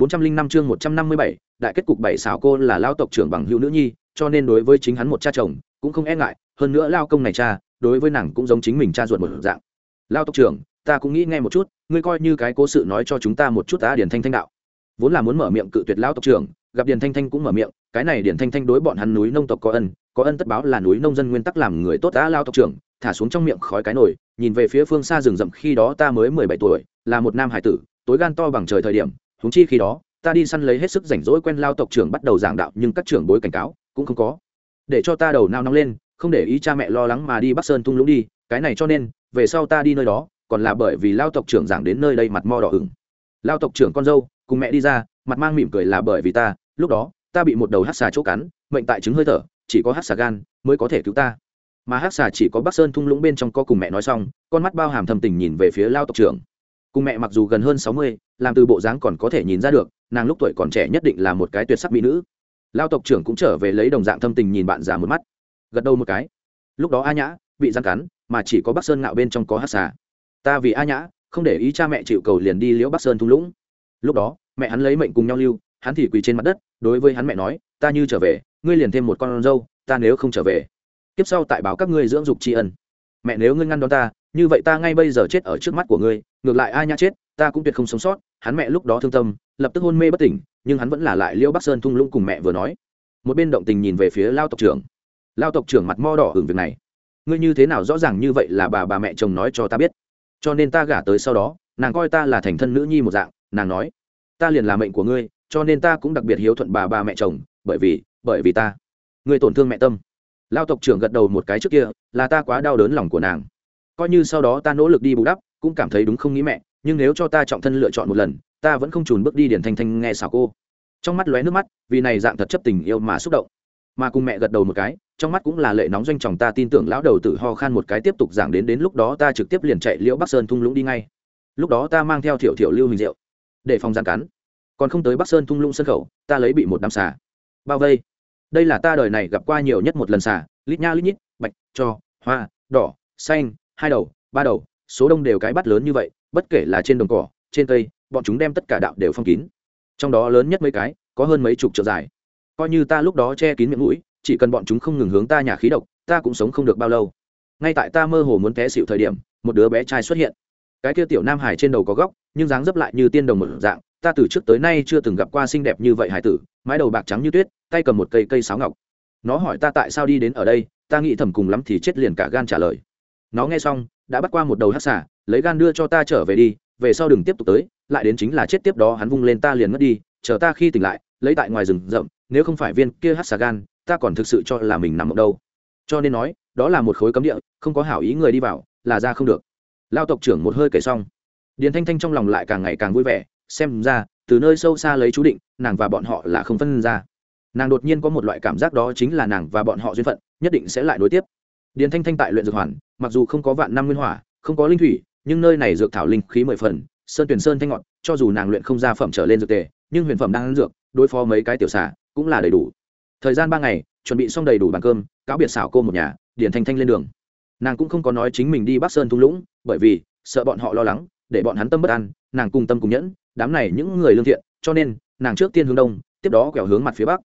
bốn trăm linh năm chương một trăm năm mươi bảy, đại kết cục bảy xảo cô là lao tộc trưởng bằng hữu nữ nhi, cho nên đối với chính hắn một cha chồng cũng không e ngại, hơn nữa lao công này cha, đối với nàng cũng giống chính mình cha ruột một dạng. Lao tộc trưởng, ta cũng nghĩ nghe một chút, ngươi coi như cái cố sự nói cho chúng ta một chút ta điển thanh thanh đạo. Vốn là muốn mở miệng cự tuyệt lao tộc trưởng, gặp điển thanh thanh cũng mở miệng, cái này điển thanh thanh đối bọn hắn núi nông tộc có ân có ân tất báo là núi nông dân nguyên tắc làm người tốt ta lao tộc trưởng, thả xuống trong miệng khói cái nổi nhìn về phía phương xa rừng rậm khi đó ta mới mười bảy tuổi, là một nam hải tử, tối gan to bằng trời thời điểm huống chi khi đó, ta đi săn lấy hết sức rảnh rỗi quen lao tộc trưởng bắt đầu giảng đạo, nhưng các trưởng bối cảnh cáo, cũng không có. Để cho ta đầu nao nóng lên, không để ý cha mẹ lo lắng mà đi bắc sơn tung lũng đi, cái này cho nên, về sau ta đi nơi đó, còn là bởi vì lao tộc trưởng giảng đến nơi đây mặt mo đỏ ửng. Lao tộc trưởng con dâu, cùng mẹ đi ra, mặt mang mỉm cười là bởi vì ta, lúc đó, ta bị một đầu hát xà chỗ cắn, mệnh tại chứng hơi thở, chỉ có hát xà gan mới có thể cứu ta. Mà hát xà chỉ có bắc sơn thung lũng bên trong có cùng mẹ nói xong, con mắt bao hàm thầm tình nhìn về phía lao tộc trưởng cùng mẹ mặc dù gần hơn sáu mươi, làm từ bộ dáng còn có thể nhìn ra được, nàng lúc tuổi còn trẻ nhất định là một cái tuyệt sắc mỹ nữ. Lao tộc trưởng cũng trở về lấy đồng dạng thâm tình nhìn bạn già một mắt. Gật đầu một cái. Lúc đó a nhã bị gian cắn, mà chỉ có bắc sơn ngạo bên trong có hát xà. Ta vì a nhã, không để ý cha mẹ chịu cầu liền đi liễu bắc sơn thung lũng. Lúc đó, mẹ hắn lấy mệnh cùng nhau lưu, hắn thì quỳ trên mặt đất, đối với hắn mẹ nói, ta như trở về, ngươi liền thêm một con dâu, ta nếu không trở về tiếp sau tại báo các ngươi dưỡng dục tri ân. Mẹ nếu ngươi ngăn đón ta, như vậy ta ngay bây giờ chết ở trước mắt của ngươi ngược lại a nhã chết, ta cũng tuyệt không sống sót, hắn mẹ lúc đó thương tâm, lập tức hôn mê bất tỉnh, nhưng hắn vẫn là lại liêu bắc sơn thung lũng cùng mẹ vừa nói. Một bên động tình nhìn về phía lao tộc trưởng. Lao tộc trưởng mặt mo đỏ hưởng việc này. Ngươi như thế nào rõ ràng như vậy là bà bà mẹ chồng nói cho ta biết. Cho nên ta gả tới sau đó, nàng coi ta là thành thân nữ nhi một dạng, nàng nói. Ta liền là mệnh của ngươi, cho nên ta cũng đặc biệt hiếu thuận bà bà mẹ chồng, bởi vì bởi vì ta. Ngươi tổn thương mẹ tâm. Lao tộc trưởng gật đầu một cái trước kia, là ta quá đau đớn lòng của nàng. Coi như sau đó ta nỗ lực đi bù đắp cũng cảm thấy đúng không nghĩ mẹ, nhưng nếu cho ta trọng thân lựa chọn một lần, ta vẫn không trùn bước đi điển thanh thanh nghe xảo cô. Trong mắt lóe nước mắt, vì này dạng thật chấp tình yêu mà xúc động. Mà cùng mẹ gật đầu một cái, trong mắt cũng là lệ nóng doanh chồng ta tin tưởng lão đầu tử ho khan một cái tiếp tục giảng đến đến lúc đó ta trực tiếp liền chạy liễu bắc sơn thung lũng đi ngay. Lúc đó ta mang theo thiểu thiểu lưu hình rượu để phòng gian cắn. Còn không tới bắc sơn thung lũng sân khẩu, ta lấy bị một đám xà. Bao vây. Đây là ta đời này gặp qua nhiều nhất một lần xà. Lít nha lít nhít, bạch, cho, hoa, đỏ, xanh, hai đầu, ba đầu số đông đều cái bắt lớn như vậy, bất kể là trên đồng cỏ, trên cây, bọn chúng đem tất cả đạo đều phong kín. Trong đó lớn nhất mấy cái, có hơn mấy chục trượng dài. Coi như ta lúc đó che kín miệng mũi, chỉ cần bọn chúng không ngừng hướng ta nhà khí độc, ta cũng sống không được bao lâu. Ngay tại ta mơ hồ muốn té xịu thời điểm, một đứa bé trai xuất hiện. Cái kia tiểu nam hải trên đầu có góc, nhưng dáng dấp lại như tiên đồng một dạng, ta từ trước tới nay chưa từng gặp qua xinh đẹp như vậy hải tử, mái đầu bạc trắng như tuyết, tay cầm một cây cây sáo ngọc. Nó hỏi ta tại sao đi đến ở đây, ta nghĩ thầm cùng lắm thì chết liền cả gan trả lời. Nó nghe xong đã bắt qua một đầu hát xả lấy gan đưa cho ta trở về đi, về sau đừng tiếp tục tới, lại đến chính là chết tiếp đó hắn vung lên ta liền mất đi, chờ ta khi tỉnh lại, lấy tại ngoài rừng rậm, nếu không phải viên kia hát xà gan, ta còn thực sự cho là mình nằm ở đâu. Cho nên nói, đó là một khối cấm địa, không có hảo ý người đi vào, là ra không được. Lao tộc trưởng một hơi kể xong. Điền thanh thanh trong lòng lại càng ngày càng vui vẻ, xem ra, từ nơi sâu xa lấy chú định, nàng và bọn họ là không phân ra. Nàng đột nhiên có một loại cảm giác đó chính là nàng và bọn họ duyên phận, nhất định sẽ lại nối tiếp điền thanh thanh tại luyện dược hoàn, mặc dù không có vạn năm nguyên hỏa, không có linh thủy, nhưng nơi này dược thảo linh khí mười phần, sơn tuyển sơn thanh ngọn, cho dù nàng luyện không ra phẩm trở lên dược tề, nhưng huyền phẩm đang ăn dược, đối phó mấy cái tiểu xả cũng là đầy đủ. Thời gian ba ngày, chuẩn bị xong đầy đủ bàn cơm, cáo biệt xảo cô một nhà điển thanh thanh lên đường. Nàng cũng không có nói chính mình đi bắc sơn thung lũng, bởi vì sợ bọn họ lo lắng, để bọn hắn tâm bất an, nàng cùng tâm cùng nhẫn, đám này những người lương thiện, cho nên nàng trước tiên hướng đông, tiếp đó quẹo hướng mặt phía bắc.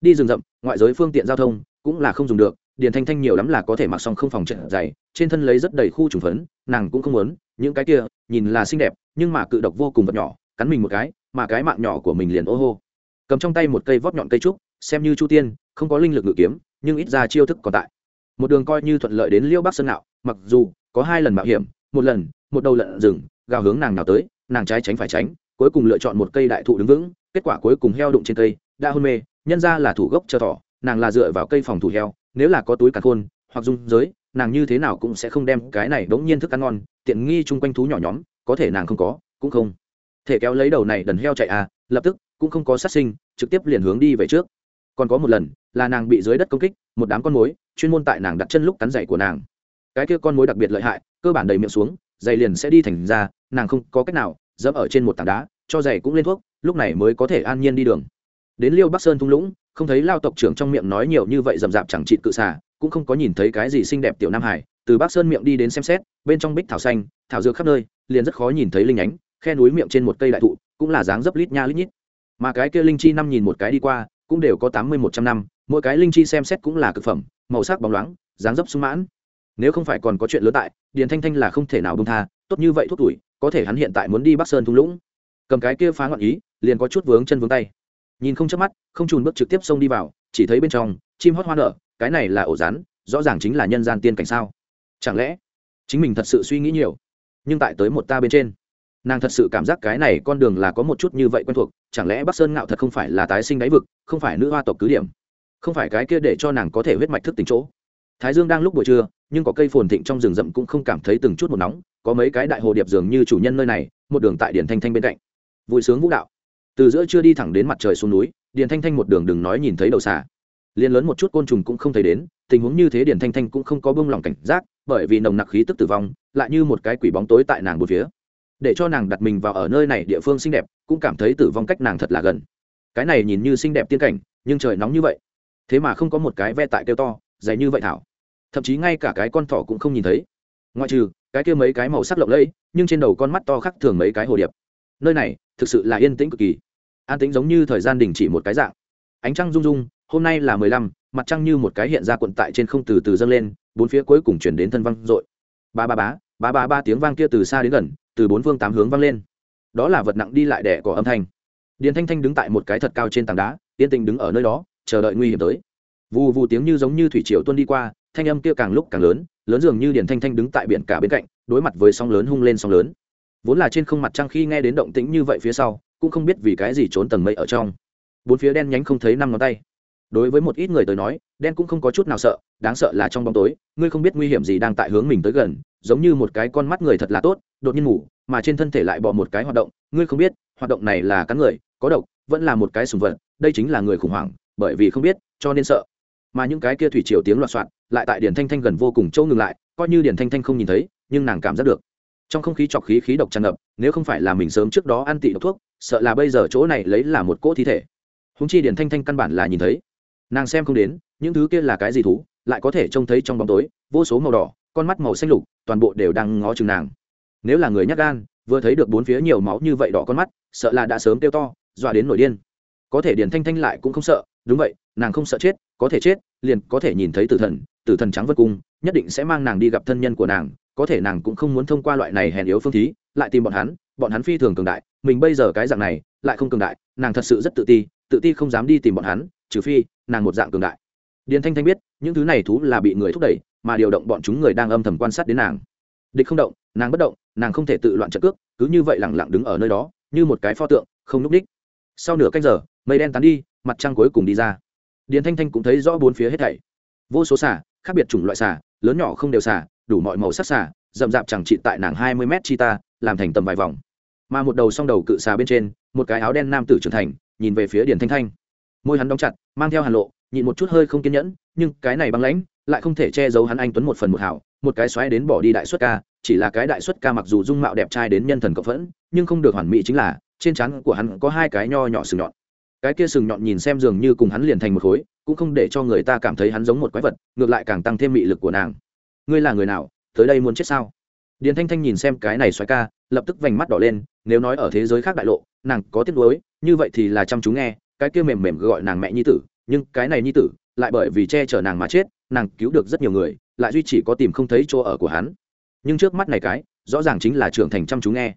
Đi rừng rậm, ngoại giới phương tiện giao thông cũng là không dùng được điền thanh thanh nhiều lắm là có thể mặc xong không phòng trận dày, trên thân lấy rất đầy khu trùng phấn, nàng cũng không muốn, những cái kia, nhìn là xinh đẹp, nhưng mà cự độc vô cùng vật nhỏ, cắn mình một cái, mà cái mạng nhỏ của mình liền ô hô. Cầm trong tay một cây vót nhọn cây trúc, xem như chu tiên, không có linh lực ngự kiếm, nhưng ít ra chiêu thức còn tại. Một đường coi như thuận lợi đến liêu bắc sơn nạo, mặc dù có hai lần mạo hiểm, một lần, một đầu lợn rừng, gào hướng nàng nào tới, nàng trái tránh phải tránh, cuối cùng lựa chọn một cây đại thụ đứng vững, kết quả cuối cùng heo đụng trên cây, đã hôn mê, nhân ra là thủ gốc chờ thỏ, nàng là dựa vào cây phòng thủ heo nếu là có túi cả khôn hoặc dung giới, nàng như thế nào cũng sẽ không đem cái này đống nhiên thức ăn ngon, tiện nghi chung quanh thú nhỏ nhóm, có thể nàng không có, cũng không. Thể kéo lấy đầu này đần heo chạy à lập tức cũng không có sát sinh, trực tiếp liền hướng đi về trước. Còn có một lần, là nàng bị dưới đất công kích, một đám con mối chuyên môn tại nàng đặt chân lúc cắn giày của nàng. Cái kia con mối đặc biệt lợi hại, cơ bản đầy miệng xuống dày liền sẽ đi thành ra, nàng không có cách nào, dẫm ở trên một tảng đá, cho dày cũng lên thuốc, lúc này mới có thể an nhiên đi đường. Đến liêu bắc sơn thung lũng không thấy lao tộc trưởng trong miệng nói nhiều như vậy rầm rạp chẳng trị cự xà, cũng không có nhìn thấy cái gì xinh đẹp tiểu nam hải, từ bắc sơn miệng đi đến xem xét, bên trong bích thảo xanh, thảo dược khắp nơi, liền rất khó nhìn thấy linh ánh, khe núi miệng trên một cây đại thụ, cũng là dáng dấp lít nha lít nhít. Mà cái kia linh chi năm nhìn một cái đi qua, cũng đều có tám mươi một trăm năm, mỗi cái linh chi xem xét cũng là cực phẩm, màu sắc bóng loáng, dáng dấp sung mãn. Nếu không phải còn có chuyện lớn tại, điền thanh thanh là không thể nào bông tha, tốt như vậy thuốc tuổi, có thể hắn hiện tại muốn đi bắc sơn thung lũng. Cầm cái kia phá ngọn ý, liền có chút vướng chân vướng tay nhìn không chớp mắt, không trùn bước trực tiếp xông đi vào, chỉ thấy bên trong, chim hót hoa nở, cái này là ổ rắn, rõ ràng chính là nhân gian tiên cảnh sao? Chẳng lẽ, chính mình thật sự suy nghĩ nhiều, nhưng tại tới một ta bên trên, nàng thật sự cảm giác cái này con đường là có một chút như vậy quen thuộc, chẳng lẽ bắc sơn ngạo thật không phải là tái sinh đáy vực, không phải nữ hoa tộc cứ điểm? Không phải cái kia để cho nàng có thể huyết mạch thức tỉnh chỗ. Thái dương đang lúc buổi trưa, nhưng có cây phồn thịnh trong rừng rậm cũng không cảm thấy từng chút một nóng, có mấy cái đại hồ điệp dường như chủ nhân nơi này, một đường tại điển thanh thanh bên cạnh. Vui sướng vũ đạo từ giữa chưa đi thẳng đến mặt trời xuống núi, điền thanh thanh một đường đừng nói nhìn thấy đầu xà. Liên lớn một chút côn trùng cũng không thấy đến, tình huống như thế điền thanh thanh cũng không có bông lòng cảnh giác, bởi vì nồng nặc khí tức tử vong, lại như một cái quỷ bóng tối tại nàng một phía. Để cho nàng đặt mình vào ở nơi này địa phương xinh đẹp, cũng cảm thấy tử vong cách nàng thật là gần. Cái này nhìn như xinh đẹp tiên cảnh, nhưng trời nóng như vậy. Thế mà không có một cái ve tại kêu to, dày như vậy thảo. Thậm chí ngay cả cái con thỏ cũng không nhìn thấy. Ngoại trừ, cái kia mấy cái màu sắc lộng lẫy, nhưng trên đầu con mắt to khắc thường mấy cái hồ điệp. Nơi này, thực sự là yên tĩnh cực kỳ an tĩnh giống như thời gian đình chỉ một cái dạng. Ánh trăng rung rung, hôm nay là mười lăm, mặt trăng như một cái hiện ra quận tại trên không từ từ dâng lên, bốn phía cuối cùng chuyển đến thân văng dội. Ba ba bá ba ba ba tiếng vang kia từ xa đến gần, từ bốn phương tám hướng vang lên. Đó là vật nặng đi lại đẻ cỏ âm thanh. Điền thanh thanh đứng tại một cái thật cao trên tảng đá, yên tình đứng ở nơi đó, chờ đợi nguy hiểm tới. Vù vù tiếng như giống như thủy triều tuôn đi qua, thanh âm kia càng lúc càng lớn lớn dường như điền thanh thanh đứng tại biển cả bên cạnh, đối mặt với sóng lớn hung lên sóng lớn. Vốn là trên không mặt trăng khi nghe đến động tĩnh như vậy phía sau cũng không biết vì cái gì trốn tầng mây ở trong. Bốn phía đen nhánh không thấy năm ngón tay. Đối với một ít người tới nói, đen cũng không có chút nào sợ, đáng sợ là trong bóng tối, ngươi không biết nguy hiểm gì đang tại hướng mình tới gần, giống như một cái con mắt người thật là tốt, đột nhiên ngủ, mà trên thân thể lại bỏ một cái hoạt động, ngươi không biết, hoạt động này là cắn người, có độc, vẫn là một cái sùng vật, đây chính là người khủng hoảng, bởi vì không biết, cho nên sợ. Mà những cái kia thủy triều tiếng loạt soạn lại tại điển thanh thanh gần vô cùng châu ngừng lại, coi như điển thanh thanh không nhìn thấy, nhưng nàng cảm giác được. Trong không khí trọc khí khí độc tràn ngập, nếu không phải là mình sớm trước đó ăn tị độc thuốc sợ là bây giờ chỗ này lấy là một cỗ thi thể. Húng chi điển thanh thanh căn bản là nhìn thấy. Nàng xem không đến, những thứ kia là cái gì thú, lại có thể trông thấy trong bóng tối, vô số màu đỏ, con mắt màu xanh lục, toàn bộ đều đang ngó chừng nàng. Nếu là người nhắc gan, vừa thấy được bốn phía nhiều máu như vậy đỏ con mắt, sợ là đã sớm kêu to, dọa đến nổi điên. Có thể điển thanh thanh lại cũng không sợ, đúng vậy, nàng không sợ chết, có thể chết, liền có thể nhìn thấy tử thần tử thần trắng vất cung, nhất định sẽ mang nàng đi gặp thân nhân của nàng, có thể nàng cũng không muốn thông qua loại này hèn yếu phương thí, lại tìm bọn hắn bọn hắn phi thường cường đại, mình bây giờ cái dạng này lại không cường đại, nàng thật sự rất tự ti tự ti không dám đi tìm bọn hắn, trừ phi nàng một dạng cường đại. Điền thanh thanh biết, những thứ này thú là bị người thúc đẩy, mà điều động bọn chúng người đang âm thầm quan sát đến nàng. Địch không động, nàng bất động, nàng không thể tự loạn trận cước, cứ như vậy lẳng lặng đứng ở nơi đó, như một cái pho tượng, không núp đích. Sau nửa canh giờ, mây đen tán đi, mặt trăng cuối cùng đi ra. Điền thanh thanh cũng thấy rõ bốn phía hết thảy. Vô số xả khác biệt chủng loại xả lớn nhỏ không đều xả đủ mọi màu sắc xả rậm rạp chẳng trị tại nàng hai mươi mét chi ta, làm thành tầm vài vòng mà một đầu song đầu cự xà bên trên, một cái áo đen nam tử trưởng thành, nhìn về phía điền thanh thanh. Môi hắn đóng chặt, mang theo hàn lộ, nhịn một chút hơi không kiên nhẫn, nhưng cái này băng lãnh, lại không thể che giấu hắn anh tuấn một phần một hảo, một cái xoáy đến bỏ đi đại xuất ca, chỉ là cái đại xuất ca mặc dù dung mạo đẹp trai đến nhân thần cộng phẫn, nhưng không được hoàn mỹ chính là, trên trán của hắn có hai cái nho nhỏ sừng nhọn. Cái kia sừng nhọn nhìn xem dường như cùng hắn liền thành một khối, cũng không để cho người ta cảm thấy hắn giống một quái vật, ngược lại càng tăng thêm mị lực của nàng. Ngươi là người nào, tới đây muốn chết sao? Điền thanh thanh nhìn xem cái này xoáy ca lập tức vành mắt đỏ lên, nếu nói ở thế giới khác đại lộ, nàng có tiếc nuối, như vậy thì là chăm chú nghe, cái kia mềm mềm gọi nàng mẹ nhi tử, nhưng cái này nhi tử, lại bởi vì che chở nàng mà chết, nàng cứu được rất nhiều người, lại duy chỉ có tìm không thấy chỗ ở của hắn. Nhưng trước mắt này cái, rõ ràng chính là trưởng thành chăm chú nghe.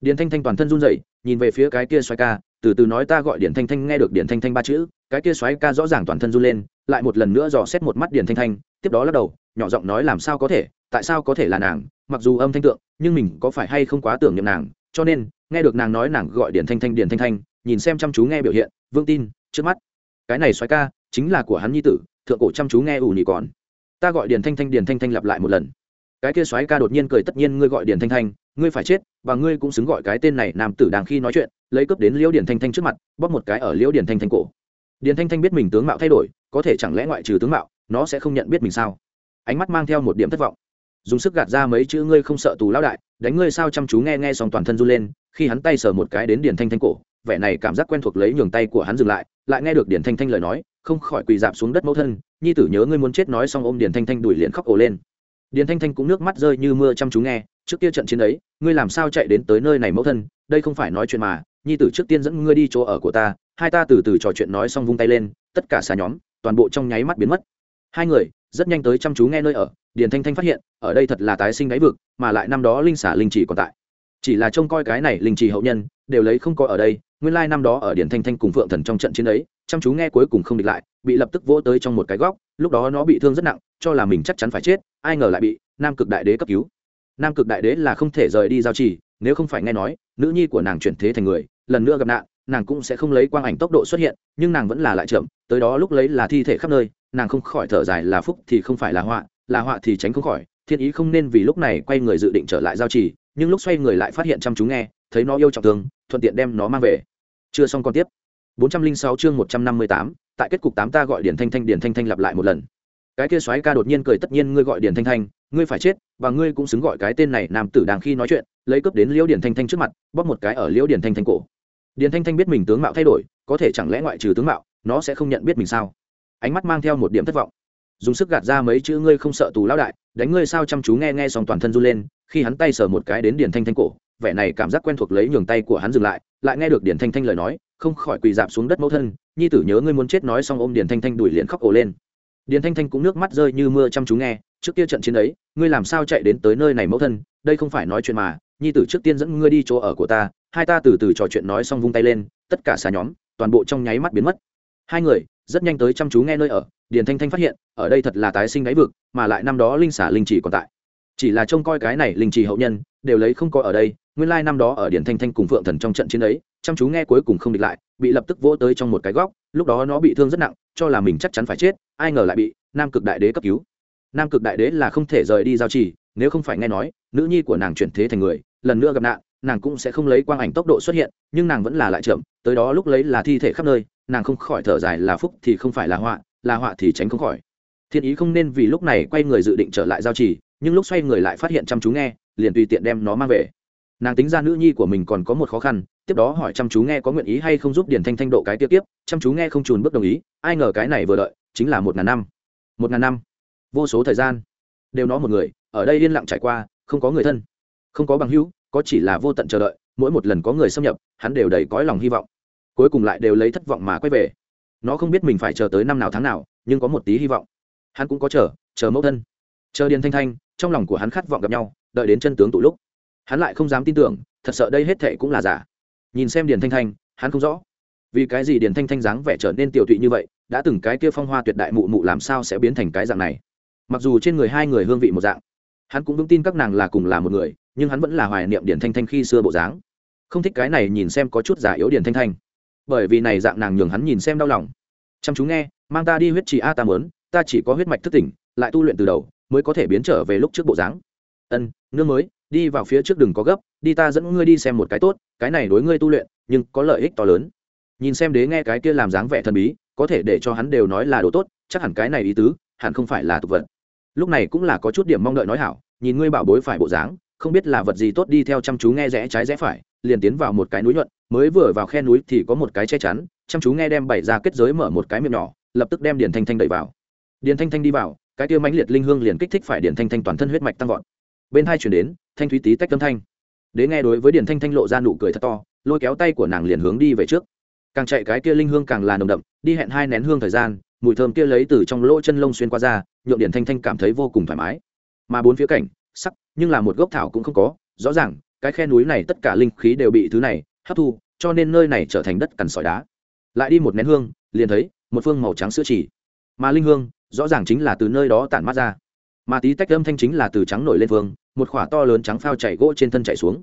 Điền thanh thanh toàn thân run rẩy, nhìn về phía cái kia xoáy ca, từ từ nói ta gọi điền thanh thanh nghe được điền thanh thanh ba chữ, cái kia xoáy ca rõ ràng toàn thân run lên, lại một lần nữa dò xét một mắt điền thanh thanh, tiếp đó lắc đầu, nhỏ giọng nói làm sao có thể, tại sao có thể là nàng, mặc dù âm thanh tượng nhưng mình có phải hay không quá tưởng niệm nàng, cho nên, nghe được nàng nói nàng gọi điện thanh thanh điện thanh thanh, nhìn xem chăm chú nghe biểu hiện, vương tin, trước mắt. Cái này xoáy ca, chính là của hắn nhi tử, thượng cổ chăm chú nghe ủ nhị còn. Ta gọi điện thanh thanh điện thanh thanh lặp lại một lần. Cái kia xoáy ca đột nhiên cười, tất nhiên ngươi gọi điện thanh thanh, ngươi phải chết, và ngươi cũng xứng gọi cái tên này nam tử đang khi nói chuyện, lấy cướp đến liễu điện thanh thanh trước mặt, bóp một cái ở liễu điện thanh thanh cổ. Điện thanh thanh biết mình tướng mạo thay đổi, có thể chẳng lẽ ngoại trừ tướng mạo, nó sẽ không nhận biết mình sao? Ánh mắt mang theo một điểm thất vọng dùng sức gạt ra mấy chữ ngươi không sợ tù lão đại, đánh ngươi sao chăm chú nghe nghe xong toàn thân run lên, khi hắn tay sờ một cái đến điền thanh thanh cổ, vẻ này cảm giác quen thuộc lấy nhường tay của hắn dừng lại lại nghe được điền thanh thanh lời nói, không khỏi quỳ dạp xuống đất mẫu thân, nhi tử nhớ ngươi muốn chết nói xong ôm điền thanh thanh đuổi liền khóc ổ lên. Điền thanh thanh cũng nước mắt rơi như mưa chăm chú nghe, trước kia trận chiến ấy, ngươi làm sao chạy đến tới nơi này mẫu thân, đây không phải nói chuyện mà, nhi tử trước tiên dẫn ngươi đi chỗ ở của ta, hai ta từ từ trò chuyện nói xong vung tay lên, tất cả xà nhóm, toàn bộ trong nháy mắt biến mất. Hai người rất nhanh tới chăm chú nghe nơi ở, điền thanh thanh phát hiện, ở đây thật là tái sinh đáy vực, mà lại năm đó linh xả linh chỉ còn tại. Chỉ là trông coi cái này linh trì hậu nhân, đều lấy không có ở đây, nguyên lai năm đó ở điển thanh thanh cùng phượng thần trong trận chiến ấy, chăm chú nghe cuối cùng không địch lại, bị lập tức vỗ tới trong một cái góc, lúc đó nó bị thương rất nặng, cho là mình chắc chắn phải chết, ai ngờ lại bị nam cực đại đế cấp cứu. Nam cực đại đế là không thể rời đi giao trì, nếu không phải nghe nói, nữ nhi của nàng chuyển thế thành người, lần nữa gặp nạn, nàng cũng sẽ không lấy quang ảnh tốc độ xuất hiện, nhưng nàng vẫn là lại chậm, tới đó lúc lấy là thi thể khắp nơi nàng không khỏi thở dài là phúc thì không phải là họa là họa thì tránh không khỏi thiên ý không nên vì lúc này quay người dự định trở lại giao trì nhưng lúc xoay người lại phát hiện chăm chú nghe thấy nó yêu trọng thương thuận tiện đem nó mang về. Chưa xong còn tiếp. 406 chương 158, tại kết cục tám ta gọi điển thanh thanh điển thanh thanh lặp lại một lần. Cái kia soái ca đột nhiên cười tất nhiên ngươi gọi điển thanh thanh ngươi phải chết và ngươi cũng xứng gọi cái tên này nam tử đang khi nói chuyện lấy cướp đến liễu điển thanh thanh trước mặt bóp một cái ở liễu điển thanh thanh cổ. Điển thanh thanh biết mình tướng mạo thay đổi có thể chẳng lẽ ngoại trừ tướng mạo nó sẽ không nhận biết mình sao? Ánh mắt mang theo một điểm thất vọng. Dùng sức gạt ra mấy chữ ngươi không sợ tù lão đại, đánh ngươi sao chăm chú nghe nghe xong toàn thân run lên, khi hắn tay sờ một cái đến điển thanh thanh cổ, vẻ này cảm giác quen thuộc lấy nhường tay của hắn dừng lại lại nghe được điển thanh thanh lời nói, không khỏi quỳ dạp xuống đất mẫu thân, nhi tử nhớ ngươi muốn chết nói xong ôm điển thanh thanh đuổi liền khóc ồ lên. Điển thanh thanh cũng nước mắt rơi như mưa chăm chú nghe, trước kia trận chiến ấy, ngươi làm sao chạy đến tới nơi này mẫu thân, đây không phải nói chuyện mà, nhi tử trước tiên dẫn ngươi đi chỗ ở của ta, hai ta từ từ trò chuyện nói xong vung tay lên, tất cả xà nhóm, toàn bộ trong nháy mắt biến mất. Hai người rất nhanh tới chăm chú nghe nơi ở, điền thanh thanh phát hiện, ở đây thật là tái sinh đáy vực, mà lại năm đó linh xả linh chỉ còn tại. Chỉ là trông coi cái này linh trì hậu nhân, đều lấy không coi ở đây, nguyên lai năm đó ở điển thanh thanh cùng phượng thần trong trận chiến ấy, chăm chú nghe cuối cùng không địch lại, bị lập tức vỗ tới trong một cái góc, lúc đó nó bị thương rất nặng, cho là mình chắc chắn phải chết, ai ngờ lại bị nam cực đại đế cấp cứu. Nam cực đại đế là không thể rời đi giao trì, nếu không phải nghe nói, nữ nhi của nàng chuyển thế thành người, lần nữa gặp nạn, nàng cũng sẽ không lấy quang ảnh tốc độ xuất hiện, nhưng nàng vẫn là lại chậm, tới đó lúc lấy là thi thể khắp nơi nàng không khỏi thở dài là phúc thì không phải là họa là họa thì tránh không khỏi. Thiên ý không nên vì lúc này quay người dự định trở lại giao trì, nhưng lúc xoay người lại phát hiện chăm chú nghe, liền tùy tiện đem nó mang về. Nàng tính ra nữ nhi của mình còn có một khó khăn, tiếp đó hỏi chăm chú nghe có nguyện ý hay không giúp điền thanh thanh độ cái tiếp tiếp chăm chú nghe không trùn bước đồng ý, ai ngờ cái này vừa đợi, chính là một ngàn năm. Một ngàn năm. Vô số thời gian. Đều nó một người, ở đây yên lặng trải qua, không có người thân. Không có bằng hữu, có chỉ là vô tận chờ đợi, mỗi một lần có người xâm nhập, hắn đều đầy cõi lòng hy vọng cuối cùng lại đều lấy thất vọng mà quay về. Nó không biết mình phải chờ tới năm nào tháng nào, nhưng có một tí hy vọng. Hắn cũng có chờ chờ mẫu thân. Chờ điền thanh thanh, trong lòng của hắn khát vọng gặp nhau, đợi đến chân tướng tụ lúc. Hắn lại không dám tin tưởng, thật sợ đây hết thệ cũng là giả. Nhìn xem điền thanh thanh, hắn không rõ. Vì cái gì điền thanh thanh dáng vẻ trở nên tiểu tụy như vậy, đã từng cái kia phong hoa tuyệt đại mụ mụ làm sao sẽ biến thành cái dạng này? Mặc dù trên người hai người hương vị một dạng, hắn cũng vững tin các nàng là cùng là một người, nhưng hắn vẫn là hoài niệm điền thanh thanh khi xưa bộ dáng. Không thích cái này nhìn xem có chút giả yếu điền thanh thanh bởi vì này dạng nàng nhường hắn nhìn xem đau lòng. Chăm chú nghe, mang ta đi huyết trì a ta mớn ta chỉ có huyết mạch thức tỉnh, lại tu luyện từ đầu, mới có thể biến trở về lúc trước bộ dáng. Ân, nương mới, đi vào phía trước đừng có gấp, đi ta dẫn ngươi đi xem một cái tốt, cái này đối ngươi tu luyện, nhưng có lợi ích to lớn. Nhìn xem đế nghe cái kia làm dáng vẻ thần bí, có thể để cho hắn đều nói là đồ tốt, chắc hẳn cái này ý tứ, hẳn không phải là tục vật. Lúc này cũng là có chút điểm mong đợi nói hảo, nhìn ngươi bảo bối phải bộ dáng, không biết là vật gì tốt đi theo chăm chú nghe rẽ trái rẽ phải, liền tiến vào một cái núi nhuận mới vừa vào khe núi thì có một cái che chắn, chăm chú nghe đem bày ra kết giới mở một cái miệng nhỏ, lập tức đem điền thanh thanh đẩy vào. Điền thanh thanh đi vào, cái kia mãnh liệt linh hương liền kích thích phải điền thanh thanh toàn thân huyết mạch tăng vọt. Bên hai chuyển đến, thanh thúy tí tách tâm thanh. Đế nghe đối với điền thanh thanh lộ ra nụ cười thật to, lôi kéo tay của nàng liền hướng đi về trước. Càng chạy cái kia linh hương càng là nồng đậm, đi hẹn hai nén hương thời gian, mùi thơm kia lấy từ trong lỗ chân lông xuyên qua ra, nhượng điền thanh thanh cảm thấy vô cùng thoải mái. Mà bốn phía cảnh, sắc, nhưng là một gốc thảo cũng không có, rõ ràng, cái khe núi này tất cả linh khí đều bị thứ này hấp thu, cho nên nơi này trở thành đất cằn sỏi đá. Lại đi một nén hương, liền thấy một phương màu trắng sữa chỉ. Mà linh hương, rõ ràng chính là từ nơi đó tản mát ra. Mà tí tách âm thanh chính là từ trắng nổi lên phương một khỏa to lớn trắng phao chảy gỗ trên thân chảy xuống.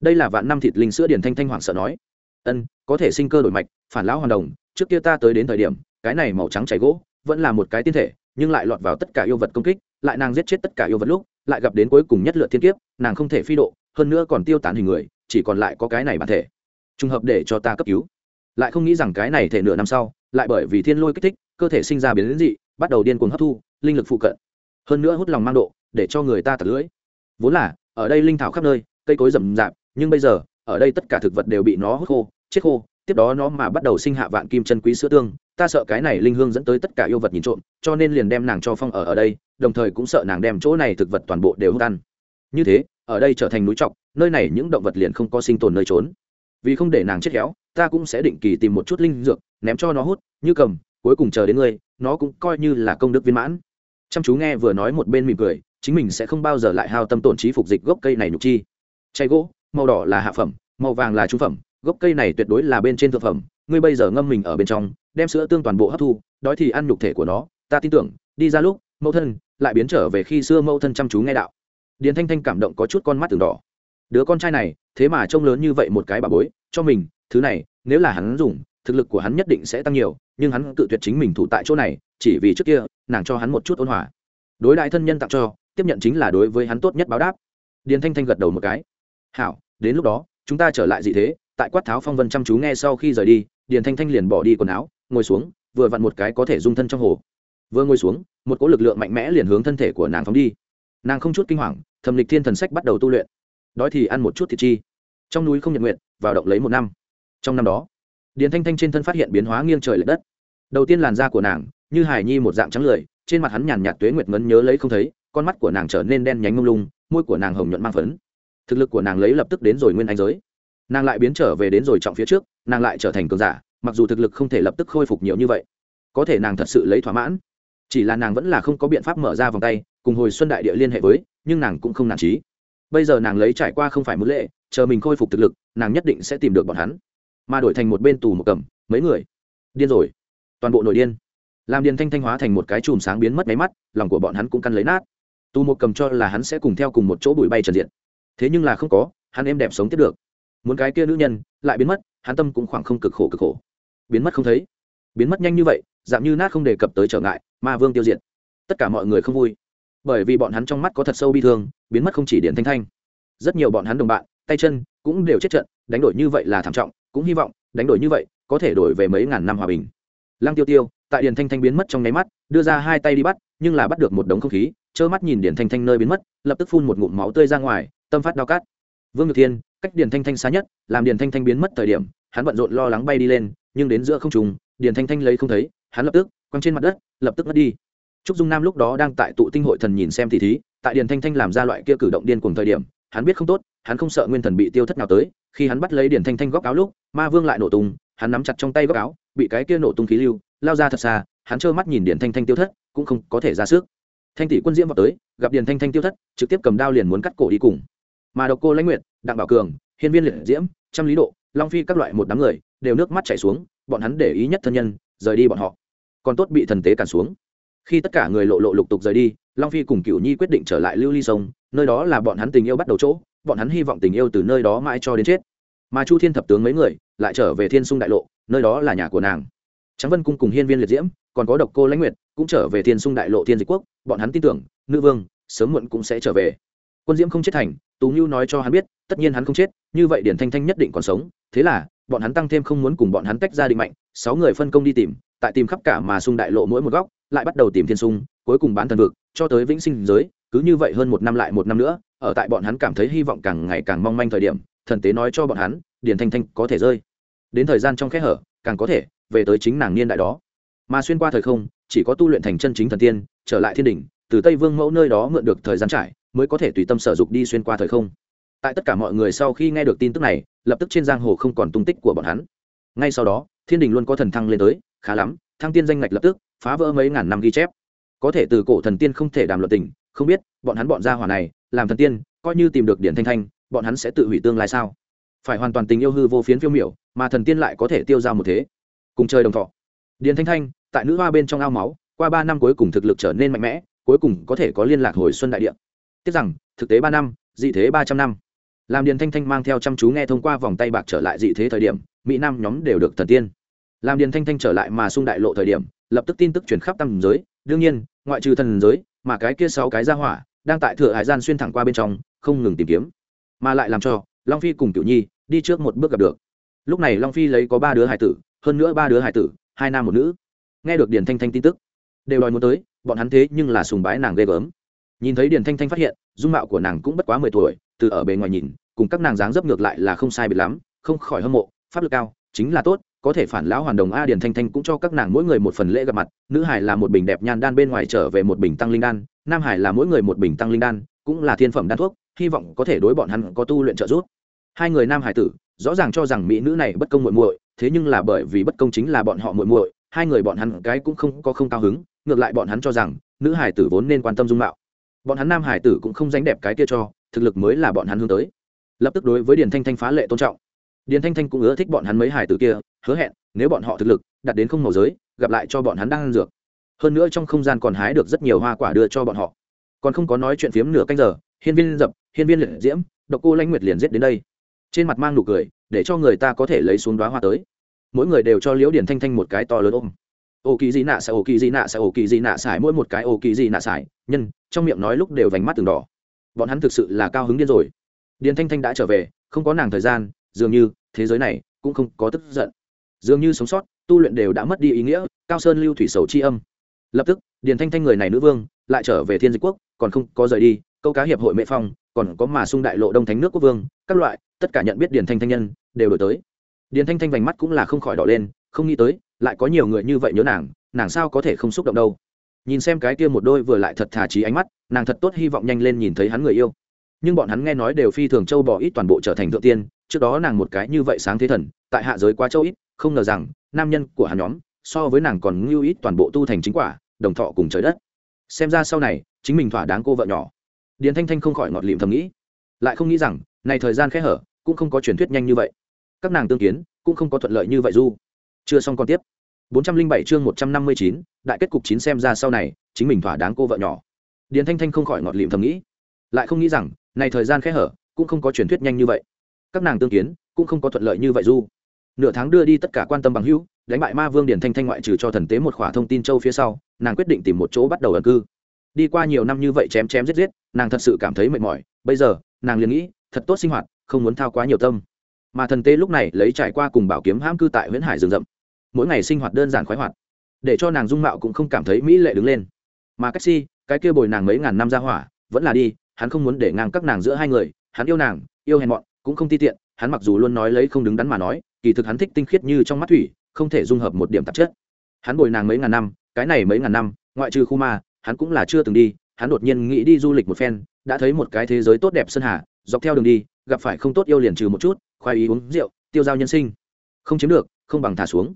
Đây là vạn năm thịt linh sữa điển thanh thanh hoảng sợ nói. Ân, có thể sinh cơ đổi mạch, phản lão hoàn đồng, trước kia ta tới đến thời điểm, cái này màu trắng chảy gỗ vẫn là một cái tiên thể, nhưng lại lọt vào tất cả yêu vật công kích, lại nàng giết chết tất cả yêu vật lúc, lại gặp đến cuối cùng nhất lượt thiên kiếp, nàng không thể phi độ, hơn nữa còn tiêu tán hình người, chỉ còn lại có cái này bản thể trùng hợp để cho ta cấp cứu. Lại không nghĩ rằng cái này thể nửa năm sau, lại bởi vì thiên lôi kích thích, cơ thể sinh ra biến đến dị, bắt đầu điên cuồng hấp thu, linh lực phụ cận. Hơn nữa hút lòng mang độ, để cho người ta tạt lưỡi. Vốn là, ở đây linh thảo khắp nơi, cây cối rậm rạp, nhưng bây giờ, ở đây tất cả thực vật đều bị nó hút khô, chết khô, tiếp đó nó mà bắt đầu sinh hạ vạn kim chân quý sữa tương. Ta sợ cái này linh hương dẫn tới tất cả yêu vật nhìn trộm, cho nên liền đem nàng cho phong ở ở đây, đồng thời cũng sợ nàng đem chỗ này thực vật toàn bộ đều hút ăn. Như thế, ở đây trở thành núi trọc, nơi này những động vật liền không có sinh tồn nơi trốn vì không để nàng chết khéo, ta cũng sẽ định kỳ tìm một chút linh dược, ném cho nó hút, như cầm, cuối cùng chờ đến ngươi, nó cũng coi như là công đức viên mãn. Chăm chú nghe vừa nói một bên mỉm cười, chính mình sẽ không bao giờ lại hao tâm tổn trí phục dịch gốc cây này nhục chi. Chay gỗ, màu đỏ là hạ phẩm, màu vàng là trung phẩm, gốc cây này tuyệt đối là bên trên thượng phẩm, ngươi bây giờ ngâm mình ở bên trong, đem sữa tương toàn bộ hấp thu, đói thì ăn nhục thể của nó, ta tin tưởng, đi ra lúc, mẫu thân lại biến trở về khi xưa mẫu thân chăm chú nghe đạo. Điền thanh thanh cảm động có chút con mắt từng đỏ đứa con trai này, thế mà trông lớn như vậy một cái bà bối, cho mình, thứ này, nếu là hắn dùng, thực lực của hắn nhất định sẽ tăng nhiều, nhưng hắn tự tuyệt chính mình thủ tại chỗ này, chỉ vì trước kia, nàng cho hắn một chút ôn hòa. Đối đại thân nhân tặng cho, tiếp nhận chính là đối với hắn tốt nhất báo đáp. Điền thanh thanh gật đầu một cái. Hảo, đến lúc đó, chúng ta trở lại dị thế, tại quát tháo phong vân chăm chú nghe sau khi rời đi, điền thanh thanh liền bỏ đi quần áo, ngồi xuống, vừa vặn một cái có thể dung thân trong hồ. Vừa ngồi xuống, một cỗ lực lượng mạnh mẽ liền hướng thân thể của nàng phóng đi. Nàng không chút kinh hoàng, thẩm lịch thiên thần sách bắt đầu tu luyện đói thì ăn một chút thịt chi. Trong núi không nhật nguyện vào động lấy một năm. Trong năm đó, điền thanh thanh trên thân phát hiện biến hóa nghiêng trời l ệ đất. Đầu tiên làn da của nàng, như hải nhi một dạng trắng lười, trên mặt hắn nhàn nhạt tuế nguyệt ngấn nhớ lấy không thấy, con mắt của nàng trở nên đen nhánh mông lung, môi của nàng hồng nhuận mang phấn. Thực lực của nàng lấy lập tức đến rồi nguyên anh giới. Nàng lại biến trở về đến rồi trọng phía trước, nàng lại trở thành cường giả, mặc dù thực lực không thể lập tức khôi phục nhiều như vậy. Có thể nàng thật sự lấy thỏa mãn. Chỉ là nàng vẫn là không có biện pháp mở ra vòng tay, cùng hồi xuân đại địa liên hệ với, nhưng nàng cũng không nản trí bây giờ nàng lấy trải qua không phải mức lệ, chờ mình khôi phục thực lực, nàng nhất định sẽ tìm được bọn hắn. Mà đổi thành một bên tù một cầm, mấy người. Điên rồi. Toàn bộ nội điên. Làm điền thanh thanh hóa thành một cái chùm sáng biến mất máy mắt, lòng của bọn hắn cũng căn lấy nát. Tù một cầm cho là hắn sẽ cùng theo cùng một chỗ bụi bay trần diện. Thế nhưng là không có, hắn em đẹp sống tiếp được. Muốn cái kia nữ nhân, lại biến mất, hắn tâm cũng khoảng không cực khổ cực khổ. Biến mất không thấy. Biến mất nhanh như vậy, dạng như nát không đề cập tới trở ngại, ma vương tiêu diệt. Tất cả mọi người không vui bởi vì bọn hắn trong mắt có thật sâu bi thương, biến mất không chỉ điện thanh thanh. Rất nhiều bọn hắn đồng bạn, tay chân, cũng đều chết trận, đánh đổi như vậy là thảm trọng, cũng hy vọng, đánh đổi như vậy, có thể đổi về mấy ngàn năm hòa bình. Lăng tiêu tiêu, tại điện thanh thanh biến mất trong nháy mắt, đưa ra hai tay đi bắt, nhưng là bắt được một đống không khí, trơ mắt nhìn điện thanh thanh nơi biến mất, lập tức phun một ngụm máu tươi ra ngoài, tâm phát đau cát. Vương ngược thiên, cách điện thanh thanh xa nhất, làm điện thanh thanh biến mất thời điểm, hắn bận rộn lo lắng bay đi lên, nhưng đến giữa không trùng điện thanh thanh lấy không thấy, hắn lập tức quăng trên mặt đất, lập tức mất đi trúc dung nam lúc đó đang tại tụ tinh hội thần nhìn xem thị thí, tại điền thanh thanh làm ra loại kia cử động điên cùng thời điểm, hắn biết không tốt, hắn không sợ nguyên thần bị tiêu thất nào tới, khi hắn bắt lấy điền thanh thanh góc áo lúc, ma vương lại nổ tung, hắn nắm chặt trong tay góc áo, bị cái kia nổ tung khí lưu, lao ra thật xa, hắn trơ mắt nhìn điền thanh thanh tiêu thất, cũng không có thể ra sức. Thanh tỷ quân diễm vào tới, gặp điền thanh thanh tiêu thất, trực tiếp cầm đao liền muốn cắt cổ đi cùng. Mà độc cô lãnh nguyệt, đặng bảo cường, hiên viên liệt diễm, trăm lý độ, long phi các loại một đám người, đều nước mắt chảy xuống, bọn hắn để ý nhất thân nhân, rời đi bọn họ. Còn tốt bị thần tế cản xuống khi tất cả người lộ lộ lục tục rời đi, long phi cùng cựu nhi quyết định trở lại lưu ly sông, nơi đó là bọn hắn tình yêu bắt đầu chỗ, bọn hắn hy vọng tình yêu từ nơi đó mãi cho đến chết. Mà chu thiên thập tướng mấy người lại trở về thiên sung đại lộ, nơi đó là nhà của nàng. Tráng vân cung cùng hiên viên liệt diễm, còn có độc cô lãnh nguyệt, cũng trở về thiên sung đại lộ thiên dịch quốc, bọn hắn tin tưởng, nữ vương sớm muộn cũng sẽ trở về. Quân diễm không chết thành, tú ngưu nói cho hắn biết, tất nhiên hắn không chết, như vậy điển thanh thanh nhất định còn sống. Thế là, bọn hắn tăng thêm không muốn cùng bọn hắn tách ra định mạnh sáu người phân công đi tìm, tại tìm khắp cả mà sung đại lộ mỗi một góc lại bắt đầu tìm thiên sung cuối cùng bán thần vực cho tới vĩnh sinh giới cứ như vậy hơn một năm lại một năm nữa ở tại bọn hắn cảm thấy hy vọng càng ngày càng mong manh thời điểm thần tế nói cho bọn hắn điền thanh thanh có thể rơi. Đến thời gian trong kẽ hở càng có thể về tới chính nàng niên đại đó. Mà xuyên qua thời không chỉ có tu luyện thành chân chính thần tiên trở lại thiên đình, từ tây vương mẫu nơi đó mượn được thời gian trải mới có thể tùy tâm sở dục đi xuyên qua thời không. Tại tất cả mọi người sau khi nghe được tin tức này lập tức trên giang hồ không còn tung tích của bọn hắn. Ngay sau đó thiên đình luôn có thần thăng lên tới khá lắm thăng tiên danh ngạch lập tức phá vỡ mấy ngàn năm ghi chép. Có thể từ cổ thần tiên không thể đàm luận tình, không biết, bọn hắn bọn gia hỏa này, làm thần tiên, coi như tìm được điển thanh thanh, bọn hắn sẽ tự hủy tương lai sao? Phải hoàn toàn tình yêu hư vô phiến phiêu miểu, mà thần tiên lại có thể tiêu ra một thế. Cùng chơi đồng thọ. Điển thanh thanh, tại nữ hoa bên trong ao máu, qua ba năm cuối cùng thực lực trở nên mạnh mẽ, cuối cùng có thể có liên lạc hồi xuân đại địa. Tiếc rằng, thực tế ba năm, dị thế ba trăm năm. Làm điền thanh thanh mang theo chăm chú nghe thông qua vòng tay bạc trở lại dị thế thời điểm, mỹ nam nhóm đều được thần tiên làm điền thanh thanh trở lại mà sung đại lộ thời điểm, lập tức tin tức chuyển khắp tam giới. Đương nhiên, ngoại trừ thần giới, mà cái kia sáu cái ra hỏa đang tại thừa hải gian xuyên thẳng qua bên trong, không ngừng tìm kiếm. Mà lại làm cho long phi cùng tiểu nhi đi trước một bước gặp được. Lúc này long phi lấy có ba đứa hải tử, hơn nữa ba đứa hải tử, hai nam một nữ. Nghe được điền thanh thanh tin tức, đều đòi muốn tới, bọn hắn thế nhưng là sùng bái nàng ghê gớm. Nhìn thấy điền thanh thanh phát hiện, dung mạo của nàng cũng bất quá mười tuổi, từ ở bề ngoài nhìn, cùng các nàng dáng dấp ngược lại là không sai biệt lắm, không khỏi hâm mộ, pháp lực cao, chính là tốt có thể phản lão hoàn đồng a điền thanh thanh cũng cho các nàng mỗi người một phần lễ gặp mặt, nữ hải là một bình đẹp nhan đan bên ngoài trở về một bình tăng linh đan, nam hải là mỗi người một bình tăng linh đan, cũng là thiên phẩm đan thuốc, hy vọng có thể đối bọn hắn có tu luyện trợ giúp. Hai người nam hải tử, rõ ràng cho rằng mỹ nữ này bất công muội muội, thế nhưng là bởi vì bất công chính là bọn họ muội muội, hai người bọn hắn cái cũng không có không cao hứng, ngược lại bọn hắn cho rằng nữ hải tử vốn nên quan tâm dung mạo. Bọn hắn nam hải tử cũng không dánh đẹp cái kia cho, thực lực mới là bọn hắn hướng tới. Lập tức đối với điền thanh thanh phá lệ tôn trọng. Điền thanh thanh cũng ưa thích bọn hắn mấy hải tử kia hứa hẹn, nếu bọn họ thực lực đặt đến không màu giới, gặp lại cho bọn hắn đang ăn dược. Hơn nữa trong không gian còn hái được rất nhiều hoa quả đưa cho bọn họ. Còn không có nói chuyện phiếm nửa canh giờ, hiên viên dập, hiên viên liệt diễm, độc cô lãnh nguyệt liền giết đến đây. Trên mặt mang nụ cười, để cho người ta có thể lấy xuống đoá hoa tới. Mỗi người đều cho liễu điển thanh thanh một cái to lớn ôm. Ô kỳ dị nạ xài, ô kỳ dị nạ xài, ô kỳ dị nạ xài, mỗi một cái ô kỳ dị nạ xài, nhân, trong miệng nói lúc đều vành mắt từng đỏ. Bọn hắn thực sự là cao hứng điên rồi. Điền thanh thanh đã trở về, không có nàng thời gian, dường như thế giới này cũng không có tức giận dường như sống sót, tu luyện đều đã mất đi ý nghĩa, cao sơn lưu thủy sầu c h i âm. Lập tức, điền thanh thanh người này nữ vương, lại trở về thiên dịch quốc, còn không có rời đi, câu cá hiệp hội mệ phong, còn có mà sung đại lộ đông thánh nước quốc vương, các loại, tất cả nhận biết điền thanh thanh nhân, đều đổi tới. Điền thanh thanh vành mắt cũng là không khỏi đỏ lên, không nghĩ tới, lại có nhiều người như vậy nhớ nàng nàng sao có thể không xúc động đâu. Nhìn xem cái kia một đôi vừa lại thật thà trí ánh mắt, nàng thật tốt hy vọng nhanh lên nhìn thấy hắn người yêu. Nhưng bọn hắn nghe nói đều phi thường châu bỏ ít toàn bộ trở thành thượng tiên, trước đó nàng một cái như vậy sáng thế thần, tại hạ giới quá châu ít không ngờ rằng nam nhân của hắn nhóm so với nàng còn ngưu ít toàn bộ tu thành chính quả đồng thọ cùng trời đất. Xem ra sau này chính mình thỏa đáng cô vợ nhỏ. Điền thanh thanh không khỏi ngọt lịm thầm nghĩ. Lại không nghĩ rằng này thời gian khẽ hở cũng không có truyền thuyết nhanh như vậy. Các nàng tương kiến cũng không có thuận lợi như vậy du chưa xong còn tiếp. 407 chương 159, đại kết cục chín xem ra sau này chính mình thỏa đáng cô vợ nhỏ. Điền thanh thanh không khỏi ngọt lịm thầm nghĩ. Lại không nghĩ rằng này thời gian khẽ hở cũng không có truyền thuyết nhanh như vậy. Các nàng tương kiến cũng không có thuận lợi như vậy du nửa tháng đưa đi tất cả quan tâm bằng hữu, đánh bại ma vương điển thanh thanh ngoại trừ cho thần tế một khỏa thông tin châu phía sau, nàng quyết định tìm một chỗ bắt đầu ẩn cư. Đi qua nhiều năm như vậy chém chém giết giết, nàng thật sự cảm thấy mệt mỏi, bây giờ, nàng liền nghĩ, thật tốt sinh hoạt, không muốn thao quá nhiều tâm. Mà thần tế lúc này lấy trải qua cùng bảo kiếm hãm cư tại huyện hải rừng rậm. Mỗi ngày sinh hoạt đơn giản khoái hoạt, để cho nàng dung mạo cũng không cảm thấy mỹ lệ đứng lên. Mà cách si, cái kia bồi nàng mấy ngàn năm ra hỏa, vẫn là đi, hắn không muốn để ngang các nàng giữa hai người, hắn yêu nàng, yêu hèn mọn, cũng không ti tiện, hắn mặc dù luôn nói lấy không đứng đắn mà nói kỳ thực hắn thích tinh khiết như trong mắt thủy, không thể dung hợp một điểm tạp chất. Hắn bồi nàng mấy ngàn năm, cái này mấy ngàn năm, ngoại trừ khu ma hắn cũng là chưa từng đi, hắn đột nhiên nghĩ đi du lịch một phen, đã thấy một cái thế giới tốt đẹp sơn hà, dọc theo đường đi, gặp phải không tốt yêu liền trừ một chút, khoai ý uống rượu, tiêu dao nhân sinh. Không chiếm được, không bằng thả xuống.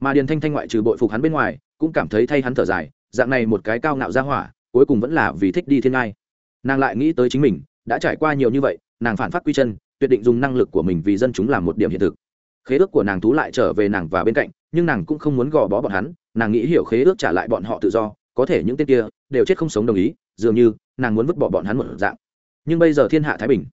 Mà điền thanh thanh ngoại trừ bội phục hắn bên ngoài, cũng cảm thấy thay hắn thở dài, dạng này một cái cao ngạo ra hỏa, cuối cùng vẫn là vì thích đi thiên ngai. Nàng lại nghĩ tới chính mình, đã trải qua nhiều như vậy, nàng phản phát quy chân, tuyệt định dùng năng lực của mình vì dân chúng làm một điểm hiện thực khế ước của nàng thú lại trở về nàng và bên cạnh, nhưng nàng cũng không muốn gò bó bọn hắn, nàng nghĩ hiểu khế ước trả lại bọn họ tự do, có thể những tên kia đều chết không sống đồng ý, dường như nàng muốn vứt bỏ bọn hắn một dạng. Nhưng bây giờ thiên hạ thái bình,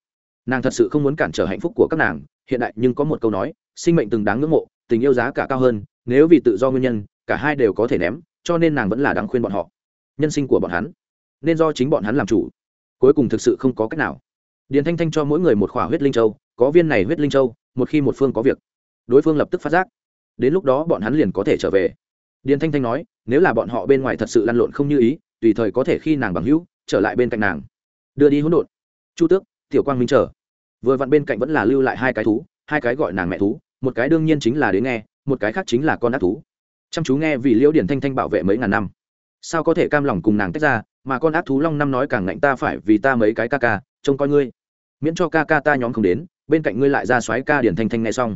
nàng thật sự không muốn cản trở hạnh phúc của các nàng, hiện đại nhưng có một câu nói, sinh mệnh từng đáng ngưỡng mộ, tình yêu giá cả cao hơn, nếu vì tự do nguyên nhân, cả hai đều có thể ném, cho nên nàng vẫn là đáng khuyên bọn họ. Nhân sinh của bọn hắn, nên do chính bọn hắn làm chủ, cuối cùng thực sự không có cách nào. Điền thanh thanh cho mỗi người một khỏa huyết linh châu, có viên này huyết linh châu, một khi một phương có việc đối phương lập tức phát giác. Đến lúc đó bọn hắn liền có thể trở về. Điền thanh thanh nói, nếu là bọn họ bên ngoài thật sự lăn lộn không như ý, tùy thời có thể khi nàng bằng hữu, trở lại bên cạnh nàng. Đưa đi hỗn độn. Chu tước, tiểu quang minh chờ. Vừa vặn bên cạnh vẫn là lưu lại hai cái thú, hai cái gọi nàng mẹ thú, một cái đương nhiên chính là đến nghe, một cái khác chính là con ác thú. Chăm chú nghe vì liễu điển thanh thanh bảo vệ mấy ngàn năm. Sao có thể cam lòng cùng nàng tách ra, mà con ác thú long năm nói càng ngạnh ta phải vì ta mấy cái ca ca, trông coi ngươi. Miễn cho ca ca ta nhóm không đến, bên cạnh ngươi lại ra xoáy ca điển thanh thanh nghe xong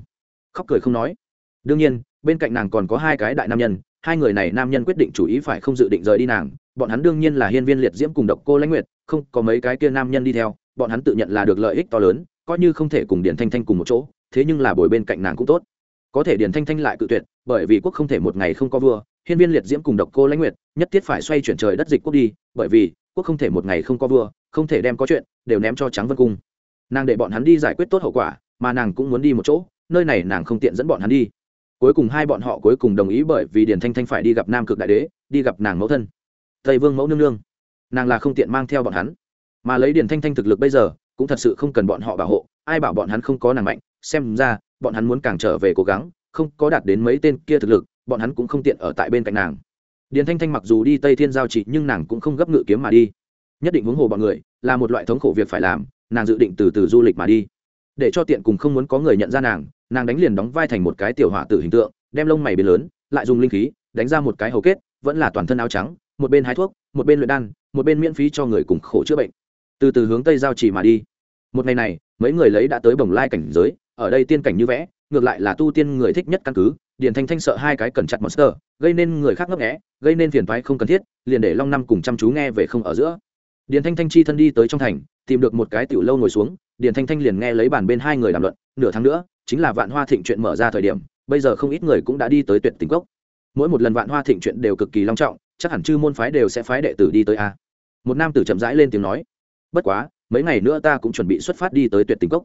khóc cười không nói. Đương nhiên, bên cạnh nàng còn có hai cái đại nam nhân, hai người này nam nhân quyết định chủ ý phải không dự định rời đi nàng, bọn hắn đương nhiên là hiên viên liệt diễm cùng độc cô lãnh nguyệt, không có mấy cái kia nam nhân đi theo, bọn hắn tự nhận là được lợi ích to lớn, coi như không thể cùng điển thanh thanh cùng một chỗ, thế nhưng là bồi bên cạnh nàng cũng tốt. Có thể điển thanh thanh lại cự tuyệt, bởi vì quốc không thể một ngày không có vua, hiên viên liệt diễm cùng độc cô lãnh nguyệt, nhất thiết phải xoay chuyển trời đất dịch quốc đi, bởi vì, quốc không thể một ngày không có vua, không thể đem có chuyện, đều ném cho trắng vân cung. Nàng để bọn hắn đi giải quyết tốt hậu quả, mà nàng cũng muốn đi một chỗ nơi này nàng không tiện dẫn bọn hắn đi. Cuối cùng hai bọn họ cuối cùng đồng ý bởi vì điền thanh thanh phải đi gặp nam cực đại đế, đi gặp nàng mẫu thân. Tây vương mẫu nương nương. Nàng là không tiện mang theo bọn hắn. Mà lấy điền thanh thanh thực lực bây giờ, cũng thật sự không cần bọn họ bảo hộ, ai bảo bọn hắn không có nàng mạnh, xem ra, bọn hắn muốn càng trở về cố gắng, không có đạt đến mấy tên kia thực lực, bọn hắn cũng không tiện ở tại bên cạnh nàng. Điền thanh thanh mặc dù đi tây thiên giao trị nhưng nàng cũng không gấp ngự kiếm mà đi. Nhất định huống hồ bọn người, là một loại thống khổ việc phải làm, nàng dự định từ từ du lịch mà đi. Để cho tiện cùng không muốn có người nhận ra nàng nàng đánh liền đóng vai thành một cái tiểu hỏa tử hình tượng, đem lông mày biến lớn, lại dùng linh khí, đánh ra một cái hầu kết, vẫn là toàn thân áo trắng, một bên hái thuốc, một bên luyện đan, một bên miễn phí cho người cùng khổ chữa bệnh. Từ từ hướng tây giao chỉ mà đi. Một ngày này, mấy người lấy đã tới bồng lai cảnh giới, ở đây tiên cảnh như vẽ, ngược lại là tu tiên người thích nhất căn cứ, điền thanh thanh sợ hai cái cẩn chặt monster, gây nên người khác ngấp nghẽ gây nên phiền thoái không cần thiết, liền để long năm cùng chăm chú nghe về không ở giữa. Điền thanh thanh chi thân đi tới trong thành, tìm được một cái tiểu lâu ngồi xuống, điền thanh thanh liền nghe lấy bàn bên hai người đàm luận, nửa tháng nữa chính là vạn hoa thịnh chuyện mở ra thời điểm, bây giờ không ít người cũng đã đi tới tuyệt tình cốc. Mỗi một lần vạn hoa thịnh chuyện đều cực kỳ long trọng, chắc hẳn chư môn phái đều sẽ phái đệ tử đi tới a. Một nam tử chậm rãi lên tiếng nói, bất quá, mấy ngày nữa ta cũng chuẩn bị xuất phát đi tới tuyệt tình cốc.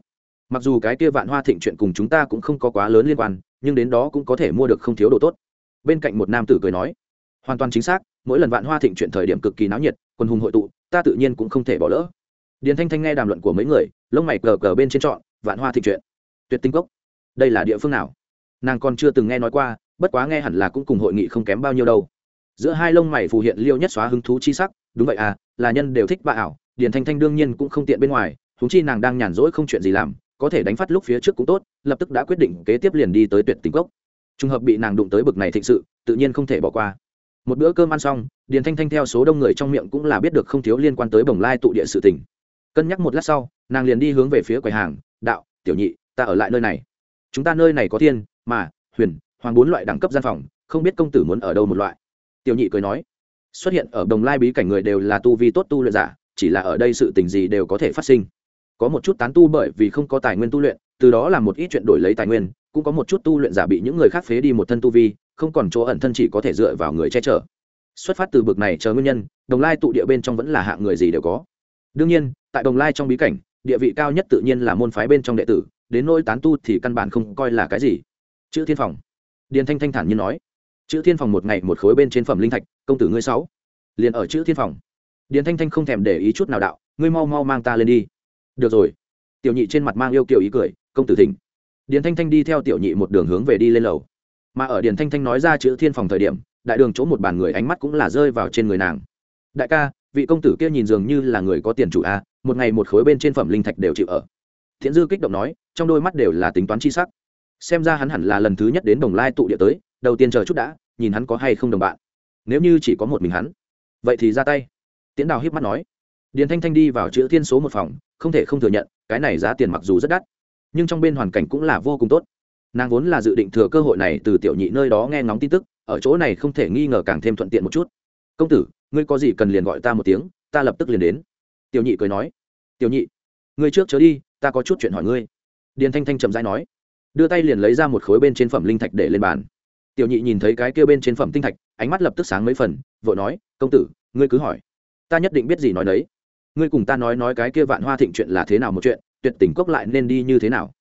Mặc dù cái kia vạn hoa thịnh chuyện cùng chúng ta cũng không có quá lớn liên quan, nhưng đến đó cũng có thể mua được không thiếu đồ tốt. Bên cạnh một nam tử cười nói, hoàn toàn chính xác, mỗi lần vạn hoa thịnh chuyện thời điểm cực kỳ náo nhiệt, quân hùng hội tụ, ta tự nhiên cũng không thể bỏ lỡ. Điền thanh thanh nghe đàm luận của mấy người, lông mày cờ cờ bên trên trọn, vạn hoa thịnh chuyện, tuyệt tinh cốc đây là địa phương nào? Nàng còn chưa từng nghe nói qua, bất quá nghe hẳn là cũng cùng hội nghị không kém bao nhiêu đâu. Giữa hai lông mày phù hiện liêu nhất xóa hứng thú chi sắc, đúng vậy à là nhân đều thích bà ảo, điền thanh thanh đương nhiên cũng không tiện bên ngoài thúng chi nàng đang nhàn rỗi không chuyện gì làm, có thể đánh phát lúc phía trước cũng tốt, lập tức đã quyết định kế tiếp liền đi tới tuyệt tình cốc. Trùng hợp bị nàng đụng tới bực này thịnh sự, tự nhiên không thể bỏ qua. Một bữa cơm ăn xong, điền thanh thanh theo số đông người trong miệng cũng là biết được không thiếu liên quan tới bồng lai tụ địa sự tỉnh cân nhắc một lát sau, nàng liền đi hướng về phía quầy hàng, đạo, tiểu nhị, ta ở lại nơi này chúng ta nơi này có thiên, mà, huyền, hoàng bốn loại đẳng cấp gian phòng, không biết công tử muốn ở đâu một loại. Tiểu nhị cười nói, xuất hiện ở đồng lai bí cảnh người đều là tu vi tốt tu luyện giả, chỉ là ở đây sự tình gì đều có thể phát sinh. Có một chút tán tu bởi vì không có tài nguyên tu luyện, từ đó là một ít chuyện đổi lấy tài nguyên, cũng có một chút tu luyện giả bị những người khác phế đi một thân tu vi, không còn chỗ ẩn thân chỉ có thể dựa vào người che chở. Xuất phát từ bực này chờ nguyên nhân, đồng lai tụ địa bên trong vẫn là hạng người gì đều có. Đương nhiên, tại đồng lai trong bí cảnh, địa vị cao nhất tự nhiên là môn phái bên trong đệ tử đến nỗi tán tu thì căn bản không coi là cái gì. Chữ thiên phòng. Điền thanh thanh thản như nói. Chữ thiên phòng một ngày một khối bên trên phẩm linh thạch, công tử ngươi sáu. Liền ở chữ thiên phòng. Điền thanh thanh không thèm để ý chút nào đạo, ngươi mau mau mang ta lên đi. Được rồi. Tiểu nhị trên mặt mang yêu kiểu ý cười, công tử thỉnh. Điền thanh thanh đi theo tiểu nhị một đường hướng về đi lên lầu. Mà ở điền thanh thanh nói ra chữ thiên phòng thời điểm, đại đường chỗ một bàn người ánh mắt cũng là rơi vào trên người nàng. Đại ca, vị công tử kia nhìn dường như là người có tiền chủ a, một ngày một khối bên trên phẩm linh thạch đều chịu ở. Thiện dư kích động nói trong đôi mắt đều là tính toán chi sắc. Xem ra hắn hẳn là lần thứ nhất đến đồng lai tụ địa tới, đầu tiên chờ chút đã, nhìn hắn có hay không đồng bạn. Nếu như chỉ có một mình hắn, vậy thì ra tay. Tiễn đào hiếp mắt nói. Điền thanh thanh đi vào chữ thiên số một phòng, không thể không thừa nhận, cái này giá tiền mặc dù rất đắt, nhưng trong bên hoàn cảnh cũng là vô cùng tốt. Nàng vốn là dự định thừa cơ hội này từ tiểu nhị nơi đó nghe ngóng tin tức, ở chỗ này không thể nghi ngờ càng thêm thuận tiện một chút. Công tử, ngươi có gì cần liền gọi ta một tiếng, ta lập tức liền đến. Tiểu nhị cười nói. Tiểu nhị, ngươi trước chớ đi, ta có chút chuyện hỏi ngươi điền thanh thanh trầm rãi nói, đưa tay liền lấy ra một khối bên trên phẩm linh thạch để lên bàn. Tiểu nhị nhìn thấy cái kia bên trên phẩm tinh thạch, ánh mắt lập tức sáng mấy phần, vội nói, công tử, ngươi cứ hỏi. Ta nhất định biết gì nói đấy ngươi cùng ta nói nói cái kia vạn hoa thịnh chuyện là thế nào một chuyện, tuyệt tình cốc lại nên đi như thế nào?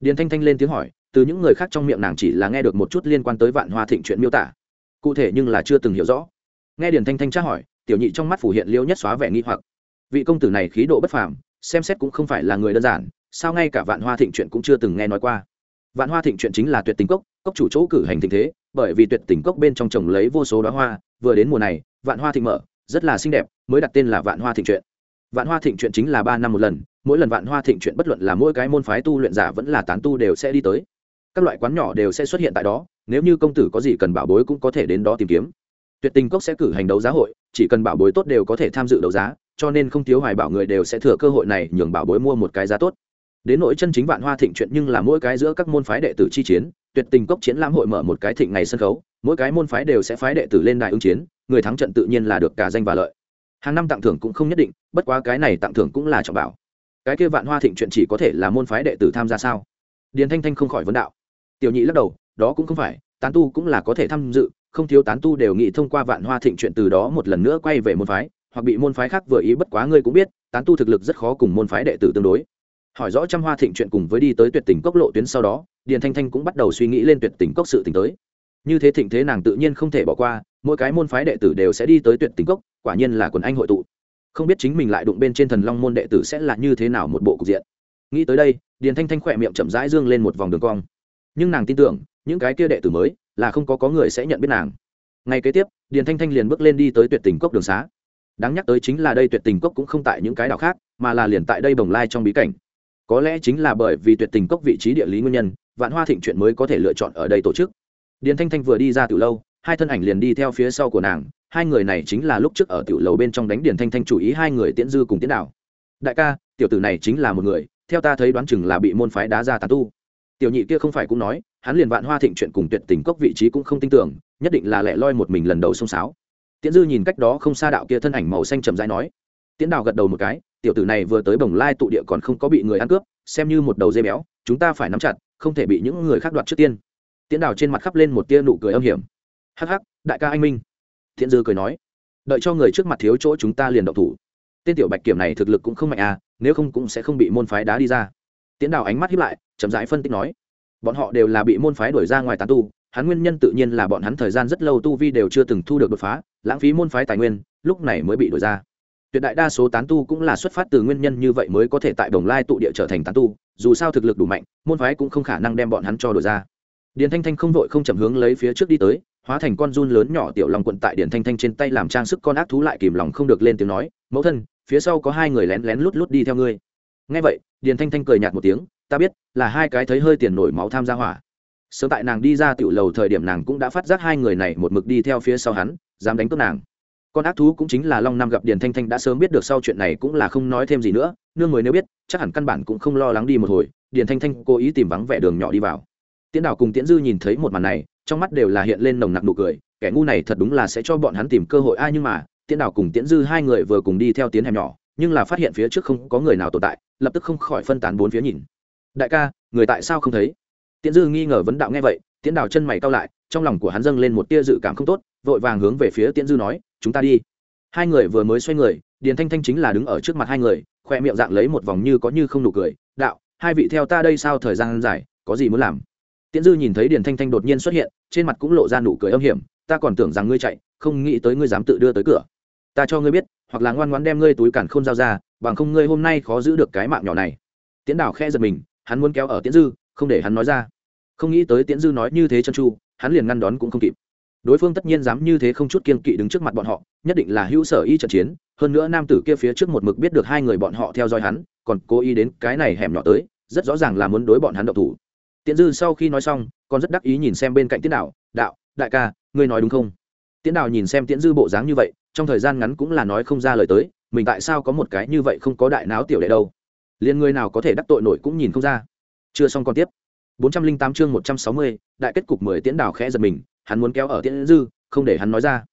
Điền thanh thanh lên tiếng hỏi, từ những người khác trong miệng nàng chỉ là nghe được một chút liên quan tới vạn hoa thịnh chuyện miêu tả. Cụ thể nhưng là chưa từng hiểu rõ. Nghe điền thanh thanh tra hỏi, tiểu nhị trong mắt phủ hiện liêu nhất xóa vẻ nghi hoặc. Vị công tử này khí độ bất phàm, xem xét cũng không phải là người đơn giản sao ngay cả vạn hoa thịnh chuyện cũng chưa từng nghe nói qua? Vạn hoa thịnh chuyện chính là tuyệt tình cốc cốc chủ chỗ cử hành tình thế, bởi vì tuyệt tình cốc bên trong trồng lấy vô số đoá hoa, vừa đến mùa này, vạn hoa thịnh mở, rất là xinh đẹp, mới đặt tên là vạn hoa thịnh chuyện. Vạn hoa thịnh chuyện chính là ba năm một lần, mỗi lần vạn hoa thịnh chuyện bất luận là mỗi cái môn phái tu luyện giả vẫn là tán tu đều sẽ đi tới. Các loại quán nhỏ đều sẽ xuất hiện tại đó, nếu như công tử có gì cần bảo bối cũng có thể đến đó tìm kiếm. Tuyệt tình cốc sẽ cử hành đấu giá hội, chỉ cần bảo bối tốt đều có thể tham dự đấu giá, cho nên không thiếu hoài bảo người đều sẽ thừa cơ hội này nhường bảo bối mua một cái giá tốt đến nỗi chân chính vạn hoa thịnh chuyện nhưng là mỗi cái giữa các môn phái đệ tử chi chiến, tuyệt tình cốc chiến lãm hội mở một cái thịnh ngày sân khấu, mỗi cái môn phái đều sẽ phái đệ tử lên đài ứng chiến, người thắng trận tự nhiên là được cả danh và lợi. Hàng năm tặng thưởng cũng không nhất định, bất quá cái này tặng thưởng cũng là trọng bảo. Cái kia vạn hoa thịnh chuyện chỉ có thể là môn phái đệ tử tham gia sao? Điền thanh thanh không khỏi vấn đạo. Tiểu nhị lắc đầu, đó cũng không phải, tán tu cũng là có thể tham dự, không thiếu tán tu đều nghĩ thông qua vạn hoa thịnh chuyện từ đó một lần nữa quay về môn phái, hoặc bị môn phái khác vừa ý bất quá ngươi cũng biết, tán tu thực lực rất khó cùng môn phái đệ tử tương đối hỏi rõ trăm hoa thịnh chuyện cùng với đi tới tuyệt tình cốc lộ tuyến sau đó, điền thanh thanh cũng bắt đầu suy nghĩ lên tuyệt tình cốc sự tình tới. Như thế thịnh thế nàng tự nhiên không thể bỏ qua, mỗi cái môn phái đệ tử đều sẽ đi tới tuyệt tình cốc, quả nhiên là quần anh hội tụ. Không biết chính mình lại đụng bên trên thần long môn đệ tử sẽ là như thế nào một bộ cục diện. Nghĩ tới đây, điền thanh thanh khỏe miệng chậm rãi dương lên một vòng đường cong. Nhưng nàng tin tưởng, những cái kia đệ tử mới, là không có có người sẽ nhận biết nàng. Ngày kế tiếp, điền thanh thanh liền bước lên đi tới tuyệt tình cốc đường xá. Đáng nhắc tới chính là đây tuyệt tình cốc cũng không tại những cái đảo khác, mà là liền tại đây bồng lai trong bí cảnh có lẽ chính là bởi vì tuyệt tình cốc vị trí địa lý nguyên nhân, vạn hoa thịnh chuyện mới có thể lựa chọn ở đây tổ chức. Điền thanh thanh vừa đi ra từ lâu, hai thân ảnh liền đi theo phía sau của nàng, hai người này chính là lúc trước ở tiểu lầu bên trong đánh điền thanh thanh chủ ý hai người tiễn dư cùng tiến đạo đại ca, tiểu tử này chính là một người, theo ta thấy đoán chừng là bị môn phái đá ra tàn tu. Tiểu nhị kia không phải cũng nói, hắn liền vạn hoa thịnh chuyện cùng tuyệt tình cốc vị trí cũng không tin tưởng, nhất định là lẻ loi một mình lần đầu xông sáo tiễn dư nhìn cách đó không xa đạo kia thân ảnh màu xanh trầm rãi nói tiễn đào gật đầu một cái, tiểu tử này vừa tới bồng lai tụ địa còn không có bị người ăn cướp, xem như một đầu dây béo, chúng ta phải nắm chặt, không thể bị những người khác đoạt trước tiên. Tiễn đào trên mặt khắp lên một tia nụ cười âm hiểm. Hắc hắc, đại ca anh minh. Thiện dư cười nói, đợi cho người trước mặt thiếu chỗ chúng ta liền động thủ. Tên tiểu bạch kiểm này thực lực cũng không mạnh à nếu không cũng sẽ không bị môn phái đá đi ra. Tiễn đào ánh mắt hiếp lại, chậm rãi phân tích nói, bọn họ đều là bị môn phái đuổi ra ngoài tán tu, hắn nguyên nhân tự nhiên là bọn hắn thời gian rất lâu tu vi đều chưa từng thu được đột phá, lãng phí môn phái tài nguyên, lúc này mới bị đuổi ra tuyệt đại đa số tán tu cũng là xuất phát từ nguyên nhân như vậy mới có thể tại đồng lai tụ địa trở thành tán tu, dù sao thực lực đủ mạnh, môn phái cũng không khả năng đem bọn hắn cho đổi ra. Điền thanh thanh không vội không chậm hướng lấy phía trước đi tới, hóa thành con run lớn nhỏ tiểu lòng quận tại điền thanh thanh trên tay làm trang sức con ác thú lại kìm lòng không được lên tiếng nói, mẫu thân, phía sau có hai người lén lén lút lút đi theo ngươi. Ngay vậy, điền thanh thanh cười nhạt một tiếng, ta biết, là hai cái thấy hơi tiền nổi máu tham gia hỏa. Sớm tại nàng đi ra tiểu lầu thời điểm nàng cũng đã phát giác hai người này một mực đi theo phía sau hắn, dám đánh cướp nàng con ác thú cũng chính là long năm gặp điền thanh thanh đã sớm biết được sau chuyện này cũng là không nói thêm gì nữa, nương người nếu biết, chắc hẳn căn bản cũng không lo lắng đi một hồi, điền thanh thanh cố ý tìm vắng vẻ đường nhỏ đi vào. Tiễn đào cùng tiễn dư nhìn thấy một màn này, trong mắt đều là hiện lên nồng nặc nụ cười, kẻ ngu này thật đúng là sẽ cho bọn hắn tìm cơ hội, ai nhưng mà, tiễn đào cùng tiễn dư hai người vừa cùng đi theo tiến hẻm nhỏ, nhưng là phát hiện phía trước không có người nào tồn tại, lập tức không khỏi phân tán bốn phía nhìn. Đại ca, người tại sao không thấy? Tiễn dư nghi ngờ vấn đạo nghe vậy, tiễn đào chân mày cao lại, trong lòng của hắn dâng lên một tia dự cảm không tốt, vội vàng hướng về phía tiễn dư nói chúng ta đi. Hai người vừa mới xoay người, điền thanh thanh chính là đứng ở trước mặt hai người, khoe miệng dạng lấy một vòng như có như không nụ cười, đạo, hai vị theo ta đây sao thời gian dài, có gì muốn làm? Tiễn dư nhìn thấy điền thanh thanh đột nhiên xuất hiện, trên mặt cũng lộ ra nụ cười âm hiểm, ta còn tưởng rằng ngươi chạy, không nghĩ tới ngươi dám tự đưa tới cửa. Ta cho ngươi biết, hoặc là ngoan ngoãn đem ngươi túi cản khôn giao ra, bằng không ngươi hôm nay khó giữ được cái mạng nhỏ này. Tiễn đảo khe giật mình, hắn muốn kéo ở tiễn dư, không để hắn nói ra. Không nghĩ tới tiễn dư nói như thế chân chu, hắn liền ngăn đón cũng không kịp đối phương tất nhiên dám như thế không chút kiên kỵ đứng trước mặt bọn họ nhất định là hữu sở y trận chiến hơn nữa nam tử kia phía trước một mực biết được hai người bọn họ theo dõi hắn còn cố ý đến cái này hẻm nhỏ tới rất rõ ràng là muốn đối bọn hắn độc thủ. Tiễn dư sau khi nói xong còn rất đắc ý nhìn xem bên cạnh tiễn đạo đạo đại ca ngươi nói đúng không? Tiễn đạo nhìn xem tiễn dư bộ dáng như vậy trong thời gian ngắn cũng là nói không ra lời tới mình tại sao có một cái như vậy không có đại náo tiểu đệ đâu? Liền người nào có thể đắc tội nổi cũng nhìn không ra. Chưa xong còn tiếp. 408 chương 160, đại kết cục mười tiễn đào khẽ giật mình hắn muốn kéo ở tiễn dư, không để hắn nói ra.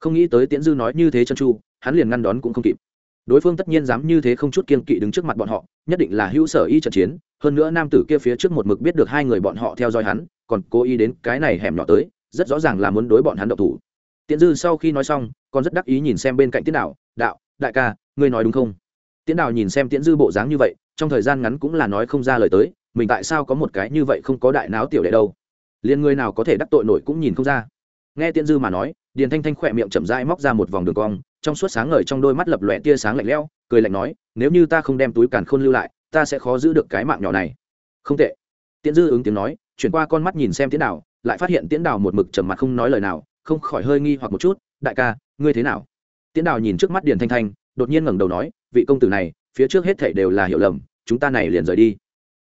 Không nghĩ tới tiễn dư nói như thế chân chu, hắn liền ngăn đón cũng không kịp. Đối phương tất nhiên dám như thế không chút kiên kỵ đứng trước mặt bọn họ, nhất định là hữu sở y trận chiến, hơn nữa nam tử kia phía trước một mực biết được hai người bọn họ theo dõi hắn, còn cố ý đến cái này hẻm nhỏ tới, rất rõ ràng là muốn đối bọn hắn độc thủ. Tiễn dư sau khi nói xong, còn rất đắc ý nhìn xem bên cạnh tiễn đạo đạo, đại ca, ngươi nói đúng không? Tiễn đạo nhìn xem tiễn dư bộ dáng như vậy, trong thời gian ngắn cũng là nói không ra lời tới, mình tại sao có một cái như vậy không có đại náo tiểu đệ đâu? Liền người nào có thể đắc tội nổi cũng nhìn không ra. Nghe tiễn dư mà nói, điền thanh thanh khỏe miệng chậm rãi móc ra một vòng đường cong, trong suốt sáng ngời trong đôi mắt lập lòe tia sáng lạnh lẽo, cười lạnh nói, nếu như ta không đem túi càn khôn lưu lại, ta sẽ khó giữ được cái mạng nhỏ này. Không tệ. Tiễn dư ứng tiếng nói, chuyển qua con mắt nhìn xem tiễn đào, lại phát hiện tiễn đào một mực trầm mặt không nói lời nào, không khỏi hơi nghi hoặc một chút, đại ca, ngươi thế nào? Tiễn đào nhìn trước mắt điền thanh thanh, đột nhiên ngẩng đầu nói, vị công tử này, phía trước hết thảy đều là hiểu lầm, chúng ta này liền rời đi.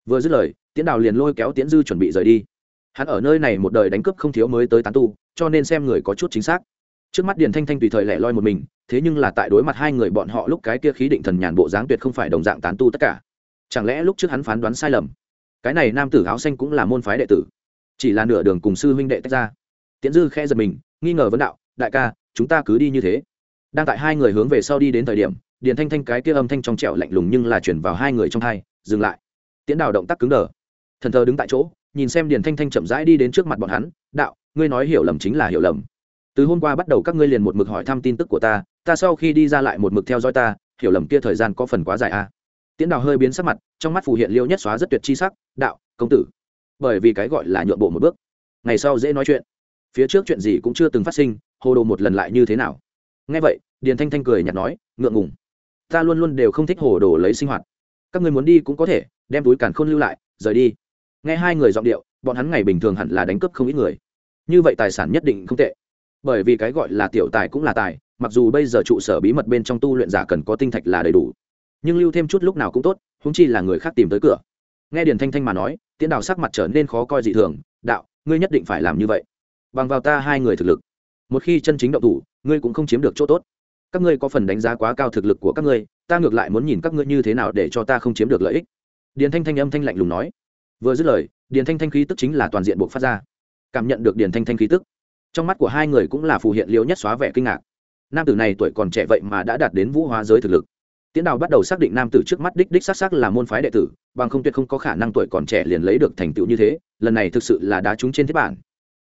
Vừa dứt lời, tiễn đào liền lôi kéo tiễn dư chuẩn bị rời đi hắn ở nơi này một đời đánh cướp không thiếu mới tới tán tu, cho nên xem người có chút chính xác. Trước mắt điền thanh thanh tùy thời lẻ loi một mình, thế nhưng là tại đối mặt hai người bọn họ lúc cái kia khí định thần nhàn bộ dáng tuyệt không phải đồng dạng tán tu tất cả. Chẳng lẽ lúc trước hắn phán đoán sai lầm? Cái này nam tử áo xanh cũng là môn phái đệ tử. Chỉ là nửa đường cùng sư huynh đệ tách ra. Tiễn dư khe giật mình, nghi ngờ vấn đạo, đại ca, chúng ta cứ đi như thế. Đang tại hai người hướng về sau đi đến thời điểm, điền thanh thanh cái kia âm thanh trong trẻo lạnh lùng nhưng là chuyển vào hai người trong hai, dừng lại. Tiễn đào động tác cứng đờ. Thần thờ đứng tại chỗ nhìn xem điền thanh thanh chậm rãi đi đến trước mặt bọn hắn, đạo, ngươi nói hiểu lầm chính là hiểu lầm. Từ hôm qua bắt đầu các ngươi liền một mực hỏi thăm tin tức của ta ta sau khi đi ra lại một mực theo dõi ta, hiểu lầm kia thời gian có phần quá dài a à. tiễn đào hơi biến sắc mặt, trong mắt phù hiện liêu nhất xóa rất tuyệt chi sắc, đạo, công tử. Bởi vì cái gọi là nhượng bộ một bước. Ngày sau dễ nói chuyện. Phía trước chuyện gì cũng chưa từng phát sinh, hồ đồ một lần lại như thế nào? Nghe vậy, điền thanh thanh cười nhạt nói, ngượng ngùng. Ta luôn luôn đều không thích hồ đồ lấy sinh hoạt. Các người muốn đi cũng có thể, đem túi càn khôn lưu lại, rời đi nghe hai người giọng điệu, bọn hắn ngày bình thường hẳn là đánh cướp không ít người. Như vậy tài sản nhất định không tệ. Bởi vì cái gọi là tiểu tài cũng là tài, mặc dù bây giờ trụ sở bí mật bên trong tu luyện giả cần có tinh thạch là đầy đủ, nhưng lưu thêm chút lúc nào cũng tốt húng chi là người khác tìm tới cửa. Nghe điền thanh thanh mà nói tiến đào sắc mặt trở nên khó coi dị thường, đạo, ngươi nhất định phải làm như vậy. Bằng vào ta hai người thực lực, một khi chân chính động thủ, ngươi cũng không chiếm được chỗ tốt. Các ngươi có phần đánh giá quá cao thực lực của các ngươi, ta ngược lại muốn nhìn các ngươi như thế nào để cho ta không chiếm được lợi ích. Điền thanh thanh âm thanh lạnh lùng nói vừa dứt lời, điền thanh thanh khí tức chính là toàn diện buộc phát ra. Cảm nhận được điền thanh thanh khí tức, trong mắt của hai người cũng là phù hiện liễu nhất xóa vẻ kinh ngạc. Nam tử này tuổi còn trẻ vậy mà đã đạt đến vũ hóa giới thực lực. Tiến đào bắt đầu xác định nam tử trước mắt đích đích xác xác là môn phái đệ tử, bằng không tuyệt không có khả năng tuổi còn trẻ liền lấy được thành tựu như thế, lần này thực sự là đá trúng trên thiết bản.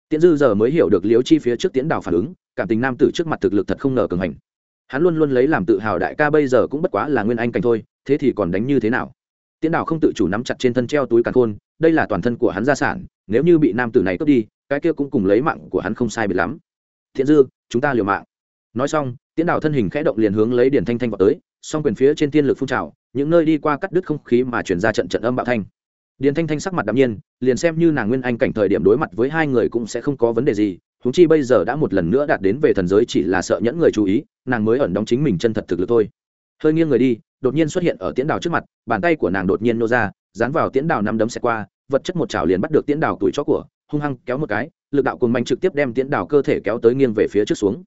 Tiễn dư giờ mới hiểu được liễu chi phía trước tiến đào phản ứng, cảm tình nam tử trước mặt thực lực thật không ngờ cường hành. Hắn luôn luôn lấy làm tự hào đại ca bây giờ cũng bất quá là nguyên anh cảnh thôi, thế thì còn đánh như thế nào? Tiễn đào không tự chủ nắm chặt trên thân treo túi càn khôn, đây là toàn thân của hắn gia sản, nếu như bị nam tử này cướp đi, cái kia cũng cùng lấy mạng của hắn không sai biệt lắm. Thiện dư, chúng ta liều mạng. Nói xong Tiễn đào thân hình khẽ động liền hướng lấy điển thanh thanh vào tới, song quyền phía trên tiên lực phun trào, những nơi đi qua cắt đứt không khí mà chuyển ra trận trận âm bạo thanh. Điền thanh thanh sắc mặt đ ạ m nhiên, liền xem như nàng nguyên anh cảnh thời điểm đối mặt với hai người cũng sẽ không có vấn đề gì húng chi bây giờ đã một lần nữa đạt đến về thần giới chỉ là sợ nhẫn người chú ý, nàng mới ẩn đóng chính mình chân thật thực lực thôi. Hơi nghiêng người đi đột nhiên xuất hiện ở tiễn đào trước mặt, bàn tay của nàng đột nhiên nô ra, dán vào tiễn đào nắm đấm xẹt qua, vật chất một chảo liền bắt được tiễn đào tuổi chó của, hung hăng kéo một cái, lực đạo cùng mạnh trực tiếp đem tiễn đào cơ thể kéo tới nghiêng về phía trước xuống.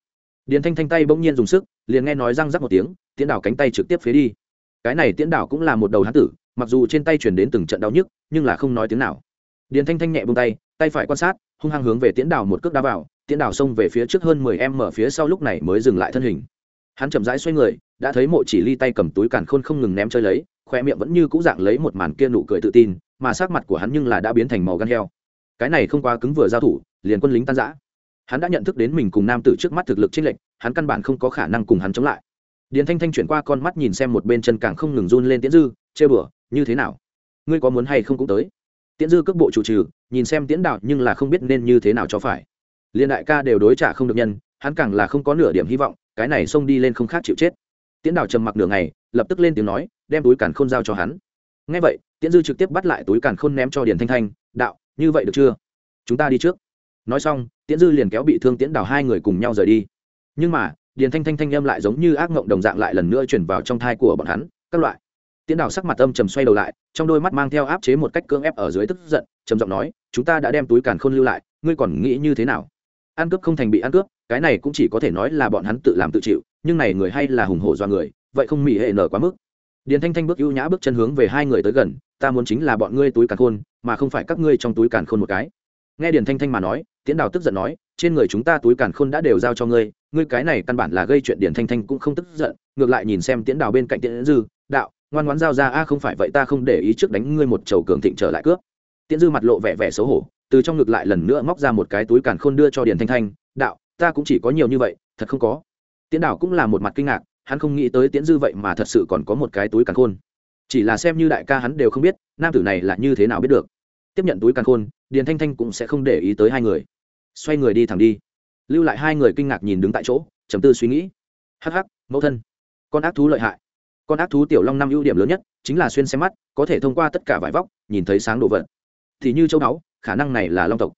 Điền thanh thanh tay bỗng nhiên dùng sức, liền nghe nói răng rắc một tiếng, tiễn đào cánh tay trực tiếp phía đi. Cái này tiễn đào cũng là một đầu hán tử, mặc dù trên tay chuyển đến từng trận đau nhức, nhưng là không nói tiếng nào. Điền thanh thanh nhẹ bông tay tay phải quan sát, hung hăng hướng về tiễn đào một cước đá vào, tiễn đào xông về phía trước hơn mười em mở phía sau lúc này mới dừng lại thân hình. Hắn chậm rãi xoay người đã thấy mộ chỉ ly tay cầm túi càn khôn không ngừng ném chơi lấy khoe miệng vẫn như cũ dạng lấy một màn kia nụ cười tự tin, mà sắc mặt của hắn nhưng là đã biến thành màu gan heo. Cái này không quá cứng vừa giao thủ, liền quân lính tan giã hắn đã nhận thức đến mình cùng nam tử trước mắt thực lực t r ê n lệch, hắn căn bản không có khả năng cùng hắn chống lại. Điền thanh thanh chuyển qua con mắt nhìn xem một bên chân càng không ngừng run lên tiễn dư chê bửa như thế nào? Ngươi có muốn hay không cũng tới. Tiễn dư cước bộ chủ trừ, nhìn xem tiễn đạo nhưng là không biết nên như thế nào cho phải. Liên đại ca đều đối trả không được nhân, hắn càng là không có nửa điểm hy vọng, cái này xông đi lên không khác chịu chết tiễn đào trầm mặc nửa ngày, lập tức lên tiếng nói, đem túi càn khôn giao cho hắn. Ngay vậy, tiễn dư trực tiếp bắt lại túi càn khôn ném cho điền thanh thanh, đạo, như vậy được chưa? Chúng ta đi trước. Nói xong, tiễn dư liền kéo bị thương tiễn đào hai người cùng nhau rời đi. Nhưng mà, điền thanh thanh thanh âm lại giống như ác mộng đồng dạng lại lần nữa chuyển vào trong thai của bọn hắn, các loại. Tiễn đào sắc mặt âm trầm xoay đầu lại, trong đôi mắt mang theo áp chế một cách cưỡng ép ở dưới tức giận, trầm giọng nói, chúng ta đã đem túi càn khôn lưu lại, ngươi còn nghĩ như thế nào? Ăn cướp không thành bị ăn cướp cái này cũng chỉ có thể nói là bọn hắn tự làm tự chịu, nhưng này người hay là hùng hổ do người, vậy không mỹ hệ nở quá mức. Điền thanh thanh bước ưu nhã bước chân hướng về hai người tới gần, ta muốn chính là bọn ngươi túi càn khôn, mà không phải các ngươi trong túi càn khôn một cái. Nghe điền thanh thanh mà nói tiến đào tức giận nói, trên người chúng ta túi càn khôn đã đều giao cho ngươi ngươi cái này căn bản là gây chuyện. Điền thanh thanh cũng không tức giận, ngược lại nhìn xem tiến đào bên cạnh tiến dư, đạo, ngoan ngoãn giao ra, a, không phải vậy ta không để ý trước đánh ngươi một chầu cường thịnh trở lại cướp. Tiến dư mặt lộ vẻ vẻ xấu hổ, từ trong ngực lại lần nữa móc ra một cái túi càn khôn đưa cho điền thanh thanh, đạo ta cũng chỉ có nhiều như vậy, thật không có. Tiến đảo cũng là một mặt kinh ngạc, hắn không nghĩ tới tiễn dư vậy mà thật sự còn có một cái túi càn khôn. Chỉ là xem như đại ca hắn đều không biết, nam tử này là như thế nào biết được. Tiếp nhận túi càn khôn, điền thanh thanh cũng sẽ không để ý tới hai người. Xoay người đi thẳng đi. Lưu lại hai người kinh ngạc nhìn đứng tại chỗ chấm tư suy nghĩ. Hắc hắc, mẫu thân. Con ác thú lợi hại. Con ác thú tiểu long năm ưu điểm lớn nhất, chính là xuyên xem mắt, có thể thông qua tất cả vải vóc, nhìn thấy sáng đồ vật. Thì như châu báu, khả năng này là long tộc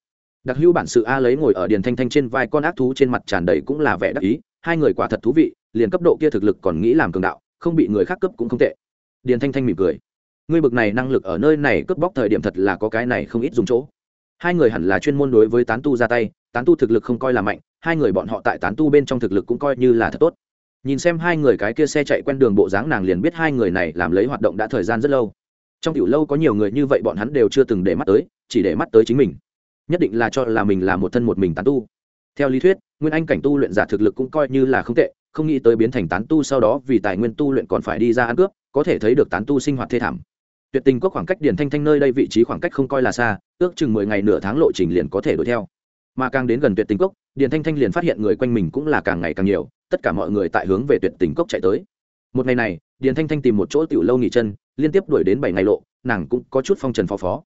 đặc hữu bản sự a lấy ngồi ở điền thanh thanh trên vai con ác thú trên mặt tràn đầy cũng là vẻ đắc ý, hai người quả thật thú vị, liền cấp độ kia thực lực còn nghĩ làm cường đạo, không bị người khác cấp cũng không tệ. Điền thanh thanh mỉm cười. Ngươi bực này năng lực ở nơi này cướp bóc thời điểm thật là có cái này không ít dùng chỗ. Hai người hẳn là chuyên môn đối với tán tu ra tay, tán tu thực lực không coi là mạnh, hai người bọn họ tại tán tu bên trong thực lực cũng coi như là thật tốt. Nhìn xem hai người cái kia xe chạy quen đường bộ dáng nàng liền biết hai người này làm lấy hoạt động đã thời gian rất lâu. Trong tiểu lâu có nhiều người như vậy bọn hắn đều chưa từng để mắt tới, chỉ để mắt tới chính mình nhất định là cho là mình là một thân một mình tán tu. Theo lý thuyết, nguyên anh cảnh tu luyện giả thực lực cũng coi như là không tệ, không nghĩ tới biến thành tán tu sau đó vì tài nguyên tu luyện còn phải đi ra ăn cướp, có thể thấy được tán tu sinh hoạt thê thảm. Tuyệt tình có khoảng cách điển thanh thanh nơi đây vị trí khoảng cách không coi là xa, ước chừng mười ngày nửa tháng lộ trình liền có thể đuổi theo. Mà càng đến gần tuyệt tình cốc điển thanh thanh liền phát hiện người quanh mình cũng là càng ngày càng nhiều, tất cả mọi người tại hướng về tuyệt tình cốc chạy tới. Một ngày này điển thanh thanh tìm một chỗ tiểu lâu nghỉ chân, liên tiếp đuổi đến bảy ngày lộ, nàng cũng có chút phong trần phó phó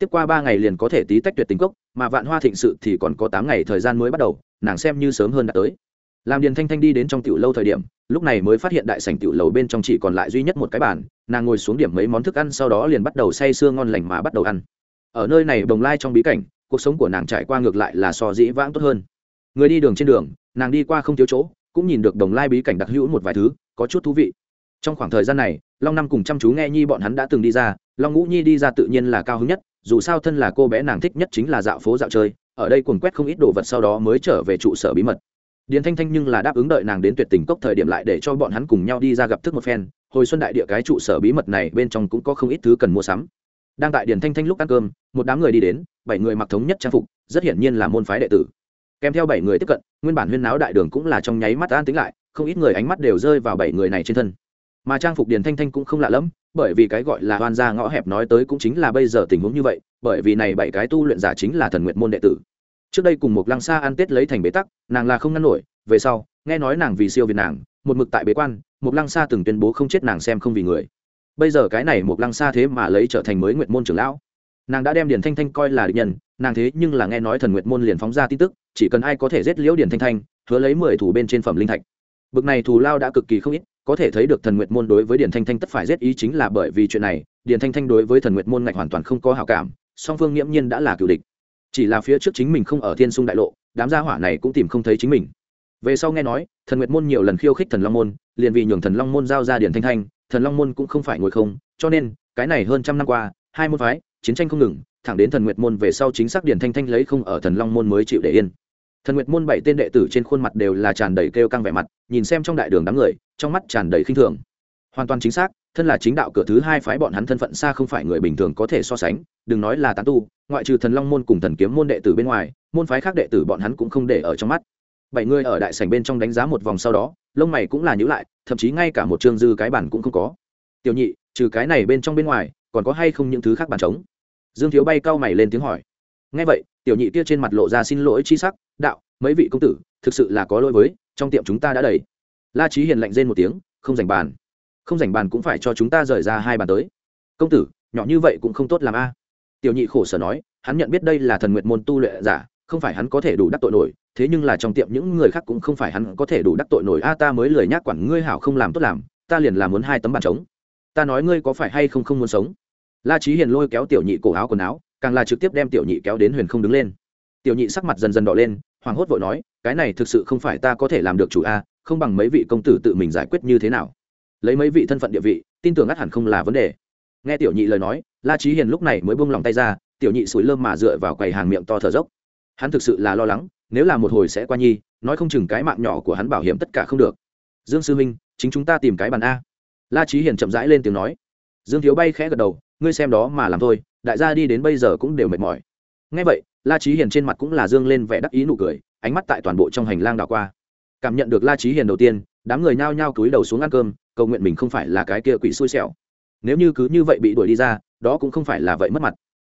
tiếp qua ba ngày liền có thể tí tách tuyệt tình cốc, mà vạn hoa thịnh sự thì còn có tám ngày thời gian mới bắt đầu, nàng xem như sớm hơn đã tới. Làm điền thanh thanh đi đến trong tiểu lâu thời điểm, lúc này mới phát hiện đại sảnh tiểu lầu bên trong chỉ còn lại duy nhất một cái bàn, nàng ngồi xuống điểm mấy món thức ăn sau đó liền bắt đầu say sưa ngon lành mà bắt đầu ăn. Ở nơi này đồng lai trong bí cảnh, cuộc sống của nàng trải qua ngược lại là so dĩ vãng tốt hơn. Người đi đường trên đường, nàng đi qua không thiếu chỗ, cũng nhìn được đồng lai bí cảnh đặc hữu một vài thứ, có chút thú vị. Trong khoảng thời gian này, long năm cùng chăm chú nghe nhi bọn hắn đã từng đi ra, long ngũ nhi đi ra tự nhiên là cao hứng nhất dù sao thân là cô bé nàng thích nhất chính là dạo phố dạo chơi, ở đây cuồng quét không ít đồ vật sau đó mới trở về trụ sở bí mật. Điền thanh thanh nhưng là đáp ứng đợi nàng đến tuyệt tình cốc thời điểm lại để cho bọn hắn cùng nhau đi ra gặp thức một phen, hồi xuân đại địa cái trụ sở bí mật này bên trong cũng có không ít thứ cần mua sắm. Đang tại điền thanh thanh lúc ăn cơm, một đám người đi đến, bảy người mặc thống nhất trang phục, rất hiển nhiên là môn phái đệ tử. Kèm theo bảy người tiếp cận, nguyên bản huyên náo đại đường cũng là trong nháy mắt an tính lại, không ít người ánh mắt đều rơi vào bảy người này trên thân. Mà trang phục điền thanh thanh cũng không lạ lẫm bởi vì cái gọi là hoan gia ngõ hẹp nói tới cũng chính là bây giờ tình huống như vậy, bởi vì này bảy cái tu luyện giả chính là thần nguyện môn đệ tử. Trước đây cùng một lăng xa ăn tết lấy thành bế tắc, nàng là không ngăn nổi, về sau, nghe nói nàng vì siêu việt nàng, một mực tại bế quan một lăng xa từng tuyên bố không chết nàng xem không vì người. Bây giờ cái này một lăng xa thế mà lấy trở thành mới nguyện môn trưởng lão. Nàng đã đem điền thanh thanh coi là định nhân, nàng thế nhưng là nghe nói thần nguyện môn liền phóng ra tin tức, chỉ cần ai có thể giết liễu điền thanh thanh, hứa lấy mười thủ bên trên phẩm linh thạch. Bực này thù lao đã cực kỳ không ít có thể thấy được thần nguyện môn đối với điền thanh thanh tất phải giết ý chính là bởi vì chuyện này, điền thanh thanh đối với thần nguyện môn ngạch hoàn toàn không có hảo cảm, song phương nghiễm nhiên đã là cựu địch. Chỉ là phía trước chính mình không ở thiên sung đại lộ, đám gia hỏa này cũng tìm không thấy chính mình. Về sau nghe nói, thần nguyệt môn nhiều lần khiêu khích thần long môn, liền vì nhường thần long môn giao ra điển thanh thanh, thần long môn cũng không phải ngồi không, cho nên, cái này hơn trăm năm qua, hai môn phái, chiến tranh không ngừng, thẳng đến thần nguyệt môn về sau chính xác điển thanh thanh lấy không ở thần long môn mới chịu để yên thần nguyệt môn bảy tên đệ tử trên khuôn mặt đều là tràn đầy kêu căng vẻ mặt, nhìn xem trong đại đường đám người, trong mắt tràn đầy khinh thường. Hoàn toàn chính xác, thân là chính đạo cửa thứ hai phái bọn hắn thân phận xa không phải người bình thường có thể so sánh, đừng nói là tán tu, ngoại trừ thần long môn cùng thần kiếm môn đệ tử bên ngoài, môn phái khác đệ tử bọn hắn cũng không để ở trong mắt. Bảy người ở đại sảnh bên trong đánh giá một vòng sau đó, lông mày cũng là nhữ lại, thậm chí ngay cả một chương dư cái bản cũng không có. Tiểu nhị, trừ cái này bên trong bên ngoài, còn có hay không những thứ khác bàn trống? Dương thiếu bay cau mày lên tiếng hỏi. Ngay vậy, tiểu nhị kia trên mặt lộ ra xin lỗi chi sắc đạo, mấy vị công tử, thực sự là có lỗi với, trong tiệm chúng ta đã đầy. La trí hiền lạnh rên một tiếng, không dành bàn. Không dành bàn cũng phải cho chúng ta rời ra hai bàn tới. Công tử, nhỏ như vậy cũng không tốt làm a. Tiểu nhị khổ sở nói, hắn nhận biết đây là thần nguyện môn tu luyện giả, không phải hắn có thể đủ đắc tội nổi, thế nhưng là trong tiệm những người khác cũng không phải hắn có thể đủ đắc tội nổi. A, ta mới lười nhác quản ngươi hảo không làm tốt làm, ta liền làm muốn hai tấm bàn trống. Ta nói ngươi có phải hay không không muốn sống? La trí hiền lôi kéo tiểu nhị cổ áo quần áo, càng là trực tiếp đem tiểu nhị kéo đến huyền không đứng lên. Tiểu nhị sắc mặt dần dần đỏ lên hoảng hốt vội nói, cái này thực sự không phải ta có thể làm được chủ a, không bằng mấy vị công tử tự mình giải quyết như thế nào. Lấy mấy vị thân phận địa vị, tin tưởng ắt hẳn không là vấn đề. Nghe tiểu nhị lời nói, la trí hiền lúc này mới buông lòng tay ra, tiểu nhị sủi lơm mà dựa vào quầy hàng miệng to thở dốc. Hắn thực sự là lo lắng, nếu là một hồi sẽ qua nhi, nói không chừng cái mạng nhỏ của hắn bảo hiểm tất cả không được. Dương sư minh chính chúng ta tìm cái bàn a. La trí hiền chậm rãi lên tiếng nói. Dương thiếu bay khẽ gật đầu, ngươi xem đó mà làm thôi, đại gia đi đến bây giờ cũng đều mệt mỏi. Ngay vậy la trí hiền trên mặt cũng là dương lên vẻ đắc ý nụ cười, ánh mắt tại toàn bộ trong hành lang đảo qua. Cảm nhận được la trí hiền đầu tiên, đám người nhao nhao cúi đầu xuống ăn cơm, cầu nguyện mình không phải là cái kia quỷ xui xẻo. Nếu như cứ như vậy bị đuổi đi ra, đó cũng không phải là vậy mất mặt.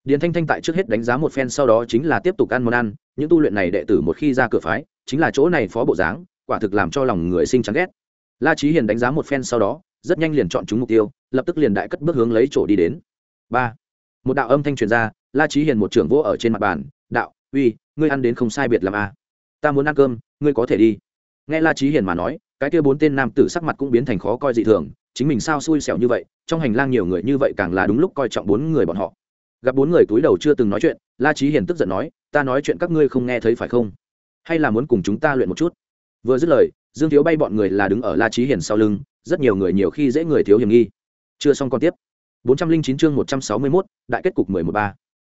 Điền thanh thanh tại trước hết đánh giá một phen sau đó chính là tiếp tục ăn món ăn, những tu luyện này đệ tử một khi ra cửa phái, chính là chỗ này phó bộ dáng, quả thực làm cho lòng người sinh chán ghét. La trí hiền đánh giá một phen sau đó, rất nhanh liền chọn chúng mục tiêu, lập tức liền đại cất bước hướng lấy chỗ đi đến. Ba. Một đạo âm thanh truyền ra la trí hiền một trưởng vô ở trên mặt bàn, đạo, uy, ngươi ăn đến không sai biệt làm a à. ta muốn ăn cơm, ngươi có thể đi. Nghe la trí hiền mà nói, cái kia bốn tên nam tử sắc mặt cũng biến thành khó coi dị thường, chính mình sao xui xẻo như vậy, trong hành lang nhiều người như vậy càng là đúng lúc coi trọng bốn người bọn họ. Gặp bốn người túi đầu chưa từng nói chuyện, la trí hiền tức giận nói, ta nói chuyện các ngươi không nghe thấy phải không? Hay là muốn cùng chúng ta luyện một chút? Vừa dứt lời, dương thiếu bay bọn người là đứng ở la trí hiền sau lưng, rất nhiều người nhiều khi dễ người thiếu hiểm nghi. Chưa xong còn tiếp. bốn trăm linh chín chương một trăm sáu mươi mốt, đại kết cục mười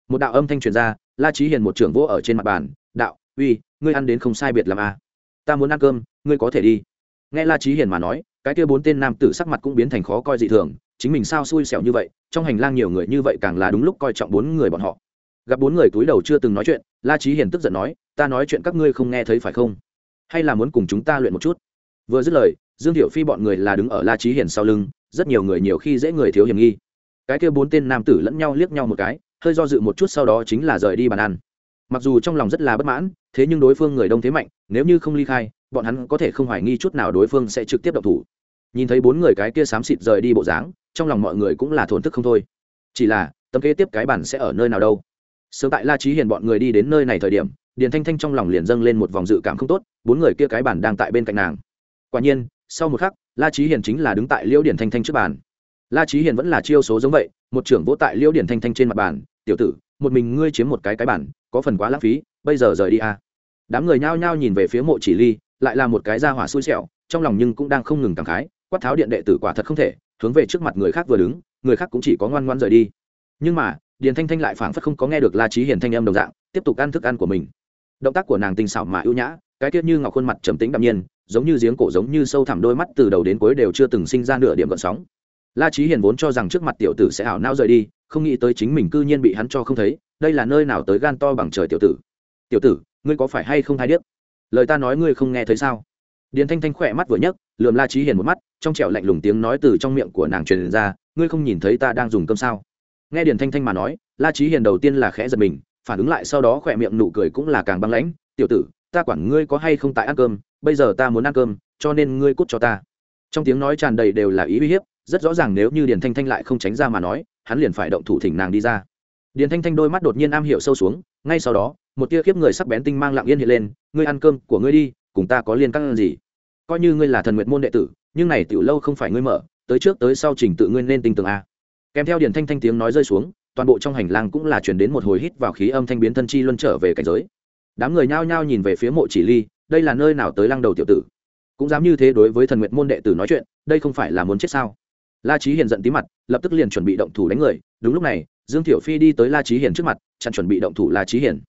một đạo âm thanh truyền ra, la trí hiền một trưởng vỗ ở trên mặt bàn, đạo, uy, ngươi ăn đến không sai biệt làm a à. ta muốn ăn cơm, ngươi có thể đi. Nghe la trí hiền mà nói, cái kia bốn tên nam tử sắc mặt cũng biến thành khó coi dị thường, chính mình sao xui xẻo như vậy, trong hành lang nhiều người như vậy càng là đúng lúc coi trọng bốn người bọn họ. Gặp bốn người túi đầu chưa từng nói chuyện, la trí hiền tức giận nói, ta nói chuyện các ngươi không nghe thấy phải không? Hay là muốn cùng chúng ta luyện một chút? Vừa dứt lời, dương thiệu phi bọn người là đứng ở la trí hiền sau lưng, rất nhiều người nhiều khi dễ người thiếu hiểm nghi cái kia bốn tên nam tử lẫn nhau liếc nhau một cái, hơi do dự một chút sau đó chính là rời đi bàn ăn. Mặc dù trong lòng rất là bất mãn, thế nhưng đối phương người đông thế mạnh, nếu như không ly khai, bọn hắn có thể không hoài nghi chút nào đối phương sẽ trực tiếp động thủ. Nhìn thấy bốn người cái kia xám xịt rời đi bộ dáng, trong lòng mọi người cũng là thổn thức không thôi. Chỉ là, tấm kế tiếp cái bản sẽ ở nơi nào đâu? Sớm tại la trí hiền bọn người đi đến nơi này thời điểm, điền thanh thanh trong lòng liền dâng lên một vòng dự cảm không tốt, bốn người kia cái bản đang tại bên cạnh nàng. Quả nhiên, sau một khắc, la trí hiền chính là đứng tại liễu Điền thanh thanh trước bàn la trí hiền vẫn là chiêu số giống vậy, một trưởng vỗ tại liễu điển thanh thanh trên mặt bàn, tiểu tử, một mình ngươi chiếm một cái cái bản, có phần quá lãng phí, bây giờ rời đi à. đám người nhao nhao nhìn về phía mộ chỉ ly, lại là một cái ra hỏa xui xẻo, trong lòng nhưng cũng đang không ngừng cảm khái, quát tháo điện đệ tử quả thật không thể, hướng về trước mặt người khác vừa đứng, người khác cũng chỉ có ngoan ngoan rời đi. Nhưng mà, điền thanh thanh lại phảng phất không có nghe được la trí hiền thanh âm đồng dạng, tiếp tục ăn thức ăn của mình. Động tác của nàng tinh xảo mà ưu nhã, cái tiết như ngọc khuôn mặt trầm tĩnh đạm nhiên, giống như giếng cổ giống như sâu thẳm đôi mắt từ đầu đến cuối đều chưa từng sinh ra nửa điểm gợn sóng la trí hiền vốn cho rằng trước mặt tiểu tử sẽ ảo não rời đi, không nghĩ tới chính mình cư nhiên bị hắn cho không thấy, đây là nơi nào tới gan to bằng trời tiểu tử. Tiểu tử, ngươi có phải hay không hay điếc? Lời ta nói ngươi không nghe thấy sao? Điền thanh thanh khỏe mắt vừa nhấc, lườm la trí hiền một mắt, trong trẻo lạnh lùng tiếng nói từ trong miệng của nàng truyền ra, ngươi không nhìn thấy ta đang dùng cơm sao? Nghe điền thanh thanh mà nói, la trí hiền đầu tiên là khẽ giật mình, phản ứng lại sau đó khỏe miệng nụ cười cũng là càng băng lãnh, tiểu tử, ta quản ngươi có hay không tại ăn cơm, bây giờ ta muốn ăn cơm, cho nên ngươi cút cho ta. Trong tiếng nói tràn đầy đều là ý uy hiếp rất rõ ràng nếu như điền thanh thanh lại không tránh ra mà nói, hắn liền phải động thủ thỉnh nàng đi ra. Điền thanh thanh đôi mắt đột nhiên am hiểu sâu xuống, ngay sau đó, một tia khiếp người sắc bén tinh mang lặng yên hiện lên, ngươi ăn cơm của ngươi đi, cùng ta có liên căng gì? Coi như ngươi là thần nguyện môn đệ tử, nhưng này tiểu lâu không phải ngươi mở, tới trước tới sau trình tự ngươi nên tinh tường a. Kèm theo điền thanh thanh tiếng nói rơi xuống, toàn bộ trong hành lang cũng là chuyển đến một hồi hít vào khí âm thanh biến thân chi luân trở về cảnh giới. Đám người nhao nhao nhìn về phía mộ chỉ ly, đây là nơi nào tới lăng đầu tiểu tử? Cũng dám như thế đối với thần nguyện môn đệ tử nói chuyện, đây không phải là muốn chết sao? La trí hiền giận tí mặt, lập tức liền chuẩn bị động thủ đánh người. Đúng lúc này, dương Tiểu phi đi tới la trí hiền trước mặt, chặn chuẩn bị động thủ la trí hiền.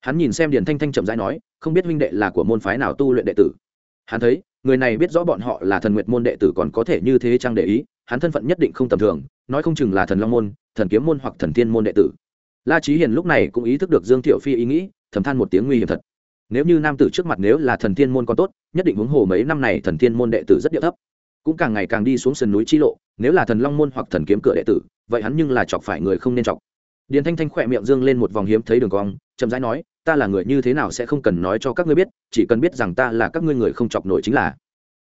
Hắn nhìn xem điền thanh thanh chậm rãi nói, không biết huynh đệ là của môn phái nào tu luyện đệ tử. Hắn thấy, người này biết rõ bọn họ là thần nguyệt môn đệ tử còn có thể như thế trang để ý, hắn thân phận nhất định không tầm thường, nói không chừng là thần long môn, thần kiếm môn hoặc thần tiên môn đệ tử. La trí hiền lúc này cũng ý thức được dương Tiểu phi ý nghĩ, thầm than một tiếng nguy hiểm thật. Nếu như nam tử trước mặt nếu là thần tiên môn còn tốt, nhất định huống hồ mấy năm này thần tiên môn đệ tử rất địa thấp cũng càng ngày càng đi xuống sườn núi chi lộ, nếu là thần long môn hoặc thần kiếm cửa đệ tử, vậy hắn nhưng là chọc phải người không nên chọc. Điền thanh thanh khỏe miệng dương lên một vòng hiếm thấy đường cong, chậm rãi nói, ta là người như thế nào sẽ không cần nói cho các ngươi biết, chỉ cần biết rằng ta là các ngươi người không chọc nổi chính là.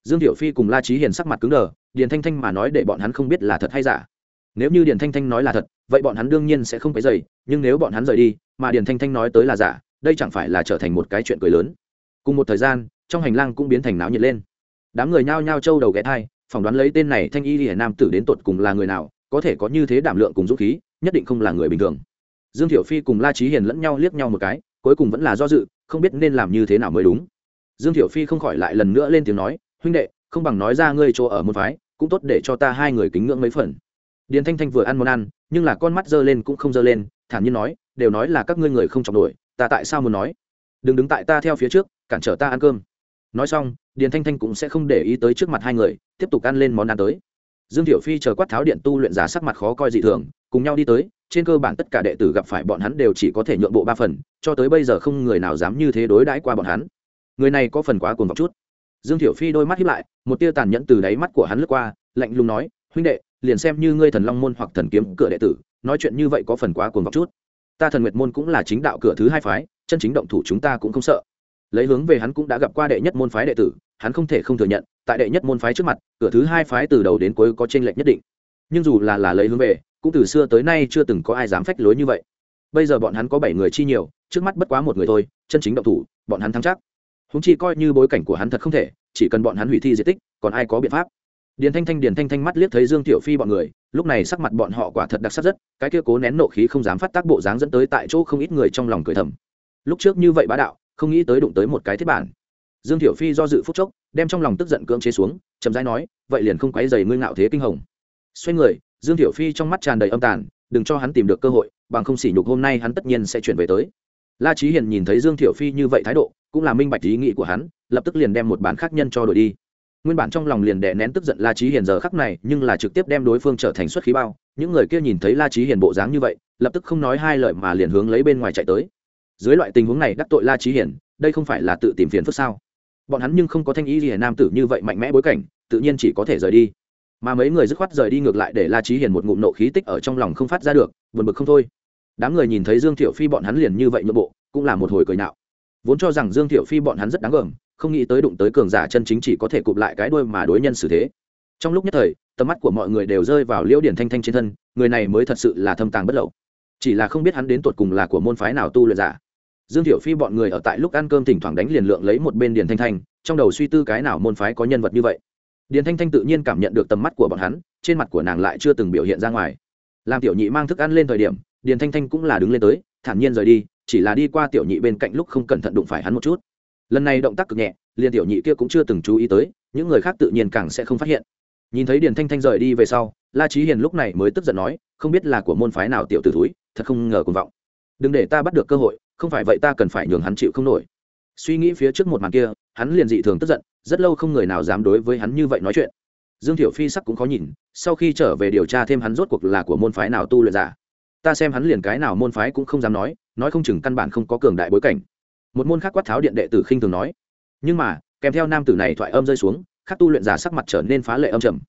Dương tiểu phi cùng la trí hiền sắc mặt cứng đờ, điền thanh thanh mà nói để bọn hắn không biết là thật hay giả. Nếu như điền thanh thanh nói là thật, vậy bọn hắn đương nhiên sẽ không phải dày nhưng nếu bọn hắn rời đi, mà điền thanh thanh nói tới là giả, đây chẳng phải là trở thành một cái chuyện cười lớn. Cùng một thời gian, trong hành lang cũng biến thành náo nhiệt lên đám người nhao nhao trâu đầu ghé thai, phỏng đoán lấy tên này thanh y hiển nam tử đến tột cùng là người nào, có thể có như thế đảm lượng cùng dũng khí, nhất định không là người bình thường. Dương thiểu phi cùng la trí hiền lẫn nhau liếc nhau một cái, cuối cùng vẫn là do dự, không biết nên làm như thế nào mới đúng. Dương thiểu phi không khỏi lại lần nữa lên tiếng nói, huynh đệ, không bằng nói ra ngươi chỗ ở môn phái, cũng tốt để cho ta hai người kính ngưỡng mấy phần. Điền thanh thanh vừa ăn món ăn, nhưng là con mắt giơ lên cũng không giơ lên, thản nhiên nói, đều nói là các ngươi người không chọc nổi, ta tại sao muốn nói? Đừng đứng tại ta theo phía trước, cản trở ta ăn cơm nói xong, điền thanh thanh cũng sẽ không để ý tới trước mặt hai người, tiếp tục ăn lên món ăn tới. Dương tiểu phi chờ quát tháo điện tu luyện giả sắc mặt khó coi dị thường, cùng nhau đi tới, trên cơ bản tất cả đệ tử gặp phải bọn hắn đều chỉ có thể nhượng bộ ba phần, cho tới bây giờ không người nào dám như thế đối đãi qua bọn hắn. Người này có phần quá cuồng vọng chút. Dương Tiểu phi đôi mắt hiếp lại, một tia tàn nhẫn từ đáy mắt của hắn lướt qua, lạnh lùng nói, huynh đệ, liền xem như ngươi thần long môn hoặc thần kiếm cửa đệ tử, nói chuyện như vậy có phần quá cuồng vọng chút. Ta thần nguyệt môn cũng là chính đạo cửa thứ hai phái, chân chính động thủ chúng ta cũng không sợ lấy hướng về hắn cũng đã gặp qua đệ nhất môn phái đệ tử, hắn không thể không thừa nhận, tại đệ nhất môn phái trước mặt, cửa thứ hai phái từ đầu đến cuối có tranh lệch nhất định. Nhưng dù là là lấy hướng về, cũng từ xưa tới nay chưa từng có ai dám phách lối như vậy. Bây giờ bọn hắn có bảy người chi nhiều, trước mắt bất quá một người thôi, chân chính động thủ, bọn hắn thắng chắc. Húng chi coi như bối cảnh của hắn thật không thể, chỉ cần bọn hắn hủy thi di tích, còn ai có biện pháp? Điền thanh thanh, điền thanh thanh mắt liếc thấy dương tiểu phi bọn người, lúc này sắc mặt bọn họ quả thật đặc sắc rất, cái kia cố nén nộ khí không dám phát tác bộ dáng dẫn tới tại chỗ không ít người trong lòng cười thầm. Lúc trước như vậy bá đạo không nghĩ tới đụng tới một cái thiết bản. Dương tiểu phi do dự phút chốc, đem trong lòng tức giận cưỡng chế xuống, chậm rãi nói, vậy liền không quấy dày ngươi ngạo thế kinh hồng. Xoay người, dương tiểu phi trong mắt tràn đầy âm tàn, đừng cho hắn tìm được cơ hội, bằng không sỉ nhục hôm nay hắn tất nhiên sẽ chuyển về tới. La trí hiền nhìn thấy dương tiểu phi như vậy thái độ, cũng là minh bạch ý nghĩ của hắn, lập tức liền đem một bản khác nhân cho đổi đi. Nguyên bản trong lòng liền đè nén tức giận la trí hiền giờ khắc này, nhưng là trực tiếp đem đối phương trở thành xuất khí bao. Những người kia nhìn thấy la trí hiền bộ dáng như vậy, lập tức không nói hai lời mà liền hướng lấy bên ngoài chạy tới dưới loại tình huống này đắc tội la trí hiển, đây không phải là tự tìm phiền phức sao? Bọn hắn nhưng không có thanh ý gì nam tử như vậy mạnh mẽ bối cảnh, tự nhiên chỉ có thể rời đi. Mà mấy người dứt khoát rời đi ngược lại để la trí hiền một ngụm nộ khí tích ở trong lòng không phát ra được, buồn bực không thôi. Đám người nhìn thấy dương thiệu phi bọn hắn liền như vậy nội bộ, cũng là một hồi cười nạo vốn cho rằng dương thiệu phi bọn hắn rất đáng gờm, không nghĩ tới đụng tới cường giả chân chính chỉ có thể cụp lại cái đuôi mà đối nhân xử thế. Trong lúc nhất thời, tầm mắt của mọi người đều rơi vào liễu điển thanh thanh trên thân, người này mới thật sự là thâm tàng bất lậu. Chỉ là không biết hắn đến tột cùng là của môn phái nào tu luyện giả dương thiểu phi bọn người ở tại lúc ăn cơm thỉnh thoảng đánh liền lượng lấy một bên Điền thanh thanh, trong đầu suy tư cái nào môn phái có nhân vật như vậy. Điền thanh thanh tự nhiên cảm nhận được tầm mắt của bọn hắn, trên mặt của nàng lại chưa từng biểu hiện ra ngoài. Làm tiểu nhị mang thức ăn lên thời điểm, Điền thanh thanh cũng là đứng lên tới, thản nhiên rời đi, chỉ là đi qua tiểu nhị bên cạnh lúc không cẩn thận đụng phải hắn một chút. Lần này động tác cực nhẹ, liền tiểu nhị kia cũng chưa từng chú ý tới, những người khác tự nhiên càng sẽ không phát hiện. Nhìn thấy điền thanh thanh rời đi về sau, la trí hiền lúc này mới tức giận nói, không biết là của môn phái nào tiểu t ử thúi, thật không ngờ cuồng vọng. Đừng để ta bắt được cơ hội không phải vậy ta cần phải nhường hắn chịu không nổi. Suy nghĩ phía trước một màn kia, hắn liền dị thường tức giận, rất lâu không người nào dám đối với hắn như vậy nói chuyện. Dương thiểu phi sắc cũng khó nhìn, sau khi trở về điều tra thêm hắn rốt cuộc là của môn phái nào tu luyện giả. Ta xem hắn liền cái nào môn phái cũng không dám nói nói không chừng căn bản không có cường đại bối cảnh. Một môn khác quát tháo điện đệ tử khinh thường nói. Nhưng mà, kèm theo nam tử này thoại âm rơi xuống khắc tu luyện giả sắc mặt trở nên phá lệ âm trầm.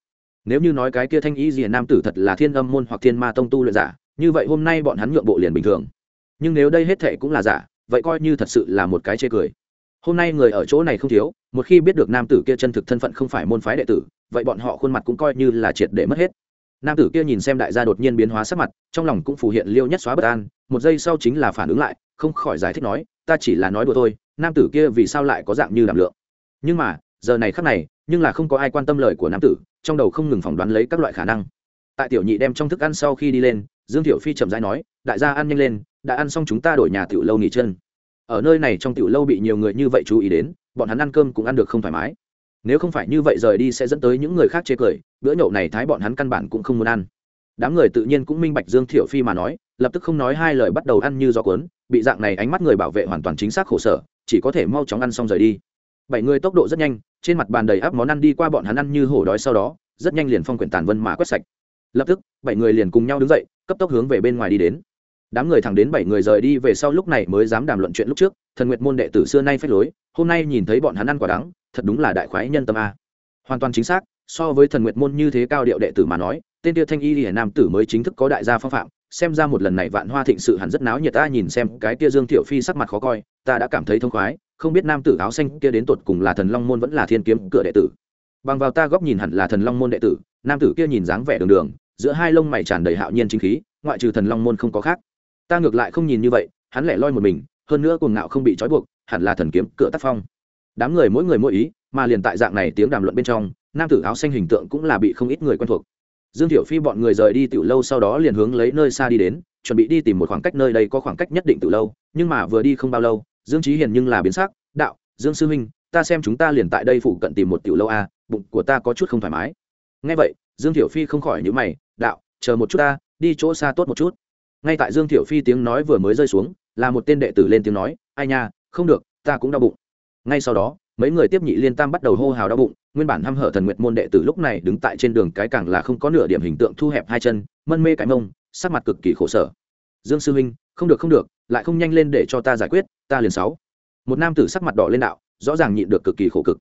Nếu như nói cái kia thanh ý gì nam tử thật là thiên âm môn hoặc thiên ma tông tu luyện giả, như vậy hôm nay bọn hắn nhượng bộ liền bình thường nhưng nếu đây hết thệ cũng là giả, vậy coi như thật sự là một cái chê cười. Hôm nay người ở chỗ này không thiếu, một khi biết được nam tử kia chân thực thân phận không phải môn phái đệ tử, vậy bọn họ khuôn mặt cũng coi như là triệt để mất hết. Nam tử kia nhìn xem đại gia đột nhiên biến hóa sắc mặt, trong lòng cũng phủ hiện liêu nhất xóa bất an, một giây sau chính là phản ứng lại, không khỏi giải thích nói, ta chỉ là nói đùa thôi, nam tử kia vì sao lại có dạng như đảm lượng? Nhưng mà, giờ này khắc này, nhưng là không có ai quan tâm lời của nam tử, trong đầu không ngừng phỏng đoán lấy các loại khả năng. Tại tiểu nhị đem trong thức ăn sau khi đi lên, dương tiểu phi chậm rãi nói, đại gia ăn nhanh lên đã ăn xong chúng ta đổi nhà tiểu lâu nghỉ chân. Ở nơi này trong tiểu lâu bị nhiều người như vậy chú ý đến, bọn hắn ăn cơm cũng ăn được không thoải mái. Nếu không phải như vậy rời đi sẽ dẫn tới những người khác chê cười, bữa nhậu này thái bọn hắn căn bản cũng không muốn ăn. Đám người tự nhiên cũng minh bạch dương thiệu phi mà nói, lập tức không nói hai lời bắt đầu ăn như gió cuốn, bị dạng này ánh mắt người bảo vệ hoàn toàn chính xác khổ sở, chỉ có thể mau chóng ăn xong rời đi. Bảy người tốc độ rất nhanh, trên mặt bàn đầy áp món ăn đi qua bọn hắn ăn như hổ đói sau đó, rất nhanh liền phong quyển tàn vân mà quét sạch. Lập tức, bảy người liền cùng nhau đứng dậy, cấp tốc hướng về bên ngoài đi đến đám người thẳng đến bảy người rời đi về sau lúc này mới dám đàm luận chuyện lúc trước, thần nguyệt môn đệ tử xưa nay phép lối, hôm nay nhìn thấy bọn hắn ăn quả đắng, thật đúng là đại khoái nhân tâm a. Hoàn toàn chính xác, so với thần nguyệt môn như thế cao điệu đệ tử mà nói, tên tiêu thanh y hiển nam tử mới chính thức có đại gia phong phạm, xem ra một lần này vạn hoa thịnh sự hẳn rất náo nhiệt ta nhìn xem, cái kia dương tiểu phi sắc mặt khó coi, ta đã cảm thấy thông khoái, không biết nam tử áo xanh kia đến tột cùng là thần long môn vẫn là thiên kiếm cửa đệ tử. Bằng vào ta góc nhìn hẳn là thần long môn đệ tử, nam tử kia nhìn dáng vẻ đường đường, giữa hai lông mày tràn đầy hạo nhiên chính khí, ngoại trừ thần long môn không có khác ta ngược lại không nhìn như vậy, hắn lẻ loi một mình, hơn nữa cuồng ngạo không bị trói buộc, hẳn là thần kiếm, cửa tác phong. Đám người mỗi người mỗi ý, mà liền tại dạng này tiếng đàm luận bên trong, nam tử áo xanh hình tượng cũng là bị không ít người quen thuộc. Dương thiểu phi bọn người rời đi tiểu lâu sau đó liền hướng lấy nơi xa đi đến, chuẩn bị đi tìm một khoảng cách nơi đây có khoảng cách nhất định từ lâu, nhưng mà vừa đi không bao lâu, dương trí hiền nhưng là biến sắc, đạo, dương sư huynh, ta xem chúng ta liền tại đây phụ cận tìm một tiểu lâu a, bụng của ta có chút không thoải mái. Ngay vậy, dương thiểu phi không khỏi nhữ mày, đạo, chờ một chút ta, đi chỗ xa tốt một chút ngay tại dương thiểu phi tiếng nói vừa mới rơi xuống, là một tên đệ tử lên tiếng nói, ai nha, không được, ta cũng đau bụng. Ngay sau đó, mấy người tiếp nhị liên tam bắt đầu hô hào đau bụng, nguyên bản hăm hở thần nguyệt môn đệ tử lúc này đứng tại trên đường cái càng là không có nửa điểm hình tượng thu hẹp hai chân, mân mê cái mông, sắc mặt cực kỳ khổ sở. Dương sư huynh, không được không được, lại không nhanh lên để cho ta giải quyết, ta liền sáu. Một nam tử sắc mặt đỏ lên đạo, rõ ràng nhịn được cực kỳ khổ cực.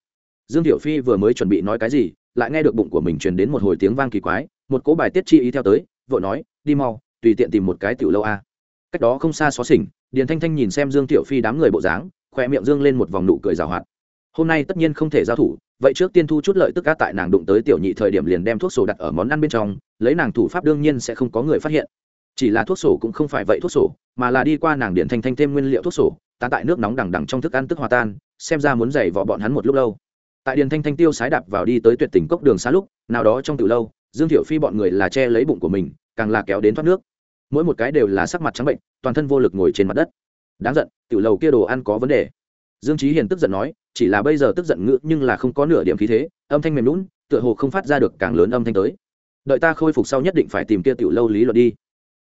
Dương tiểu phi vừa mới chuẩn bị nói cái gì, lại nghe được bụng của mình truyền đến một hồi tiếng vang kỳ quái, một cỗ bài tiết chi ý theo tới, vội nói, đi mau tùy tiện tìm một cái tiểu lâu a. Cách đó không xa xó xỉnh, điền thanh thanh nhìn xem dương tiểu phi đám người bộ dáng khoe miệng dương lên một vòng nụ cười rào hoạt. Hôm nay tất nhiên không thể giao thủ, vậy trước tiên thu chút lợi tức cá tại nàng đụng tới tiểu nhị thời điểm liền đem thuốc sổ đặt ở món ăn bên trong, lấy nàng thủ pháp đương nhiên sẽ không có người phát hiện. Chỉ là thuốc sổ cũng không phải vậy thuốc sổ, mà là đi qua nàng điện thanh thanh thêm nguyên liệu thuốc sổ tán tại nước nóng đằng đằng trong thức ăn tức hòa tan, xem ra muốn giày vọ bọn hắn một lúc lâu. Tại điền thanh thanh tiêu sái đạp vào đi tới tuyệt tình cốc đường xa lúc, nào đó trong từ lâu, dương Tiểu phi bọn người là che lấy bụng của mình càng là kéo đến thoát nước. Mỗi một cái đều là sắc mặt trắng bệnh, toàn thân vô lực ngồi trên mặt đất. Đáng giận, tiểu lầu kia đồ ăn có vấn đề. Dương trí hiền tức giận nói, chỉ là bây giờ tức giận ngữ nhưng là không có nửa điểm khí thế, âm thanh mềm lún tựa hồ không phát ra được càng lớn âm thanh tới. Đợi ta khôi phục sau nhất định phải tìm kia tiểu lâu lý luận đi.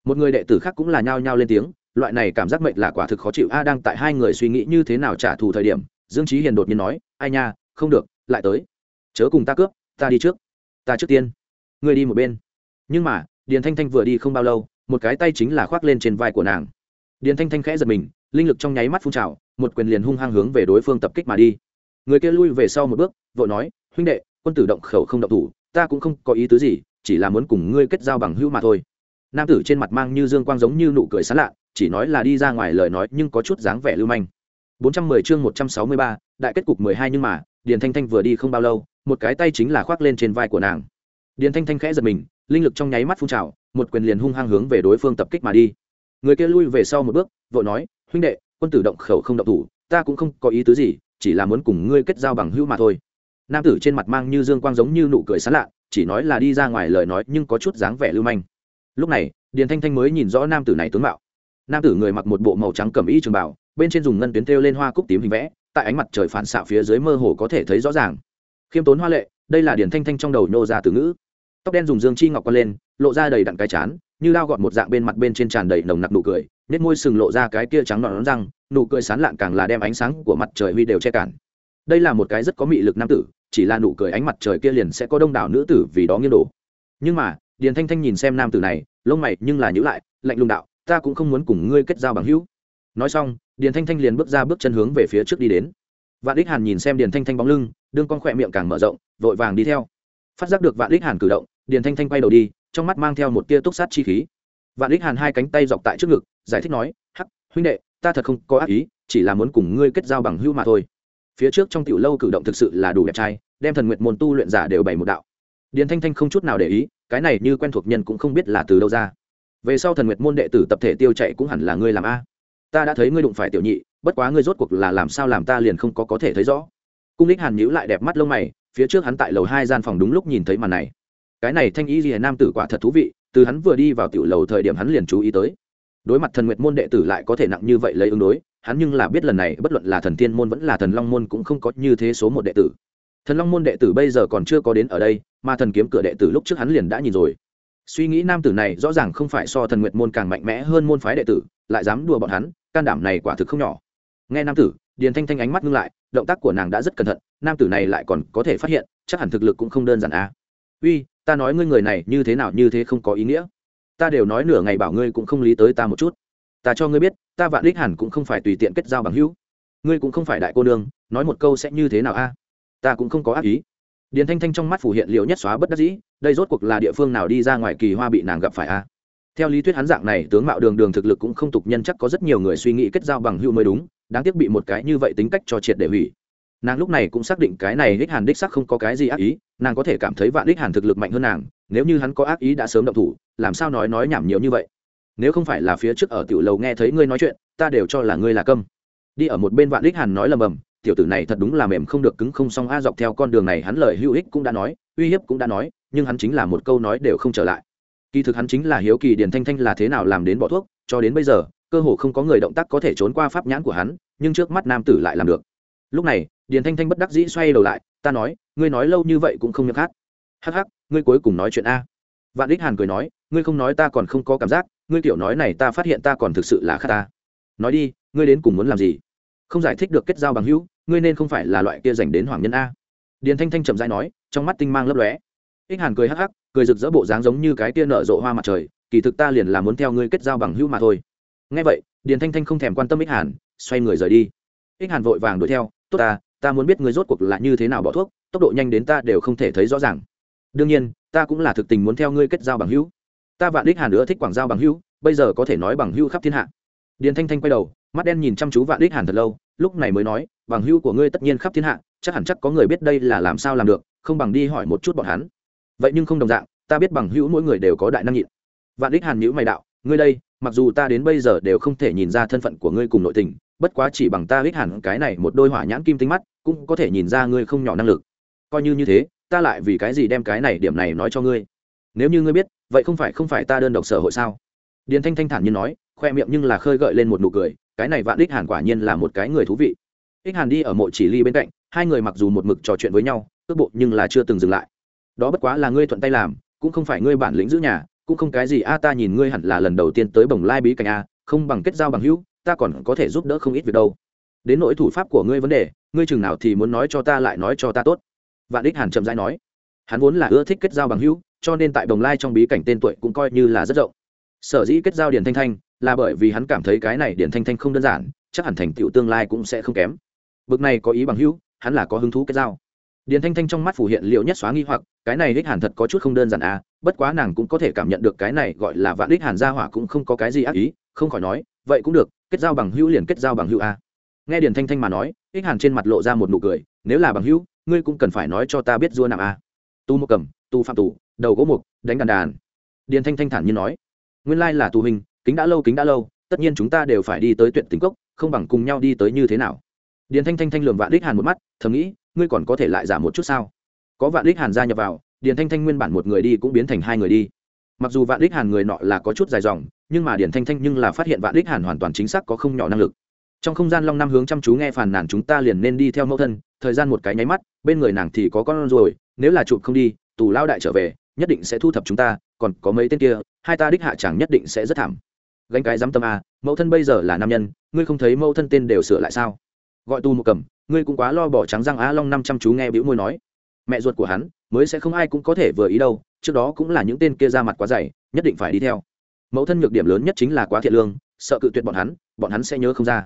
Một người đệ tử khác cũng là nhao nhao lên tiếng, loại này cảm giác mệnh là quả thực khó chịu. A à, đang tại hai người suy nghĩ như thế nào trả thù thời điểm, dương trí hiền đột nhiên nói, ai nha, không được, lại tới. Chớ cùng ta cướp, ta đi trước. Ta trước tiên. Ngươi đi một bên. Nhưng mà điền thanh thanh vừa đi không bao lâu một cái tay chính là khoác lên trên vai của nàng. Điền thanh thanh khẽ giật mình linh lực trong nháy mắt phun trào một quyền liền hung hăng hướng về đối phương tập kích mà đi. Người kia lui về sau một bước vội nói huynh đệ quân tử động khẩu không động thủ ta cũng không có ý tứ gì chỉ là muốn cùng ngươi kết giao bằng hữu mà thôi. Nam tử trên mặt mang như dương quang giống như nụ cười sán lạ chỉ nói là đi ra ngoài lời nói nhưng có chút dáng vẻ lưu manh. 410 chương 163, đại kết cục 12 nhưng mà điền thanh thanh vừa đi không bao lâu một cái tay chính là khoác lên trên vai của nàng. Điền thanh thanh khẽ giật mình linh lực trong nháy mắt phun trào, một quyền liền hung hăng hướng về đối phương tập kích mà đi. Người kia lui về sau một bước, vội nói, huynh đệ, quân tử động khẩu không động thủ, ta cũng không có ý tứ gì, chỉ là muốn cùng ngươi kết giao bằng hữu mà thôi. Nam tử trên mặt mang như dương quang giống như nụ cười sán lạ, chỉ nói là đi ra ngoài lời nói nhưng có chút dáng vẻ lưu manh. Lúc này, điền thanh thanh mới nhìn rõ nam tử này tướng mạo. Nam tử người mặc một bộ màu trắng cầm y trường bảo bên trên dùng ngân tuyến thêu lên hoa cúc tím hình vẽ, tại ánh mặt trời phản xạ phía dưới mơ hồ có thể thấy rõ ràng. Khiêm tốn hoa lệ, đây là điền thanh thanh trong đầu nhô ra từ ngữ tóc đen dùng dương chi ngọc quăng lên, lộ ra đầy đặn cái chán, như lao gọt một dạng bên mặt bên trên tràn đầy nồng nặc nụ cười nết môi sừng lộ ra cái kia trắng nọn răng, nụ cười sán lạn càng là đem ánh sáng của mặt trời huy đều che cản. Đây là một cái rất có mị lực nam tử, chỉ là nụ cười ánh mặt trời kia liền sẽ có đông đảo nữ tử vì đó nghiêng đổ. Nhưng mà, điền thanh thanh nhìn xem nam tử này, lông mày nhưng là nhữ lại, lạnh lùng đạo, ta cũng không muốn cùng ngươi kết giao bằng hữu. Nói xong, điền thanh thanh liền bước ra bước chân hướng về phía trước đi đến. Vạn đích hàn nhìn xem điền thanh thanh bóng lưng, đương con khỏe miệng càng mở rộng, vội vàng đi theo. Phát giác được vạn đích hàn cử động điền thanh thanh quay đầu đi, trong mắt mang theo một tia túc sát chi khí. Vạn đích hàn hai cánh tay dọc tại trước ngực, giải thích nói, hắc, huynh đệ, ta thật không có ác ý, chỉ là muốn cùng ngươi kết giao bằng hữu mà thôi. Phía trước trong tiểu lâu cử động thực sự là đủ đẹp trai, đem thần nguyện môn tu luyện giả đều bày một đạo. Điền thanh thanh không chút nào để ý, cái này như quen thuộc nhân cũng không biết là từ đâu ra. Về sau thần nguyệt môn đệ tử tập thể tiêu chạy cũng hẳn là ngươi làm a. Ta đã thấy ngươi đụng phải tiểu nhị, bất quá ngươi rốt cuộc là làm sao làm ta liền không có có thể thấy rõ. Cung đích hàn nhíu lại đẹp mắt lông mày, phía trước hắn tại lầu hai gian phòng đúng lúc nhìn thấy màn này cái này thanh ý gì nam tử quả thật thú vị, từ hắn vừa đi vào tiểu lầu thời điểm hắn liền chú ý tới. Đối mặt thần nguyệt môn đệ tử lại có thể nặng như vậy lấy ứng đối, hắn nhưng là biết lần này bất luận là thần tiên môn vẫn là thần long môn cũng không có như thế số một đệ tử. Thần long môn đệ tử bây giờ còn chưa có đến ở đây, mà thần kiếm cửa đệ tử lúc trước hắn liền đã nhìn rồi. Suy nghĩ nam tử này rõ ràng không phải so thần nguyệt môn càng mạnh mẽ hơn môn phái đệ tử, lại dám đùa bọn hắn, can đảm này quả thực không nhỏ. Nghe nam tử, điền thanh thanh ánh mắt ngưng lại, động tác của nàng đã rất cẩn thận, nam tử này lại còn có thể phát hiện, chắc hẳn thực lực cũng không đơn giản à. uy ta nói ngươi người này như thế nào như thế không có ý nghĩa. Ta đều nói nửa ngày bảo ngươi cũng không lý tới ta một chút. Ta cho ngươi biết, ta vạn đích hẳn cũng không phải tùy tiện kết giao bằng hữu. Ngươi cũng không phải đại cô nương, nói một câu sẽ như thế nào a? Ta cũng không có ác ý. Điền thanh thanh trong mắt phủ hiện liệu nhất xóa bất đắc dĩ, đây rốt cuộc là địa phương nào đi ra ngoài kỳ hoa bị nàng gặp phải a? Theo lý thuyết hắn dạng này tướng mạo đường đường thực lực cũng không tục nhân chắc có rất nhiều người suy nghĩ kết giao bằng hữu mới đúng, đáng tiếc bị một cái như vậy tính cách cho triệt để hủy nàng lúc này cũng xác định cái này đích hàn đích sắc không có cái gì ác ý, nàng có thể cảm thấy vạn đích hàn thực lực mạnh hơn nàng, nếu như hắn có ác ý đã sớm động thủ, làm sao nói nói nhảm nhiều như vậy? Nếu không phải là phía trước ở tiểu lầu nghe thấy ngươi nói chuyện, ta đều cho là ngươi là câm. Đi ở một bên vạn đích hàn nói lầm bầm, tiểu tử này thật đúng là mềm không được cứng không xong a dọc theo con đường này hắn lời hữu ích cũng đã nói, uy hiếp cũng đã nói, nhưng hắn chính là một câu nói đều không trở lại. Kỳ thực hắn chính là hiếu kỳ điền thanh thanh là thế nào làm đến bỏ thuốc, cho đến bây giờ, cơ hồ không có người động tác có thể trốn qua pháp nhãn của hắn, nhưng trước mắt nam tử lại làm được. Lúc này điền thanh thanh bất đắc dĩ xoay đầu lại, ta nói, ngươi nói lâu như vậy cũng không nhắc hát hắc hắc, ngươi cuối cùng nói chuyện a. Vạn đích hàn cười nói, ngươi không nói ta còn không có cảm giác, ngươi kiểu nói này ta phát hiện ta còn thực sự là khát ta. Nói đi, ngươi đến cùng muốn làm gì? Không giải thích được kết giao bằng hữu, ngươi nên không phải là loại kia dành đến hoàng nhân a. Điền thanh thanh chậm dãi nói, trong mắt tinh mang lấp lóe. Ích hàn cười hắc hắc, cười rực rỡ bộ dáng giống như cái tia nở rộ hoa mặt trời, kỳ thực ta liền là muốn theo ngươi kết giao bằng hữu mà thôi. Ngay vậy, điền thanh thanh không thèm quan tâm ích hàn, xoay người rời đi. Ích hàn vội vàng đuổi theo, tốt ta ta muốn biết ngươi rốt cuộc là như thế nào bỏ thuốc, tốc độ nhanh đến ta đều không thể thấy rõ ràng. Đương nhiên, ta cũng là thực tình muốn theo ngươi kết giao bằng hữu. Ta vạn Đích hàn nữa thích quảng giao bằng hữu, bây giờ có thể nói bằng hữu khắp thiên hạ. Điền thanh thanh quay đầu, mắt đen nhìn chăm chú vạn Đích hàn thật lâu, lúc này mới nói, bằng hữu của ngươi tất nhiên khắp thiên hạ, chắc hẳn chắc có người biết đây là làm sao làm được, không bằng đi hỏi một chút bọn hắn. Vậy nhưng không đồng dạng, ta biết bằng hữu mỗi người đều có đại năng nhịn. Vạn Đích hàn nhữ mày đạo, ngươi đây, mặc dù ta đến bây giờ đều không thể nhìn ra thân phận của ngươi cùng nội tình bất quá chỉ bằng ta ích hẳn cái này một đôi hỏa nhãn kim tinh mắt, cũng có thể nhìn ra ngươi không nhỏ năng lực. Coi như như thế, ta lại vì cái gì đem cái này điểm này nói cho ngươi? Nếu như ngươi biết, vậy không phải không phải ta đơn độc sở hội sao? Điền thanh thanh thản như nói, khoe miệng nhưng là khơi gợi lên một nụ cười, cái này vạn ích hàn quả nhiên là một cái người thú vị. Ích hàn đi ở mộ chỉ ly bên cạnh, hai người mặc dù một mực trò chuyện với nhau, cước bộ nhưng là chưa từng dừng lại. Đó bất quá là ngươi thuận tay làm, cũng không phải ngươi bản lĩnh giữ nhà, cũng không cái gì, a, ta nhìn ngươi hẳn là lần đầu tiên tới bồng lai bí cảnh a, không bằng kết giao bằng hữu ta còn có thể giúp đỡ không ít việc đâu. Đến nỗi thủ pháp của ngươi vấn đề, ngươi chừng nào thì muốn nói cho ta lại nói cho ta tốt. Vạn đích hàn chậm rãi nói. Hắn vốn là ưa thích kết giao bằng hữu, cho nên tại Đồng lai trong bí cảnh tên tuổi cũng coi như là rất rộng. Sở dĩ kết giao điển thanh thanh là bởi vì hắn cảm thấy cái này điển thanh thanh không đơn giản, chắc hẳn thành tựu tương lai cũng sẽ không kém. Bực này có ý bằng hữu, hắn là có hứng thú kết giao. Điền thanh thanh trong mắt phủ hiện liệu nhất xóa nghi hoặc, cái này đích hàn thật có chút không đơn giản à bất quá nàng cũng có thể cảm nhận được cái này gọi là vạn đích hàn gia hỏa cũng không có cái gì ác ý, không khỏi nói, vậy cũng được kết giao bằng hữu liền kết giao bằng hữu à. nghe điền thanh thanh mà nói, ích hàn trên mặt lộ ra một nụ cười, nếu là bằng hữu, ngươi cũng cần phải nói cho ta biết dua nặng à. tu một cầm, tu phạm tù, đầu gỗ mục, đánh đàn đàn điền thanh thanh thản nhiên nói, nguyên lai là tù hình kính đã lâu kính đã lâu, tất nhiên chúng ta đều phải đi tới tuyệt tính cốc, không bằng cùng nhau đi tới như thế nào điền thanh thanh thanh lường vạn đích hàn một mắt, thầm nghĩ, ngươi còn có thể lại giả một chút sao có vạn đích hàn gia nhập vào, điền thanh thanh nguyên bản một người đi cũng biến thành hai người đi mặc dù vạn đích hàn người nọ là có chút dài dòng, nhưng mà điền thanh thanh nhưng là phát hiện vạn đích hàn hoàn toàn chính xác có không nhỏ năng lực. Trong không gian long năm hướng chăm chú nghe phàn nàn chúng ta liền nên đi theo mẫu thân, thời gian một cái nháy mắt, bên người nàng thì có con rồi, nếu là chụp không đi, tù lao đại trở về, nhất định sẽ thu thập chúng ta, còn có mấy tên kia, hai ta đích hạ chẳng nhất định sẽ rất thảm. Gánh cái dám tâm a mẫu thân bây giờ là nam nhân, ngươi không thấy mẫu thân tên đều sửa lại sao? Gọi tu một cầm, ngươi cũng quá lo bỏ trắng răng á long năm chăm chú nghe bĩu môi nói. Mẹ ruột của hắn, mới sẽ không ai cũng có thể vừa ý đâu trước đó cũng là những tên kia ra mặt quá dày, nhất định phải đi theo. Mẫu thân nhược điểm lớn nhất chính là quá thiện lương, sợ cự tuyệt bọn hắn bọn hắn sẽ nhớ không ra.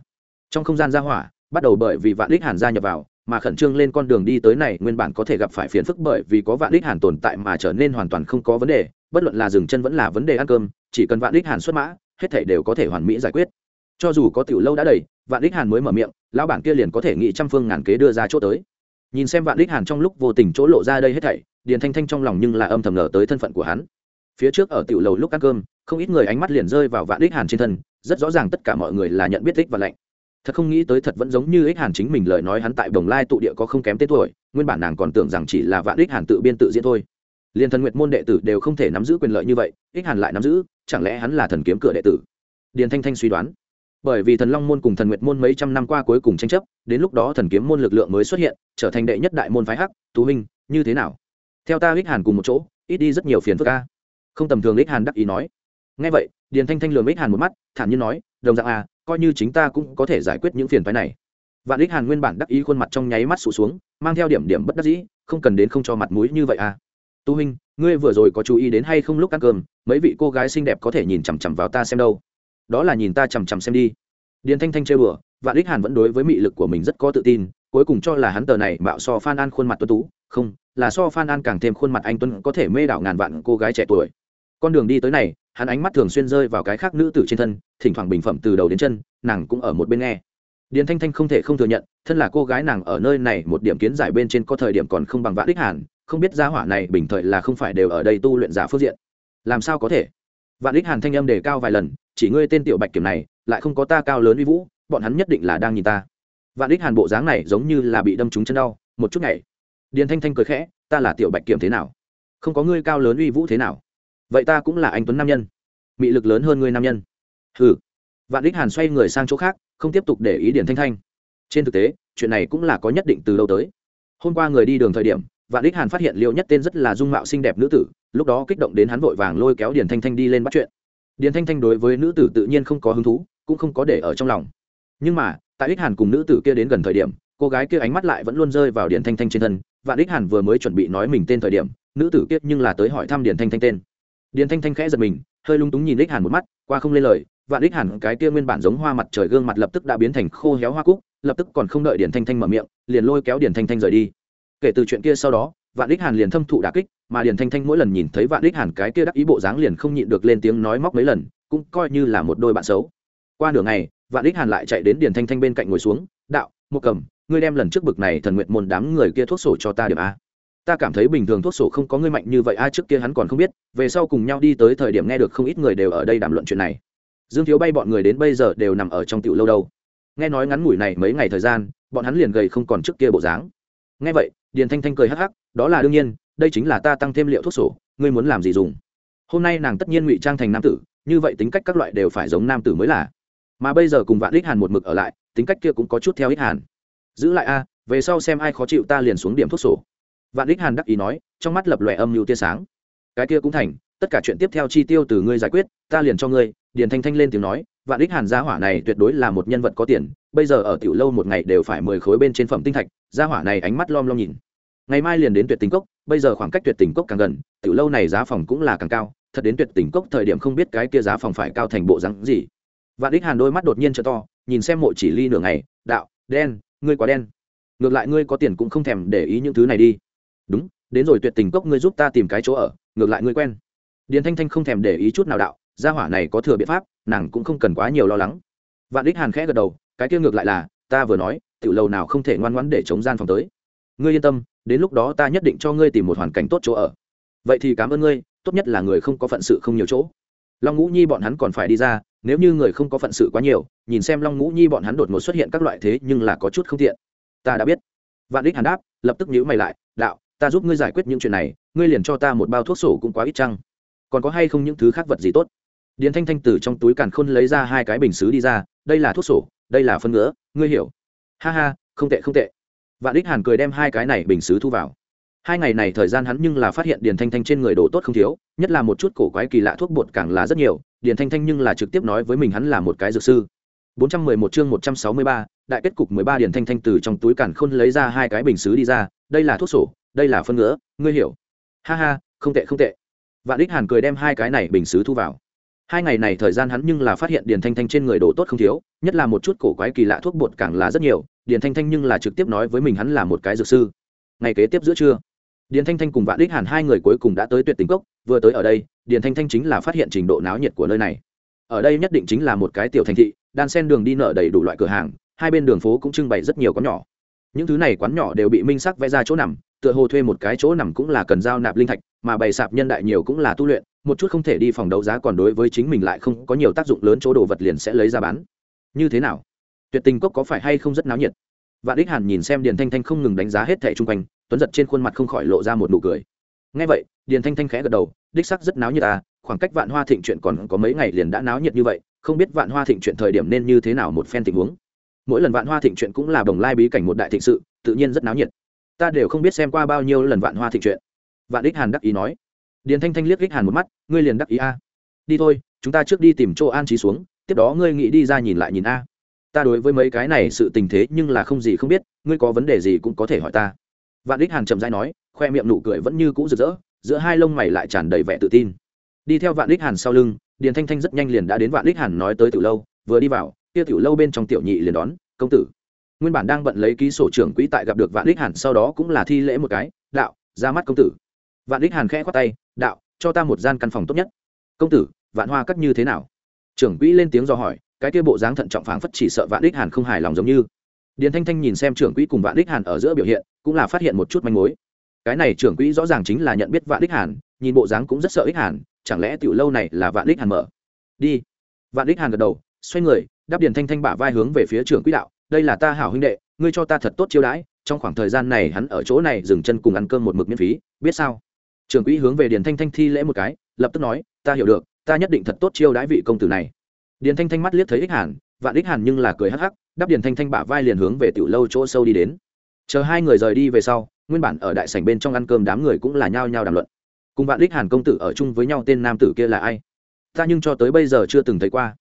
Trong không gian gia hỏa, bắt đầu bởi vì vạn đích hàn gia nhập vào, mà khẩn trương lên con đường đi tới này nguyên bản có thể gặp phải phiền phức bởi vì có vạn đích hàn tồn tại mà trở nên hoàn toàn không có vấn đề, bất luận là dừng chân vẫn là vấn đề ăn cơm, chỉ cần vạn đích hàn xuất mã, hết thảy đều có thể hoàn mỹ giải quyết. Cho dù có tiểu lâu đã đầy, vạn đích hàn mới mở miệng, lão bản kia liền có thể nghĩ trăm phương ngàn kế đưa ra chỗ tới. Nhìn xem vạn đích hàn trong lúc vô tình chỗ lộ ra đây hết thảy điền thanh thanh trong lòng nhưng là âm thầm ngờ tới thân phận của hắn. Phía trước ở tiểu lầu lúc ăn cơm, không ít người ánh mắt liền rơi vào vạn đích hàn trên thân, rất rõ ràng tất cả mọi người là nhận biết đích và lạnh thật không nghĩ tới thật vẫn giống như ích hàn chính mình lời nói hắn tại đồng lai tụ địa có không kém tên tuổi, nguyên bản nàng còn tưởng rằng chỉ là vạn ích hàn tự biên tự diễn thôi. Liền thần nguyệt môn đệ tử đều không thể nắm giữ quyền lợi như vậy, ích hàn lại nắm giữ, chẳng lẽ hắn là thần kiếm cửa đệ tử? Điền thanh thanh suy đoán. Bởi vì thần long môn cùng thần nguyệt môn mấy trăm năm qua cuối cùng tranh chấp, đến lúc đó thần kiếm môn lực lượng mới xuất hiện, trở thành đệ nhất đại môn phái hắc, tú minh, như thế nào? Theo ta ích hàn cùng một chỗ, ít đi rất nhiều phiền phức ca không tầm thường ích hàn đắc ý nói. Ngay vậy, điền thanh thanh lường ích hàn một mắt, thản nhiên nói, đồng dạng à coi như chính ta cũng có thể giải quyết những phiền phái này. Vạn ích hàn nguyên bản đắc ý khuôn mặt trong nháy mắt sụt xuống, mang theo điểm điểm bất đắc dĩ, không cần đến không cho mặt mũi như vậy à. Tu huynh, ngươi vừa rồi có chú ý đến hay không lúc ăn cơm, mấy vị cô gái xinh đẹp có thể nhìn chằm chằm vào ta xem đâu. Đó là nhìn ta chằm chằm xem đi. Điền thanh thanh chơi bừa, vạn ích hàn vẫn đối với mị lực của mình rất có tự tin cuối cùng cho là hắn tờ này mạo so phan an khuôn mặt tuấn tú, không, là so phan an càng thêm khuôn mặt anh tuấn có thể mê đảo ngàn vạn cô gái trẻ tuổi. Con đường đi tới này, hắn ánh mắt thường xuyên rơi vào cái khác nữ tử trên thân, thỉnh thoảng bình phẩm từ đầu đến chân, nàng cũng ở một bên nghe. Điền thanh thanh không thể không thừa nhận, thân là cô gái nàng ở nơi này một điểm kiến giải bên trên có thời điểm còn không bằng vạn đích hàn, không biết gia hỏa này bình thời là không phải đều ở đây tu luyện giả phương diện. Làm sao có thể? Vạn đích hàn thanh âm đề cao vài lần, chỉ ngươi tên tiểu bạch kiểm này, lại không có ta cao lớn uy vũ, bọn hắn nhất định là đang nhìn ta vạn đích hàn bộ dáng này giống như là bị đâm trúng chân đau, một chút ngày điền thanh thanh cười khẽ, ta là tiểu bạch kiểm thế nào? Không có ngươi cao lớn uy vũ thế nào? Vậy ta cũng là anh tuấn nam nhân. Mị lực lớn hơn ngươi nam nhân. Hừ. Vạn đích hàn xoay người sang chỗ khác, không tiếp tục để ý điền thanh thanh. Trên thực tế, chuyện này cũng là có nhất định từ đâu tới. Hôm qua người đi đường thời điểm, vạn đích hàn phát hiện liệu nhất tên rất là dung mạo xinh đẹp nữ tử, lúc đó kích động đến hắn vội vàng lôi kéo điền thanh thanh đi lên bắt chuyện. Điền thanh thanh đối với nữ tử tự nhiên không có hứng thú, cũng không có để ở trong lòng. Nhưng mà tại ích hàn cùng nữ tử kia đến gần thời điểm, cô gái kia ánh mắt lại vẫn luôn rơi vào điền thanh thanh trên thân. Vạn ích hàn vừa mới chuẩn bị nói mình tên thời điểm, nữ tử kia nhưng là tới hỏi thăm điền thanh thanh tên. Điền thanh thanh khẽ giật mình, hơi lung túng nhìn ích hàn một mắt, qua không lên lời, vạn ích hàn cái kia nguyên bản giống hoa mặt trời gương mặt lập tức đã biến thành khô héo hoa cúc, lập tức còn không đợi điền thanh thanh mở miệng, liền lôi kéo điền thanh thanh rời đi. Kể từ chuyện kia sau đó, vạn ích hàn liền thâm thụ đà kích, mà điền thanh thanh mỗi lần nhìn thấy vạn ích hàn cái kia đắc ý bộ dáng liền không nhịn được lên tiếng nói móc mấy lần, cũng coi như là một đôi bạn xấu. Qua nửa ngày vạn đích hàn lại chạy đến điền thanh thanh bên cạnh ngồi xuống, đạo một cầm, ngươi đem lần trước bực này thần nguyện môn đám người kia thuốc sổ cho ta điểm a. Ta cảm thấy bình thường thuốc sổ không có ngươi mạnh như vậy a, trước kia hắn còn không biết, về sau cùng nhau đi tới thời điểm nghe được không ít người đều ở đây đàm luận chuyện này. Dương thiếu bay bọn người đến bây giờ đều nằm ở trong tiểu lâu đâu. Nghe nói ngắn ngủi này mấy ngày thời gian, bọn hắn liền gầy không còn trước kia bộ dáng. Nghe vậy, điền thanh thanh cười hắc hắc, đó là đương nhiên, đây chính là ta tăng thêm liệu thuốc sổ, ngươi muốn làm gì dùng? Hôm nay nàng tất nhiên ngụy trang thành nam tử, như vậy tính cách các loại đều phải giống nam tử mới là mà bây giờ cùng vạn ích hàn một mực ở lại, tính cách kia cũng có chút theo ích hàn. Giữ lại a, về sau xem ai khó chịu ta liền xuống điểm thuốc sổ. Vạn ích hàn đắc ý nói, trong mắt lập lòe âm mưu tia sáng. Cái kia cũng thành, tất cả chuyện tiếp theo chi tiêu từ ngươi giải quyết, ta liền cho ngươi, điền thanh thanh lên tiếng nói, vạn ích hàn gia hỏa này tuyệt đối là một nhân vật có tiền, bây giờ ở tiểu lâu một ngày đều phải mười khối bên trên phẩm tinh thạch, gia hỏa này ánh mắt lom lom nhìn. Ngày mai liền đến tuyệt tình cốc, bây giờ khoảng cách tuyệt tình cốc càng gần, tiểu lâu này giá phòng cũng là càng cao, thật đến tuyệt tình cốc thời điểm không biết cái kia giá phòng phải cao thành bộ rắn gì vạn Đích hàn đôi mắt đột nhiên trở to, nhìn xem mộ chỉ ly nửa ngày, đạo, đen, ngươi quá đen. Ngược lại ngươi có tiền cũng không thèm để ý những thứ này đi. Đúng, đến rồi tuyệt tình cốc ngươi giúp ta tìm cái chỗ ở, ngược lại ngươi quen. Điền thanh thanh không thèm để ý chút nào đạo, gia hỏa này có thừa biện pháp, nàng cũng không cần quá nhiều lo lắng. Vạn đích hàn khẽ gật đầu, cái kia ngược lại là, ta vừa nói, tiểu lâu nào không thể ngoan ngoãn để chống gian phòng tới. Ngươi yên tâm, đến lúc đó ta nhất định cho ngươi tìm một hoàn cảnh tốt chỗ ở. Vậy thì cảm ơn ngươi, tốt nhất là người không có phận sự không nhiều chỗ. Long ngũ nhi bọn hắn còn phải đi ra nếu như người không có phận sự quá nhiều, nhìn xem long ngũ nhi bọn hắn đột ngột xuất hiện các loại thế nhưng là có chút không tiện. Ta đã biết. Vạn đích hàn đáp, lập tức nhữ mày lại, đạo, ta giúp ngươi giải quyết những chuyện này, ngươi liền cho ta một bao thuốc sổ cũng quá ít chăng? Còn có hay không những thứ khác vật gì tốt? Điền thanh thanh từ trong túi càn khôn lấy ra hai cái bình xứ đi ra, đây là thuốc sổ, đây là phân ngứa, ngươi hiểu. Ha ha, không tệ không tệ. Vạn đích hàn cười đem hai cái này bình xứ thu vào. Hai ngày này thời gian hắn nhưng là phát hiện điền thanh thanh trên người đồ tốt không thiếu, nhất là một chút cổ quái kỳ lạ thuốc bột càng là rất nhiều điền thanh thanh nhưng là trực tiếp nói với mình hắn là một cái dược sư. 411 chương 163, đại kết cục 13 điền thanh thanh từ trong túi càn khôn lấy ra hai cái bình sứ đi ra đây là thuốc sổ đây là phân ngứa ngươi hiểu. Ha ha không tệ không tệ. Vạn Đích hàn cười đem hai cái này bình sứ thu vào. Hai ngày này thời gian hắn nhưng là phát hiện điền thanh thanh trên người đồ tốt không thiếu nhất là một chút cổ quái kỳ lạ thuốc bột càng là rất nhiều điền thanh thanh nhưng là trực tiếp nói với mình hắn là một cái dược sư. Ngày kế tiếp giữa trưa điền thanh thanh cùng vạn Đích hàn hai người cuối cùng đã tới tuyệt tình cốc vừa tới ở đây, điền thanh thanh chính là phát hiện trình độ náo nhiệt của nơi này. Ở đây nhất định chính là một cái tiểu thành thị, đan sen đường đi nợ đầy đủ loại cửa hàng, hai bên đường phố cũng trưng bày rất nhiều quán nhỏ. Những thứ này quán nhỏ đều bị minh sắc vẽ ra chỗ nằm, tựa hồ thuê một cái chỗ nằm cũng là cần giao nạp linh thạch, mà bày sạp nhân đại nhiều cũng là tu luyện, một chút không thể đi phòng đấu giá còn đối với chính mình lại không có nhiều tác dụng lớn chỗ đồ vật liền sẽ lấy ra bán. Như thế nào? Tuyệt tình cốc có phải hay không rất náo nhiệt? Vạn đích hàn nhìn xem điền thanh thanh không ngừng đánh giá hết thẻ chung quanh, tuấn giật trên khuôn mặt không khỏi lộ ra một nụ cười ngay vậy, điền thanh thanh khẽ gật đầu, đích sắc rất náo nhiệt à khoảng cách vạn hoa thịnh chuyện còn có mấy ngày liền đã náo nhiệt như vậy, không biết vạn hoa thịnh chuyện thời điểm nên như thế nào một phen tình huống. Mỗi lần vạn hoa thịnh chuyện cũng là đồng lai bí cảnh một đại thịnh sự, tự nhiên rất náo nhiệt. Ta đều không biết xem qua bao nhiêu lần vạn hoa thịnh chuyện. Vạn đích hàn đắc ý nói. Điền thanh thanh liếc đích hàn một mắt, ngươi liền đắc ý a đi thôi, chúng ta trước đi tìm chỗ an trí xuống, tiếp đó ngươi nghĩ đi ra nhìn lại nhìn a. Ta đối với mấy cái này sự tình thế nhưng là không gì không biết, ngươi có vấn đề gì cũng có thể hỏi ta. Vạn đích hàn chậm dãi nói khoe miệng nụ cười vẫn như cũ rực rỡ, giữa hai lông mày lại tràn đầy vẻ tự tin. Đi theo vạn đích hàn sau lưng, điền thanh thanh rất nhanh liền đã đến vạn đích hàn nói tới Tiểu lâu, vừa đi vào, kia tiểu lâu bên trong tiểu nhị liền đón, công tử. Nguyên bản đang bận lấy ký sổ trưởng quỹ tại gặp được vạn đích hàn sau đó cũng là thi lễ một cái, đạo, ra mắt công tử. Vạn đích hàn khẽ khoát tay, đạo, cho ta một gian căn phòng tốt nhất. Công tử, vạn hoa cắt như thế nào? Trưởng quỹ lên tiếng do hỏi, cái kia bộ dáng thận trọng phảng phất chỉ sợ vạn đích hàn không hài lòng giống như. Điền thanh thanh nhìn xem trưởng quỹ cùng vạn đích hàn ở giữa biểu hiện, cũng là phát hiện một chút manh mối cái này trưởng quỹ rõ ràng chính là nhận biết vạn đích hàn, nhìn bộ dáng cũng rất sợ ích hàn, chẳng lẽ tiểu lâu này là vạn đích hàn mở? Đi. Vạn đích hàn gật đầu, xoay người, đáp điền thanh thanh bả vai hướng về phía trưởng quỹ đạo, đây là ta hảo huynh đệ, ngươi cho ta thật tốt chiêu đãi, trong khoảng thời gian này hắn ở chỗ này dừng chân cùng ăn cơm một mực miễn phí, biết sao? Trưởng quỹ hướng về điền thanh thanh thi lễ một cái, lập tức nói, ta hiểu được, ta nhất định thật tốt chiêu đãi vị công tử này. Điền thanh thanh mắt liếc thấy ích hàn, vạn ích hàn nhưng là cười hắc hắc đắp điền thanh thanh bả vai liền hướng về tiểu lâu chỗ sâu đi đến. Chờ hai người rời đi về sau nguyên bản ở đại sảnh bên trong ăn cơm đám người cũng là nhao nhao đàm luận. Cùng vạn đích hàn công tử ở chung với nhau tên nam tử kia là ai? Ta nhưng cho tới bây giờ chưa từng thấy qua.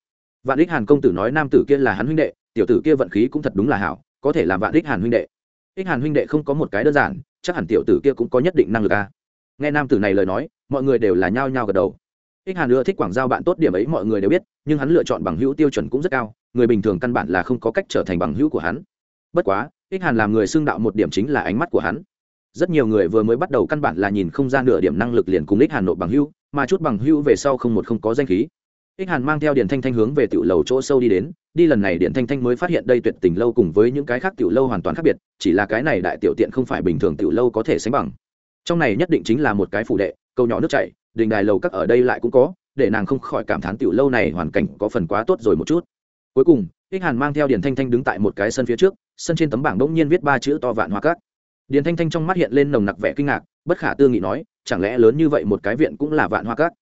Vạn đích hàn công tử nói nam tử kia là hắn huynh đệ, tiểu tử kia vận khí cũng thật đúng là hảo, có thể làm vạn đích hàn huynh đệ. Ích hàn huynh đệ không có một cái đơn giản, chắc hẳn tiểu tử kia cũng có nhất định năng lực a. À. nghe nam tử này lời nói, mọi người đều là nhao nhao gật đầu. Ích hàn ưa thích quảng giao bạn tốt điểm ấy mọi người đều biết, nhưng hắn lựa chọn bằng hữu tiêu chuẩn cũng rất cao, người bình thường căn bản là không có cách trở thành bằng hữu của hắn. Bất quá ích hàn làm người xưng đạo một điểm chính là ánh mắt của hắn rất nhiều người vừa mới bắt đầu căn bản là nhìn không ra nửa điểm năng lực liền cùng ích hàn nộp bằng hữu, mà chút bằng hữu về sau không một không có danh khí. Ích hàn mang theo điện thanh thanh hướng về tiểu lầu chỗ sâu đi đến, đi lần này điện thanh thanh mới phát hiện đây tuyệt tình lâu cùng với những cái khác tiểu lâu hoàn toàn khác biệt, chỉ là cái này đại tiểu tiện không phải bình thường tiểu lâu có thể sánh bằng. Trong này nhất định chính là một cái phủ đệ, câu nhỏ nước chảy, đình đài lầu các ở đây lại cũng có, để nàng không khỏi cảm thán tiểu lâu này hoàn cảnh có phần quá tốt rồi một chút. Cuối cùng, ích hàn mang theo điền thanh thanh đứng tại một cái sân phía trước, sân trên tấm bảng đ ỗ n g nhiên viết ba chữ to vạn hoa cát điền thanh thanh trong mắt hiện lên nồng nặc vẻ kinh ngạc, bất khả tư nghị nói, chẳng lẽ lớn như vậy một cái viện cũng là vạn hoa cát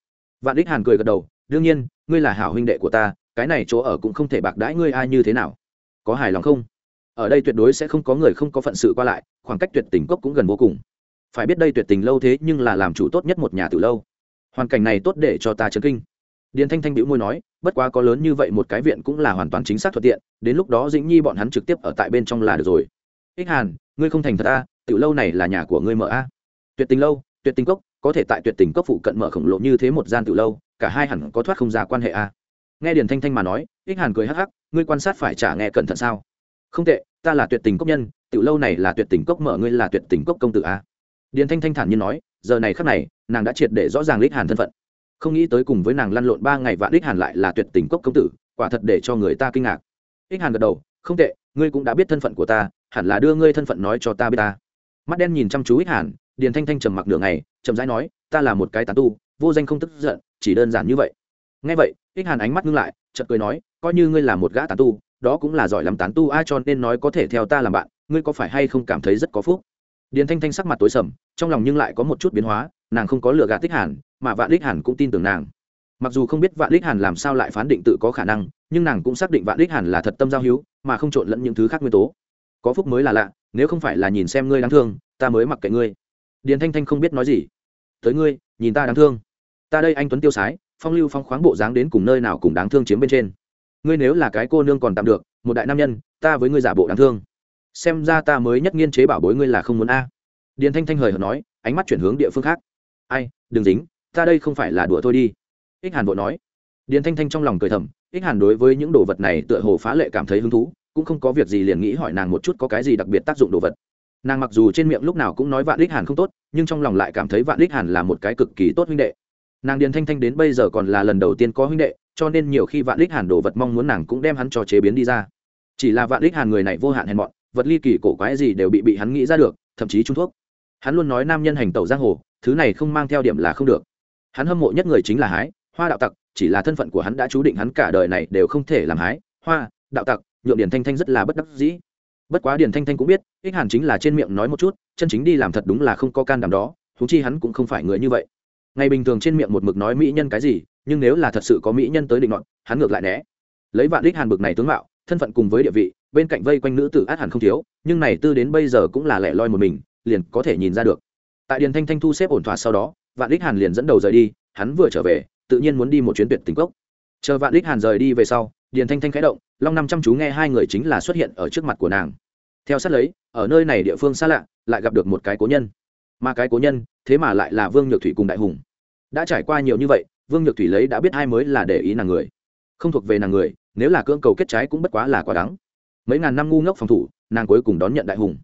vạn Đích hàn cười gật đầu, đương nhiên, ngươi là hảo huynh đệ của ta, cái này chỗ ở cũng không thể bạc đãi ngươi ai như thế nào. Có hài lòng không? Ở đây tuyệt đối sẽ không có người không có phận sự qua lại, khoảng cách tuyệt tình cốc cũng gần vô cùng. Phải biết đây tuyệt tình lâu thế nhưng là làm chủ tốt nhất một nhà từ lâu. Hoàn cảnh này tốt để cho ta chấn kinh. Điền thanh thanh bĩu môi nói, bất quá có lớn như vậy một cái viện cũng là hoàn toàn chính xác thuận tiện, đến lúc đó dĩnh nhi bọn hắn trực tiếp ở tại bên trong là được rồi. Ích hàn ngươi không thành thật a, tiểu lâu này là nhà của ngươi mở a. Tuyệt tình lâu, tuyệt tình cốc, có thể tại tuyệt tình cốc phụ cận mở khổng lồ như thế một gian tiểu lâu, cả hai hẳn có thoát không ra quan hệ a. Nghe điền thanh thanh mà nói, ích hàn cười hắc hắc, ngươi quan sát phải trả nghe cẩn thận sao? Không tệ, ta là tuyệt tình cốc nhân, tiểu lâu này là tuyệt tình cốc mở, ngươi là tuyệt tình cốc công tử a. Điền thanh thanh thản nhiên nói, giờ này khắc này, nàng đã triệt để rõ ràng ích hàn thân phận. Không nghĩ tới cùng với nàng lăn lộn ba ngày vạn ích hàn lại là tuyệt tình cốc công tử, quả thật để cho người ta kinh ngạc. Ích hàn gật đầu, không tệ, ngươi cũng đã biết thân phận của ta hẳn là đưa ngươi thân phận nói cho ta biết ta. Mắt đen nhìn chăm chú ích hàn, điền thanh thanh trầm mặc đường này chậm rãi nói, ta là một cái tán tu, vô danh không tức giận, chỉ đơn giản như vậy. Ngay vậy, ích hàn ánh mắt ngưng lại, chợt cười nói, coi như ngươi là một gã tán tu, đó cũng là giỏi lắm tán tu, ai cho nên nói có thể theo ta làm bạn, ngươi có phải hay không cảm thấy rất có phúc? Điền thanh thanh sắc mặt tối sầm, trong lòng nhưng lại có một chút biến hóa, nàng không có lừa gạt tích hàn, mà vạn đích hàn cũng tin tưởng nàng. Mặc dù không biết vạn đích hàn làm sao lại phán định tự có khả năng, nhưng nàng cũng xác định vạn đích hàn là thật tâm giao hữu, mà không trộn lẫn những thứ khác nguyên tố có phúc mới là lạ, nếu không phải là nhìn xem ngươi đáng thương, ta mới mặc kệ ngươi. Điền thanh thanh không biết nói gì. Tới ngươi, nhìn ta đáng thương. Ta đây anh tuấn tiêu sái, phong lưu phong khoáng bộ dáng đến cùng nơi nào cùng đáng thương chiếm bên trên. Ngươi nếu là cái cô nương còn tạm được, một đại nam nhân, ta với ngươi giả bộ đáng thương. Xem ra ta mới nhất nghiên chế bảo bối ngươi là không muốn a. Điền thanh thanh hời hợt nói, ánh mắt chuyển hướng địa phương khác. Ai, đừng dính, ta đây không phải là đùa thôi đi. Ích hàn vội nói. Điền thanh thanh trong lòng cười thầm, ích hàn đối với những đồ vật này tựa hồ phá lệ cảm thấy hứng thú cũng không có việc gì liền nghĩ hỏi nàng một chút có cái gì đặc biệt tác dụng đồ vật. Nàng mặc dù trên miệng lúc nào cũng nói vạn đích hàn không tốt, nhưng trong lòng lại cảm thấy vạn đích hàn là một cái cực kỳ tốt huynh đệ. Nàng điền thanh thanh đến bây giờ còn là lần đầu tiên có huynh đệ, cho nên nhiều khi vạn đích hàn đồ vật mong muốn nàng cũng đem hắn cho chế biến đi ra. Chỉ là vạn đích hàn người này vô hạn hèn mọn, vật ly kỳ cổ quái gì đều bị bị hắn nghĩ ra được, thậm chí trung thuốc. Hắn luôn nói nam nhân hành tẩu giang hồ, thứ này không mang theo điểm là không được. Hắn hâm mộ nhất người chính là hái, hoa đạo tặc, chỉ là thân phận của hắn đã chú định hắn cả đời này đều không thể làm hái. Hoa, đạo tặc nhượng điển thanh thanh rất là bất đắc dĩ. Bất quá điển thanh thanh cũng biết, ích hàn chính là trên miệng nói một chút, chân chính đi làm thật đúng là không có can đảm đó thú chi hắn cũng không phải người như vậy. Ngày bình thường trên miệng một mực nói mỹ nhân cái gì, nhưng nếu là thật sự có mỹ nhân tới định luận hắn ngược lại né. Lấy vạn đích hàn bực này tướng mạo, thân phận cùng với địa vị, bên cạnh vây quanh nữ tử át hẳn không thiếu, nhưng này tư đến bây giờ cũng là lẻ loi một mình, liền có thể nhìn ra được. Tại điền thanh thanh thu xếp ổn thỏa sau đó, vạn đích hàn liền dẫn đầu rời đi, hắn vừa trở về, tự nhiên muốn đi một chuyến tuyệt tình cốc. Chờ vạn đích hàn rời đi về sau điền thanh thanh khẽ động, long năm chăm chú nghe hai người chính là xuất hiện ở trước mặt của nàng. Theo sát lấy, ở nơi này địa phương xa lạ, lại gặp được một cái cố nhân. Mà cái cố nhân, thế mà lại là vương nhược thủy cùng đại hùng. Đã trải qua nhiều như vậy, vương nhược thủy lấy đã biết hai mới là để ý nàng người. Không thuộc về nàng người, nếu là cưỡng cầu kết trái cũng bất quá là quá đắng mấy ngàn năm ngu ngốc phòng thủ, nàng cuối cùng đón nhận đại hùng.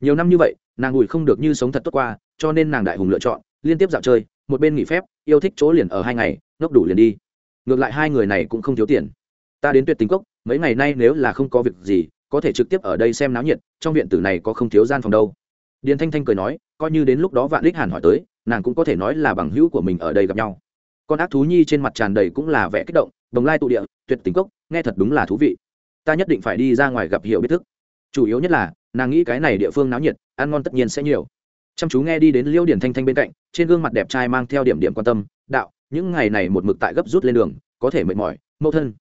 Nhiều năm như vậy, nàng ủi không được như sống thật tốt qua, cho nên nàng đại hùng lựa chọn, liên tiếp dạo chơi, một bên nghỉ phép, yêu thích chỗ liền ở hai ngày, ngốc đủ liền đi. Ngược lại hai người này cũng không thiếu tiền ta đến tuyệt tình cốc, mấy ngày nay nếu là không có việc gì, có thể trực tiếp ở đây xem náo nhiệt, trong viện tử này có không thiếu gian phòng đâu. Điền thanh thanh cười nói, coi như đến lúc đó vạn đích hàn hỏi tới, nàng cũng có thể nói là bằng hữu của mình ở đây gặp nhau. Con ác thú nhi trên mặt tràn đầy cũng là vẻ kích động, đồng lai tụ địa, tuyệt tình cốc, nghe thật đúng là thú vị. Ta nhất định phải đi ra ngoài gặp hiểu biết thức. Chủ yếu nhất là, nàng nghĩ cái này địa phương náo nhiệt, ăn ngon tất nhiên sẽ nhiều. Chăm chú nghe đi đến liêu điển thanh thanh bên cạnh, trên gương mặt đẹp trai mang theo điểm điểm quan tâm, đạo, những ngày này một mực tại gấp rút lên đường, có thể mệt mỏi, mẫu thân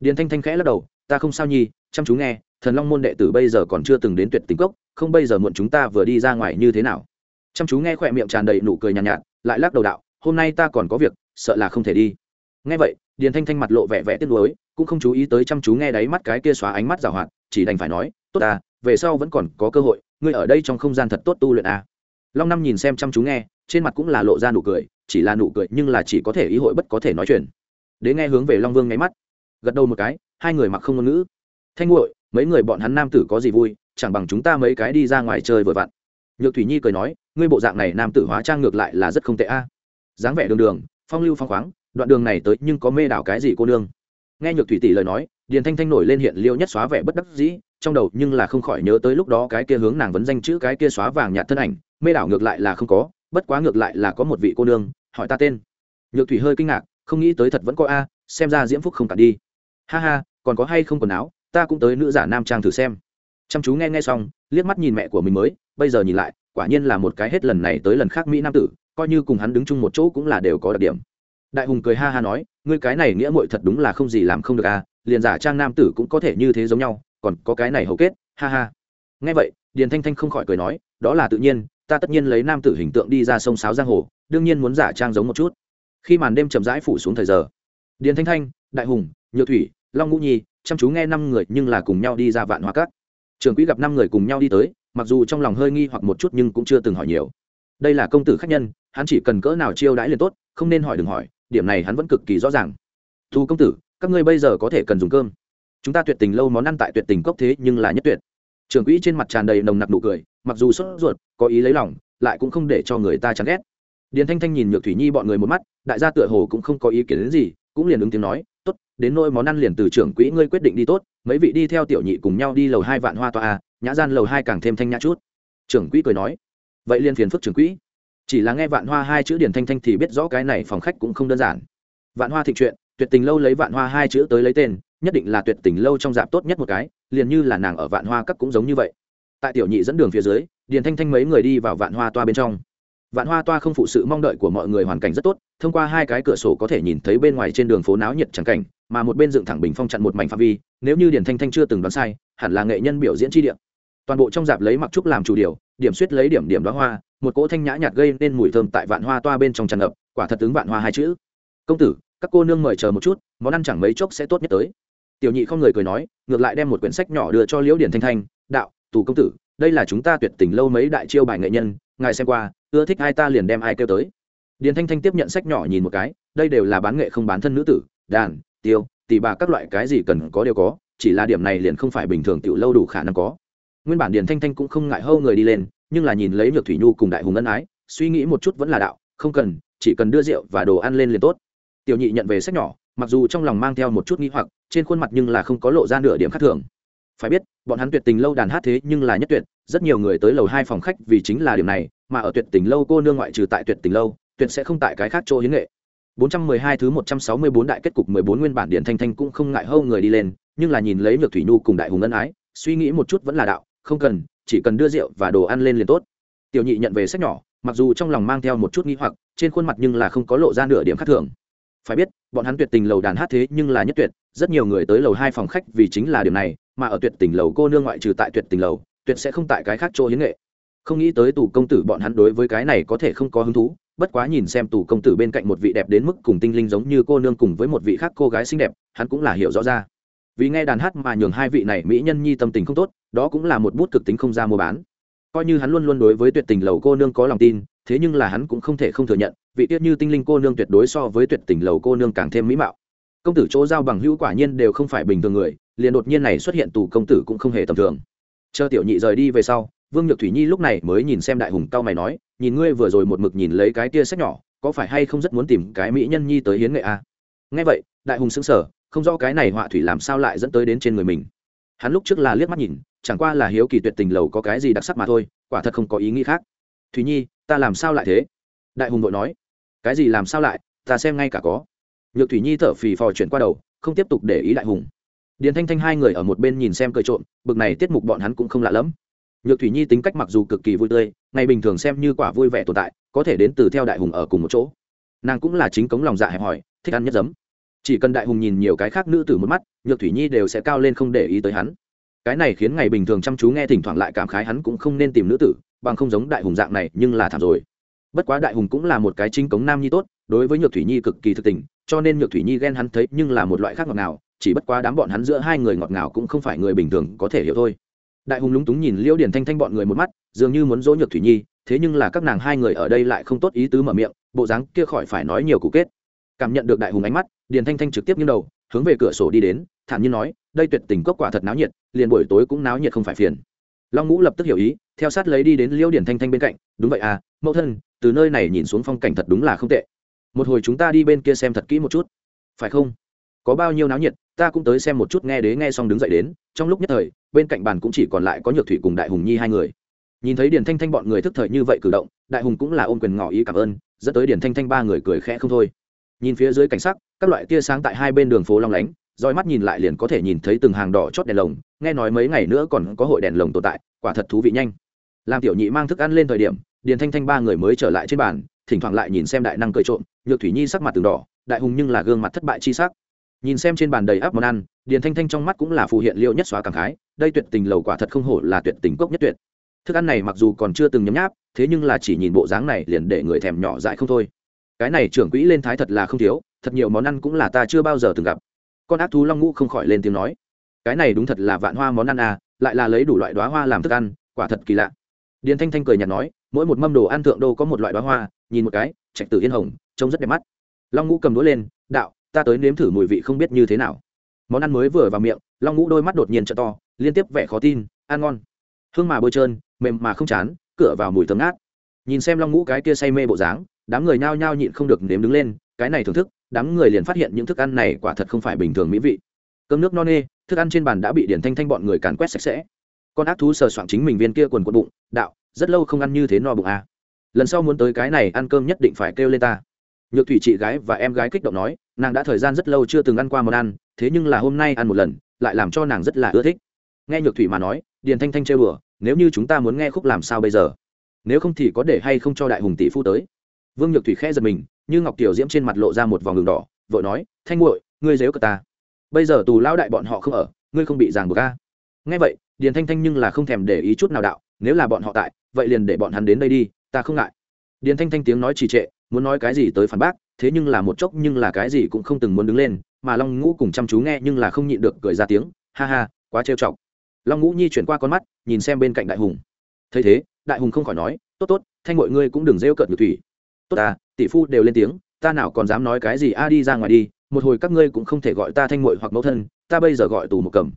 điền thanh thanh khẽ lắc đầu ta không sao nhi chăm chú nghe thần long môn đệ tử bây giờ còn chưa từng đến tuyệt tình cốc không bây giờ muộn chúng ta vừa đi ra ngoài như thế nào? Chăm chú nghe khỏe miệng tràn đầy nụ cười nhàn nhạt, nhạt lại lắc đầu đạo hôm nay ta còn có việc sợ là không thể đi. Nghe vậy điền thanh thanh mặt lộ vẻ vẻ tiếc nuối cũng không chú ý tới chăm chú nghe đáy mắt cái kia xóa ánh mắt giảo hoạt chỉ đành phải nói tốt ta về sau vẫn còn có cơ hội ngươi ở đây trong không gian thật tốt tu luyện à. long năm nhìn xem chăm chú nghe trên mặt cũng là lộ ra nụ cười chỉ là nụ cười nhưng là chỉ có thể ý hội bất có thể nói chuyện. Đến nghe hướng về long vương ngáy mắt gật đầu một cái, hai người mặc không ngôn ngữ. Thanh nguội mấy người bọn hắn nam tử có gì vui, chẳng bằng chúng ta mấy cái đi ra ngoài chơi vừa vặn. Nhược thủy nhi cười nói, ngươi bộ dạng này nam tử hóa trang ngược lại là rất không tệ a. Dáng vẻ đường đường, phong lưu phong khoáng, đoạn đường này tới nhưng có mê đảo cái gì cô nương. Nghe nhược thủy tỷ lời nói, điền thanh thanh nổi lên hiện liêu nhất xóa vẻ bất đắc dĩ, trong đầu nhưng là không khỏi nhớ tới lúc đó cái kia hướng nàng vấn danh chữ cái kia xóa vàng nhạt thân ảnh, mê đảo ngược lại là không có, bất quá ngược lại là có một vị cô nương, hỏi ta tên. Nhược thủy hơi kinh ngạc, không nghĩ tới thật vẫn có a, xem ra diễm phúc không cả đi ha ha, còn có hay không quần áo, ta cũng tới nữ giả nam trang thử xem. Chăm chú nghe nghe xong, liếc mắt nhìn mẹ của mình mới, bây giờ nhìn lại, quả nhiên là một cái hết lần này tới lần khác mỹ nam tử, coi như cùng hắn đứng chung một chỗ cũng là đều có đặc điểm. Đại hùng cười ha ha nói, ngươi cái này nghĩa muội thật đúng là không gì làm không được à liền giả trang nam tử cũng có thể như thế giống nhau, còn có cái này hầu kết, ha ha. Nghe vậy, điền thanh thanh không khỏi cười nói, đó là tự nhiên, ta tất nhiên lấy nam tử hình tượng đi ra sông sáo giang hồ, đương nhiên muốn giả trang giống một chút. Khi màn đêm chậm rãi phủ xuống thời giờ, điền thanh thanh, đại hùng nhược thủy, long ngũ nhi, chăm chú nghe năm người nhưng là cùng nhau đi ra vạn hoa cát trường quỹ gặp năm người cùng nhau đi tới, mặc dù trong lòng hơi nghi hoặc một chút nhưng cũng chưa từng hỏi nhiều. Đây là công tử khách nhân, hắn chỉ cần cỡ nào chiêu đãi liền tốt, không nên hỏi đừng hỏi, điểm này hắn vẫn cực kỳ rõ ràng. Thu công tử, các ngươi bây giờ có thể cần dùng cơm. Chúng ta tuyệt tình lâu món ăn tại tuyệt tình cốc thế nhưng là nhất tuyệt. Trường quỹ trên mặt tràn đầy nồng nặc nụ cười, mặc dù sốt ruột, có ý lấy lòng, lại cũng không để cho người ta chán ghét. Điền thanh thanh nhìn nhược thủy nhi bọn người một mắt, đại gia tựa hồ cũng không có ý kiến đến gì, cũng liền ứng tiếng nói tốt, đến nỗi món ăn liền từ trưởng quỹ ngươi quyết định đi tốt, mấy vị đi theo tiểu nhị cùng nhau đi lầu hai vạn hoa toa nhã gian lầu hai càng thêm thanh nhã chút. Trưởng quỹ cười nói, vậy liền phiền phức trưởng quỹ. Chỉ là nghe vạn hoa hai chữ điển thanh thanh thì biết rõ cái này phòng khách cũng không đơn giản. Vạn hoa thịnh chuyện, tuyệt tình lâu lấy vạn hoa hai chữ tới lấy tên, nhất định là tuyệt tình lâu trong dạp tốt nhất một cái, liền như là nàng ở vạn hoa các cũng giống như vậy. Tại tiểu nhị dẫn đường phía dưới, điền thanh thanh mấy người đi vào vạn hoa toa bên trong vạn hoa toa không phụ sự mong đợi của mọi người hoàn cảnh rất tốt, thông qua hai cái cửa sổ có thể nhìn thấy bên ngoài trên đường phố náo nhiệt trắng cảnh, mà một bên dựng thẳng bình phong chặn một mảnh phạm vi, nếu như điền thanh thanh chưa từng đoán sai, hẳn là nghệ nhân biểu diễn tri điểm toàn bộ trong dạp lấy mặc trúc làm chủ điều, điểm suýt lấy điểm điểm đoá hoa, một cỗ thanh nhã nhạt gây nên mùi thơm tại vạn hoa toa bên trong tràn ngập, quả thật tướng vạn hoa hai chữ. Công tử, các cô nương mời chờ một chút, món ăn chẳng mấy chốc sẽ tốt nhất tới. Tiểu nhị không người cười nói, ngược lại đem một quyển sách nhỏ đưa cho liễu điển thanh thanh, đạo, tù công tử đây là chúng ta tuyệt tình lâu mấy đại chiêu bài nghệ nhân, ngài xem qua, ưa thích ai ta liền đem ai kêu tới. Điền thanh thanh tiếp nhận sách nhỏ nhìn một cái, đây đều là bán nghệ không bán thân nữ tử, đàn, tiêu tỉ bà các loại cái gì cần có đều có, chỉ là điểm này liền không phải bình thường tiểu lâu đủ khả năng có. Nguyên bản điền thanh thanh cũng không ngại hâu người đi lên, nhưng là nhìn lấy nhược thủy nhu cùng đại hùng ân ái, suy nghĩ một chút vẫn là đạo, không cần, chỉ cần đưa rượu và đồ ăn lên liền tốt. Tiểu nhị nhận về sách nhỏ, mặc dù trong lòng mang theo một chút nghi hoặc, trên khuôn mặt nhưng là không có lộ ra nửa điểm khác thường phải biết bọn hắn tuyệt tình lâu đàn hát thế nhưng là nhất tuyệt rất nhiều người tới lầu hai phòng khách vì chính là điểm này mà ở tuyệt tình lâu cô nương ngoại trừ tại tuyệt tình lâu tuyệt sẽ không tại cái khác chỗ hiến nghệ 412 thứ 164 đại kết cục 14 nguyên bản điện thanh thanh cũng không ngại hâu người đi lên, nhưng là nhìn lấy Nhược Thủy Nhu cùng đại hùng ân ái, suy nghĩ một chút vẫn là đạo, không cần, chỉ cần đưa rượu và đồ ăn lên liền tốt. Tiểu nhị nhận về sách nhỏ, mặc dù trong lòng mang theo một chút nghi hoặc, trên khuôn mặt nhưng là không có lộ ra nửa điểm khác thường. Phải biết, bọn hắn tuyệt tình lầu đàn hát thế nhưng là nhất tuyệt, rất nhiều người tới lầu hai phòng khách vì chính là điểm này, mà ở tuyệt tình lầu cô nương ngoại trừ tại tuyệt tình lầu, tuyệt sẽ không tại cái khác chỗ hiến nghệ. Không nghĩ tới tù công tử bọn hắn đối với cái này có thể không có hứng thú, bất quá nhìn xem tù công tử bên cạnh một vị đẹp đến mức cùng tinh linh giống như cô nương cùng với một vị khác cô gái xinh đẹp hắn cũng là hiểu rõ ra. Vì nghe đàn hát mà nhường hai vị này mỹ nhân nhi tâm tình không tốt đó cũng là một bút cực tính không ra mua bán. Coi như hắn luôn luôn đối với tuyệt tình lầu cô nương có lòng tin thế nhưng là hắn cũng không thể không thừa nhận vị tiết như tinh linh cô nương tuyệt đối so với tuyệt tình lầu cô nương càng thêm mỹ mạo công tử chỗ giao bằng hữu quả nhiên đều không phải bình thường người, liền đột nhiên này xuất hiện tù công tử cũng không hề tầm thường. Chờ tiểu nhị rời đi về sau, vương nhược thủy nhi lúc này mới nhìn xem đại hùng cao mày nói, nhìn ngươi vừa rồi một mực nhìn lấy cái tia sách nhỏ, có phải hay không rất muốn tìm cái mỹ nhân nhi tới hiến nghệ a? À? nghe vậy, đại hùng xứng sở không rõ cái này họa thủy làm sao lại dẫn tới đến trên người mình. Hắn lúc trước là liếc mắt nhìn, chẳng qua là hiếu kỳ tuyệt tình lầu có cái gì đặc sắc mà thôi, quả thật không có ý nghĩ khác. Thùy nhi, ta làm sao lại thế? Đại hùng vội nói. Cái gì làm sao lại? Ta xem ngay cả có nhược thủy nhi thở phì phò chuyển qua đầu, không tiếp tục để ý đại hùng. Điền thanh thanh hai người ở một bên nhìn xem cười trộm, bực này tiết mục bọn hắn cũng không lạ lẫm. Nhược thủy nhi tính cách mặc dù cực kỳ vui tươi, ngày bình thường xem như quả vui vẻ tồn tại, có thể đến từ theo đại hùng ở cùng một chỗ. Nàng cũng là chính cống lòng dạ hẹp hòi, thích ăn nhất giấm. Chỉ cần đại hùng nhìn nhiều cái khác nữ tử một mắt, nhược thủy nhi đều sẽ cao lên không để ý tới hắn. Cái này khiến ngày bình thường chăm chú nghe thỉnh thoảng lại cảm khái hắn cũng không nên tìm nữ tử, bằng không giống đại hùng dạng này, nhưng là thảm rồi. Bất quá đại hùng cũng là một cái chính cống nam nhi tốt, đối với nhược thủy nhi cực kỳ thực tình cho nên nhược thủy nhi ghen hắn thấy nhưng là một loại khác ngọt ngào, chỉ bất quá đám bọn hắn giữa hai người ngọt ngào cũng không phải người bình thường có thể hiểu thôi. Đại hùng lúng túng nhìn liễu điển thanh thanh bọn người một mắt, dường như muốn dỗ nhược thủy nhi, thế nhưng là các nàng hai người ở đây lại không tốt ý tứ mở miệng, bộ dáng kia khỏi phải nói nhiều cụ kết. Cảm nhận được đại hùng ánh mắt, điền thanh thanh trực tiếp nghiêng đầu, hướng về cửa sổ đi đến, thản nhiên nói, đây tuyệt tình cốc quả thật náo nhiệt, liền buổi tối cũng náo nhiệt không phải phiền. Long ngũ lập tức hiểu ý, theo sát lấy đi đến liễu điển thanh thanh bên cạnh, đúng vậy à mẫu thân, từ nơi này nhìn xuống phong cảnh thật đúng là không tệ một hồi chúng ta đi bên kia xem thật kỹ một chút. Phải không? Có bao nhiêu náo nhiệt, ta cũng tới xem một chút nghe đế nghe xong đứng dậy đến. Trong lúc nhất thời, bên cạnh bàn cũng chỉ còn lại có nhược thủy cùng đại hùng nhi hai người. Nhìn thấy điền thanh thanh bọn người thức thời như vậy cử động, đại hùng cũng là ôm quyền ngỏ ý cảm ơn, dẫn tới điền thanh thanh ba người cười khẽ không thôi. Nhìn phía dưới cảnh sắc, các loại tia sáng tại hai bên đường phố long lánh, roi mắt nhìn lại liền có thể nhìn thấy từng hàng đỏ chót đèn lồng, nghe nói mấy ngày nữa còn có hội đèn lồng tồn tại, quả thật thú vị nhanh. Làm tiểu nhị mang thức ăn lên thời điểm, điền thanh thanh ba người mới trở lại trên bàn thỉnh thoảng lại nhìn xem đại năng cười trộm, nhược thủy nhi sắc mặt từng đỏ, đại hùng nhưng là gương mặt thất bại chi sắc. Nhìn xem trên bàn đầy áp món ăn, điền thanh thanh trong mắt cũng là phù hiện liệu nhất xóa cảm khái, đây tuyệt tình lầu quả thật không hổ là tuyệt tình cốc nhất tuyệt. Thức ăn này mặc dù còn chưa từng nhấm nháp, thế nhưng là chỉ nhìn bộ dáng này liền để người thèm nhỏ dại không thôi. Cái này trưởng quỹ lên thái thật là không thiếu, thật nhiều món ăn cũng là ta chưa bao giờ từng gặp. Con ác thú long ngũ không khỏi lên tiếng nói, cái này đúng thật là vạn hoa món ăn à lại là lấy đủ loại đoá hoa làm thức ăn, quả thật kỳ lạ. Điền thanh thanh cười nhạt nói, mỗi một mâm đồ ăn thượng đô có một loại đoá hoa nhìn một cái, trạch tử yên hồng, trông rất đẹp mắt. Long ngũ cầm đũa lên, đạo, ta tới nếm thử mùi vị không biết như thế nào. Món ăn mới vừa vào miệng, long ngũ đôi mắt đột nhiên t to, liên tiếp vẻ khó tin, ăn ngon. Hương mà bôi trơn, mềm mà không chán, cửa vào mùi thơm ngát. Nhìn xem long ngũ cái kia say mê bộ dáng, đám người nhao nhao nhịn không được nếm đứng lên, cái này thưởng thức, đám người liền phát hiện những thức ăn này quả thật không phải bình thường mỹ vị. Cơm nước no nê, thức ăn trên bàn đã bị điển thanh thanh bọn người càn quét sạch sẽ. Con ác thú sờ soạn chính mình viên kia quần quần bụng, đạo, rất lâu không ăn như thế no bụng à lần sau muốn tới cái này ăn cơm nhất định phải kêu lên ta. Nhược thủy chị gái và em gái kích động nói, nàng đã thời gian rất lâu chưa từng ăn qua món ăn, thế nhưng là hôm nay ăn một lần, lại làm cho nàng rất là ưa thích. Nghe nhược thủy mà nói, điền thanh thanh chơi bừa nếu như chúng ta muốn nghe khúc làm sao bây giờ? Nếu không thì có để hay không cho đại hùng tỷ phu tới? Vương nhược thủy khẽ giật mình, như ngọc tiểu diễm trên mặt lộ ra một vòng đường đỏ, vội nói, thanh nguội ngươi dếu cờ ta. Bây giờ tù lao đại bọn họ không ở, ngươi không bị ràng buộc ca nghe vậy, điền thanh thanh nhưng là không thèm để ý chút nào đạo, nếu là bọn họ tại, vậy liền để bọn hắn đến đây đi ta không ngại. Điền thanh thanh tiếng nói trì trệ, muốn nói cái gì tới phản bác, thế nhưng là một chốc nhưng là cái gì cũng không từng muốn đứng lên, mà long ngũ cùng chăm chú nghe nhưng là không nhịn được cười ra tiếng, ha ha, quá trêu chọc. Long ngũ nhi chuyển qua con mắt, nhìn xem bên cạnh đại hùng. Thấy thế, đại hùng không khỏi nói, tốt tốt, thanh mọi ngươi cũng đừng rêu cợt ngược thủy. Tốt à tỷ phu đều lên tiếng, ta nào còn dám nói cái gì, a, đi ra ngoài đi, một hồi các ngươi cũng không thể gọi ta thanh mội hoặc mẫu thân, ta bây giờ gọi tù một cầm.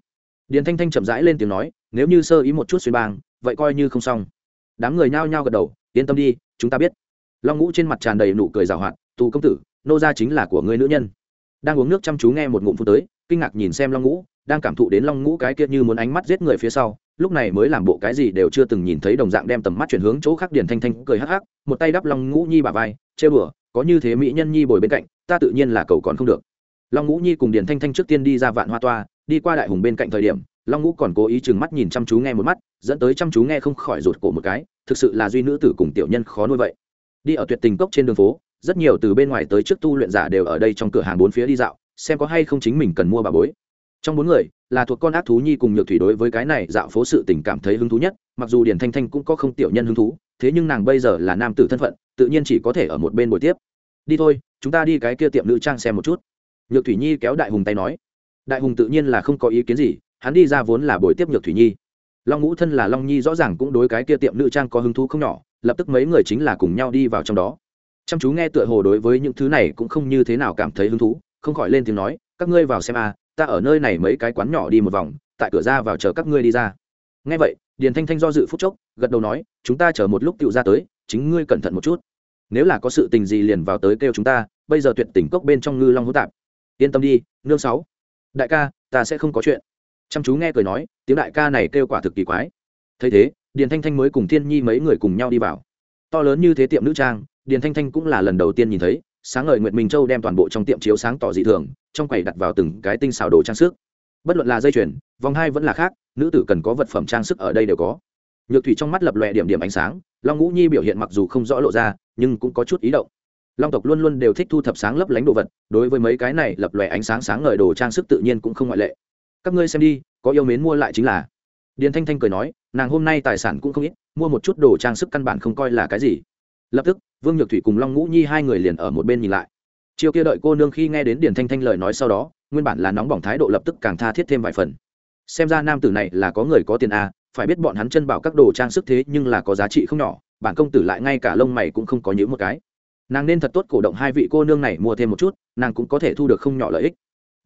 Điền thanh thanh chậm rãi lên tiếng nói, nếu như sơ ý một chút xuyên bang, vậy coi như không xong. Đám người nhao nhao gật đầu yên tâm đi, chúng ta biết. Long ngũ trên mặt tràn đầy nụ cười rào hoạt, tù công tử, nô gia chính là của người nữ nhân. Đang uống nước chăm chú nghe một ngụm phu tới, kinh ngạc nhìn xem long ngũ, đang cảm thụ đến long ngũ cái kia như muốn ánh mắt giết người phía sau, lúc này mới làm bộ cái gì đều chưa từng nhìn thấy đồng dạng đem tầm mắt chuyển hướng chỗ khác điền thanh thanh cười hắc hắc, một tay đắp long ngũ nhi bà vai, chê bửa có như thế mỹ nhân nhi bồi bên cạnh, ta tự nhiên là cầu còn không được. Long ngũ nhi cùng điền thanh thanh trước tiên đi ra vạn hoa toa, đi qua đại hùng bên cạnh thời điểm long ngũ còn cố ý chừng mắt nhìn chăm chú nghe một mắt, dẫn tới chăm chú nghe không khỏi rụt cổ một cái, thực sự là duy nữ tử cùng tiểu nhân khó nuôi vậy. Đi ở tuyệt tình cốc trên đường phố, rất nhiều từ bên ngoài tới trước tu luyện giả đều ở đây trong cửa hàng bốn phía đi dạo, xem có hay không chính mình cần mua bà bối. Trong bốn người, là thuộc con ác thú nhi cùng nhược thủy đối với cái này dạo phố sự tình cảm thấy hứng thú nhất, mặc dù điền thanh thanh cũng có không tiểu nhân hứng thú, thế nhưng nàng bây giờ là nam tử thân phận, tự nhiên chỉ có thể ở một bên buổi tiếp. Đi thôi, chúng ta đi cái kia tiệm nữ trang xem một chút. Nhược thủy nhi kéo đại hùng tay nói. Đại hùng tự nhiên là không có ý kiến gì hắn đi ra vốn là buổi tiếp nhược thủy nhi. Long ngũ thân là long nhi rõ ràng cũng đối cái kia tiệm nữ trang có hứng thú không nhỏ, lập tức mấy người chính là cùng nhau đi vào trong đó. Chăm chú nghe tựa hồ đối với những thứ này cũng không như thế nào cảm thấy hứng thú, không khỏi lên tiếng nói, các ngươi vào xem a, ta ở nơi này mấy cái quán nhỏ đi một vòng, tại cửa ra vào chờ các ngươi đi ra. Nghe vậy, điền thanh thanh do dự phút chốc, gật đầu nói, chúng ta chờ một lúc tựu ra tới, chính ngươi cẩn thận một chút. Nếu là có sự tình gì liền vào tới kêu chúng ta, bây giờ tuyệt tỉnh cốc bên trong ngư long hữu tạp. Yên tâm đi, nương sáu. Đại ca, ta sẽ không có chuyện chăm chú nghe cười nói, tiếng đại ca này kêu quả thực kỳ quái. Thấy thế, điền thanh thanh mới cùng thiên nhi mấy người cùng nhau đi vào. To lớn như thế tiệm nữ trang, điền thanh thanh cũng là lần đầu tiên nhìn thấy, sáng ngời nguyệt minh châu đem toàn bộ trong tiệm chiếu sáng tỏ dị thường, trong quầy đặt vào từng cái tinh xảo đồ trang sức. Bất luận là dây chuyền, vòng hai vẫn là khác, nữ tử cần có vật phẩm trang sức ở đây đều có. Nhược thủy trong mắt lập lòe điểm điểm ánh sáng, long ngũ nhi biểu hiện mặc dù không rõ lộ ra, nhưng cũng có chút ý động. Long tộc luôn luôn đều thích thu thập sáng lấp lánh đồ vật, đối với mấy cái này lập lòe ánh sáng sáng ngời đồ trang sức tự nhiên cũng không ngoại lệ các ngươi xem đi có yêu mến mua lại chính là. Điền thanh thanh cười nói nàng hôm nay tài sản cũng không ít mua một chút đồ trang sức căn bản không coi là cái gì. Lập tức vương nhược thủy cùng long ngũ nhi hai người liền ở một bên nhìn lại. Chiều kia đợi cô nương khi nghe đến điền thanh thanh lời nói sau đó nguyên bản là nóng bỏng thái độ lập tức càng tha thiết thêm vài phần. Xem ra nam tử này là có người có tiền à, phải biết bọn hắn chân bảo các đồ trang sức thế nhưng là có giá trị không nhỏ bản công tử lại ngay cả lông mày cũng không có nhữ một cái. Nàng nên thật tốt cổ động hai vị cô nương này mua thêm một chút nàng cũng có thể thu được không nhỏ lợi ích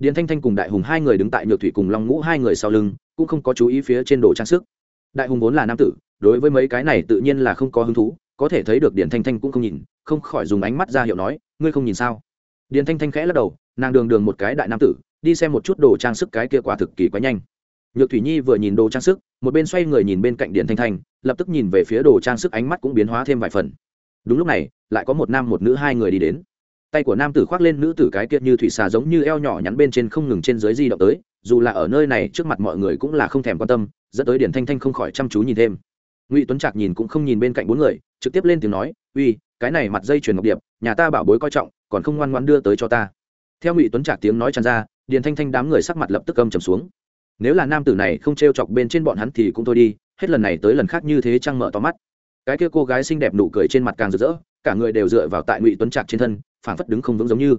điền thanh thanh cùng đại hùng hai người đứng tại nhược thủy cùng long ngũ hai người sau lưng, cũng không có chú ý phía trên đồ trang sức. Đại hùng vốn là nam tử, đối với mấy cái này tự nhiên là không có hứng thú, có thể thấy được điền thanh thanh cũng không nhìn, không khỏi dùng ánh mắt ra hiệu nói, ngươi không nhìn sao? Điền thanh thanh khẽ lắc đầu, nàng đường đường một cái đại nam tử, đi xem một chút đồ trang sức cái kia quả thực kỳ quá nhanh. Nhược thủy nhi vừa nhìn đồ trang sức, một bên xoay người nhìn bên cạnh điền thanh thanh, lập tức nhìn về phía đồ trang sức ánh mắt cũng biến hóa thêm vài phần. Đúng lúc này, lại có một nam một nữ hai người đi đến tay của nam tử khoác lên nữ tử cái kia như thủy xà giống như eo nhỏ nhắn bên trên không ngừng trên dưới di động tới, dù là ở nơi này trước mặt mọi người cũng là không thèm quan tâm, dẫn tới điển thanh thanh không khỏi chăm chú nhìn thêm. Ngụy tuấn trạc nhìn cũng không nhìn bên cạnh bốn người, trực tiếp lên tiếng nói, uy, cái này mặt dây chuyền ngọc điệp, nhà ta bảo bối coi trọng, còn không ngoan ngoan đưa tới cho ta. Theo ngụy tuấn trạc tiếng nói tràn ra, điền thanh thanh đám người sắc mặt lập tức âm trầm xuống. Nếu là nam tử này không t r e o chọc bên trên bọn hắn thì cũng thôi đi, hết lần này tới lần khác như thế trăng mở to mắt. Cái kia cô gái xinh đẹp nụ cười trên mặt càng rực rỡ, cả người đều dựa vào tại ngụy tuấn trạc trên thân phảng phất đứng không vững giống như.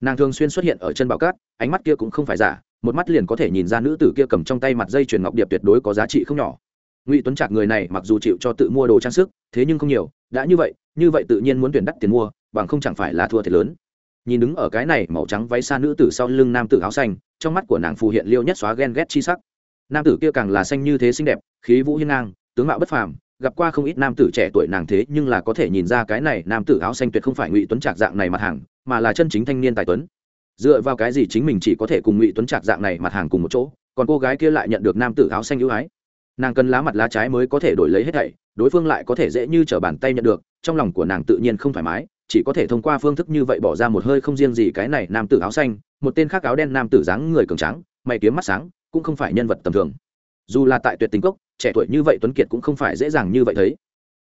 Nàng thường xuyên xuất hiện ở chân bảo cát, ánh mắt kia cũng không phải giả, một mắt liền có thể nhìn ra nữ tử kia cầm trong tay mặt dây chuyền ngọc điệp tuyệt đối có giá trị không nhỏ. Ngụy tuấn trạc người này mặc dù chịu cho tự mua đồ trang sức, thế nhưng không nhiều, đã như vậy như vậy tự nhiên muốn tuyển đắt tiền mua, bằng không chẳng phải là thua thiệt lớn. Nhìn đứng ở cái này màu trắng váy xa nữ tử sau lưng nam tử áo xanh, trong mắt của nàng phù hiện liêu nhất xóa ghen ghét chi sắc. Nam tử kia càng là xanh như thế xinh đẹp, khí vũ hiên ngang, tướng mạo bất phàm gặp qua không ít nam tử trẻ tuổi nàng thế nhưng là có thể nhìn ra cái này nam tử áo xanh tuyệt không phải ngụy tuấn trạc dạng này mặt hàng, mà là chân chính thanh niên tài tuấn. Dựa vào cái gì chính mình chỉ có thể cùng ngụy tuấn trạc dạng này mặt hàng cùng một chỗ, còn cô gái kia lại nhận được nam tử áo xanh ưu ái. Nàng cần lá mặt lá trái mới có thể đổi lấy hết thảy, đối phương lại có thể dễ như t bàn tay nhận được, trong lòng của nàng tự nhiên không thoải mái, chỉ có thể thông qua phương thức như vậy bỏ ra một hơi không riêng gì cái này nam tử áo xanh, một tên khác áo đen nam tử dáng người cường trắng mày kiếm mắt sáng, cũng không phải nhân vật tầm thường dù là tại tuyệt tình cốc, trẻ tuổi như vậy tuấn kiệt cũng không phải dễ dàng như vậy thấy.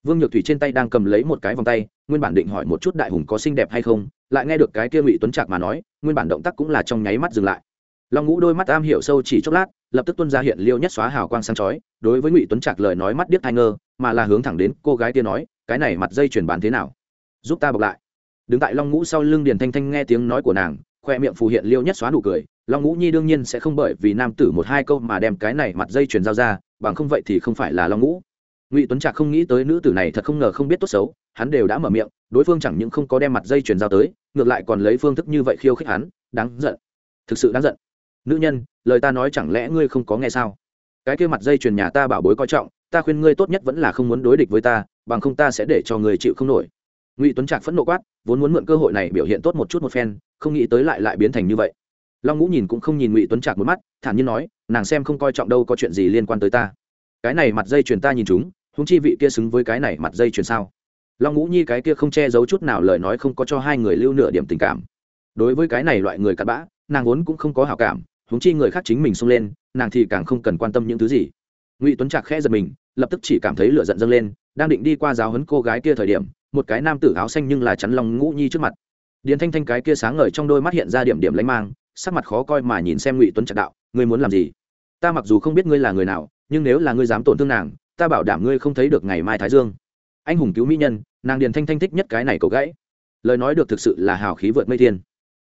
Vương nhược thủy trên tay đang cầm lấy một cái vòng tay, nguyên bản định hỏi một chút đại hùng có xinh đẹp hay không, lại nghe được cái kia ngụy tuấn trạc mà nói, nguyên bản động tác cũng là trong nháy mắt dừng lại. Long ngũ đôi mắt am hiểu sâu chỉ chốc lát, lập tức tuân ra hiện liêu nhất xóa hào quang sáng chói, đối với ngụy tuấn trạc lời nói mắt điếc thai ngơ, mà là hướng thẳng đến cô gái kia nói, cái này mặt dây chuyển bán thế nào? Giúp ta bọc lại. Đứng tại long ngũ sau lưng điền thanh thanh nghe tiếng nói của nàng khoe miệng phù hiện liêu nhất xóa nụ cười, long ngũ nhi đương nhiên sẽ không bởi vì nam tử một hai câu mà đem cái này mặt dây chuyền giao ra, bằng không vậy thì không phải là long ngũ. Ngụy tuấn trạc không nghĩ tới nữ tử này thật không ngờ không biết tốt xấu, hắn đều đã mở miệng, đối phương chẳng những không có đem mặt dây chuyền giao tới, ngược lại còn lấy phương thức như vậy khiêu khích hắn, đáng giận. Thực sự đáng giận. Nữ nhân, lời ta nói chẳng lẽ ngươi không có nghe sao? Cái kia mặt dây chuyền nhà ta bảo bối coi trọng, ta khuyên ngươi tốt nhất vẫn là không muốn đối địch với ta, bằng không ta sẽ để cho người chịu không nổi ngụy tuấn trạc phẫn nộ quát, vốn muốn mượn cơ hội này biểu hiện tốt một chút một phen, không nghĩ tới lại lại biến thành như vậy. Long ngũ nhìn cũng không nhìn ngụy tuấn trạc một mắt, thản nhiên nói, nàng xem không coi trọng đâu có chuyện gì liên quan tới ta. Cái này mặt dây chuyền ta nhìn chúng húng chi vị kia xứng với cái này mặt dây chuyền sao? Long ngũ nhi cái kia không che giấu chút nào lời nói không có cho hai người lưu nửa điểm tình cảm. Đối với cái này loại người cặn bã, nàng vốn cũng không có hảo cảm húng chi người khác chính mình xông lên, nàng thì càng không cần quan tâm những thứ gì. Ngụy tuấn trạc khẽ giật mình, lập tức chỉ cảm thấy lửa giận dâng lên, đang định đi qua giáo hấn cô gái kia thời điểm một cái nam tử áo xanh nhưng là chắn lòng ngũ nhi trước mặt. Điền thanh thanh cái kia sáng ngời trong đôi mắt hiện ra điểm điểm lánh mang, sắc mặt khó coi mà nhìn xem ngụy tuấn trạc đạo, ngươi muốn làm gì? Ta mặc dù không biết ngươi là người nào, nhưng nếu là ngươi dám tổn thương nàng, ta bảo đảm ngươi không thấy được ngày mai thái dương. Anh hùng cứu mỹ nhân, nàng điền thanh thanh thích nhất cái này cầu gãy. Lời nói được thực sự là hào khí vượt mây thiên.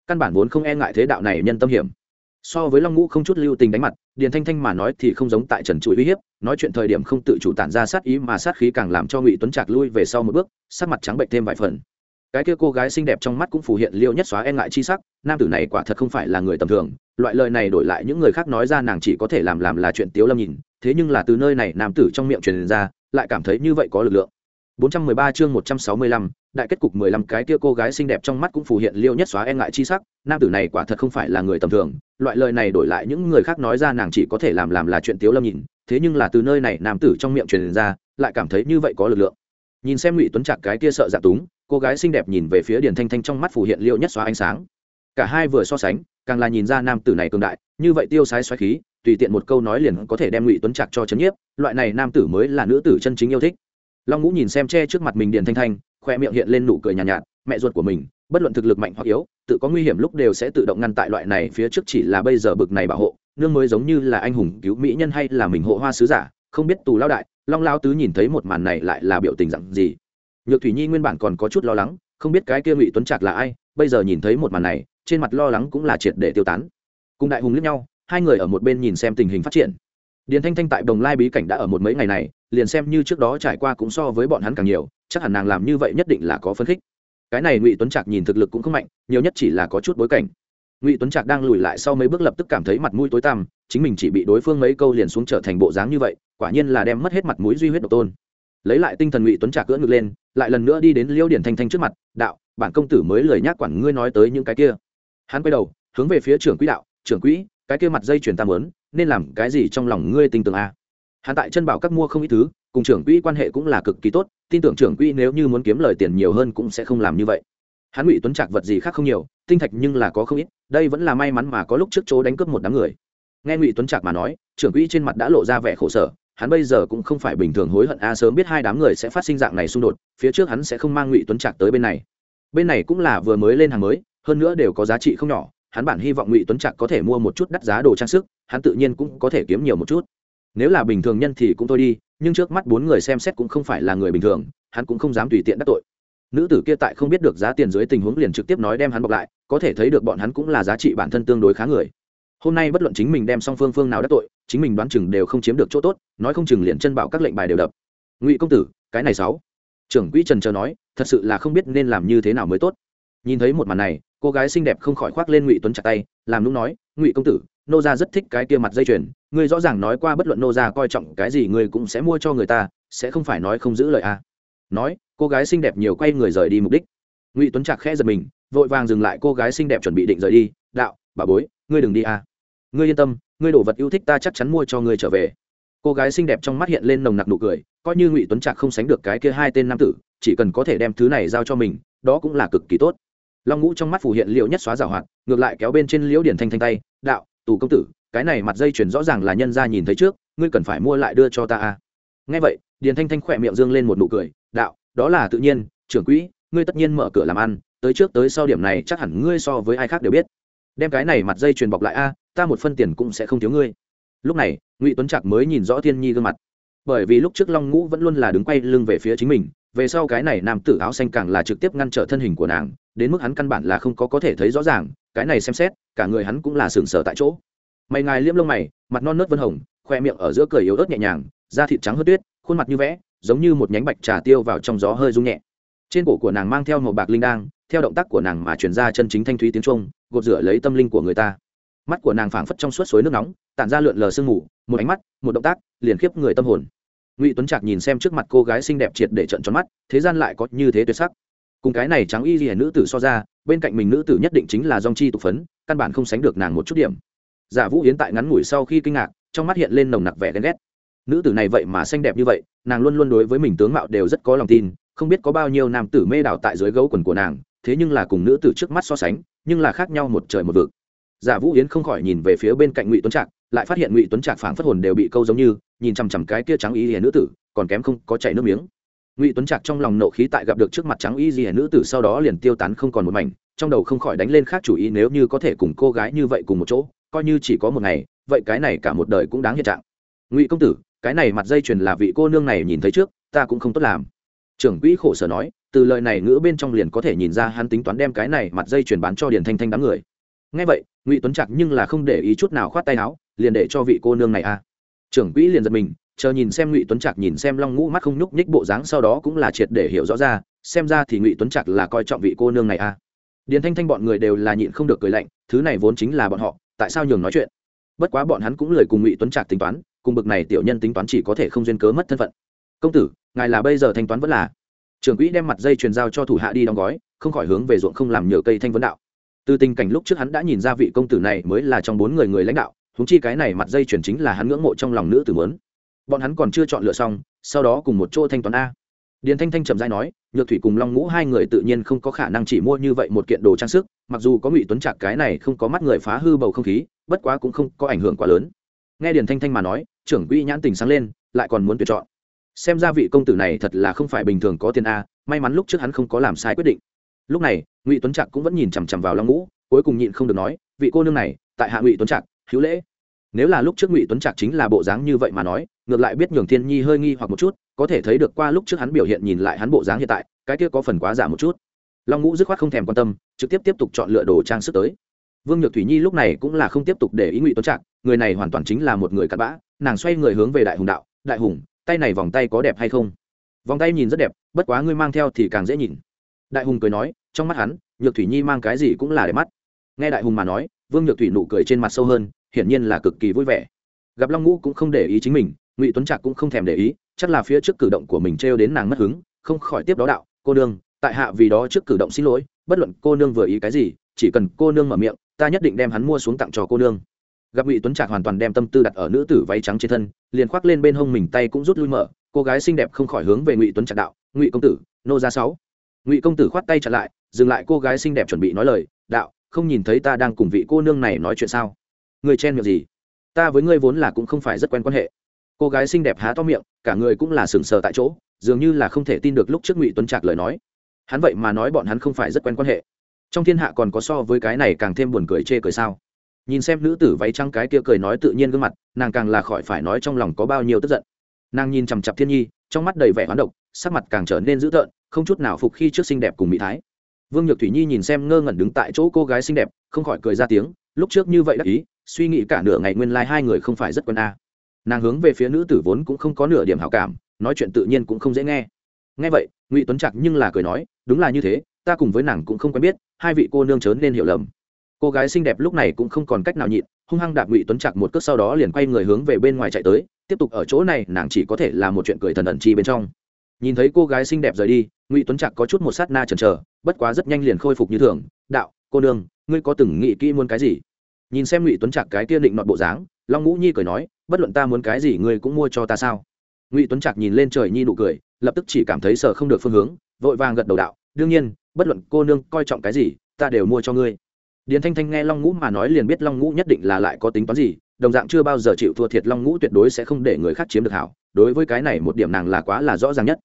Căn bản vốn không e ngại thế đạo này nhân tâm hiểm so với long ngũ không chút lưu tình đánh mặt, điền thanh thanh mà nói thì không giống tại trần trụi uy hiếp, nói chuyện thời điểm không tự chủ tản ra sát ý mà sát khí càng làm cho ngụy tuấn trạc lui về sau một bước sát mặt trắng bệnh thêm vài phần. Cái kia cô gái xinh đẹp trong mắt cũng phủ hiện liêu nhất xóa e ngại chi sắc, nam tử này quả thật không phải là người tầm thường, loại lời này đổi lại những người khác nói ra nàng chỉ có thể làm làm là chuyện tiếu lâm nhìn, thế nhưng là từ nơi này nam tử trong miệng truyền ra, lại cảm thấy như vậy có lực lượng. 413 chương 165, đại kết cục 15 cái kia cô gái xinh đẹp trong mắt cũng phủ hiện liêu nhất xóa e ngại chi sắc, nam tử này quả thật không phải là người tầm thường, loại lời này đổi lại những người khác nói ra nàng chỉ có thể làm làm là chuyện tiếu lâm nhìn, thế nhưng là từ nơi này nam tử trong miệng truyền ra, lại cảm thấy như vậy có lực lượng. Nhìn xem Ngụy Tuấn Trạc cái kia sợ dạ túng, cô gái xinh đẹp nhìn về phía Điền Thanh Thanh trong mắt phủ hiện liêu nhất xóa ánh sáng. Cả hai vừa so sánh, càng là nhìn ra nam tử này cường đại, như vậy tiêu sái xoáy khí, tùy tiện một câu nói liền có thể đem Ngụy Tuấn Trạc cho chấn nhiếp, loại này nam tử mới là nữ tử chân chính yêu thích long ngũ nhìn xem che trước mặt mình điền thanh thanh khoe miệng hiện lên nụ cười nhàn nhạt, nhạt mẹ ruột của mình bất luận thực lực mạnh hoặc yếu tự có nguy hiểm lúc đều sẽ tự động ngăn tại loại này phía trước chỉ là bây giờ bực này bảo hộ nương mới giống như là anh hùng cứu mỹ nhân hay là mình hộ hoa sứ giả không biết tù lao đại long lao tứ nhìn thấy một màn này lại là biểu tình dặn gì. Nhược thủy nhi nguyên bản còn có chút lo lắng không biết cái kia ngụy tuấn trạc là ai bây giờ nhìn thấy một màn này trên mặt lo lắng cũng là triệt để tiêu tán. Cùng đại hùng liếc nhau hai người ở một bên nhìn xem tình hình phát triển điền thanh thanh tại đồng lai bí cảnh đã ở một mấy ngày này, liền xem như trước đó trải qua cũng so với bọn hắn càng nhiều, chắc hẳn nàng làm như vậy nhất định là có phấn khích. Cái này ngụy tuấn trạc nhìn thực lực cũng không mạnh, nhiều nhất chỉ là có chút bối cảnh. Ngụy tuấn trạc đang lùi lại sau mấy bước lập tức cảm thấy mặt mũi tối tăm, chính mình chỉ bị đối phương mấy câu liền xuống trở thành bộ dáng như vậy, quả nhiên là đem mất hết mặt mũi duy huyết độc tôn. Lấy lại tinh thần ngụy tuấn trạc cưỡng ngược lên, lại lần nữa đi đến liêu điển thanh thanh trước mặt, đạo, bản công tử mới lời nhắc quản ngươi nói tới những cái kia. Hắn quay đầu, hướng về phía trưởng quỹ đạo, trưởng quỹ cái kia mặt dây chuyển tam lớn nên làm cái gì trong lòng ngươi tin tưởng a? Hắn tại chân bảo các mua không ít thứ, cùng trưởng quỹ quan hệ cũng là cực kỳ tốt, tin tưởng trưởng quỹ nếu như muốn kiếm lời tiền nhiều hơn cũng sẽ không làm như vậy. Hắn ngụy tuấn trạc vật gì khác không nhiều, tinh thạch nhưng là có không ít, đây vẫn là may mắn mà có lúc trước chỗ đánh cướp một đám người. Nghe ngụy tuấn trạc mà nói, trưởng quỹ trên mặt đã lộ ra vẻ khổ sở, hắn bây giờ cũng không phải bình thường hối hận a, sớm biết hai đám người sẽ phát sinh dạng này xung đột, phía trước hắn sẽ không mang ngụy tuấn trạc tới bên này. Bên này cũng là vừa mới lên hàng mới, hơn nữa đều có giá trị không nhỏ hắn bản hy vọng ngụy tuấn trạc có thể mua một chút đắt giá đồ trang sức, hắn tự nhiên cũng có thể kiếm nhiều một chút. Nếu là bình thường nhân thì cũng thôi đi, nhưng trước mắt bốn người xem xét cũng không phải là người bình thường, hắn cũng không dám tùy tiện đắc tội. Nữ tử kia tại không biết được giá tiền dưới tình huống liền trực tiếp nói đem hắn bọc lại, có thể thấy được bọn hắn cũng là giá trị bản thân tương đối khá người. Hôm nay bất luận chính mình đem song phương phương nào đắc tội, chính mình đoán chừng đều không chiếm được chỗ tốt, nói không chừng liền chân bảo các lệnh bài đều đập. Ngụy công tử, cái này sáu. Trưởng quỹ trần chờ nói, thật sự là không biết nên làm như thế nào mới tốt. Nhìn thấy một màn này cô gái xinh đẹp không khỏi khoác lên ngụy tuấn chặt tay, làm lúc nói, ngụy công tử, nô gia rất thích cái kia mặt dây chuyền. Ngươi rõ ràng nói qua bất luận nô gia coi trọng cái gì ngươi cũng sẽ mua cho người ta, sẽ không phải nói không giữ lời à. nói, cô gái xinh đẹp nhiều quay người rời đi mục đích. Ngụy tuấn chặt khẽ giật mình, vội vàng dừng lại, cô gái xinh đẹp chuẩn bị định rời đi. Đạo, bà bối, ngươi đừng đi à. ngươi yên tâm, ngươi đổ vật yêu thích ta chắc chắn mua cho ngươi trở về. Cô gái xinh đẹp trong mắt hiện lên nồng nặc nụ cười, coi như ngụy tuấn trạc không sánh được cái kia hai tên nam tử, chỉ cần có thể đem thứ này giao cho mình, đó cũng là cực kỳ tốt long ngũ trong mắt phủ hiện liệu nhất xóa rào hoạt, ngược lại kéo bên trên liễu điển thanh thanh tay, đạo, tù công tử, cái này mặt dây chuyền rõ ràng là nhân ra nhìn thấy trước, ngươi cần phải mua lại đưa cho ta a nghe vậy, điền thanh thanh khỏe miệng dương lên một nụ cười, đạo, đó là tự nhiên, trưởng quỹ, ngươi tất nhiên mở cửa làm ăn, tới trước tới sau điểm này chắc hẳn ngươi so với ai khác đều biết. Đem cái này mặt dây chuyền bọc lại a, ta một phân tiền cũng sẽ không thiếu ngươi. Lúc này, ngụy tuấn trạc mới nhìn rõ thiên nhi gương mặt. Bởi vì lúc trước long ngũ vẫn luôn là đứng quay lưng về phía chính mình về sau cái này nam tử áo xanh càng là trực tiếp ngăn trở thân hình của nàng, đến mức hắn căn bản là không có có thể thấy rõ ràng, cái này xem xét, cả người hắn cũng là sừng sờ tại chỗ. Mày ngài liêm lông mày, mặt non nớt vân hồng, khoe miệng ở giữa cười yếu ớt nhẹ nhàng, da thịt trắng hớt tuyết, khuôn mặt như vẽ, giống như một nhánh bạch trà tiêu vào trong gió hơi rung nhẹ. Trên cổ của nàng mang theo màu bạc linh đang theo động tác của nàng mà chuyển ra chân chính thanh thúy tiếng trung gột rửa lấy tâm linh của người ta. Mắt của nàng phảng phất trong suốt suối nước nóng, tản ra lượn lờ sương mù, một ánh mắt, một động tác, liền khiếp người tâm hồn ngụy tuấn trạc nhìn xem trước mặt cô gái xinh đẹp triệt để trận tròn mắt thế gian lại có như thế tuyệt sắc cùng cái này trắng y gì nữ tử so ra bên cạnh mình nữ tử nhất định chính là dong chi tục phấn căn bản không sánh được nàng một chút điểm giả vũ yến tại ngắn ngủi sau khi kinh ngạc trong mắt hiện lên nồng nặc vẻ ghen ghét nữ tử này vậy mà xinh đẹp như vậy nàng luôn luôn đối với mình tướng mạo đều rất có lòng tin không biết có bao nhiêu nam tử mê đảo tại dưới gấu quần của nàng thế nhưng là cùng nữ tử trước mắt so sánh nhưng là khác nhau một trời một vực giả vũ yến không khỏi nhìn về phía bên cạnh ngụy tuấn trạc lại phát hiện ngụy tuấn trạc phảng phất hồn đều bị câu giống như nhìn chằm chằm cái kia trắng y hiền nữ tử, còn kém không có chảy nước miếng. Ngụy tuấn trạc trong lòng nộ khí tại gặp được trước mặt trắng y hiền nữ tử sau đó liền tiêu tán không còn một mảnh, trong đầu không khỏi đánh lên khác chủ ý nếu như có thể cùng cô gái như vậy cùng một chỗ, coi như chỉ có một ngày, vậy cái này cả một đời cũng đáng hiện trạng. Ngụy công tử, cái này mặt dây chuyền là vị cô nương này nhìn thấy trước, ta cũng không tốt làm. Trưởng quỹ khổ sở nói, từ lời này ngữ bên trong liền có thể nhìn ra hắn tính toán đem cái này mặt dây chuyền bán cho điền thanh thanh đám người. Ngay vậy, ngụy tuấn Trạc nhưng là không để ý chút nào khoát tay áo, liền để cho vị cô nương này a à trưởng quỹ liền giật mình, chờ nhìn xem ngụy tuấn trạc nhìn xem long ngũ mắt không nhúc nhích bộ dáng sau đó cũng là triệt để hiểu rõ ra, xem ra thì ngụy tuấn trạc là coi trọng vị cô nương này a à. điền thanh thanh bọn người đều là nhịn không được cười lạnh, thứ này vốn chính là bọn họ, tại sao nhường nói chuyện? Bất quá bọn hắn cũng lời cùng ngụy tuấn trạc tính toán, cùng bực này tiểu nhân tính toán chỉ có thể không duyên cớ mất thân phận. Công tử, ngài là bây giờ thanh toán vẫn là? Trưởng quỹ đem mặt dây truyền giao cho thủ hạ đi đóng gói, không khỏi hướng về ruộng không làm nhờ cây thanh vấn đạo. Từ tình cảnh lúc trước hắn đã nhìn ra vị công tử này mới là trong bốn người người lãnh đạo huống chi cái này mặt dây chuyển chính là hắn ngưỡng mộ trong lòng nữ tử mớn bọn hắn còn chưa chọn lựa xong, sau đó cùng một chỗ thanh toán a. Điền thanh thanh trầm dai nói, nhược thủy cùng long ngũ hai người tự nhiên không có khả năng chỉ mua như vậy một kiện đồ trang sức, mặc dù có ngụy tuấn trạc cái này không có mắt người phá hư bầu không khí, bất quá cũng không có ảnh hưởng quá lớn. Nghe điền thanh thanh mà nói, trưởng quỹ nhãn tình sáng lên, lại còn muốn tuyển chọn. Xem ra vị công tử này thật là không phải bình thường có tiền a, may mắn lúc trước hắn không có làm sai quyết định. Lúc này, ngụy tuấn trạc cũng vẫn nhìn chằm chằm vào long ngũ, cuối cùng nhịn không được nói, vị cô nương này, tại hạ ngụy tuấn trạc hữu lễ. Nếu là lúc trước ngụy tuấn trạc chính là bộ dáng như vậy mà nói, ngược lại biết nhường thiên nhi hơi nghi hoặc một chút, có thể thấy được qua lúc trước hắn biểu hiện nhìn lại hắn bộ dáng hiện tại, cái kia có phần quá giả một chút. Long ngũ dứt khoát không thèm quan tâm, trực tiếp tiếp tục chọn lựa đồ trang sức tới. Vương nhược thủy nhi lúc này cũng là không tiếp tục để ý ngụy tuấn trạc, người này hoàn toàn chính là một người cặn bã, nàng xoay người hướng về đại hùng đạo, đại hùng, tay này vòng tay có đẹp hay không? Vòng tay nhìn rất đẹp, bất quá ngươi mang theo thì càng dễ nhìn. Đại hùng cười nói, trong mắt hắn, nhược thủy nhi mang cái gì cũng là đẹp mắt nghe đại hùng mà nói, vương nhược thủy nụ cười trên mặt sâu hơn, hiển nhiên là cực kỳ vui vẻ. Gặp long ngũ cũng không để ý chính mình, ngụy tuấn trạc cũng không thèm để ý, chắc là phía trước cử động của mình trêu đến nàng mất hứng, không khỏi tiếp đó đạo, cô nương, tại hạ vì đó trước cử động xin lỗi, bất luận cô nương vừa ý cái gì, chỉ cần cô nương mở miệng, ta nhất định đem hắn mua xuống tặng cho cô nương. Gặp ngụy tuấn trạc hoàn toàn đem tâm tư đặt ở nữ tử váy trắng trên thân, liền khoác lên bên hông mình tay cũng rút lui mở, cô gái xinh đẹp không khỏi hướng về ngụy tuấn trạc đạo, ngụy công tử, nô ra sáu. Ngụy công tử khoát tay chặn lại, dừng lại cô gái xinh đẹp chuẩn bị nói lời, đạo không nhìn thấy ta đang cùng vị cô nương này nói chuyện sao? Người chen miệng gì? Ta với ngươi vốn là cũng không phải rất quen quan hệ. Cô gái xinh đẹp há to miệng, cả người cũng là sừng sờ tại chỗ, dường như là không thể tin được lúc trước ngụy tuấn trạc lời nói. Hắn vậy mà nói bọn hắn không phải rất quen quan hệ. Trong thiên hạ còn có so với cái này càng thêm buồn cười chê cười sao? Nhìn xem nữ tử váy trắng cái kia cười nói tự nhiên gương mặt, nàng càng là khỏi phải nói trong lòng có bao nhiêu tức giận. Nàng nhìn chằm chặp thiên nhi, trong mắt đầy vẻ hoán độc, sắc mặt càng trở nên dữ tợn, không chút nào phục khi trước xinh đẹp cùng mỹ thái vương nhược thủy nhi nhìn xem ngơ ngẩn đứng tại chỗ cô gái xinh đẹp, không khỏi cười ra tiếng, lúc trước như vậy đắc ý, suy nghĩ cả nửa ngày nguyên lai、like、hai người không phải rất quân a. Nàng hướng về phía nữ tử vốn cũng không có nửa điểm hảo cảm, nói chuyện tự nhiên cũng không dễ nghe. Nghe vậy, ngụy tuấn trạc nhưng là cười nói, đúng là như thế, ta cùng với nàng cũng không quen biết, hai vị cô nương chớn nên hiểu lầm. Cô gái xinh đẹp lúc này cũng không còn cách nào nhịn, hung hăng đạp ngụy tuấn trạc một cước sau đó liền quay người hướng về bên ngoài chạy tới, tiếp tục ở chỗ này, nàng chỉ có thể là một chuyện cười thần ẩn chi bên trong nhìn thấy cô gái xinh đẹp rời đi, ngụy tuấn trạc có chút một sát na chần chờ, bất quá rất nhanh liền khôi phục như thường. Đạo, cô nương, ngươi có từng nghĩ kỹ muốn cái gì? Nhìn xem ngụy tuấn trạc cái kia định nọt bộ dáng, long ngũ nhi cười nói, bất luận ta muốn cái gì ngươi cũng mua cho ta sao? Ngụy tuấn trạc nhìn lên trời nhi nụ cười, lập tức chỉ cảm thấy sợ không được phương hướng, vội vàng gật đầu đạo, đương nhiên, bất luận cô nương coi trọng cái gì, ta đều mua cho ngươi. Điền thanh thanh nghe long ngũ mà nói liền biết long ngũ nhất định là lại có tính toán gì, đồng dạng chưa bao giờ chịu thua thiệt long ngũ tuyệt đối sẽ không để người khác chiếm được hảo đối với cái này một điểm nàng là quá là rõ ràng nhất.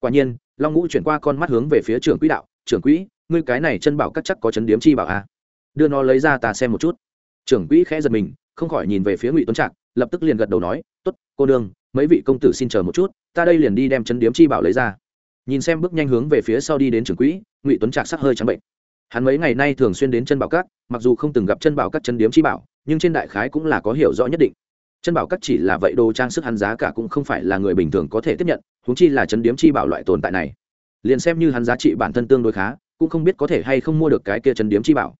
Quả nhiên, long ngũ chuyển qua con mắt hướng về phía trưởng quỹ đạo, trưởng quỹ, ngươi cái này chân bảo cắt chắc có chấn điếm chi bảo a à? đưa nó lấy ra ta xem một chút. Trưởng quỹ khẽ giật mình, không khỏi nhìn về phía ngụy tuấn trạc, lập tức liền gật đầu nói t ố t cô đương mấy vị công tử xin chờ một chút, ta đây liền đi đem chấn điếm chi bảo lấy ra. Nhìn xem bước nhanh hướng về phía sau đi đến trưởng quỹ, ngụy tuấn trạc sắc hơi trắng bệnh. Hắn mấy ngày nay thường xuyên đến chân bảo các mặc dù không từng gặp chân bảo các chân điếm chi bảo, nhưng trên đại khái cũng là có hiểu rõ nhất định chân bảo các chỉ là vậy, đồ trang sức hắn giá cả cũng không phải là người bình thường có thể tiếp nhận húng chi là chân điếm chi bảo loại tồn tại này. Liền xem như hắn giá trị bản thân tương đối khá, cũng không biết có thể hay không mua được cái kia chân điếm chi bảo.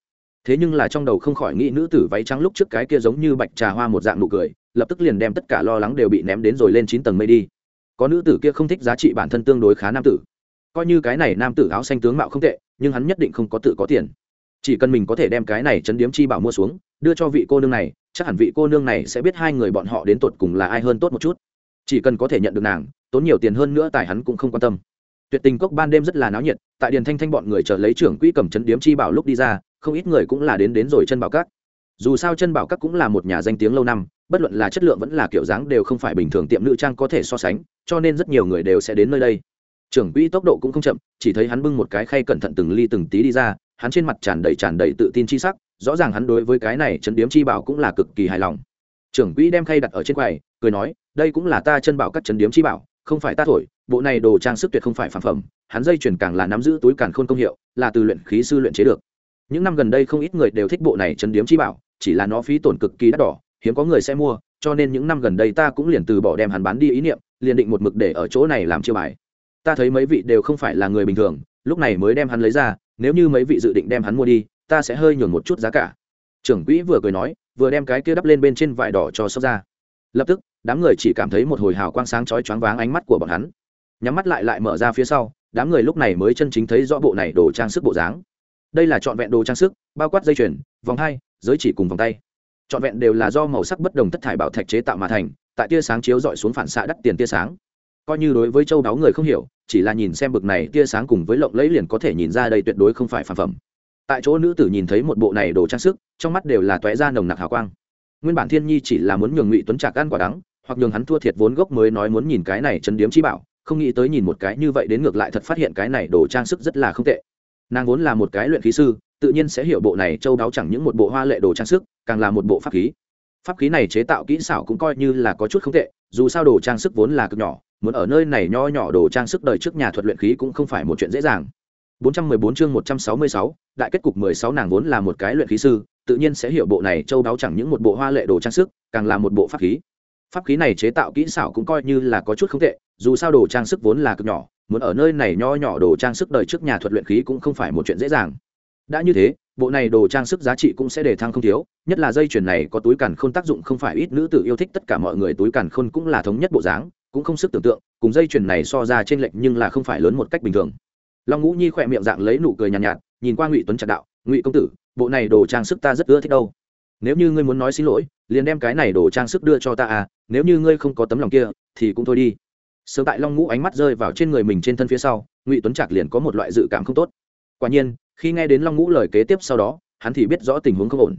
Thế nhưng là trong đầu không khỏi nghĩ nữ tử váy trắng lúc trước cái kia giống như bạch trà hoa một dạng nụ cười, lập tức liền đem tất cả lo lắng đều bị ném đến rồi lên chín tầng mây đi. Có nữ tử kia không thích giá trị bản thân tương đối khá nam tử. Coi như cái này nam tử áo xanh tướng mạo không tệ, nhưng hắn nhất định không có tự có tiền. Chỉ cần mình có thể đem cái này chấn điếm chi bảo mua xuống, đưa cho vị cô nương này chắc hẳn vị cô nương này sẽ biết hai người bọn họ đến tột cùng là ai hơn tốt một chút. Chỉ cần có thể nhận được nàng, tốn nhiều tiền hơn nữa tài hắn cũng không quan tâm. Tuyệt tình cốc ban đêm rất là náo nhiệt, tại điền thanh thanh bọn người chờ lấy trưởng quỹ cầm chấn điếm chi bảo lúc đi ra, không ít người cũng là đến đến rồi chân bảo các. Dù sao chân bảo các cũng là một nhà danh tiếng lâu năm, bất luận là chất lượng vẫn là kiểu dáng đều không phải bình thường tiệm nữ trang có thể so sánh, cho nên rất nhiều người đều sẽ đến nơi đây. Trưởng quỹ tốc độ cũng không chậm, chỉ thấy hắn bưng một cái khay cẩn thận từng ly từng tí đi ra, hắn trên mặt tràn đầy tràn đầy tự tin chi sắc rõ ràng hắn đối với cái này chấn điếm chi bảo cũng là cực kỳ hài lòng. Trưởng quỹ đem khay đặt ở trên quầy, cười nói, đây cũng là ta chân bảo các chấn điếm chi bảo, không phải ta thổi, bộ này đồ trang sức tuyệt không phải phản phẩm, hắn dây chuyển càng là nắm giữ túi càn khôn công hiệu, là từ luyện khí sư luyện chế được. Những năm gần đây không ít người đều thích bộ này chấn điếm chi bảo, chỉ là nó phí tổn cực kỳ đắt đỏ, hiếm có người sẽ mua, cho nên những năm gần đây ta cũng liền từ bỏ đem hắn bán đi ý niệm, liền định một mực để ở chỗ này làm chiêu bài. Ta thấy mấy vị đều không phải là người bình thường, lúc này mới đem hắn lấy ra, nếu như mấy vị dự định đem hắn mua đi ta sẽ hơi nhường một chút giá cả. Trưởng quỹ vừa cười nói, vừa đem cái kia đắp lên bên trên vải đỏ cho sốc ra. Lập tức, đám người chỉ cảm thấy một hồi hào quang sáng chói choáng váng ánh mắt của bọn hắn. Nhắm mắt lại lại mở ra phía sau, đám người lúc này mới chân chính thấy rõ bộ này đồ trang sức bộ dáng. Đây là trọn vẹn đồ trang sức, bao quát dây chuyền, vòng hai, giới chỉ cùng vòng tay. Trọn vẹn đều là do màu sắc bất đồng thất thải bảo thạch chế tạo mà thành, tại tia sáng chiếu dọi xuống phản xạ đắt tiền tia sáng. Coi như đối với châu đáo người không hiểu, chỉ là nhìn xem bực này tia sáng cùng với lộng lẫy liền có thể nhìn ra đây tuyệt đối không phải phản phẩm tại chỗ nữ tử nhìn thấy một bộ này đồ trang sức, trong mắt đều là tóe ra nồng nặc hào quang. Nguyên bản thiên nhi chỉ là muốn nhường ngụy tuấn trạc ăn quả đắng, hoặc nhường hắn thua thiệt vốn gốc mới nói muốn nhìn cái này chấn điếm chi bảo, không nghĩ tới nhìn một cái như vậy đến ngược lại thật phát hiện cái này đồ trang sức rất là không tệ. Nàng vốn là một cái luyện khí sư, tự nhiên sẽ hiểu bộ này châu đáo chẳng những một bộ hoa lệ đồ trang sức, càng là một bộ pháp khí. Pháp khí này chế tạo kỹ xảo cũng coi như là có chút không tệ, dù sao đồ trang sức vốn là cực nhỏ, muốn ở nơi này nho nhỏ đồ trang sức đời trước nhà thuật luyện khí cũng không phải một chuyện dễ dàng. 414 chương 166, đại kết cục 16 nàng vốn là một cái luyện khí sư, tự nhiên sẽ hiểu bộ này châu đáo chẳng những một bộ hoa lệ đồ trang sức, càng là một bộ pháp khí. Pháp khí này chế tạo kỹ xảo cũng coi như là có chút không tệ, dù sao đồ trang sức vốn là cực nhỏ, muốn ở nơi này nho nhỏ đồ trang sức đời trước nhà thuật luyện khí cũng không phải một chuyện dễ dàng. Đã như thế, bộ này đồ trang sức giá trị cũng sẽ để thăng không thiếu, nhất là dây chuyền này có túi càn khôn tác dụng không phải ít nữ tử yêu thích tất cả mọi người túi càn khôn cũng là thống nhất bộ dáng, cũng không sức tưởng tượng, cùng dây chuyền này so ra trên lệch nhưng là không phải lớn một cách bình thường long ngũ nhi khỏe miệng dạng lấy nụ cười nhàn nhạt, nhạt nhìn qua ngụy tuấn trạc đạo ngụy công tử bộ này đồ trang sức ta rất ưa thích đâu. Nếu như ngươi muốn nói xin lỗi liền đem cái này đồ trang sức đưa cho ta à nếu như ngươi không có tấm lòng kia thì cũng thôi đi. Sớm tại long ngũ ánh mắt rơi vào trên người mình trên thân phía sau ngụy tuấn trạc liền có một loại dự cảm không tốt. Quả nhiên khi nghe đến long ngũ lời kế tiếp sau đó hắn thì biết rõ tình huống không ổn.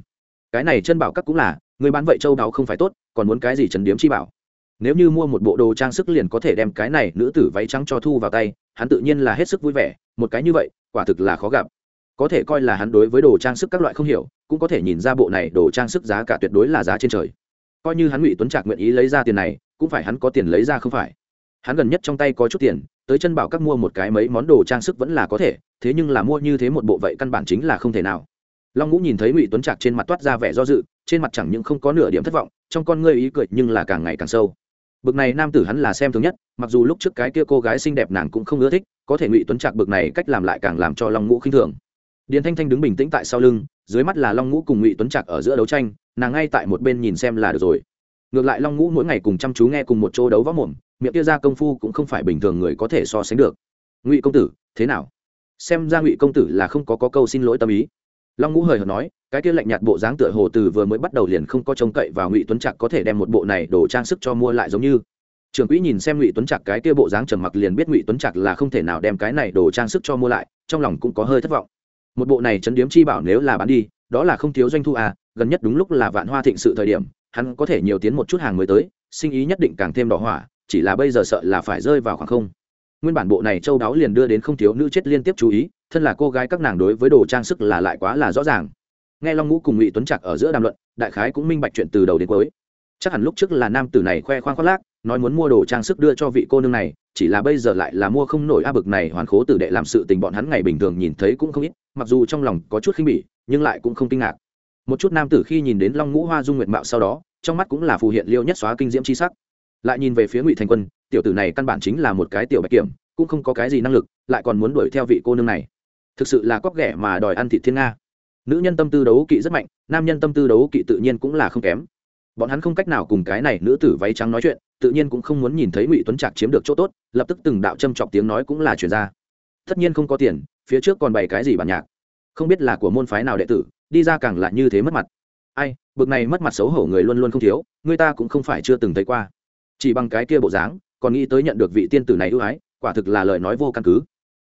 Cái này chân bảo các cũng là người bán vậy châu đáo không phải tốt còn muốn cái gì trần điếm chi bảo? Nếu như mua một bộ đồ trang sức liền có thể đem cái này nữ tử váy trắng cho thu vào tay, hắn tự nhiên là hết sức vui vẻ, một cái như vậy, quả thực là khó gặp. Có thể coi là hắn đối với đồ trang sức các loại không hiểu, cũng có thể nhìn ra bộ này đồ trang sức giá cả tuyệt đối là giá trên trời. Coi như hắn ngụy tuấn trạc nguyện ý lấy ra tiền này, cũng phải hắn có tiền lấy ra không phải. Hắn gần nhất trong tay có chút tiền, tới chân bảo các mua một cái mấy món đồ trang sức vẫn là có thể, thế nhưng là mua như thế một bộ vậy căn bản chính là không thể nào. Long ngũ nhìn thấy ngụy tuấn trạc trên mặt toát ra vẻ do dự, trên mặt chẳng những không có nửa điểm thất vọng, trong con ngươi ý cười nhưng là càng ngày càng sâu bực này nam tử hắn là xem thường nhất mặc dù lúc trước cái kia cô gái xinh đẹp nàng cũng không ưa thích có thể ngụy tuấn trạc bực này cách làm lại càng làm cho long ngũ khinh thường. Điền thanh thanh đứng bình tĩnh tại sau lưng dưới mắt là long ngũ cùng ngụy tuấn trạc ở giữa đấu tranh nàng ngay tại một bên nhìn xem là được rồi. Ngược lại long ngũ mỗi ngày cùng chăm chú nghe cùng một chỗ đấu võ mồm miệng kia ra công phu cũng không phải bình thường người có thể so sánh được. Ngụy công tử thế nào? Xem ra ngụy công tử là không có, có câu xin lỗi tâm ý long ngũ hời hợt nói, cái kia lạnh nhạt bộ dáng tựa hồ từ vừa mới bắt đầu liền không có trông cậy vào ngụy tuấn trạc có thể đem một bộ này đổ trang sức cho mua lại giống như. Trưởng quỹ nhìn xem ngụy tuấn trạc cái kia bộ dáng trầm mặc liền biết ngụy tuấn trạc là không thể nào đem cái này đồ trang sức cho mua lại, trong lòng cũng có hơi thất vọng. Một bộ này chấn điếm chi bảo nếu là bán đi, đó là không thiếu doanh thu à gần nhất đúng lúc là vạn hoa thịnh sự thời điểm, hắn có thể nhiều tiến một chút hàng mới tới, sinh ý nhất định càng thêm đỏ hỏa, chỉ là bây giờ sợ là phải rơi vào khoảng không. Nguyên bản bộ này châu đáo liền đưa đến không thiếu nữ chết liên tiếp chú ý thân là cô gái các nàng đối với đồ trang sức là lại quá là rõ ràng. Nghe long ngũ cùng ngụy tuấn trạc ở giữa đàm luận, đại khái cũng minh bạch chuyện từ đầu đến cuối. Chắc hẳn lúc trước là nam tử này khoe khoang khoác lác, nói muốn mua đồ trang sức đưa cho vị cô nương này, chỉ là bây giờ lại là mua không nổi a bực này hoàn khố tử đệ làm sự tình bọn hắn ngày bình thường nhìn thấy cũng không ít, mặc dù trong lòng có chút khinh bỉ, nhưng lại cũng không kinh ngạc. Một chút nam tử khi nhìn đến long ngũ hoa dung nguyệt mạo sau đó, trong mắt cũng là phù hiện liêu nhất xóa kinh diễm c h i sắc. Lại nhìn về phía ngụy thành quân, tiểu tử này căn bản chính là một cái tiểu bạch kiểm, cũng không có cái gì năng lực, lại còn muốn đuổi theo vị cô nương này thực sự là cóc ghẻ mà đòi ăn thịt thiên nga. Nữ nhân tâm tư đấu kỵ rất mạnh, nam nhân tâm tư đấu kỵ tự nhiên cũng là không kém. Bọn hắn không cách nào cùng cái này nữ tử váy trắng nói chuyện, tự nhiên cũng không muốn nhìn thấy ngụy tuấn trạc chiếm được chỗ tốt, lập tức từng đạo châm chọc tiếng nói cũng là chuyển ra. Tất nhiên không có tiền, phía trước còn bày cái gì bản nhạc? Không biết là của môn phái nào đệ tử, đi ra càng là như thế mất mặt. Ai, bực này mất mặt xấu hổ người luôn luôn không thiếu, người ta cũng không phải chưa từng thấy qua. Chỉ bằng cái kia bộ dáng, còn nghĩ tới nhận được vị tiên tử này ưu ái, quả thực là lời nói vô căn cứ.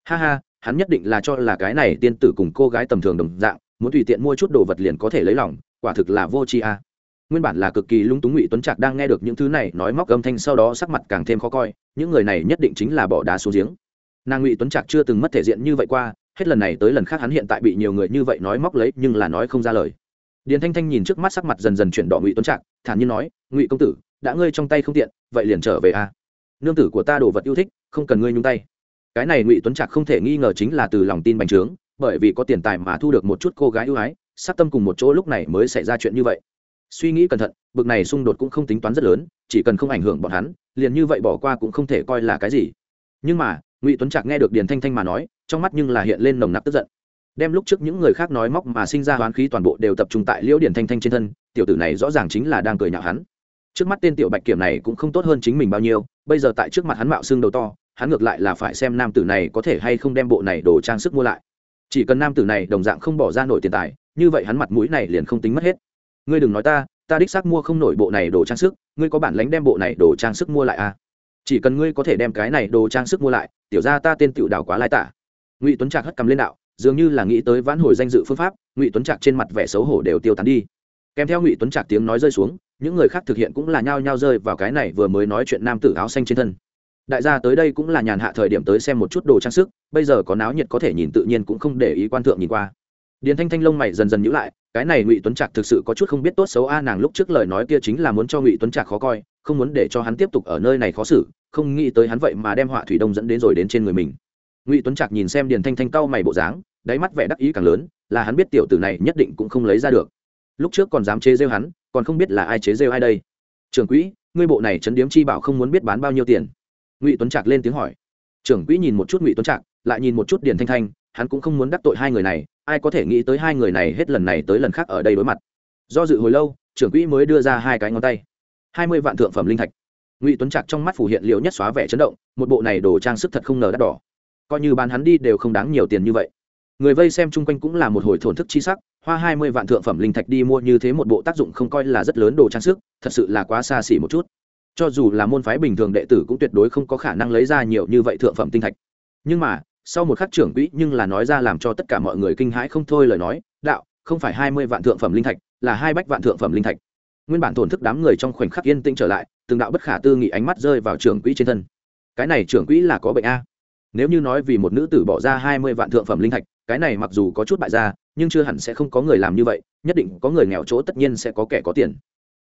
Ha ha hắn nhất định là cho là cái này tiên tử cùng cô gái tầm thường đồng dạng, muốn tùy tiện mua chút đồ vật liền có thể lấy lòng, quả thực là vô tri a. Nguyên bản là cực kỳ lung túng ngụy tuấn trạc đang nghe được những thứ này, nói móc âm thanh sau đó sắc mặt càng thêm khó coi, những người này nhất định chính là bỏ đá xuống giếng. Nàng ngụy tuấn trạc chưa từng mất thể diện như vậy qua, hết lần này tới lần khác hắn hiện tại bị nhiều người như vậy nói móc lấy, nhưng là nói không ra lời. Điền thanh thanh nhìn trước mắt sắc mặt dần dần chuyển đỏ ngụy tuấn trạc, thản nhiên nói, ngụy công tử, đã ngươi trong tay không tiện, vậy liền trở về a. Nương tử của ta đồ vật yêu thích, không cần ngươi nhung tay cái này ngụy tuấn trạc không thể nghi ngờ chính là từ lòng tin bành trướng, bởi vì có tiền tài mà thu được một chút cô gái ưu ái, sát tâm cùng một chỗ lúc này mới xảy ra chuyện như vậy. Suy nghĩ cẩn thận, bực này xung đột cũng không tính toán rất lớn, chỉ cần không ảnh hưởng bọn hắn, liền như vậy bỏ qua cũng không thể coi là cái gì. Nhưng mà, ngụy tuấn trạc nghe được điền thanh thanh mà nói, trong mắt nhưng là hiện lên nồng nặc tức giận. Đem lúc trước những người khác nói móc mà sinh ra hoán khí toàn bộ đều tập trung tại liễu điển thanh thanh trên thân, tiểu tử này rõ ràng chính là đang cười nhạo hắn. Trước mắt tên tiểu bạch kiểm này cũng không tốt hơn chính mình bao nhiêu, bây giờ tại trước mặt hắn mạo xương đầu to hắn ngược lại là phải xem nam tử này có thể hay không đem bộ này đồ trang sức mua lại. Chỉ cần nam tử này đồng dạng không bỏ ra nổi tiền tài, như vậy hắn mặt mũi này liền không tính mất hết. Ngươi đừng nói ta ta đích xác mua không nổi bộ này đồ trang sức, ngươi có bản lánh đem bộ này đồ trang sức mua lại à? Chỉ cần ngươi có thể đem cái này đồ trang sức mua lại, tiểu ra ta tên tựu đảo quá lai tả. Ngụy tuấn trạc hất cầm lên đạo, dường như là nghĩ tới vãn hồi danh dự phương pháp, ngụy tuấn trạc trên mặt vẻ xấu hổ đều tiêu tán đi. Kèm theo ngụy tuấn trạc tiếng nói rơi xuống, những người khác thực hiện cũng là nhao nhao rơi vào cái này vừa mới nói chuyện nam tử áo xanh trên thân đại gia tới đây cũng là nhàn hạ thời điểm tới xem một chút đồ trang sức, bây giờ có náo nhiệt có thể nhìn tự nhiên cũng không để ý quan thượng nhìn qua. Điền thanh thanh lông mày dần dần nhữ lại, cái này ngụy tuấn trạc thực sự có chút không biết tốt xấu a, nàng lúc trước lời nói kia chính là muốn cho ngụy tuấn trạc khó coi, không muốn để cho hắn tiếp tục ở nơi này khó xử, không nghĩ tới hắn vậy mà đem họa thủy đông dẫn đến rồi đến trên người mình. Ngụy tuấn trạc nhìn xem điền thanh thanh cau mày bộ dáng, đáy mắt vẻ đắc ý càng lớn, là hắn biết tiểu tử này nhất định cũng không lấy ra được. Lúc trước còn dám chế rêu hắn, còn không biết là ai chế rêu ai đây. Trường quỹ, ngươi bộ này chấn điếm chi bảo không muốn biết bán bao nhiêu tiền ngụy tuấn trạc lên tiếng hỏi trưởng quỹ nhìn một chút ngụy tuấn trạc lại nhìn một chút điền thanh thanh hắn cũng không muốn đắc tội hai người này ai có thể nghĩ tới hai người này hết lần này tới lần khác ở đây đối mặt do dự hồi lâu trưởng quỹ mới đưa ra hai cái ngón tay hai mươi vạn thượng phẩm linh thạch ngụy tuấn trạc trong mắt phủ hiện liệu nhất xóa vẻ chấn động một bộ này đồ trang sức thật không ngờ đắt đỏ coi như bán hắn đi đều không đáng nhiều tiền như vậy người vây xem chung quanh cũng là một hồi thổn thức chi sắc hoa hai mươi vạn thượng phẩm linh thạch đi mua như thế một bộ tác dụng không coi là rất lớn đồ trang sức thật sự là quá xa xỉ một chút cho dù là môn phái bình thường đệ tử cũng tuyệt đối không có khả năng lấy ra nhiều như vậy thượng phẩm tinh thạch. Nhưng mà, sau một khắc trưởng quỹ nhưng là nói ra làm cho tất cả mọi người kinh hãi không thôi lời nói, đạo, không phải hai mươi vạn thượng phẩm linh thạch, là hai bách vạn thượng phẩm linh thạch. Nguyên bản tổn thức đám người trong khoảnh khắc yên tĩnh trở lại, từng đạo bất khả tư nghị ánh mắt rơi vào trưởng quỹ trên thân. Cái này trưởng quỹ là có bệnh a? Nếu như nói vì một nữ tử bỏ ra hai mươi vạn thượng phẩm linh thạch, cái này mặc dù có chút bại ra nhưng chưa hẳn sẽ không có người làm như vậy, nhất định có người nghèo chỗ tất nhiên sẽ có kẻ có tiền.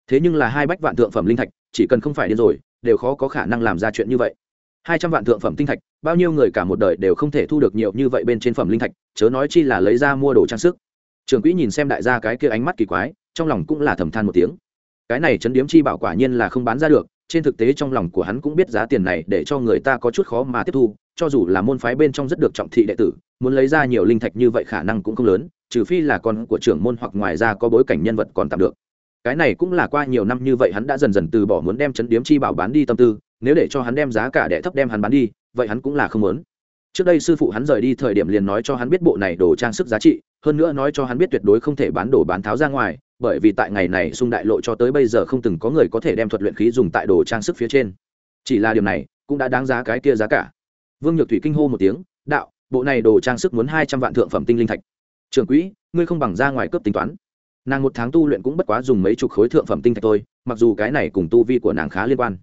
Thế nhưng là hai bách vạn thượng phẩm linh thạch chỉ cần không phải điên rồi, đều khó có khả năng làm ra chuyện như vậy. Hai trăm vạn thượng phẩm tinh thạch, bao nhiêu người cả một đời đều không thể thu được nhiều như vậy bên trên phẩm linh thạch, chớ nói chi là lấy ra mua đồ trang sức. Trường quỹ nhìn xem đại gia cái kia ánh mắt kỳ quái, trong lòng cũng là thầm than một tiếng. Cái này chấn điếm chi bảo quả nhiên là không bán ra được, trên thực tế trong lòng của hắn cũng biết giá tiền này để cho người ta có chút khó mà tiếp thu, cho dù là môn phái bên trong rất được trọng thị đệ tử, muốn lấy ra nhiều linh thạch như vậy khả năng cũng không lớn, trừ phi là con của trưởng môn hoặc ngoài ra có bối cảnh nhân vật còn tạm được cái này cũng là qua nhiều năm như vậy hắn đã dần dần từ bỏ muốn đem chấn điếm chi bảo bán đi tâm tư, nếu để cho hắn đem giá cả đệ thấp đem hắn bán đi, vậy hắn cũng là không muốn. Trước đây sư phụ hắn rời đi thời điểm liền nói cho hắn biết bộ này đồ trang sức giá trị, hơn nữa nói cho hắn biết tuyệt đối không thể bán đồ bán tháo ra ngoài, bởi vì tại ngày này xung đại lộ cho tới bây giờ không từng có người có thể đem thuật luyện khí dùng tại đồ trang sức phía trên. Chỉ là điều này, cũng đã đáng giá cái kia giá cả. Vương nhược thủy kinh hô một tiếng, đạo, bộ này đồ trang sức muốn hai trăm vạn thượng phẩm tinh linh thạch. Trưởng quỹ, ngươi không bằng ra ngoài cướp tính toán nàng một tháng tu luyện cũng bất quá dùng mấy chục khối thượng phẩm tinh thạch thôi, mặc dù cái này cùng tu vi của nàng khá liên quan.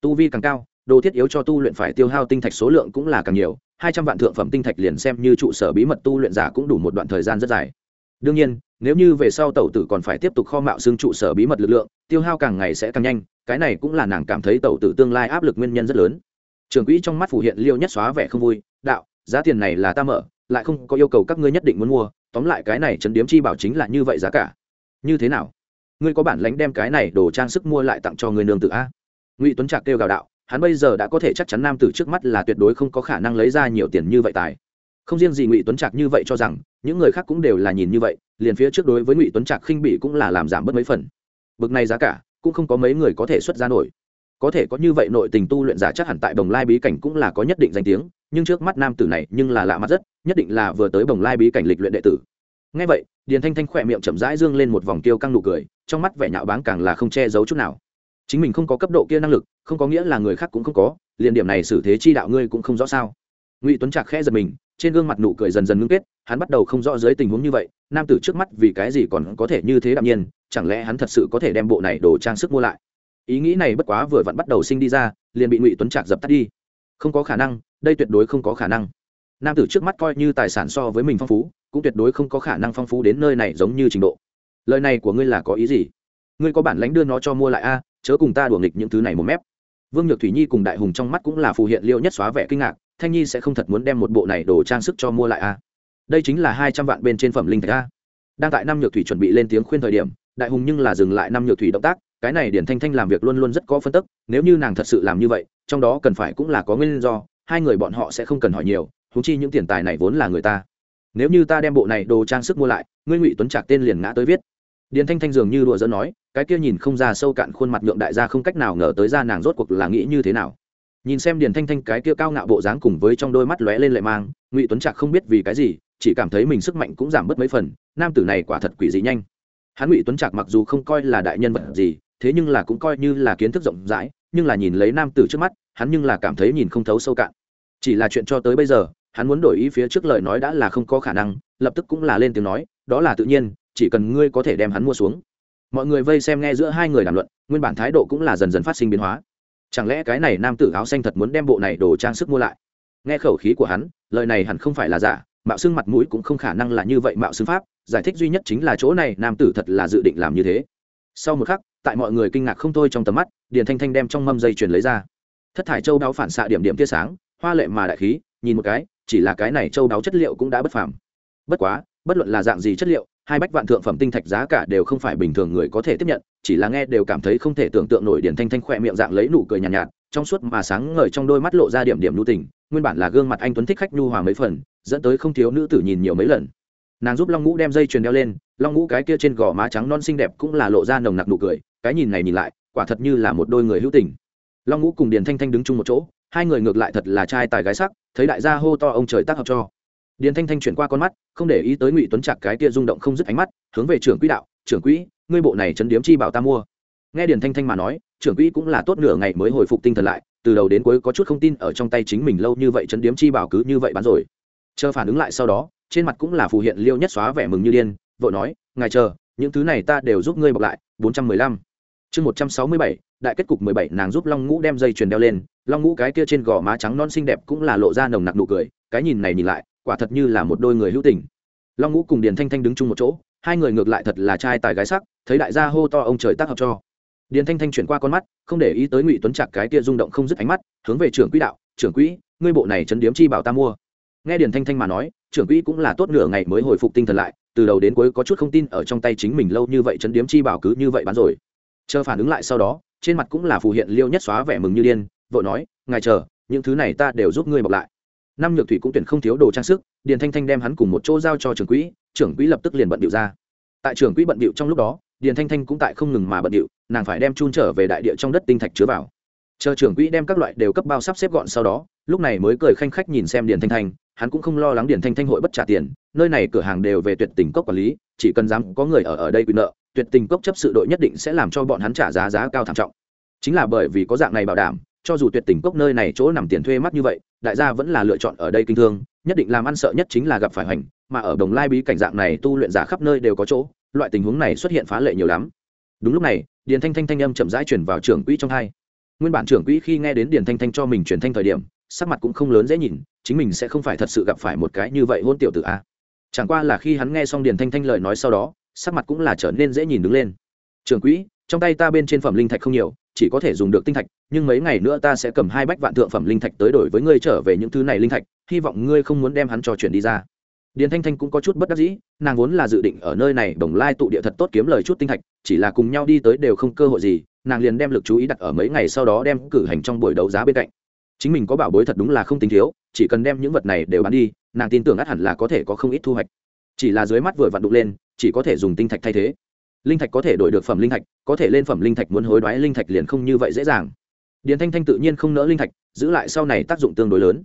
Tu vi càng cao, đồ thiết yếu cho tu luyện phải tiêu hao tinh thạch số lượng cũng là càng nhiều, hai trăm vạn thượng phẩm tinh thạch liền xem như trụ sở bí mật tu luyện giả cũng đủ một đoạn thời gian rất dài. Đương nhiên, nếu như về sau tẩu tử còn phải tiếp tục kho mạo xương trụ sở bí mật lực lượng, tiêu hao càng ngày sẽ càng nhanh, cái này cũng là nàng cảm thấy tẩu tử tương lai áp lực nguyên nhân rất lớn. Trường quỹ trong mắt phủ hiện liêu nhất xóa vẻ không vui, đạo, giá tiền này là ta mở, lại không có yêu cầu các ngươi nhất định muốn mua, tóm lại cái này chấn điếm chi bảo chính là như vậy giá cả như thế nào? Ngươi có bản lánh đem cái này đồ trang sức mua lại tặng cho người nương tự a? Ngụy tuấn trạc kêu gào đạo, hắn bây giờ đã có thể chắc chắn nam tử trước mắt là tuyệt đối không có khả năng lấy ra nhiều tiền như vậy tài. Không riêng gì ngụy tuấn trạc như vậy cho rằng, những người khác cũng đều là nhìn như vậy, liền phía trước đối với ngụy tuấn trạc khinh bị cũng là làm giảm bớt mấy phần. Bực này giá cả, cũng không có mấy người có thể xuất ra nổi. Có thể có như vậy nội tình tu luyện giả chắc hẳn tại đồng lai bí cảnh cũng là có nhất định danh tiếng, nhưng trước mắt nam tử này nhưng là lạ mắt rất, nhất định là vừa tới Bồng lai bí cảnh lịch luyện đệ tử ngay vậy, điền thanh thanh khỏe miệng chậm rãi dương lên một vòng tiêu căng nụ cười, trong mắt vẻ nhạo báng càng là không che giấu chút nào. Chính mình không có cấp độ kia năng lực, không có nghĩa là người khác cũng không có, liền điểm này xử thế chi đạo ngươi cũng không rõ sao? Ngụy tuấn trạc khẽ giật mình, trên gương mặt nụ cười dần dần ngưng kết, hắn bắt đầu không rõ dưới tình huống như vậy, nam tử trước mắt vì cái gì còn có thể như thế đạm nhiên, chẳng lẽ hắn thật sự có thể đem bộ này đồ trang sức mua lại? Ý nghĩ này bất quá vừa vặn bắt đầu sinh đi ra, liền bị ngụy tuấn trạc dập tắt đi. Không có khả năng, đây tuyệt đối không có khả năng. Nam tử trước mắt coi như tài sản so với mình phong phú cũng tuyệt đối không có khả năng phong phú đến nơi này giống như trình độ. Lời này của ngươi là có ý gì? Ngươi có bản lãnh đưa nó cho mua lại a, chớ cùng ta đùa nghịch những thứ này một mép. Vương nhược thủy nhi cùng đại hùng trong mắt cũng là phù hiện liêu nhất xóa vẻ kinh ngạc, thanh nhi sẽ không thật muốn đem một bộ này đồ trang sức cho mua lại a. Đây chính là hai trăm vạn bên trên phẩm linh thạch a. Đang tại năm nhược thủy chuẩn bị lên tiếng khuyên thời điểm, đại hùng nhưng là dừng lại năm nhược thủy động tác, cái này điển thanh thanh làm việc luôn luôn rất có phân tức, nếu như nàng thật sự làm như vậy, trong đó cần phải cũng là có nguyên do, hai người bọn họ sẽ không cần hỏi nhiều thú chi những tiền tài này vốn là người ta nếu như ta đem bộ này đồ trang sức mua lại, ngươi ngụy tuấn trạc tên liền ngã tới viết. Điền thanh thanh dường như đùa dẫn nói, cái kia nhìn không ra sâu cạn khuôn mặt nhượng đại gia không cách nào ngờ tới ra nàng rốt cuộc là nghĩ như thế nào. Nhìn xem điền thanh thanh cái kia cao ngạo bộ dáng cùng với trong đôi mắt lóe lên lệ mang, ngụy tuấn trạc không biết vì cái gì, chỉ cảm thấy mình sức mạnh cũng giảm bớt mấy phần, nam tử này quả thật quỷ dị nhanh. Hắn ngụy tuấn trạc mặc dù không coi là đại nhân vật gì, thế nhưng là cũng coi như là kiến thức rộng rãi, nhưng là nhìn lấy nam tử trước mắt, hắn nhưng là cảm thấy nhìn không thấu sâu cạn. Chỉ là chuyện cho tới bây giờ hắn muốn đổi ý phía trước lời nói đã là không có khả năng, lập tức cũng là lên tiếng nói, đó là tự nhiên, chỉ cần ngươi có thể đem hắn mua xuống. Mọi người vây xem nghe giữa hai người đàm luận, nguyên bản thái độ cũng là dần dần phát sinh biến hóa. Chẳng lẽ cái này nam tử áo xanh thật muốn đem bộ này đồ trang sức mua lại? Nghe khẩu khí của hắn, lời này hẳn không phải là giả, mạo xưng mặt mũi cũng không khả năng là như vậy mạo xưng pháp, giải thích duy nhất chính là chỗ này nam tử thật là dự định làm như thế. Sau một khắc, tại mọi người kinh ngạc không thôi trong tầm mắt, điền thanh thanh đem trong mâm dây chuyền lấy ra. Thất thải châu đáo phản xạ điểm điểm tia sáng, hoa lệ mà đại khí, nhìn một cái chỉ là cái này châu đáo chất liệu cũng đã bất phàm. Bất quá bất luận là dạng gì chất liệu hai bách vạn thượng phẩm tinh thạch giá cả đều không phải bình thường người có thể tiếp nhận chỉ là nghe đều cảm thấy không thể tưởng tượng nổi điển thanh thanh khỏe miệng dạng lấy nụ cười nhàn nhạt, nhạt trong suốt mà sáng ngời trong đôi mắt lộ ra điểm điểm nhu tình nguyên bản là gương mặt anh tuấn thích khách nhu hòa mấy phần dẫn tới không thiếu nữ tử nhìn nhiều mấy lần. Nàng giúp long ngũ đem dây chuyền đeo lên long ngũ cái kia trên gò má trắng non xinh đẹp cũng là lộ ra nồng nặc nụ cười cái nhìn này nhìn lại quả thật như là một đôi người hữu tình. Long ngũ cùng điền thanh thanh đứng chung một chỗ hai người ngược lại thật là trai tài gái sắc thấy đại gia hô to ông trời tác hợp cho. Điền thanh thanh chuyển qua con mắt, không để ý tới ngụy tuấn trạc cái kia rung động không dứt ánh mắt, hướng về trưởng quỹ đạo, trưởng quỹ, ngươi bộ này chấn điếm chi bảo ta mua. Nghe điền thanh thanh mà nói, trưởng quỹ cũng là tốt nửa ngày mới hồi phục tinh thần lại, từ đầu đến cuối có chút không tin ở trong tay chính mình lâu như vậy chấn điếm chi bảo cứ như vậy bán rồi. Chờ phản ứng lại sau đó, trên mặt cũng là phù hiện liêu nhất xóa vẻ mừng như điên vợ nói, ngài chờ, những thứ này ta đều giúp ngươi bọc lại, bốn trăm mười lăm. Chương một trăm sáu mươi bảy đại kết cục mười bảy, nàng giúp long ngũ đem dây chuyền đeo lên, long ngũ cái kia trên gò má trắng non xinh đẹp cũng là lộ ra nồng nặc nụ cười, cái nhìn này nhìn lại, quả thật như là một đôi người hữu tình. Long ngũ cùng điền thanh thanh đứng chung một chỗ, hai người ngược lại thật là trai tài gái sắc, thấy đại gia hô to ông trời tác hợp cho. Điền thanh thanh chuyển qua con mắt, không để ý tới ngụy tuấn trạc cái kia rung động không dứt ánh mắt, hướng về trưởng quỹ đạo, trưởng quỹ, ngươi bộ này chấn điếm chi bảo ta mua. Nghe điền thanh thanh mà nói, trưởng quỹ cũng là tốt nửa ngày mới hồi phục tinh thần lại, từ đầu đến cuối có chút không tin ở trong tay chính mình lâu như vậy chấn điếm chi bảo cứ như vậy bán rồi chờ phản ứng lại sau đó, trên mặt cũng là phù hiện liêu nhất xóa vẻ mừng như điên vợ nói, ngài chờ, những thứ này ta đều giúp ngươi bọc lại. Năm nhược thủy cũng tuyển không thiếu đồ trang sức, điền thanh thanh đem hắn cùng một chỗ giao cho trưởng quỹ trưởng quỹ lập tức liền bận điệu ra. Tại trưởng quỹ bận điệu trong lúc đó, điền thanh thanh cũng tại không ngừng mà bận điệu, nàng phải đem chun trở về đại địa trong đất tinh thạch chứa vào. Chờ trưởng quỹ đem các loại đều cấp bao sắp xếp gọn sau đó, lúc này mới cười khanh khách nhìn xem điền thanh thanh, hắn cũng không lo lắng điền thanh thanh hội bất trả tiền, nơi này cửa hàng đều về tuyệt tình cốc quản lý, chỉ cần dám có người ở ở đây quyền nợ tuyệt tình cốc chấp sự đội nhất định sẽ làm cho bọn hắn trả giá giá cao thảm trọng. Chính là bởi vì có dạng này bảo đảm, cho dù tuyệt tình cốc nơi này chỗ nằm tiền thuê mắc như vậy, đại gia vẫn là lựa chọn ở đây kinh thương, nhất định làm ăn sợ nhất chính là gặp phải hoành, mà ở đồng lai bí cảnh dạng này tu luyện giả khắp nơi đều có chỗ, loại tình huống này xuất hiện phá lệ nhiều lắm. Đúng lúc này, điền thanh thanh thanh âm chậm rãi chuyển vào trưởng quỹ trong hai. Nguyên bản trưởng quỹ khi nghe đến điền thanh thanh cho mình chuyển thanh thời điểm, sắc mặt cũng không lớn dễ nhìn, chính mình sẽ không phải thật sự gặp phải một cái như vậy hôn tiểu tử a. Chẳng qua là khi hắn nghe xong điền thanh thanh lời nói sau đó sắc mặt cũng là trở nên dễ nhìn đứng lên. Trường quỹ, trong tay ta bên trên phẩm linh thạch không nhiều, chỉ có thể dùng được tinh thạch, nhưng mấy ngày nữa ta sẽ cầm hai bách vạn thượng phẩm linh thạch tới đổi với ngươi trở về những thứ này linh thạch, hy vọng ngươi không muốn đem hắn cho chuyển đi ra. Điền thanh thanh cũng có chút bất đắc dĩ, nàng vốn là dự định ở nơi này đồng lai tụ địa thật tốt kiếm lời chút tinh thạch, chỉ là cùng nhau đi tới đều không cơ hội gì, nàng liền đem lực chú ý đặt ở mấy ngày sau đó đem cử hành trong buổi đấu giá bên cạnh. Chính mình có bảo bối thật đúng là không tính thiếu, chỉ cần đem những vật này đều bán đi, nàng tin tưởng ắt hẳn là có thể có không ít thu hoạch. Chỉ là dưới mắt vừa vặn đụng lên chỉ có thể dùng tinh thạch thay thế. Linh thạch có thể đổi được phẩm linh thạch, có thể lên phẩm linh thạch muốn hối đoái linh thạch liền không như vậy dễ dàng. Điền thanh thanh tự nhiên không nỡ linh thạch, giữ lại sau này tác dụng tương đối lớn.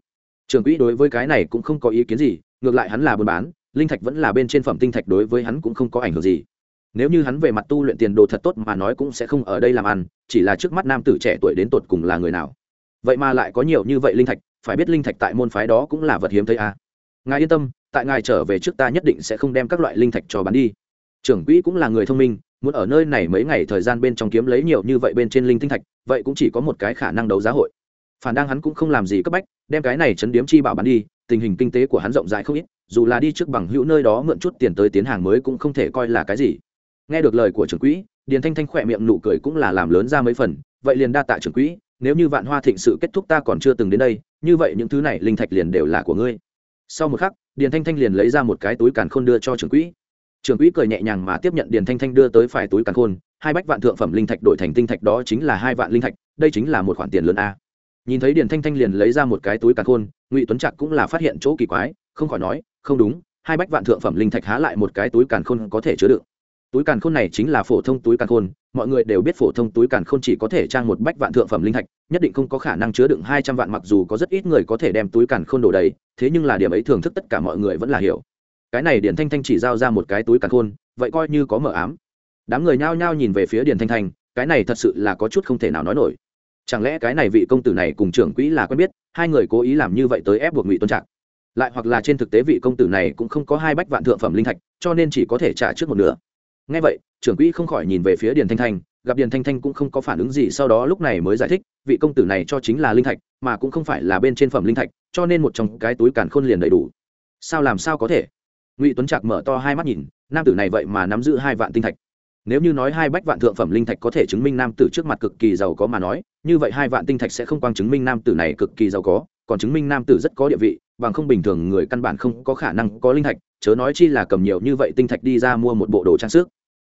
Trường quỹ đối với cái này cũng không có ý kiến gì, ngược lại hắn là buôn bán, linh thạch vẫn là bên trên phẩm tinh thạch đối với hắn cũng không có ảnh hưởng gì. Nếu như hắn về mặt tu luyện tiền đồ thật tốt mà nói cũng sẽ không ở đây làm ăn, chỉ là trước mắt nam tử trẻ tuổi đến tột cùng là người nào. Vậy mà lại có nhiều như vậy linh thạch, phải biết linh thạch tại môn phái đó cũng là vật hiếm thấy a. À. ngài yên tâm tại ngài trở về trước ta nhất định sẽ không đem các loại linh thạch cho bán đi. Trưởng quỹ cũng là người thông minh, muốn ở nơi này mấy ngày thời gian bên trong kiếm lấy nhiều như vậy bên trên linh tinh thạch, vậy cũng chỉ có một cái khả năng đấu giá hội. Phản đang hắn cũng không làm gì cấp bách, đem cái này chấn điếm chi bảo bán đi, tình hình kinh tế của hắn rộng rãi không ít, dù là đi trước bằng hữu nơi đó mượn chút tiền tới tiến hàng mới cũng không thể coi là cái gì. Nghe được lời của trưởng quỹ, điền thanh thanh khỏe miệng nụ cười cũng là làm lớn ra mấy phần, vậy liền đa tạ trưởng quỹ, nếu như vạn hoa thịnh sự kết thúc ta còn chưa từng đến đây, như vậy những thứ này linh thạch liền đều là của ngươi. Sau một khắc điền thanh thanh liền lấy ra một cái túi càn khôn đưa cho trưởng quỹ. Trưởng quỹ cười nhẹ nhàng mà tiếp nhận điền thanh thanh đưa tới phải túi càn khôn, hai bách vạn thượng phẩm linh thạch đổi thành tinh thạch đó chính là hai vạn linh thạch, đây chính là một khoản tiền lớn a. Nhìn thấy điền thanh thanh liền lấy ra một cái túi càn khôn, ngụy tuấn trạc cũng là phát hiện chỗ kỳ quái, không khỏi nói, không đúng, hai bách vạn thượng phẩm linh thạch há lại một cái túi càn khôn có thể chứa đựng túi càn khôn này chính là phổ thông túi càn khôn, mọi người đều biết phổ thông túi càn khôn chỉ có thể trang một bách vạn thượng phẩm linh thạch, nhất định không có khả năng chứa đựng hai trăm vạn mặc dù có rất ít người có thể đem túi càn khôn đổ đầy, thế nhưng là điểm ấy thưởng thức tất cả mọi người vẫn là hiểu. Cái này điển thanh thanh chỉ giao ra một cái túi càn khôn, vậy coi như có mở ám. Đám người nhao nhao nhìn về phía điển thanh thanh, cái này thật sự là có chút không thể nào nói nổi. Chẳng lẽ cái này vị công tử này cùng trưởng quỹ là quen biết, hai người cố ý làm như vậy tới ép buộc ngụy tôn trạc? Lại hoặc là trên thực tế vị công tử này cũng không có hai bách vạn thượng phẩm linh thạch, cho nên chỉ có thể trả trước một nửa ngay vậy, trưởng quỹ không khỏi nhìn về phía điền thanh thanh, gặp điền thanh thanh cũng không có phản ứng gì sau đó lúc này mới giải thích, vị công tử này cho chính là linh thạch, mà cũng không phải là bên trên phẩm linh thạch, cho nên một trong cái túi càn khôn liền đầy đủ. Sao làm sao có thể? Ngụy tuấn trạc mở to hai mắt nhìn, nam tử này vậy mà nắm giữ hai vạn tinh thạch. Nếu như nói hai bách vạn thượng phẩm linh thạch có thể chứng minh nam tử trước mặt cực kỳ giàu có mà nói, như vậy hai vạn tinh thạch sẽ không quang chứng minh nam tử này cực kỳ giàu có còn chứng minh nam tử rất có địa vị bằng không bình thường người căn bản không có khả năng có linh thạch chớ nói chi là cầm nhiều như vậy tinh thạch đi ra mua một bộ đồ trang sức.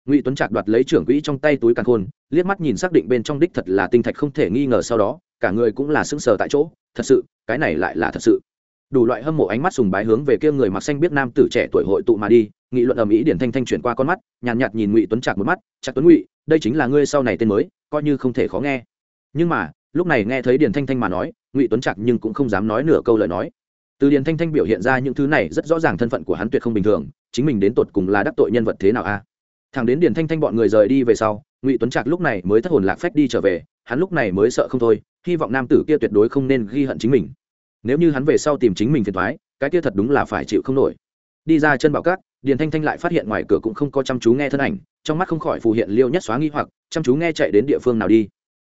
Ngụy tuấn trạc đoạt lấy trưởng quỹ trong tay túi càng khôn liếc mắt nhìn xác định bên trong đích thật là tinh thạch không thể nghi ngờ sau đó cả người cũng là sững sờ tại chỗ thật sự cái này lại là thật sự. Đủ loại hâm mộ ánh mắt sùng bái hướng về kia người mặc xanh biết nam tử trẻ tuổi hội tụ mà đi nghị luận ầm ĩ điển thanh thanh chuyển qua con mắt nhàn nhạt, nhạt nhìn ngụy tuấn trạc một mắt Trạc tuấn ngụy đây chính là ngươi sau này tên mới coi như không thể khó nghe. Nhưng mà lúc này nghe thấy điển thanh thanh mà nói ngụy tuấn trạc nhưng cũng không dám nói nửa câu lời nói từ Điền thanh thanh biểu hiện ra những thứ này rất rõ ràng thân phận của hắn tuyệt không bình thường chính mình đến tột cùng là đắc tội nhân vật thế nào a thằng đến Điền thanh thanh bọn người rời đi về sau ngụy tuấn trạc lúc này mới thất hồn lạc phách đi trở về hắn lúc này mới sợ không thôi hy vọng nam tử kia tuyệt đối không nên ghi hận chính mình nếu như hắn về sau tìm chính mình phiền thoái cái kia thật đúng là phải chịu không nổi đi ra chân bảo cát điền thanh thanh lại phát hiện ngoài cửa cũng không có chăm chú nghe thân ảnh trong mắt không khỏi phù hiện liêu nhất xóa nghi hoặc chăm chú nghe chạy đến địa phương nào đi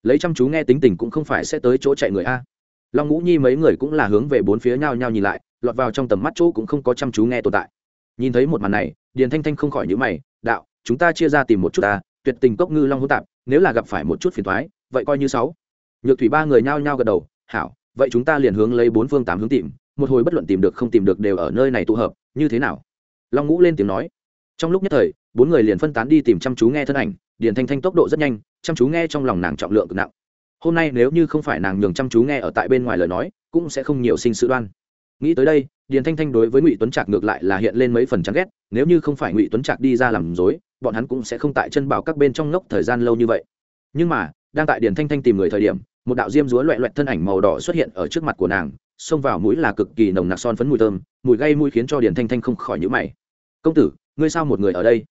lấy chăm chú nghe tính tình cũng không phải sẽ tới chỗ chạy người a long ngũ nhi mấy người cũng là hướng về bốn phía nhau nhau nhìn lại, lọt vào trong tầm mắt chỗ cũng không có chăm chú nghe tồn tại. Nhìn thấy một màn này, điền thanh thanh không khỏi nhữ mày, đạo, chúng ta chia ra tìm một chút ta, tuyệt tình cốc ngư long hỗn tạp, nếu là gặp phải một chút phiền thoái vậy coi như sáu. Nhược thủy ba người nhao nhao gật đầu, hảo, vậy chúng ta liền hướng lấy bốn phương tám hướng tìm, một hồi bất luận tìm được không tìm được đều ở nơi này tụ hợp, như thế nào? Long ngũ lên tiếng nói. Trong lúc nhất thời, bốn người liền phân tán đi tìm chăm chú nghe thân ảnh, điền thanh thanh tốc độ rất nhanh, chăm chú nghe trong lòng nàng trọng lượng cực nặng hôm nay nếu như không phải nàng nhường chăm chú nghe ở tại bên ngoài lời nói, cũng sẽ không nhiều sinh sự đoan. Nghĩ tới đây, điền thanh thanh đối với ngụy tuấn trạc ngược lại là hiện lên mấy phần chán ghét, nếu như không phải ngụy tuấn trạc đi ra làm dối bọn hắn cũng sẽ không tại chân bảo các bên trong ngốc thời gian lâu như vậy. Nhưng mà, đang tại điền thanh thanh tìm người thời điểm, một đạo diêm rúa loẹ loẹt thân ảnh màu đỏ xuất hiện ở trước mặt của nàng, xông vào mũi là cực kỳ nồng nặc son phấn mùi thơm, mùi gây mũi khiến cho điền thanh thanh không khỏi nhữ mày. Công tử, ngươi sao một người ở đây?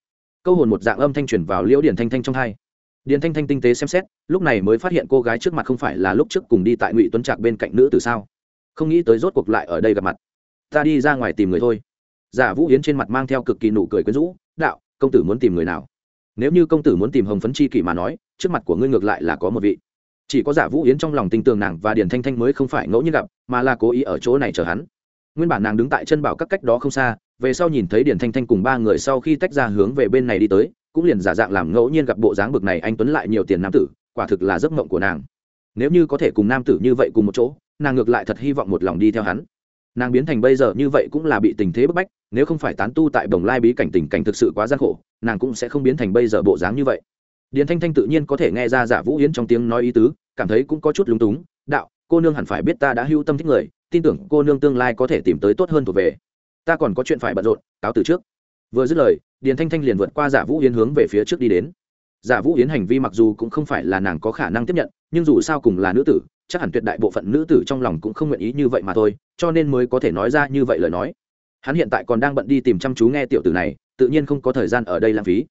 Câu hồn một dạng âm thanh truyền vào liễu điền thanh thanh trong hai điền thanh thanh tinh tế xem xét, lúc này mới phát hiện cô gái trước mặt không phải là lúc trước cùng đi tại ngụy tuấn trạc bên cạnh nữ từ sao? Không nghĩ tới rốt cuộc lại ở đây gặp mặt. Ta đi ra ngoài tìm người thôi. Giả vũ yến trên mặt mang theo cực kỳ nụ cười quyến rũ, đạo, công tử muốn tìm người nào? Nếu như công tử muốn tìm hồng phấn chi kỷ mà nói, trước mặt của ngươi ngược lại là có một vị. Chỉ có giả vũ yến trong lòng tin tưởng nàng và điền thanh thanh mới không phải ngẫu nhiên gặp, mà là cố ý ở chỗ này chờ hắn. Nguyên bản nàng đứng tại chân bảo các cách đó không xa, về sau nhìn thấy điền thanh thanh cùng ba người sau khi tách ra hướng về bên này đi tới cũng liền giả dạng làm ngẫu nhiên gặp bộ dáng bực này anh tuấn lại nhiều tiền nam tử, quả thực là giấc mộng của nàng. Nếu như có thể cùng nam tử như vậy cùng một chỗ, nàng ngược lại thật hy vọng một lòng đi theo hắn. Nàng biến thành bây giờ như vậy cũng là bị tình thế bức bách, nếu không phải tán tu tại đồng lai bí cảnh tình cảnh thực sự quá gian khổ, nàng cũng sẽ không biến thành bây giờ bộ dáng như vậy. Điền thanh thanh tự nhiên có thể nghe ra giả vũ yến trong tiếng nói ý tứ, cảm thấy cũng có chút lúng túng, đạo, cô nương hẳn phải biết ta đã hưu tâm thích người, tin tưởng cô nương tương lai có thể tìm tới tốt hơn thuộc về. Ta còn có chuyện phải bận rộn, cáo từ trước vừa dứt lời, điền thanh thanh liền vượt qua giả vũ yến hướng về phía trước đi đến. Giả vũ yến hành vi mặc dù cũng không phải là nàng có khả năng tiếp nhận, nhưng dù sao cùng là nữ tử, chắc hẳn tuyệt đại bộ phận nữ tử trong lòng cũng không nguyện ý như vậy mà thôi, cho nên mới có thể nói ra như vậy lời nói. Hắn hiện tại còn đang bận đi tìm chăm chú nghe tiểu tử này, tự nhiên không có thời gian ở đây lãng phí.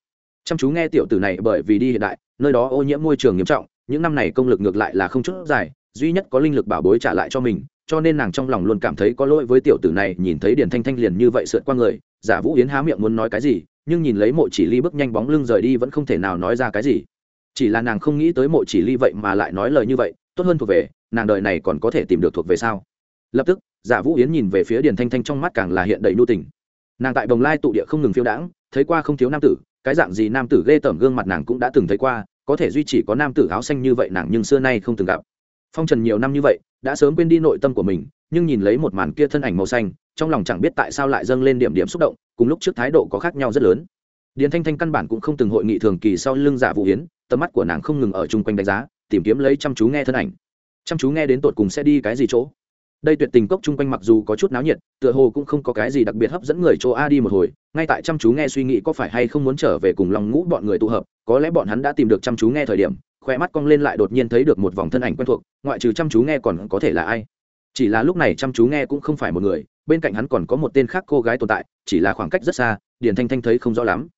Chăm chú nghe tiểu tử này bởi vì đi hiện đại, nơi đó ô nhiễm môi trường nghiêm trọng, những năm này công lực ngược lại là không chút dài, duy nhất có linh lực bảo bối trả lại cho mình, cho nên nàng trong lòng luôn cảm thấy có lỗi với tiểu tử này, nhìn thấy điền thanh thanh liền như vậy sượt qua người giả vũ yến há miệng muốn nói cái gì, nhưng nhìn lấy mộ chỉ ly bước nhanh bóng lưng rời đi vẫn không thể nào nói ra cái gì. Chỉ là nàng không nghĩ tới mộ chỉ ly vậy mà lại nói lời như vậy, tốt hơn thuộc về, nàng đời này còn có thể tìm được thuộc về sao? Lập tức, giả vũ yến nhìn về phía điền thanh thanh trong mắt càng là hiện đầy nhu tình. Nàng tại bồng lai tụ địa không ngừng phiêu đãng, thấy qua không thiếu nam tử, cái dạng gì nam tử ghê tởm gương mặt nàng cũng đã từng thấy qua, có thể duy trì có nam tử áo xanh như vậy nàng nhưng xưa nay không từng gặp. Phong trần nhiều năm như vậy đã sớm quên đi nội tâm của mình, nhưng nhìn lấy một màn kia thân ảnh màu xanh, trong lòng chẳng biết tại sao lại dâng lên điểm điểm xúc động, cùng lúc trước thái độ có khác nhau rất lớn. Điền thanh thanh căn bản cũng không từng hội nghị thường kỳ sau lưng giả vũ yến, tầm mắt của nàng không ngừng ở chung quanh đánh giá, tìm kiếm lấy chăm chú nghe thân ảnh. Chăm chú nghe đến tột cùng sẽ đi cái gì chỗ? Đây tuyệt tình cốc chung quanh mặc dù có chút náo nhiệt, tựa hồ cũng không có cái gì đặc biệt hấp dẫn người chỗ a đi một hồi, ngay tại chăm chú nghe suy nghĩ có phải hay không muốn trở về cùng lòng ngũ bọn người tụ hợp, có lẽ bọn hắn đã tìm được chăm chú nghe thời điểm khoe mắt cong lên lại đột nhiên thấy được một vòng thân ảnh quen thuộc, ngoại trừ chăm chú nghe còn có thể là ai? Chỉ là lúc này chăm chú nghe cũng không phải một người, bên cạnh hắn còn có một tên khác cô gái tồn tại, chỉ là khoảng cách rất xa điển thanh thanh thấy không rõ lắm.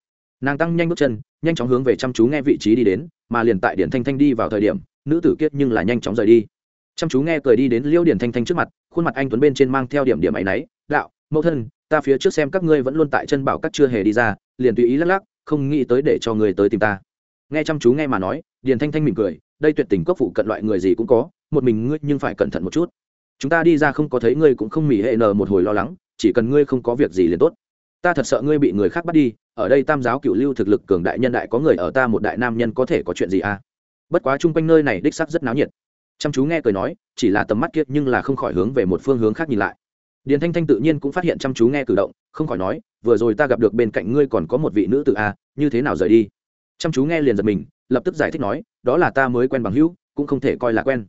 Nàng tăng nhanh bước chân, nhanh chóng hướng về chăm chú nghe vị trí đi đến, mà liền tại điển thanh thanh đi vào thời điểm, nữ tử kiết nhưng là nhanh chóng rời đi. Chăm chú nghe cười đi đến liêu điển thanh thanh trước mặt, khuôn mặt anh tuấn bên trên mang theo điểm điểm ấy y náy đạo, mẫu thân, ta phía trước xem các ngươi vẫn luôn tại chân bảo các chưa hề đi ra, liền tùy ý lắc lắc, không nghĩ tới để cho người tới tìm ta nghe chăm chú nghe mà nói, điền thanh thanh mỉm cười, đây tuyệt tình cốc phụ cận loại người gì cũng có, một mình ngươi nhưng phải cẩn thận một chút. Chúng ta đi ra không có thấy ngươi cũng không mỉ hệ nờ một hồi lo lắng, chỉ cần ngươi không có việc gì liền tốt. Ta thật sợ ngươi bị người khác bắt đi, ở đây tam giáo cựu lưu thực lực cường đại nhân đại có người ở ta một đại nam nhân có thể có chuyện gì à? Bất quá chung quanh nơi này đích sắc rất náo nhiệt. Chăm chú nghe cười nói, chỉ là tầm mắt kiệt nhưng là không khỏi hướng về một phương hướng khác nhìn lại. Điền thanh thanh tự nhiên cũng phát hiện chăm chú nghe cử động, không khỏi nói, vừa rồi ta gặp được bên cạnh ngươi còn có một vị nữ tự a à, như thế nào rời đi? Chăm chú nghe liền giật mình, lập tức giải thích nói, đó là ta mới quen bằng hữu, cũng không thể coi là quen.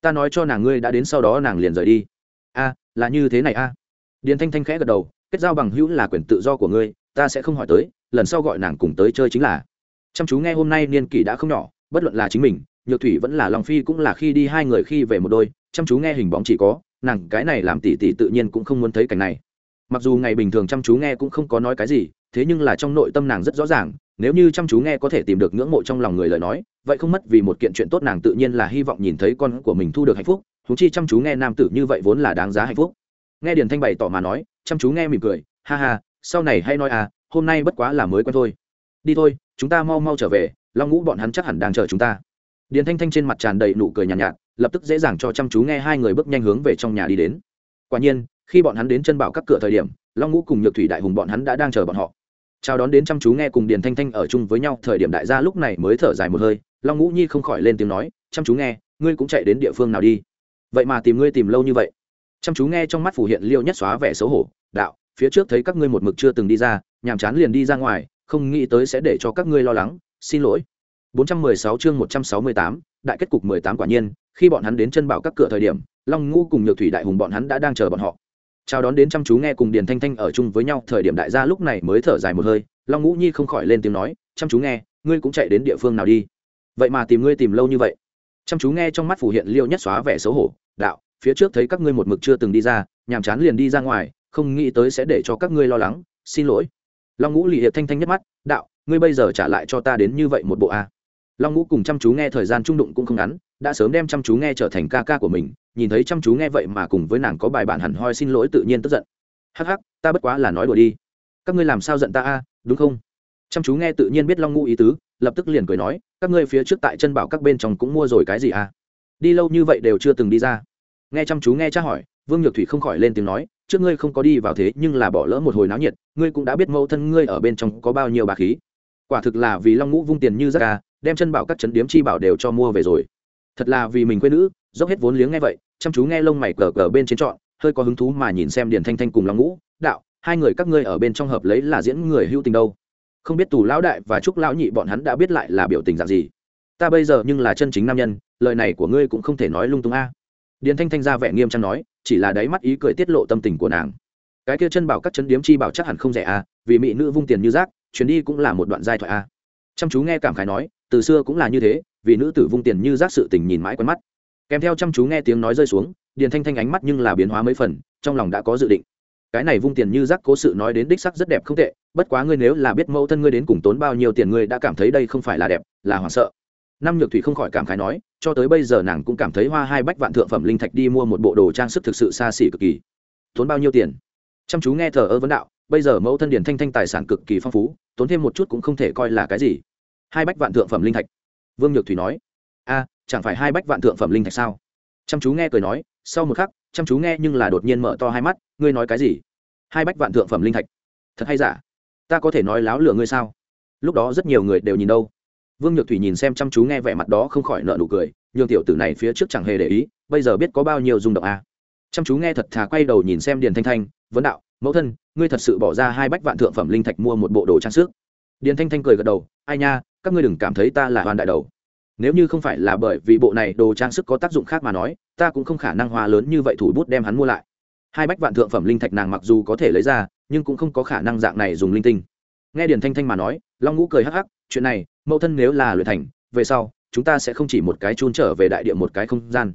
Ta nói cho nàng ngươi đã đến sau đó nàng liền rời đi. A, là như thế này a. Điền thanh thanh khẽ gật đầu, kết giao bằng hữu là quyền tự do của ngươi, ta sẽ không hỏi tới, lần sau gọi nàng cùng tới chơi chính là. Chăm chú nghe hôm nay niên kỷ đã không nhỏ, bất luận là chính mình, nhược thủy vẫn là long phi cũng là khi đi hai người khi về một đôi, chăm chú nghe hình bóng chỉ có, nàng cái này làm tỉ tỉ tự nhiên cũng không muốn thấy cảnh này. Mặc dù ngày bình thường chăm chú nghe cũng không có nói cái gì, thế nhưng là trong nội tâm nàng rất rõ ràng nếu như chăm chú nghe có thể tìm được ngưỡng mộ trong lòng người lời nói vậy không mất vì một kiện chuyện tốt nàng tự nhiên là hy vọng nhìn thấy con của mình thu được hạnh phúc thú chi chăm chú nghe nam tử như vậy vốn là đáng giá hạnh phúc. Nghe điền thanh bày tỏ mà nói chăm chú nghe mỉm cười ha ha sau này hay nói à hôm nay bất quá là mới quen thôi. Đi thôi chúng ta mau mau trở về long ngũ bọn hắn chắc hẳn đang chờ chúng ta. Điền thanh thanh trên mặt tràn đầy nụ cười nhàn nhạt, nhạt lập tức dễ dàng cho chăm chú nghe hai người bước nhanh hướng về trong nhà đi đến. Quả nhiên khi bọn hắn đến chân bảo các cửa thời điểm long ngũ cùng nhược thủy đại hùng bọn hắn đã đang chờ bọn họ chào đón đến chăm chú nghe cùng điền thanh thanh ở chung với nhau thời điểm đại gia lúc này mới thở dài một hơi long ngũ nhi không khỏi lên tiếng nói chăm chú nghe ngươi cũng chạy đến địa phương nào đi? Vậy mà tìm ngươi tìm lâu như vậy. Chăm chú nghe trong mắt phủ hiện liêu nhất xóa vẻ xấu hổ đạo phía trước thấy các ngươi một mực chưa từng đi ra nhàm chán liền đi ra ngoài không nghĩ tới sẽ để cho các ngươi lo lắng xin lỗi. 416 chương 168, đại kết cục 18 quả nhiên, khi bọn hắn đến chân bảo các cửa thời điểm, Long Ngũ cùng Nhược Thủy Đại Hùng bọn hắn đã đang chờ bọn họ. Chào đón đến chăm chú nghe cùng Điền Thanh Thanh ở chung với nhau, thời điểm đại gia lúc này mới thở dài một hơi, Long Ngũ Nhi không khỏi lên tiếng nói, "Chăm chú nghe, ngươi cũng chạy đến địa phương nào đi? Vậy mà tìm ngươi tìm lâu như vậy?" Chăm chú nghe trong mắt phủ hiện liêu nhất xóa vẻ xấu hổ, "Đạo, phía trước thấy các ngươi một mực chưa từng đi ra, nhàm chán liền đi ra ngoài, không nghĩ tới sẽ để cho các ngươi lo lắng, xin lỗi." Long Ngũ lì hiệp thanh thanh nhất mắt, "Đạo, ngươi bây giờ trả lại cho ta đến như vậy một bộ a?" long ngũ cùng chăm chú nghe thời gian trung đụng cũng không ngắn đã sớm đem chăm chú nghe trở thành ca ca của mình, nhìn thấy chăm chú nghe vậy mà cùng với nàng có bài bản hẳn hoi xin lỗi tự nhiên tức giận. Hắc hắc, ta bất quá là nói đùa đi. Các ngươi làm sao giận ta a, đúng không? Chăm chú nghe tự nhiên biết long ngũ ý tứ, lập tức liền cười nói, các ngươi phía trước tại chân bảo các bên trong cũng mua rồi cái gì a? Đi lâu như vậy đều chưa từng đi ra. Nghe chăm chú nghe tra hỏi, vương nhược thủy không khỏi lên tiếng nói, trước ngươi không có đi vào thế nhưng là bỏ lỡ một hồi náo nhiệt, ngươi cũng đã biết mẫu thân ngươi ở bên trong có bao nhiêu bà khí. Quả thực là vì long ngũ vung tiền như rác ca đem chân bảo các chấn điếm chi bảo đều cho mua về rồi thật là vì mình quê nữ, dốc hết vốn liếng nghe vậy, chăm chú nghe lông mày cờ cờ bên trên trọn, hơi có hứng thú mà nhìn xem điền thanh thanh cùng long ngũ, đạo, hai người các ngươi ở bên trong hợp lấy là diễn người hữu tình đâu. Không biết tù lão đại và trúc lão nhị bọn hắn đã biết lại là biểu tình dạng gì. Ta bây giờ nhưng là chân chính nam nhân, lời này của ngươi cũng không thể nói lung tung a. Điền thanh thanh ra vẻ nghiêm trang nói, chỉ là đáy mắt ý cười tiết lộ tâm tình của nàng. Cái kia chân bảo các chân điếm chi bảo chắc hẳn không rẻ a, vì mỹ nữ vung tiền như rác, chuyến đi cũng là một đoạn giai thoại a. Chăm chú nghe cảm khái nói từ xưa cũng là như thế, vì nữ tử vung tiền như rác sự tình nhìn mãi quen mắt. Kèm theo chăm chú nghe tiếng nói rơi xuống, điền thanh thanh ánh mắt nhưng là biến hóa mấy phần, trong lòng đã có dự định. Cái này vung tiền như rác cố sự nói đến đích sắc rất đẹp không tệ, bất quá ngươi nếu là biết mẫu thân ngươi đến cùng tốn bao nhiêu tiền ngươi đã cảm thấy đây không phải là đẹp, là hoảng sợ. Năm nhược thủy không khỏi cảm khái nói, cho tới bây giờ nàng cũng cảm thấy hoa hai bách vạn thượng phẩm linh thạch đi mua một bộ đồ trang sức thực sự xa xỉ cực kỳ. Tốn bao nhiêu tiền? Chăm chú nghe thờ ơ vấn đạo, bây giờ mẫu thân điền thanh thanh tài sản cực kỳ phong phú, tốn thêm một chút cũng không thể coi là cái gì hai bách vạn thượng phẩm linh thạch. Vương nhược thủy nói, a, chẳng phải hai bách vạn thượng phẩm linh thạch sao? Chăm chú nghe cười nói, sau một khắc, chăm chú nghe nhưng là đột nhiên mở to hai mắt, ngươi nói cái gì? Hai bách vạn thượng phẩm linh thạch. Thật hay giả? Ta có thể nói láo lừa ngươi sao? Lúc đó rất nhiều người đều nhìn đâu. Vương nhược thủy nhìn xem chăm chú nghe vẻ mặt đó không khỏi nợ nụ cười, nhường tiểu tử này phía trước chẳng hề để ý, bây giờ biết có bao nhiêu rung động à. chăm chú nghe thật thà quay đầu nhìn xem điền thanh thanh, vấn đạo, mẫu thân, ngươi thật sự bỏ ra hai bách vạn thượng phẩm linh thạch mua một bộ đồ trang sức. Điền thanh thanh cười gật đầu, ai nha các ngươi đừng cảm thấy ta là hoàn đại đầu. Nếu như không phải là bởi vì bộ này đồ trang sức có tác dụng khác mà nói, ta cũng không khả năng hoa lớn như vậy thủ bút đem hắn mua lại. Hai bách vạn thượng phẩm linh thạch nàng mặc dù có thể lấy ra, nhưng cũng không có khả năng dạng này dùng linh tinh. Nghe điền thanh thanh mà nói, long ngũ cười hắc hắc, chuyện này, mẫu thân nếu là luyện thành, về sau, chúng ta sẽ không chỉ một cái chôn trở về đại địa một cái không gian.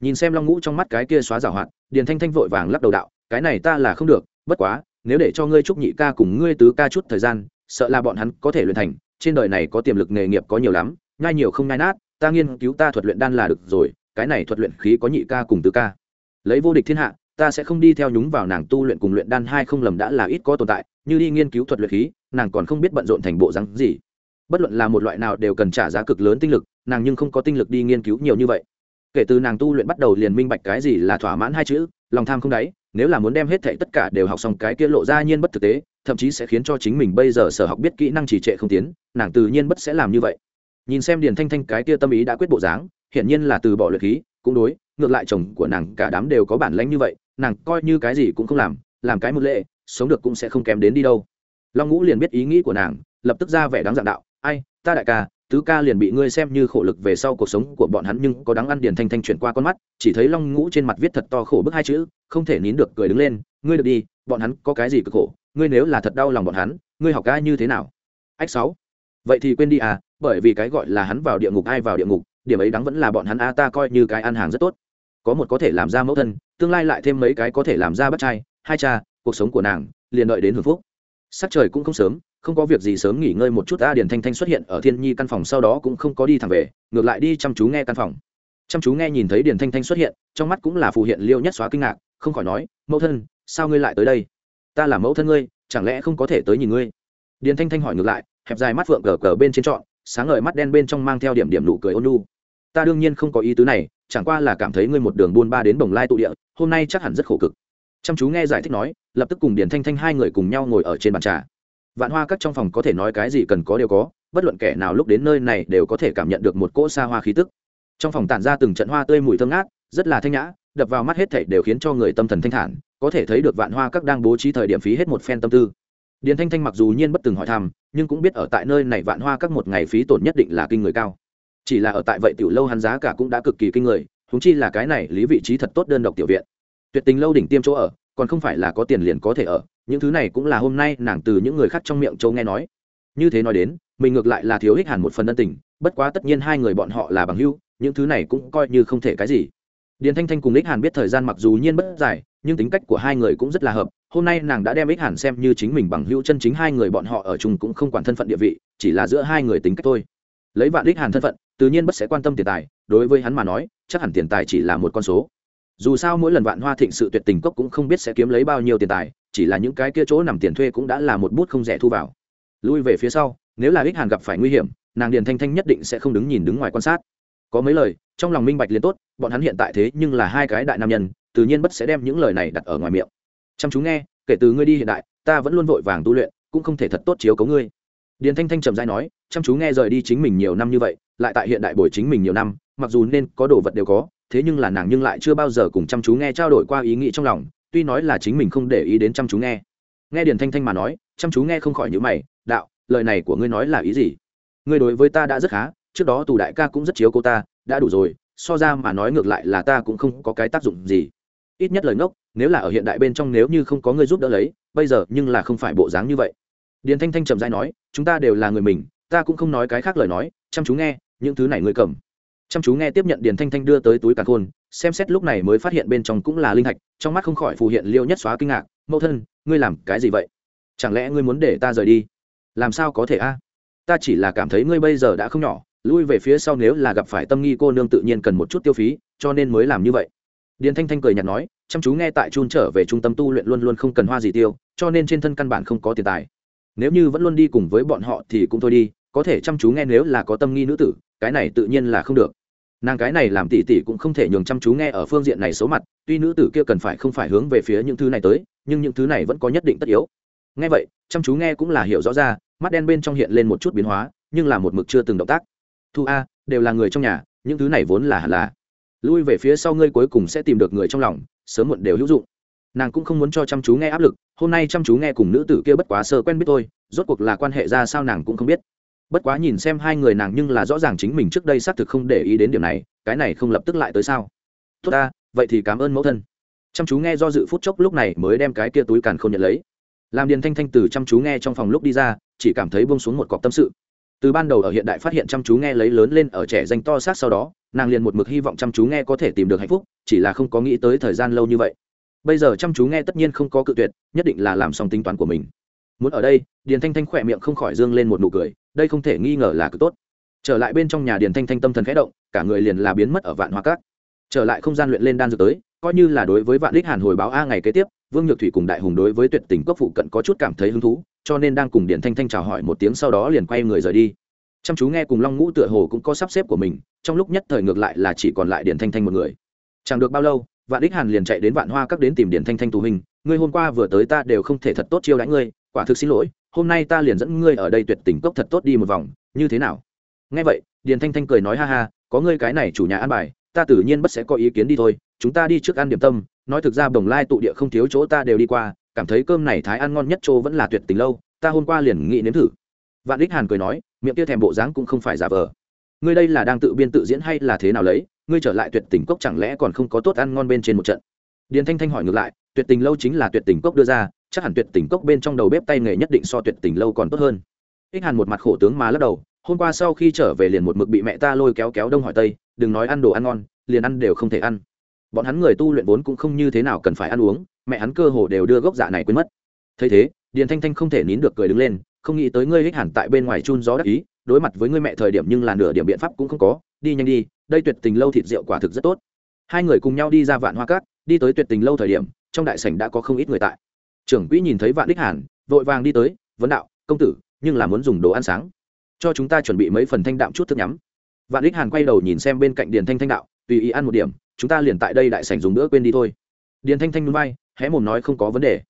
Nhìn xem long ngũ trong mắt cái kia xóa rào hoạt, điền thanh thanh vội vàng lắc đầu đạo, cái này ta là không được, bất quá, nếu để cho ngươi trúc nhị ca cùng ngươi tứ ca chút thời gian, sợ là bọn hắn có thể luyện thành trên đời này có tiềm lực nghề nghiệp có nhiều lắm, nhai nhiều không nhai nát, ta nghiên cứu ta thuật luyện đan là được rồi, cái này thuật luyện khí có nhị ca cùng tứ ca. Lấy vô địch thiên hạ, ta sẽ không đi theo nhúng vào nàng tu luyện cùng luyện đan hai không lầm đã là ít có tồn tại, như đi nghiên cứu thuật luyện khí, nàng còn không biết bận rộn thành bộ rắn gì. Bất luận là một loại nào đều cần trả giá cực lớn tinh lực, nàng nhưng không có tinh lực đi nghiên cứu nhiều như vậy. Kể từ nàng tu luyện bắt đầu liền minh bạch cái gì là thỏa mãn hai chữ, lòng tham không đáy, nếu là muốn đem hết thệ tất cả đều học xong cái kia lộ ra nhiên bất thực tế thậm chí sẽ khiến cho chính mình bây giờ sở học biết kỹ năng trì trệ không tiến, nàng tự nhiên bất sẽ làm như vậy. Nhìn xem điền thanh thanh cái kia tâm ý đã quyết bộ dáng, hiển nhiên là từ bỏ luyện khí, cũng đối, ngược lại chồng của nàng cả đám đều có bản lãnh như vậy, nàng coi như cái gì cũng không làm làm cái một lệ, sống được cũng sẽ không kém đến đi đâu. Long ngũ liền biết ý nghĩ của nàng, lập tức ra vẻ đáng dạng đạo, ai, ta đại ca, tứ ca liền bị ngươi xem như khổ lực về sau cuộc sống của bọn hắn nhưng có đáng ăn. Điền thanh thanh chuyển qua con mắt, chỉ thấy long ngũ trên mặt viết thật to khổ bức hai chữ, không thể nín được cười đứng lên, ngươi được đi, bọn hắn có cái gì cực khổ ngươi nếu là thật đau lòng bọn hắn, ngươi học ca như thế nào? Ách sáu. Vậy thì quên đi à bởi vì cái gọi là hắn vào địa ngục ai vào địa ngục, điểm ấy đáng vẫn là bọn hắn a, ta coi như cái ăn hàng rất tốt. Có một có thể làm ra mẫu thân, tương lai lại thêm mấy cái có thể làm ra bắt trai, hai cha, cuộc sống của nàng, liền đợi đến hưởng phúc. Sắc trời cũng không sớm, không có việc gì sớm nghỉ ngơi một chút, a điền thanh thanh xuất hiện ở thiên nhi căn phòng sau đó cũng không có đi thẳng về, ngược lại đi chăm chú nghe căn phòng. Chăm chú nghe nhìn thấy điền thanh thanh xuất hiện, trong mắt cũng là phù hiện liêu nhất xóa kinh ngạc, không khỏi nói, mẫu thân, sao ngươi lại tới đây? Ta là mẫu thân ngươi, chẳng lẽ không có thể tới nhìn ngươi? Điền thanh thanh hỏi ngược lại, hẹp dài mắt phượng cờ cờ bên trên trọn, sáng ngời mắt đen bên trong mang theo điểm điểm nụ cười ôn lu ta đương nhiên không có ý tứ này, chẳng qua là cảm thấy ngươi một đường buôn ba đến bồng lai tụ địa, hôm nay chắc hẳn rất khổ cực. Chăm chú nghe giải thích nói, lập tức cùng điền thanh thanh hai người cùng nhau ngồi ở trên bàn trà. Vạn hoa các trong phòng có thể nói cái gì cần có đều có, bất luận kẻ nào lúc đến nơi này đều có thể cảm nhận được một cỗ xa hoa khí tức. Trong phòng tản ra từng trận hoa tươi mùi thơm ngát, rất là thanh nhã, đập vào mắt hết thảy đều khiến cho người tâm thần thanh thản có thể thấy được vạn hoa các đang bố trí thời điểm phí hết một phen tâm tư. Điền thanh thanh mặc dù nhiên bất từng hỏi thăm, nhưng cũng biết ở tại nơi này vạn hoa các một ngày phí tổn nhất định là kinh người cao. Chỉ là ở tại vậy tiểu lâu hắn giá cả cũng đã cực kỳ kinh người húng chi là cái này lý vị trí thật tốt đơn độc tiểu viện. Tuyệt tình lâu đỉnh tiêm chỗ ở, còn không phải là có tiền liền có thể ở, những thứ này cũng là hôm nay nàng từ những người khác trong miệng châu nghe nói. Như thế nói đến, mình ngược lại là thiếu hích hẳn một phần ân tình, bất quá tất nhiên hai người bọn họ là bằng hưu những thứ này cũng coi như không thể cái gì. Điền thanh thanh cùng lích hàn biết thời gian mặc dù nhiên bất dài nhưng tính cách của hai người cũng rất là hợp. Hôm nay nàng đã đem ích hẳn xem như chính mình bằng hữu chân chính hai người bọn họ ở chung cũng không quản thân phận địa vị, chỉ là giữa hai người tính cách thôi. Lấy vạn ích hàn thân phận, tự nhiên bất sẽ quan tâm tiền tài, đối với hắn mà nói, chắc hẳn tiền tài chỉ là một con số. Dù sao mỗi lần vạn hoa thịnh sự tuyệt tình cốc cũng không biết sẽ kiếm lấy bao nhiêu tiền tài, chỉ là những cái kia chỗ nằm tiền thuê cũng đã là một bút không rẻ thu vào. Lui về phía sau, nếu là ích hàn gặp phải nguy hiểm, nàng điền thanh thanh nhất định sẽ không đứng nhìn đứng ngoài quan sát. Có mấy lời, trong lòng minh bạch liền tốt, bọn hắn hiện tại thế nhưng là hai cái đại nam nhân tự nhiên bất sẽ đem những lời này đặt ở ngoài miệng. Chăm chú nghe, kể từ ngươi đi hiện đại, ta vẫn luôn vội vàng tu luyện, cũng không thể thật tốt chiếu cấu ngươi. Điền thanh thanh trầm dai nói, chăm chú nghe rời đi chính mình nhiều năm như vậy, lại tại hiện đại bồi chính mình nhiều năm, mặc dù nên có đồ vật đều có, thế nhưng là nàng nhưng lại chưa bao giờ cùng chăm chú nghe trao đổi qua ý nghĩ trong lòng, tuy nói là chính mình không để ý đến chăm chú nghe. Nghe điền thanh thanh mà nói, chăm chú nghe không khỏi nhữ mày, đạo, lời này của ngươi nói là ý gì? Ngươi đối với ta đã rất khá, trước đó tù đại ca cũng rất chiếu cô ta, đã đủ rồi, so ra mà nói ngược lại là ta cũng không có cái tác dụng gì ít nhất lời ngốc, nếu là ở hiện đại bên trong nếu như không có người giúp đỡ lấy, bây giờ nhưng là không phải bộ dáng như vậy. Điền thanh thanh trầm dai nói, chúng ta đều là người mình, ta cũng không nói cái khác lời nói, chăm chú nghe, những thứ này ngươi cầm. Chăm chú nghe tiếp nhận điền thanh thanh đưa tới túi càn khôn, xem xét lúc này mới phát hiện bên trong cũng là linh thạch, trong mắt không khỏi phù hiện liêu nhất xóa kinh ngạc, mẫu thân, ngươi làm cái gì vậy? Chẳng lẽ ngươi muốn để ta rời đi? Làm sao có thể a? Ta chỉ là cảm thấy ngươi bây giờ đã không nhỏ, lui về phía sau nếu là gặp phải tâm nghi cô nương tự nhiên cần một chút tiêu phí, cho nên mới làm như vậy điền thanh thanh cười nhạt nói, chăm chú nghe tại chun trở về trung tâm tu luyện luôn luôn không cần hoa gì tiêu, cho nên trên thân căn bản không có tiền tài. Nếu như vẫn luôn đi cùng với bọn họ thì cũng thôi đi, có thể chăm chú nghe nếu là có tâm nghi nữ tử, cái này tự nhiên là không được. Nàng cái này làm tỉ tỉ cũng không thể nhường chăm chú nghe ở phương diện này xấu mặt, tuy nữ tử kia cần phải không phải hướng về phía những thứ này tới, nhưng những thứ này vẫn có nhất định tất yếu. Nghe vậy, chăm chú nghe cũng là hiểu rõ ra, mắt đen bên trong hiện lên một chút biến hóa, nhưng là một mực chưa từng động tác. Thu a, đều là người trong nhà, những thứ này vốn là hẳn là lui về phía sau ngươi cuối cùng sẽ tìm được người trong lòng, sớm muộn đều hữu dụng. Nàng cũng không muốn cho chăm chú nghe áp lực, hôm nay chăm chú nghe cùng nữ tử kia bất quá sơ quen biết tôi rốt cuộc là quan hệ ra sao nàng cũng không biết. Bất quá nhìn xem hai người nàng nhưng là rõ ràng chính mình trước đây xác thực không để ý đến điểm này, cái này không lập tức lại tới sao? Tốt ta, vậy thì cảm ơn mẫu thân. Chăm chú nghe do dự phút chốc lúc này mới đem cái kia túi càn không nhận lấy. Làm điền thanh thanh từ chăm chú nghe trong phòng lúc đi ra, chỉ cảm thấy bông xuống một cọc tâm sự từ ban đầu ở hiện đại phát hiện chăm chú nghe lấy lớn lên ở trẻ danh to sát sau đó, nàng liền một mực hy vọng chăm chú nghe có thể tìm được hạnh phúc, chỉ là không có nghĩ tới thời gian lâu như vậy. Bây giờ chăm chú nghe tất nhiên không có cự tuyệt, nhất định là làm xong tính toán của mình. Muốn ở đây, điền thanh thanh khỏe miệng không khỏi dương lên một nụ cười, đây không thể nghi ngờ là cực tốt. Trở lại bên trong nhà điền thanh thanh tâm thần khẽ động, cả người liền là biến mất ở vạn hoa cát. Trở lại không gian luyện lên đan dược tới coi như là đối với vạn đích hàn hồi báo a ngày kế tiếp, vương nhược thủy cùng đại hùng đối với tuyệt tình cốc phụ cận có chút cảm thấy hứng thú, cho nên đang cùng điện thanh thanh chào hỏi một tiếng sau đó liền quay người rời đi. Chăm chú nghe cùng long ngũ tựa hồ cũng có sắp xếp của mình, trong lúc nhất thời ngược lại là chỉ còn lại điện thanh thanh một người. Chẳng được bao lâu, vạn đích hàn liền chạy đến vạn hoa các đến tìm điện thanh thanh tù hình, ngươi hôm qua vừa tới ta đều không thể thật tốt chiêu đãi ngươi, quả thực xin lỗi, hôm nay ta liền dẫn ngươi ở đây tuyệt tình cốc thật tốt đi một vòng, như thế nào? Nghe vậy, điền thanh thanh cười nói ha ha, có ngươi cái này chủ nhà ăn bài, ta tự nhiên bất sẽ có ý kiến đi thôi chúng ta đi trước ăn điểm tâm, nói thực ra bồng lai tụ địa không thiếu chỗ ta đều đi qua, cảm thấy cơm này thái ăn ngon nhất chỗ vẫn là tuyệt tình lâu, ta hôm qua liền nghĩ nếm thử. Vạn đích hàn cười nói, miệng kia thèm bộ dáng cũng không phải giả vờ. Ngươi đây là đang tự biên tự diễn hay là thế nào lấy, ngươi trở lại tuyệt tình cốc chẳng lẽ còn không có tốt ăn ngon bên trên một trận? Điền thanh thanh hỏi ngược lại, tuyệt tình lâu chính là tuyệt tình cốc đưa ra, chắc hẳn tuyệt tình cốc bên trong đầu bếp tay nghề nhất định so tuyệt tình lâu còn tốt hơn. Ích hàn một mặt khổ tướng mà lắc đầu, hôm qua sau khi trở về liền một mực bị mẹ ta lôi kéo kéo đông hỏi tây, đừng nói ăn đồ ăn ngon, liền ăn đều không thể ăn bọn hắn người tu luyện vốn cũng không như thế nào cần phải ăn uống, mẹ hắn cơ hồ đều đưa gốc dạ này quên mất. Thấy thế, điền thanh thanh không thể nín được cười đứng lên, không nghĩ tới ngươi hích hẳn tại bên ngoài chun gió đắc ý, đối mặt với ngươi mẹ thời điểm nhưng là nửa điểm biện pháp cũng không có, đi nhanh đi, đây tuyệt tình lâu thịt rượu quả thực rất tốt. Hai người cùng nhau đi ra vạn hoa cát, đi tới tuyệt tình lâu thời điểm, trong đại sảnh đã có không ít người tại. Trưởng quỹ nhìn thấy vạn đích hàn, vội vàng đi tới, vấn đạo, công tử, nhưng là muốn dùng đồ ăn sáng. Cho chúng ta chuẩn bị mấy phần thanh đạm chút thức nhắm. Vạn đích hàn quay đầu nhìn xem bên cạnh điền thanh thanh đạo, tùy ý ăn một điểm chúng ta liền tại đây đại sảnh dùng bữa quên đi thôi. Điền thanh thanh núi bay hé mồm nói không có vấn đề.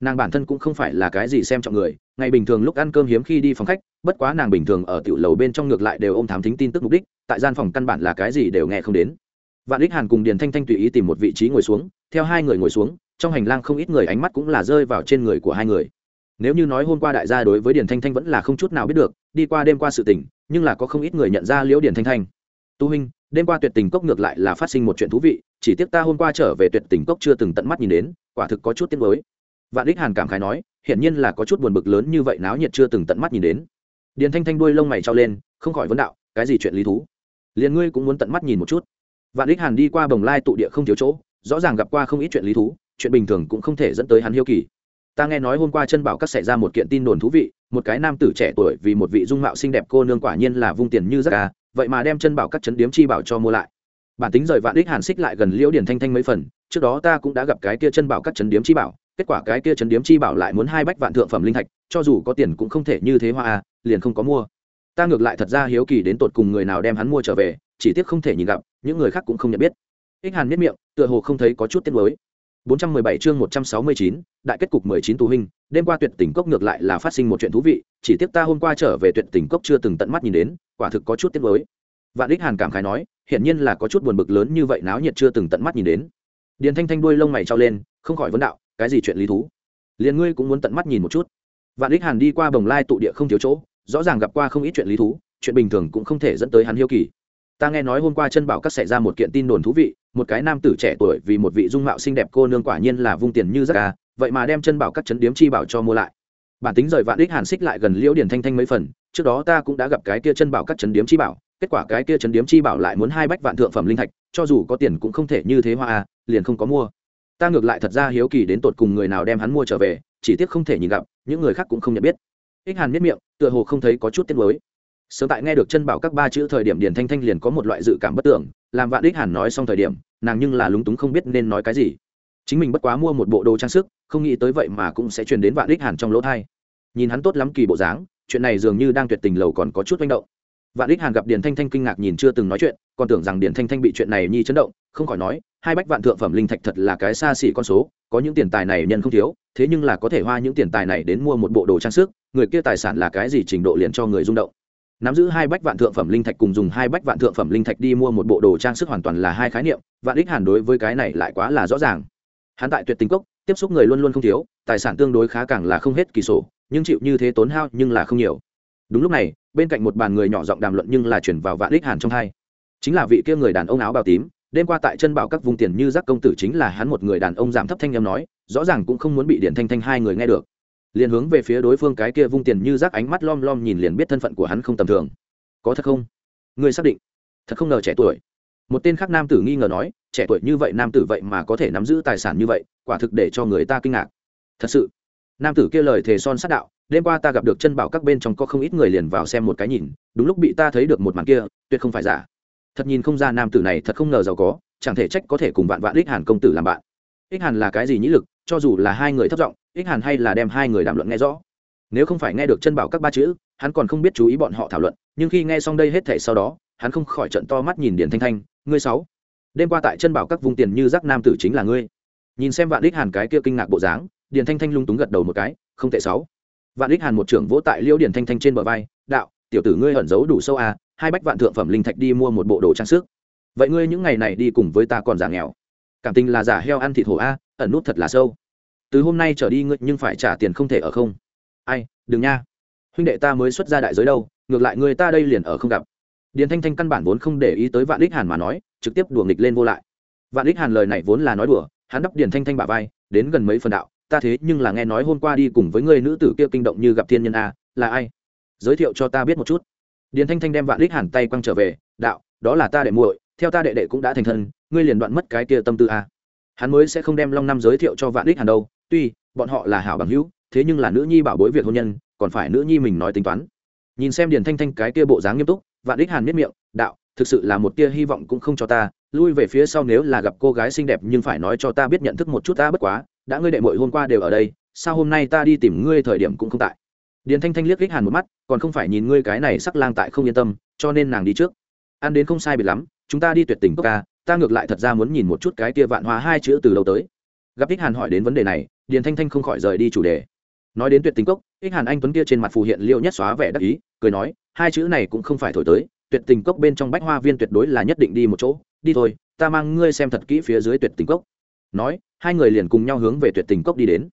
Nàng bản thân cũng không phải là cái gì xem trọng người, ngày bình thường lúc ăn cơm hiếm khi đi phòng khách, bất quá nàng bình thường ở tiểu lầu bên trong ngược lại đều ôm thám thính tin tức mục đích, tại gian phòng căn bản là cái gì đều nghe không đến. Vạn đích hàn cùng điền thanh thanh tùy ý tìm một vị trí ngồi xuống, theo hai người ngồi xuống, trong hành lang không ít người ánh mắt cũng là rơi vào trên người của hai người. Nếu như nói hôm qua đại gia đối với điền thanh thanh vẫn là không chút nào biết được, đi qua đêm qua sự tình, nhưng là có không ít người nhận ra liễu điền thanh thanh. Tu huynh đêm qua tuyệt tình cốc ngược lại là phát sinh một chuyện thú vị, chỉ tiếc ta hôm qua trở về tuyệt tình cốc chưa từng tận mắt nhìn đến, quả thực có chút tiếc mới vạn đích hàn cảm khái nói, hiển nhiên là có chút buồn bực lớn như vậy náo nhiệt chưa từng tận mắt nhìn đến. Điền thanh thanh đuôi lông mày trao lên, không khỏi vấn đạo, cái gì chuyện lý thú? Liền ngươi cũng muốn tận mắt nhìn một chút. Vạn đích hàn đi qua bồng lai tụ địa không thiếu chỗ, rõ ràng gặp qua không ít chuyện lý thú, chuyện bình thường cũng không thể dẫn tới hắn hiếu kỳ. Ta nghe nói hôm qua chân bảo các xảy ra một kiện tin đồn thú vị, một cái nam tử trẻ tuổi vì một vị dung mạo xinh đẹp cô nương quả nhiên là vung tiền như rác ca vậy mà đem chân bảo các chấn điếm chi bảo cho mua lại. Bản tính rời vạn đích hàn xích lại gần liễu điển thanh thanh mấy phần, trước đó ta cũng đã gặp cái kia chân bảo các chấn điếm chi bảo, kết quả cái kia chấn điếm chi bảo lại muốn hai bách vạn thượng phẩm linh thạch, cho dù có tiền cũng không thể như thế hoa à liền không có mua. Ta ngược lại thật ra hiếu kỳ đến tột cùng người nào đem hắn mua trở về, chỉ tiếc không thể nhìn gặp, những người khác cũng không nhận biết. Ích hàn miết miệng, tựa hồ không thấy có chút tiếc mới 417 chương 169, đại kết cục 19 tù huynh, đêm qua tuyệt tình cốc ngược lại là phát sinh một chuyện thú vị, chỉ tiếc ta hôm qua trở về tuyệt tình cốc chưa từng tận mắt nhìn đến, quả thực có chút tiếc nuối. Vạn Đích Hàn cảm khái nói, hiển nhiên là có chút buồn bực lớn như vậy náo nhiệt chưa từng tận mắt nhìn đến. Điền Thanh Thanh đuôi lông mày trao lên, không khỏi vấn đạo, cái gì chuyện lý thú? Liên ngươi cũng muốn tận mắt nhìn một chút. Vạn Đích Hàn đi qua Bồng Lai tụ địa không thiếu chỗ, rõ ràng gặp qua không ít chuyện lý thú, chuyện bình thường cũng không thể dẫn tới hắn hiếu kỳ ta nghe nói hôm qua chân bảo các xảy ra một kiện tin đồn thú vị một cái nam tử trẻ tuổi vì một vị dung mạo xinh đẹp cô nương quả nhiên là vung tiền như rác ca, vậy mà đem chân bảo các chấn điếm chi bảo cho mua lại. Bản tính rời vạn đích hàn xích lại gần liễu điển thanh thanh mấy phần, trước đó ta cũng đã gặp cái kia chân bảo các chấn điếm chi bảo, kết quả cái kia chấn điếm chi bảo lại muốn hai bách vạn thượng phẩm linh thạch, cho dù có tiền cũng không thể như thế hoa a liền không có mua. Ta ngược lại thật ra hiếu kỳ đến tột cùng người nào đem hắn mua trở về, chỉ tiếc không thể nhìn gặp, những người khác cũng không nhận biết. Ích hàn miết miệng, tựa hồ không thấy có chút tiếc mới sớm tại nghe được chân bảo các ba chữ thời điểm điền thanh thanh liền có một loại dự cảm bất tưởng làm vạn đích hàn nói xong thời điểm, nàng nhưng là lúng túng không biết nên nói cái gì. Chính mình bất quá mua một bộ đồ trang sức, không nghĩ tới vậy mà cũng sẽ truyền đến vạn đích hàn trong lỗ thai. Nhìn hắn tốt lắm kỳ bộ dáng, chuyện này dường như đang tuyệt tình lầu còn có chút manh động. Vạn đích hàn gặp điền thanh thanh kinh ngạc nhìn chưa từng nói chuyện, còn tưởng rằng điền thanh thanh bị chuyện này nhi chấn động, không khỏi nói, hai bách vạn thượng phẩm linh thạch thật là cái xa xỉ con số, có những tiền tài này nhân không thiếu, thế nhưng là có thể hoa những tiền tài này đến mua một bộ đồ trang sức, người kia tài sản là cái gì trình độ liền cho người rung động nắm giữ hai bách vạn thượng phẩm linh thạch cùng dùng hai bách vạn thượng phẩm linh thạch đi mua một bộ đồ trang sức hoàn toàn là hai khái niệm, vạn đích hàn đối với cái này lại quá là rõ ràng. Hắn tại tuyệt tình cốc, tiếp xúc người luôn luôn không thiếu, tài sản tương đối khá càng là không hết kỳ sổ, nhưng chịu như thế tốn hao nhưng là không nhiều. Đúng lúc này, bên cạnh một bàn người nhỏ giọng đàm luận nhưng là chuyển vào vạn đích hàn trong hai. Chính là vị kia người đàn ông áo bào tím, đêm qua tại chân bảo các vùng tiền như giác công tử chính là hắn một người đàn ông giảm thấp thanh âm nói, rõ ràng cũng không muốn bị điện thanh thanh hai người nghe được liền hướng về phía đối phương cái kia vung tiền như rác ánh mắt lom lom nhìn liền biết thân phận của hắn không tầm thường. Có thật không? Ngươi xác định? Thật không ngờ trẻ tuổi. Một tên khác nam tử nghi ngờ nói, trẻ tuổi như vậy nam tử vậy mà có thể nắm giữ tài sản như vậy, quả thực để cho người ta kinh ngạc. Thật sự, nam tử kia lời thề son sát đạo, đêm qua ta gặp được chân bảo các bên trong có không ít người liền vào xem một cái nhìn, đúng lúc bị ta thấy được một màn kia, tuyệt không phải giả. Thật nhìn không ra nam tử này thật không ngờ giàu có, chẳng thể trách có thể cùng vạn vạn ích hàn công tử làm bạn. Ích hàn là cái gì nhĩ lực, cho dù là hai người thất giọng ích hàn hay là đem hai người đàm luận nghe rõ? Nếu không phải nghe được chân bảo các ba chữ, hắn còn không biết chú ý bọn họ thảo luận, nhưng khi nghe xong đây hết thể sau đó, hắn không khỏi trận to mắt nhìn điền thanh thanh, ngươi sáu, đêm qua tại chân bảo các vùng tiền như giác nam tử chính là ngươi. Nhìn xem vạn đích hàn cái kia kinh ngạc bộ dáng, điền thanh thanh lung túng gật đầu một cái, không tệ sáu. Vạn đích hàn một trưởng vỗ tại liêu điền thanh thanh trên bờ vai, đạo, tiểu tử ngươi ẩn giấu đủ sâu à hai bách vạn thượng phẩm linh thạch đi mua một bộ đồ trang sức. Vậy ngươi những ngày này đi cùng với ta còn giả nghèo. Cảm tình là giả heo ăn thịt hổ a, ẩn nút thật là sâu từ hôm nay trở đi ngươi nhưng phải trả tiền không thể ở không. Ai, đừng nha. Huynh đệ ta mới xuất ra đại giới đâu, ngược lại người ta đây liền ở không gặp. Điền thanh thanh căn bản vốn không để ý tới vạn đích hàn mà nói, trực tiếp đùa nghịch lên vô lại. Vạn đích hàn lời này vốn là nói đùa, hắn đắp điền thanh thanh bả vai, đến gần mấy phần đạo, ta thế nhưng là nghe nói hôm qua đi cùng với người nữ tử kia kinh động như gặp thiên nhân a, là ai? Giới thiệu cho ta biết một chút. Điền thanh thanh đem vạn đích hàn tay quăng trở về, đạo, đó là ta đệ muội, theo ta đệ đệ cũng đã thành thân, ngươi liền đoạn mất cái kia tâm tư a. Hắn mới sẽ không đem long năm giới thiệu cho vạn đích hàn đâu tuy, bọn họ là hảo bằng hữu, thế nhưng là nữ nhi bảo bối việc hôn nhân, còn phải nữ nhi mình nói tính toán. Nhìn xem điền thanh thanh cái tia bộ dáng nghiêm túc, vạn đích hàn miết miệng, đạo, thực sự là một tia hy vọng cũng không cho ta, lui về phía sau nếu là gặp cô gái xinh đẹp nhưng phải nói cho ta biết nhận thức một chút ta bất quá, đã ngươi đệ mội hôm qua đều ở đây, sao hôm nay ta đi tìm ngươi thời điểm cũng không tại? Điền thanh thanh liếc đích hàn một mắt, còn không phải nhìn ngươi cái này sắc lang tại không yên tâm, cho nên nàng đi trước. Ăn đến không sai biệt lắm, chúng ta đi tuyệt tình cốc ca, ta ngược lại thật ra muốn nhìn một chút cái tia vạn hóa hai chữ từ đầu tới gặp ích hàn hỏi đến vấn đề này, điền thanh thanh không khỏi rời đi chủ đề. Nói đến tuyệt tình cốc ích hàn anh tuấn kia trên mặt phù hiện liệu nhất xóa vẻ đắc ý, cười nói, hai chữ này cũng không phải thổi tới, tuyệt tình cốc bên trong bách hoa viên tuyệt đối là nhất định đi một chỗ, đi thôi, ta mang ngươi xem thật kỹ phía dưới tuyệt tình cốc. Nói, hai người liền cùng nhau hướng về tuyệt tình cốc đi đến.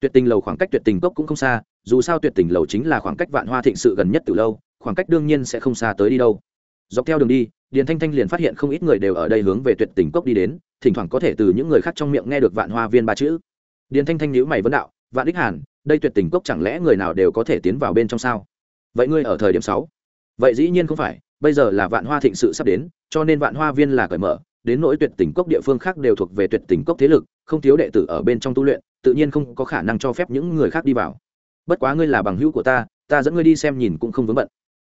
Tuyệt tình lầu khoảng cách tuyệt tình cốc cũng không xa, dù sao tuyệt tình lầu chính là khoảng cách vạn hoa thịnh sự gần nhất từ lâu, khoảng cách đương nhiên sẽ không xa tới đi đâu. Dọc theo đường đi, điền thanh thanh liền phát hiện không ít người đều ở đây hướng về tuyệt tình cốc đi đến thỉnh thoảng có thể từ những người khác trong miệng nghe được vạn hoa viên ba chữ. Điền thanh thanh nhíu mày vấn đạo, vạn đích hàn, đây tuyệt tình cốc chẳng lẽ người nào đều có thể tiến vào bên trong sao? Vậy ngươi ở thời điểm sáu. Vậy dĩ nhiên không phải, bây giờ là vạn hoa thịnh sự sắp đến, cho nên vạn hoa viên là cởi mở, đến nỗi tuyệt tình cốc địa phương khác đều thuộc về tuyệt tình cốc thế lực, không thiếu đệ tử ở bên trong tu luyện, tự nhiên không có khả năng cho phép những người khác đi vào. Bất quá ngươi là bằng hữu của ta ta dẫn ngươi đi xem nhìn cũng không vướng bận.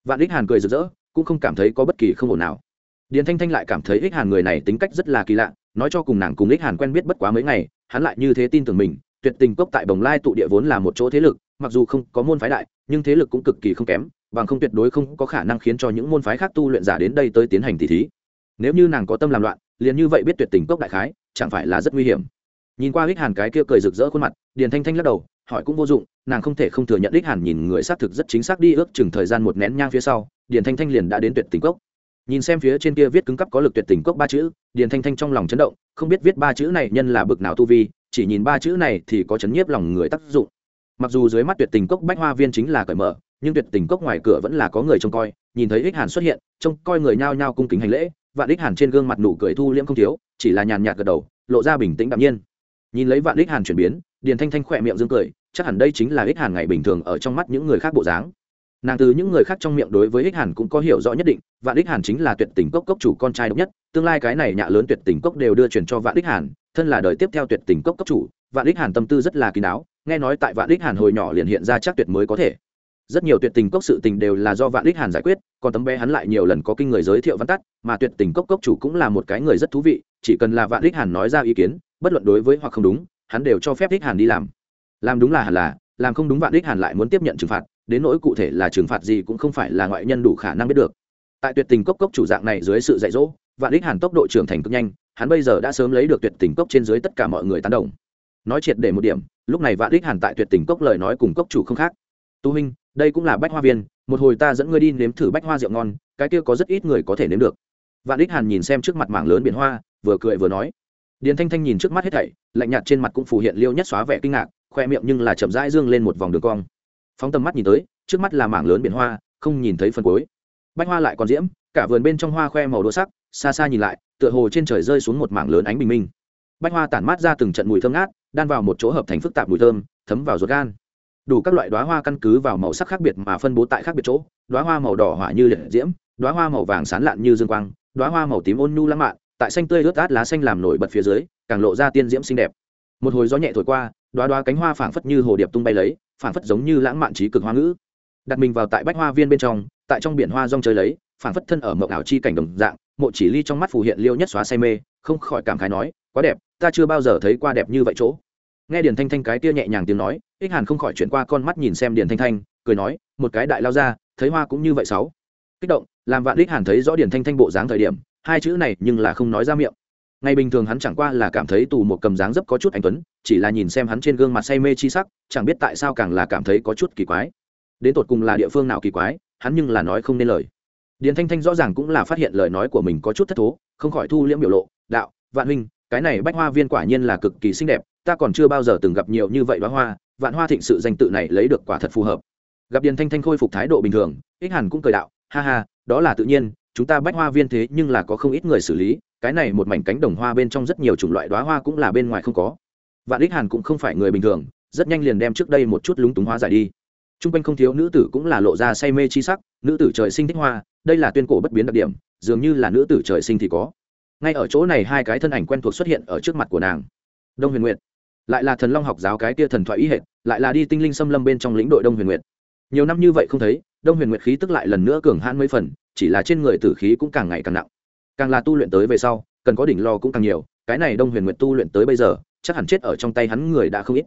Vạn đích hàn cười rực rỡ, cũng không cảm thấy có bất kỳ không ổn nào. Điền thanh thanh lại cảm thấy ích hàn người này tính cách rất là kỳ lạ nói cho cùng nàng cùng ích hàn quen biết bất quá mấy ngày, hắn lại như thế tin tưởng mình, tuyệt tình cốc tại bồng lai tụ địa vốn là một chỗ thế lực, mặc dù không có môn phái đại, nhưng thế lực cũng cực kỳ không kém, bằng không tuyệt đối không có khả năng khiến cho những môn phái khác tu luyện giả đến đây tới tiến hành tỷ thí. Nếu như nàng có tâm làm loạn, liền như vậy biết tuyệt tình cốc đại khái, chẳng phải là rất nguy hiểm. Nhìn qua ích hàn cái kia cười rực rỡ khuôn mặt, điền thanh thanh lắc đầu, hỏi cũng vô dụng, nàng không thể không thừa nhận ích hàn nhìn người xác thực rất chính xác đi, ước chừng thời gian một nén nhang phía sau, điền thanh thanh liền đã đến tuyệt tình cốc nhìn xem phía trên kia viết cứng cắp có lực tuyệt tình cốc ba chữ, điền thanh thanh trong lòng chấn động, không biết viết ba chữ này nhân là bực nào tu vi, chỉ nhìn ba chữ này thì có chấn nhiếp lòng người tác dụng. Mặc dù dưới mắt tuyệt tình cốc bách hoa viên chính là cởi mở, nhưng tuyệt tình cốc ngoài cửa vẫn là có người trông coi, nhìn thấy ích hàn xuất hiện, trông coi người nhao nhao cung kính hành lễ, vạn ích hàn trên gương mặt nụ cười thu liễm không thiếu, chỉ là nhàn nhạt gật đầu, lộ ra bình tĩnh đạm nhiên. Nhìn lấy vạn ích hàn chuyển biến, điền thanh thanh khỏe miệng dương cười, chắc hẳn đây chính là ích hàn ngày bình thường ở trong mắt những người khác bộ dáng nàng từ những người khác trong miệng đối với ích hàn cũng có hiểu rõ nhất định, vạn ích hàn chính là tuyệt tình cốc cốc chủ con trai độc nhất, tương lai cái này nhạ lớn tuyệt tình cốc đều đưa truyền cho vạn ích hàn, thân là đời tiếp theo tuyệt tình cốc cốc chủ, vạn ích hàn tâm tư rất là kín đáo, nghe nói tại vạn ích hàn hồi nhỏ liền hiện ra chắc tuyệt mới có thể. Rất nhiều tuyệt tình cốc sự tình đều là do vạn ích hàn giải quyết, còn tấm bé hắn lại nhiều lần có kinh người giới thiệu văn tắt, mà tuyệt tình cốc cốc chủ cũng là một cái người rất thú vị, chỉ cần là vạn ích hàn nói ra ý kiến, bất luận đối với hoặc không đúng, hắn đều cho phép ích hàn đi làm. Làm đúng là hẳn là, làm không đúng vạn ích hàn lại muốn tiếp nhận trừng phạt đến nỗi cụ thể là trừng phạt gì cũng không phải là ngoại nhân đủ khả năng biết được. Tại tuyệt tình cốc cốc chủ dạng này dưới sự dạy dỗ, vạn đích hàn tốc độ trưởng thành cực nhanh, hắn bây giờ đã sớm lấy được tuyệt tình cốc trên dưới tất cả mọi người tán đồng. Nói triệt để một điểm, lúc này vạn đích hàn tại tuyệt tình cốc lời nói cùng cốc chủ không khác. Tu huynh, đây cũng là bách hoa viên, một hồi ta dẫn ngươi đi nếm thử bách hoa rượu ngon, cái kia có rất ít người có thể nếm được. Vạn đích hàn nhìn xem trước mặt mảng lớn biển hoa, vừa cười vừa nói. Điền thanh thanh nhìn trước mắt hết thảy, lạnh nhạt trên mặt cũng phủ hiện liêu nhất xóa vẻ kinh ngạc, khoe miệng nhưng là chậm rãi dương lên một vòng đường cong phóng tầm mắt nhìn tới, trước mắt là mảng lớn biển hoa, không nhìn thấy phần cuối. Bách hoa lại còn diễm, cả vườn bên trong hoa khoe màu đỗ sắc, xa xa nhìn lại, tựa hồ trên trời rơi xuống một mảng lớn ánh bình minh. Bách hoa tản mát ra từng trận mùi thơm ngát, đan vào một chỗ hợp thành phức tạp mùi thơm, thấm vào ruột gan. Đủ các loại đoá hoa căn cứ vào màu sắc khác biệt mà phân bố tại khác biệt chỗ đoá hoa màu đỏ hỏa như liệt diễm đoá hoa màu vàng sán lạn như dương quang đoá hoa màu tím ôn nhu lãng mạn, tại xanh tươi ướt át lá xanh làm nổi bật phía dưới, càng lộ ra tiên diễm xinh đẹp. Một hồi gió nhẹ thổi qua đoá đoá cánh hoa phảng phất như hồ điệp tung bay lấy phảng phất giống như lãng mạn trí cực hoa ngữ. Đặt mình vào tại bách hoa viên bên trong, tại trong biển hoa rong chơi lấy, phảng phất thân ở mộng ảo chi cảnh đồng dạng, mộ chỉ ly trong mắt phù hiện liêu nhất xóa say mê, không khỏi cảm khái nói, quá đẹp, ta chưa bao giờ thấy qua đẹp như vậy chỗ. Nghe điền thanh thanh cái tia nhẹ nhàng tiếng nói, ích hàn không khỏi chuyển qua con mắt nhìn xem điền thanh thanh, cười nói, một cái đại lao ra, thấy hoa cũng như vậy sáu. Kích động, làm vạn ích hàn thấy rõ điền thanh thanh bộ dáng thời điểm, hai chữ này nhưng là không nói ra miệng ngày bình thường hắn chẳng qua là cảm thấy tù một cầm dáng dấp có chút anh tuấn, chỉ là nhìn xem hắn trên gương mặt say mê chi sắc, chẳng biết tại sao càng là cảm thấy có chút kỳ quái. Đến tột cùng là địa phương nào kỳ quái, hắn nhưng là nói không nên lời. Điền thanh thanh rõ ràng cũng là phát hiện lời nói của mình có chút thất thố, không khỏi thu liễm biểu lộ, đạo, vạn huynh, cái này bách hoa viên quả nhiên là cực kỳ xinh đẹp, ta còn chưa bao giờ từng gặp nhiều như vậy đoá hoa, vạn hoa thịnh sự danh tự này lấy được quả thật phù hợp. Gặp điền thanh thanh khôi phục thái độ bình thường, ích hẳn cũng cười đạo, ha ha, đó là tự nhiên chúng ta bách hoa viên thế nhưng là có không ít người xử lý, cái này một mảnh cánh đồng hoa bên trong rất nhiều chủng loại đoá hoa cũng là bên ngoài không có. Vạn ích hàn cũng không phải người bình thường, rất nhanh liền đem trước đây một chút lúng túng hoa giải đi. T r u n g quanh không thiếu nữ tử cũng là lộ ra say mê chi sắc, nữ tử trời sinh thích hoa, đây là tuyên cổ bất biến đặc điểm, dường như là nữ tử trời sinh thì có. Ngay ở chỗ này hai cái thân ảnh quen thuộc xuất hiện ở trước mặt của nàng. Đông huyền nguyệt. Lại là thần long học giáo cái tia thần thoại ý hệt, lại là đi tinh linh xâm lâm bên trong lĩnh đội đông huyền nguyệt. Nhiều năm như vậy không thấy, đông huyền nguyệt khí tức lại lần nữa cường hãn mấy phần chỉ là trên người tử khí cũng càng ngày càng nặng. Càng là tu luyện tới về sau, cần có đỉnh lo cũng càng nhiều, cái này đông huyền nguyệt tu luyện tới bây giờ, chắc hẳn chết ở trong tay hắn người đã không ít.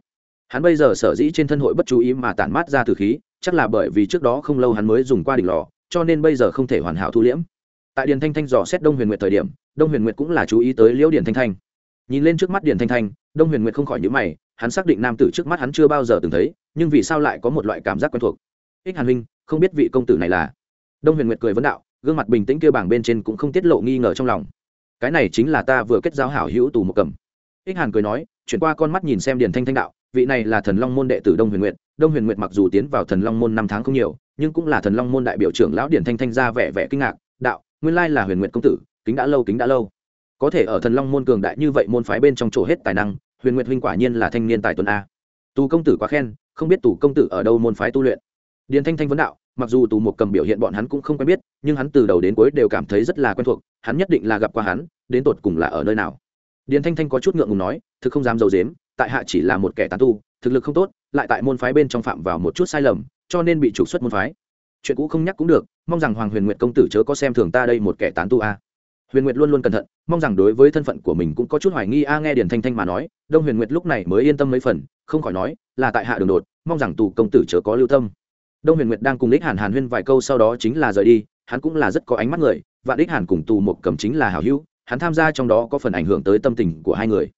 Hắn bây giờ sở dĩ trên thân hội bất chú ý mà tản mát ra tử khí, chắc là bởi vì trước đó không lâu hắn mới dùng qua đỉnh lò cho nên bây giờ không thể hoàn hảo thu liễm. Tại điền thanh thanh dò xét đông huyền nguyệt thời điểm, đông huyền nguyệt cũng là chú ý tới liễu điền thanh thanh. Nhìn lên trước mắt điền thanh thanh, đông huyền nguyệt không khỏi nhữ mày, hắn xác định nam tử trước mắt hắn chưa bao giờ từng thấy, nhưng vì sao lại có một loại cảm giác quen thuộc? Ích hàn huynh, không biết vị công tử này là? Đông huyền nguyệt cười vấn đạo, gương mặt bình tĩnh kia bảng bên trên cũng không tiết lộ nghi ngờ trong lòng. Cái này chính là ta vừa kết giao hảo hữu tù một cầm. Ích hàn cười nói, chuyển qua con mắt nhìn xem điền thanh thanh đạo, vị này là thần long môn đệ tử đông huyền nguyệt. Đông huyền nguyệt mặc dù tiến vào thần long môn năm tháng không nhiều, nhưng cũng là thần long môn đại biểu trưởng lão điền thanh thanh ra vẻ vẻ kinh ngạc, đạo, nguyên lai là huyền nguyệt công tử, kính đã lâu, kính đã lâu. Có thể ở thần long môn cường đại như vậy môn phái bên trong chỗ hết tài năng, huyền nguyệt huynh quả nhiên là thanh niên tài tuấn a. Tù công tử quá khen, không biết tù công tử ở đâu môn phái tu luyện. Điền thanh thanh vấn đạo mặc dù tù một cầm biểu hiện bọn hắn cũng không quen biết, nhưng hắn từ đầu đến cuối đều cảm thấy rất là quen thuộc, hắn nhất định là gặp qua hắn, đến tột cùng là ở nơi nào. Điền thanh thanh có chút ngượng ngùng nói, thực không dám d i ấ u dếm tại hạ chỉ là một kẻ tán tu, thực lực không tốt, lại tại môn phái bên trong phạm vào một chút sai lầm, cho nên bị trục xuất môn phái. Chuyện cũ không nhắc cũng được, mong rằng hoàng huyền nguyệt công tử chớ có xem thường ta đây một kẻ tán tu a. Huyền nguyệt luôn luôn cẩn thận, mong rằng đối với thân phận của mình cũng có chút hoài nghi a, nghe điền thanh thanh mà nói, đông huyền nguyệt lúc này mới yên tâm mấy phần, không khỏi nói, là tại hạ đường đột, mong rằng tù công tử chớ có lưu tâm đông huyền nguyệt đang cùng đích hàn hàn huyên vài câu sau đó chính là rời đi, hắn cũng là rất có ánh mắt người, và đích hàn cùng tù một cầm chính là hảo hữu, hắn tham gia trong đó có phần ảnh hưởng tới tâm tình của hai người.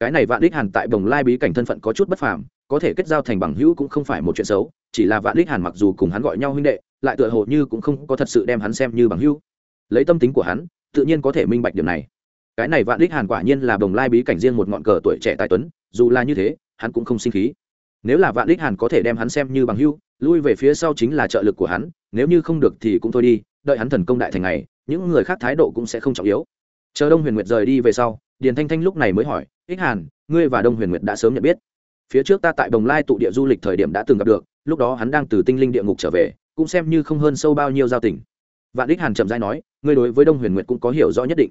Cái này vạn đích hàn tại bồng lai bí cảnh thân phận có chút bất phàm, có thể kết giao thành bằng hữu cũng không phải một chuyện xấu, chỉ là vạn đích hàn mặc dù cùng hắn gọi nhau huynh đệ, lại tựa hồ như cũng không có thật sự đem hắn xem như bằng hữu. Lấy tâm tính của hắn, tự nhiên có thể minh bạch điểm này. Cái này vạn đích hàn quả nhiên là bồng lai bí cảnh riêng một ngọn cờ tuổi trẻ tài tuấn, dù là như thế, hắn cũng không sinh khí. Nếu là vạn đích hàn có thể đem hắn xem như bằng hữu lui về phía sau chính là trợ lực của hắn nếu như không được thì cũng thôi đi đợi hắn thần công đại thành này những người khác thái độ cũng sẽ không trọng yếu. Chờ đông huyền nguyệt rời đi về sau điền thanh thanh lúc này mới hỏi ích hàn ngươi và đông huyền nguyệt đã sớm nhận biết. Phía trước ta tại đồng lai tụ địa du lịch thời điểm đã từng gặp được lúc đó hắn đang từ tinh linh địa ngục trở về cũng xem như không hơn sâu bao nhiêu giao tình. Vạn ích hàn chậm dai nói ngươi đối với đông huyền nguyệt cũng có hiểu rõ nhất định.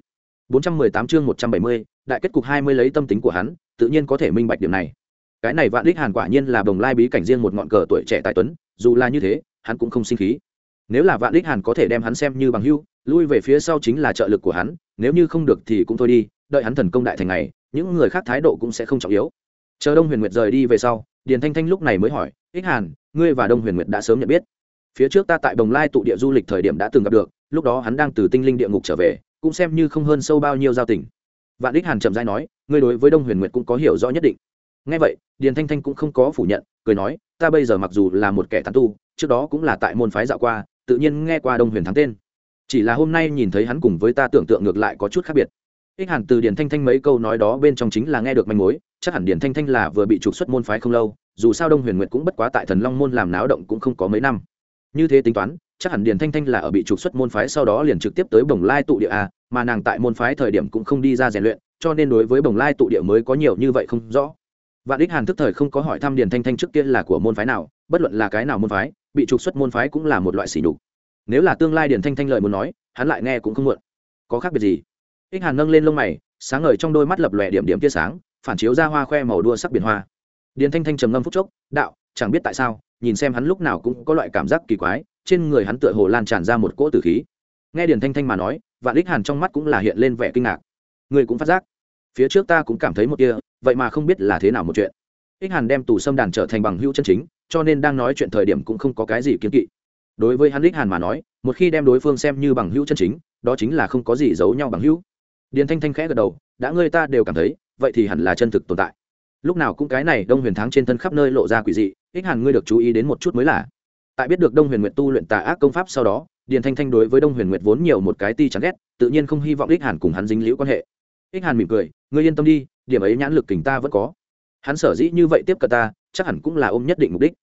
418 chương 170, đại kết cục 20 lấy tâm tính của hắn tự nhiên có thể minh bạch điểm này. Cái này vạn ích hàn quả nhiên là đồng lai bí cảnh riêng một ngọn cờ tuổi trẻ tài tuấn dù là như thế, hắn cũng không sinh khí. Nếu là vạn đích hàn có thể đem hắn xem như bằng hưu lui về phía sau chính là trợ lực của hắn, nếu như không được thì cũng thôi đi, đợi hắn thần công đại thành này những người khác thái độ cũng sẽ không trọng yếu. Chờ đông huyền nguyệt rời đi về sau, điền thanh thanh lúc này mới hỏi, ích hàn, ngươi và đông huyền nguyệt đã sớm nhận biết. Phía trước ta tại bồng lai tụ địa du lịch thời điểm đã từng gặp được, lúc đó hắn đang từ tinh linh địa ngục trở về, cũng xem như không hơn sâu bao nhiêu giao tình. Vạn đích hàn trầm dai nói, ngươi đối với đông huyền nguyệt cũng có hiểu rõ nhất định ngay vậy, điền thanh thanh cũng không có phủ nhận, cười nói, ta bây giờ mặc dù là một kẻ tán tu, trước đó cũng là tại môn phái dạo qua, tự nhiên nghe qua đông huyền thắng tên. Chỉ là hôm nay nhìn thấy hắn cùng với ta tưởng tượng ngược lại có chút khác biệt. Ích hàn từ điền thanh thanh mấy câu nói đó bên trong chính là nghe được manh mối, chắc hẳn điền thanh thanh là vừa bị trục xuất môn phái không lâu, dù sao đông huyền nguyệt cũng bất quá tại thần long môn làm náo động cũng không có mấy năm. Như thế tính toán, chắc hẳn điền thanh thanh là ở bị trục xuất môn phái sau đó liền trực tiếp tới bồng lai tụ địa a mà nàng tại môn phái thời điểm cũng không đi ra rèn luyện, cho nên đối với bồng lai tụ địa mới có nhiều như vậy không rõ vạn đích hàn thức thời không có hỏi thăm điền thanh thanh trước kia là của môn phái nào, bất luận là cái nào môn phái, bị trục xuất môn phái cũng là một loại sỉ nhục. Nếu là tương lai điền thanh thanh lợi muốn nói, hắn lại nghe cũng không muộn. Có khác biệt gì? Ích hàn nâng lên lông mày, sáng ngời trong đôi mắt lập lòe điểm điểm tia sáng, phản chiếu ra hoa khoe màu đua sắc biển hoa. Điền thanh thanh trầm ngâm phúc chốc, đạo, chẳng biết tại sao, nhìn xem hắn lúc nào cũng có loại cảm giác kỳ quái, trên người hắn tựa hồ lan tràn ra một cỗ tử khí. Nghe điền thanh thanh mà nói, vạn đích hàn trong mắt cũng là hiện lên vẻ kinh ngạc. Người cũng phát giác? Phía trước ta cũng cảm thấy một kia vậy mà không biết là thế nào một chuyện. Ích hàn đem tù xâm đàn trở thành bằng hữu chân chính, cho nên đang nói chuyện thời điểm cũng không có cái gì kiến kỵ. Đối với hắn ích hàn mà nói, một khi đem đối phương xem như bằng hữu chân chính, đó chính là không có gì giấu nhau bằng hữu. Điền thanh thanh khẽ gật đầu, đã ngươi ta đều cảm thấy, vậy thì hẳn là chân thực tồn tại. Lúc nào cũng cái này đông huyền thắng trên thân khắp nơi lộ ra quỷ dị, ích hàn ngươi được chú ý đến một chút mới là. Tại biết được đông huyền nguyện tu luyện tà ác công pháp sau đó, điền thanh thanh đối với đông huyền nguyện vốn nhiều một cái ti chán ghét, tự nhiên không hy vọng ích hàn cùng hắn dính liễu quan hệ. Ích hàn mỉm cười ngươi yên tâm đi, điểm ấy nhãn lực kình ta vẫn có. Hắn sở dĩ như vậy tiếp cận ta, chắc hẳn cũng là ôm nhất định mục đích.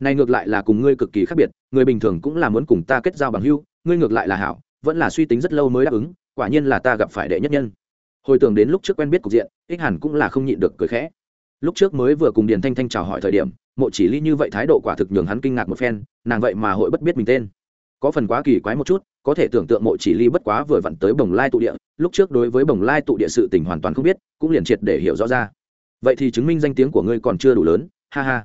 Này ngược lại là cùng ngươi cực kỳ khác biệt, người bình thường cũng là muốn cùng ta kết giao bằng hưu ngươi ngược lại là hảo, vẫn là suy tính rất lâu mới đáp ứng, quả nhiên là ta gặp phải đệ nhất nhân. Hồi tưởng đến lúc trước quen biết cục diện, ích hẳn cũng là không nhịn được cười khẽ. Lúc trước mới vừa cùng điền thanh thanh chào hỏi thời điểm, mộ chỉ ly như vậy thái độ quả thực nhường hắn kinh ngạc một phen, nàng vậy mà hội bất biết mình tên. Có phần quá kỳ quái một chút có thể tưởng tượng mộ chỉ ly bất quá vừa vặn tới bồng lai tụ địa, lúc trước đối với bồng lai tụ địa sự tình hoàn toàn không biết, cũng liền triệt để hiểu rõ ra. Vậy thì chứng minh danh tiếng của ngươi còn chưa đủ lớn, ha ha.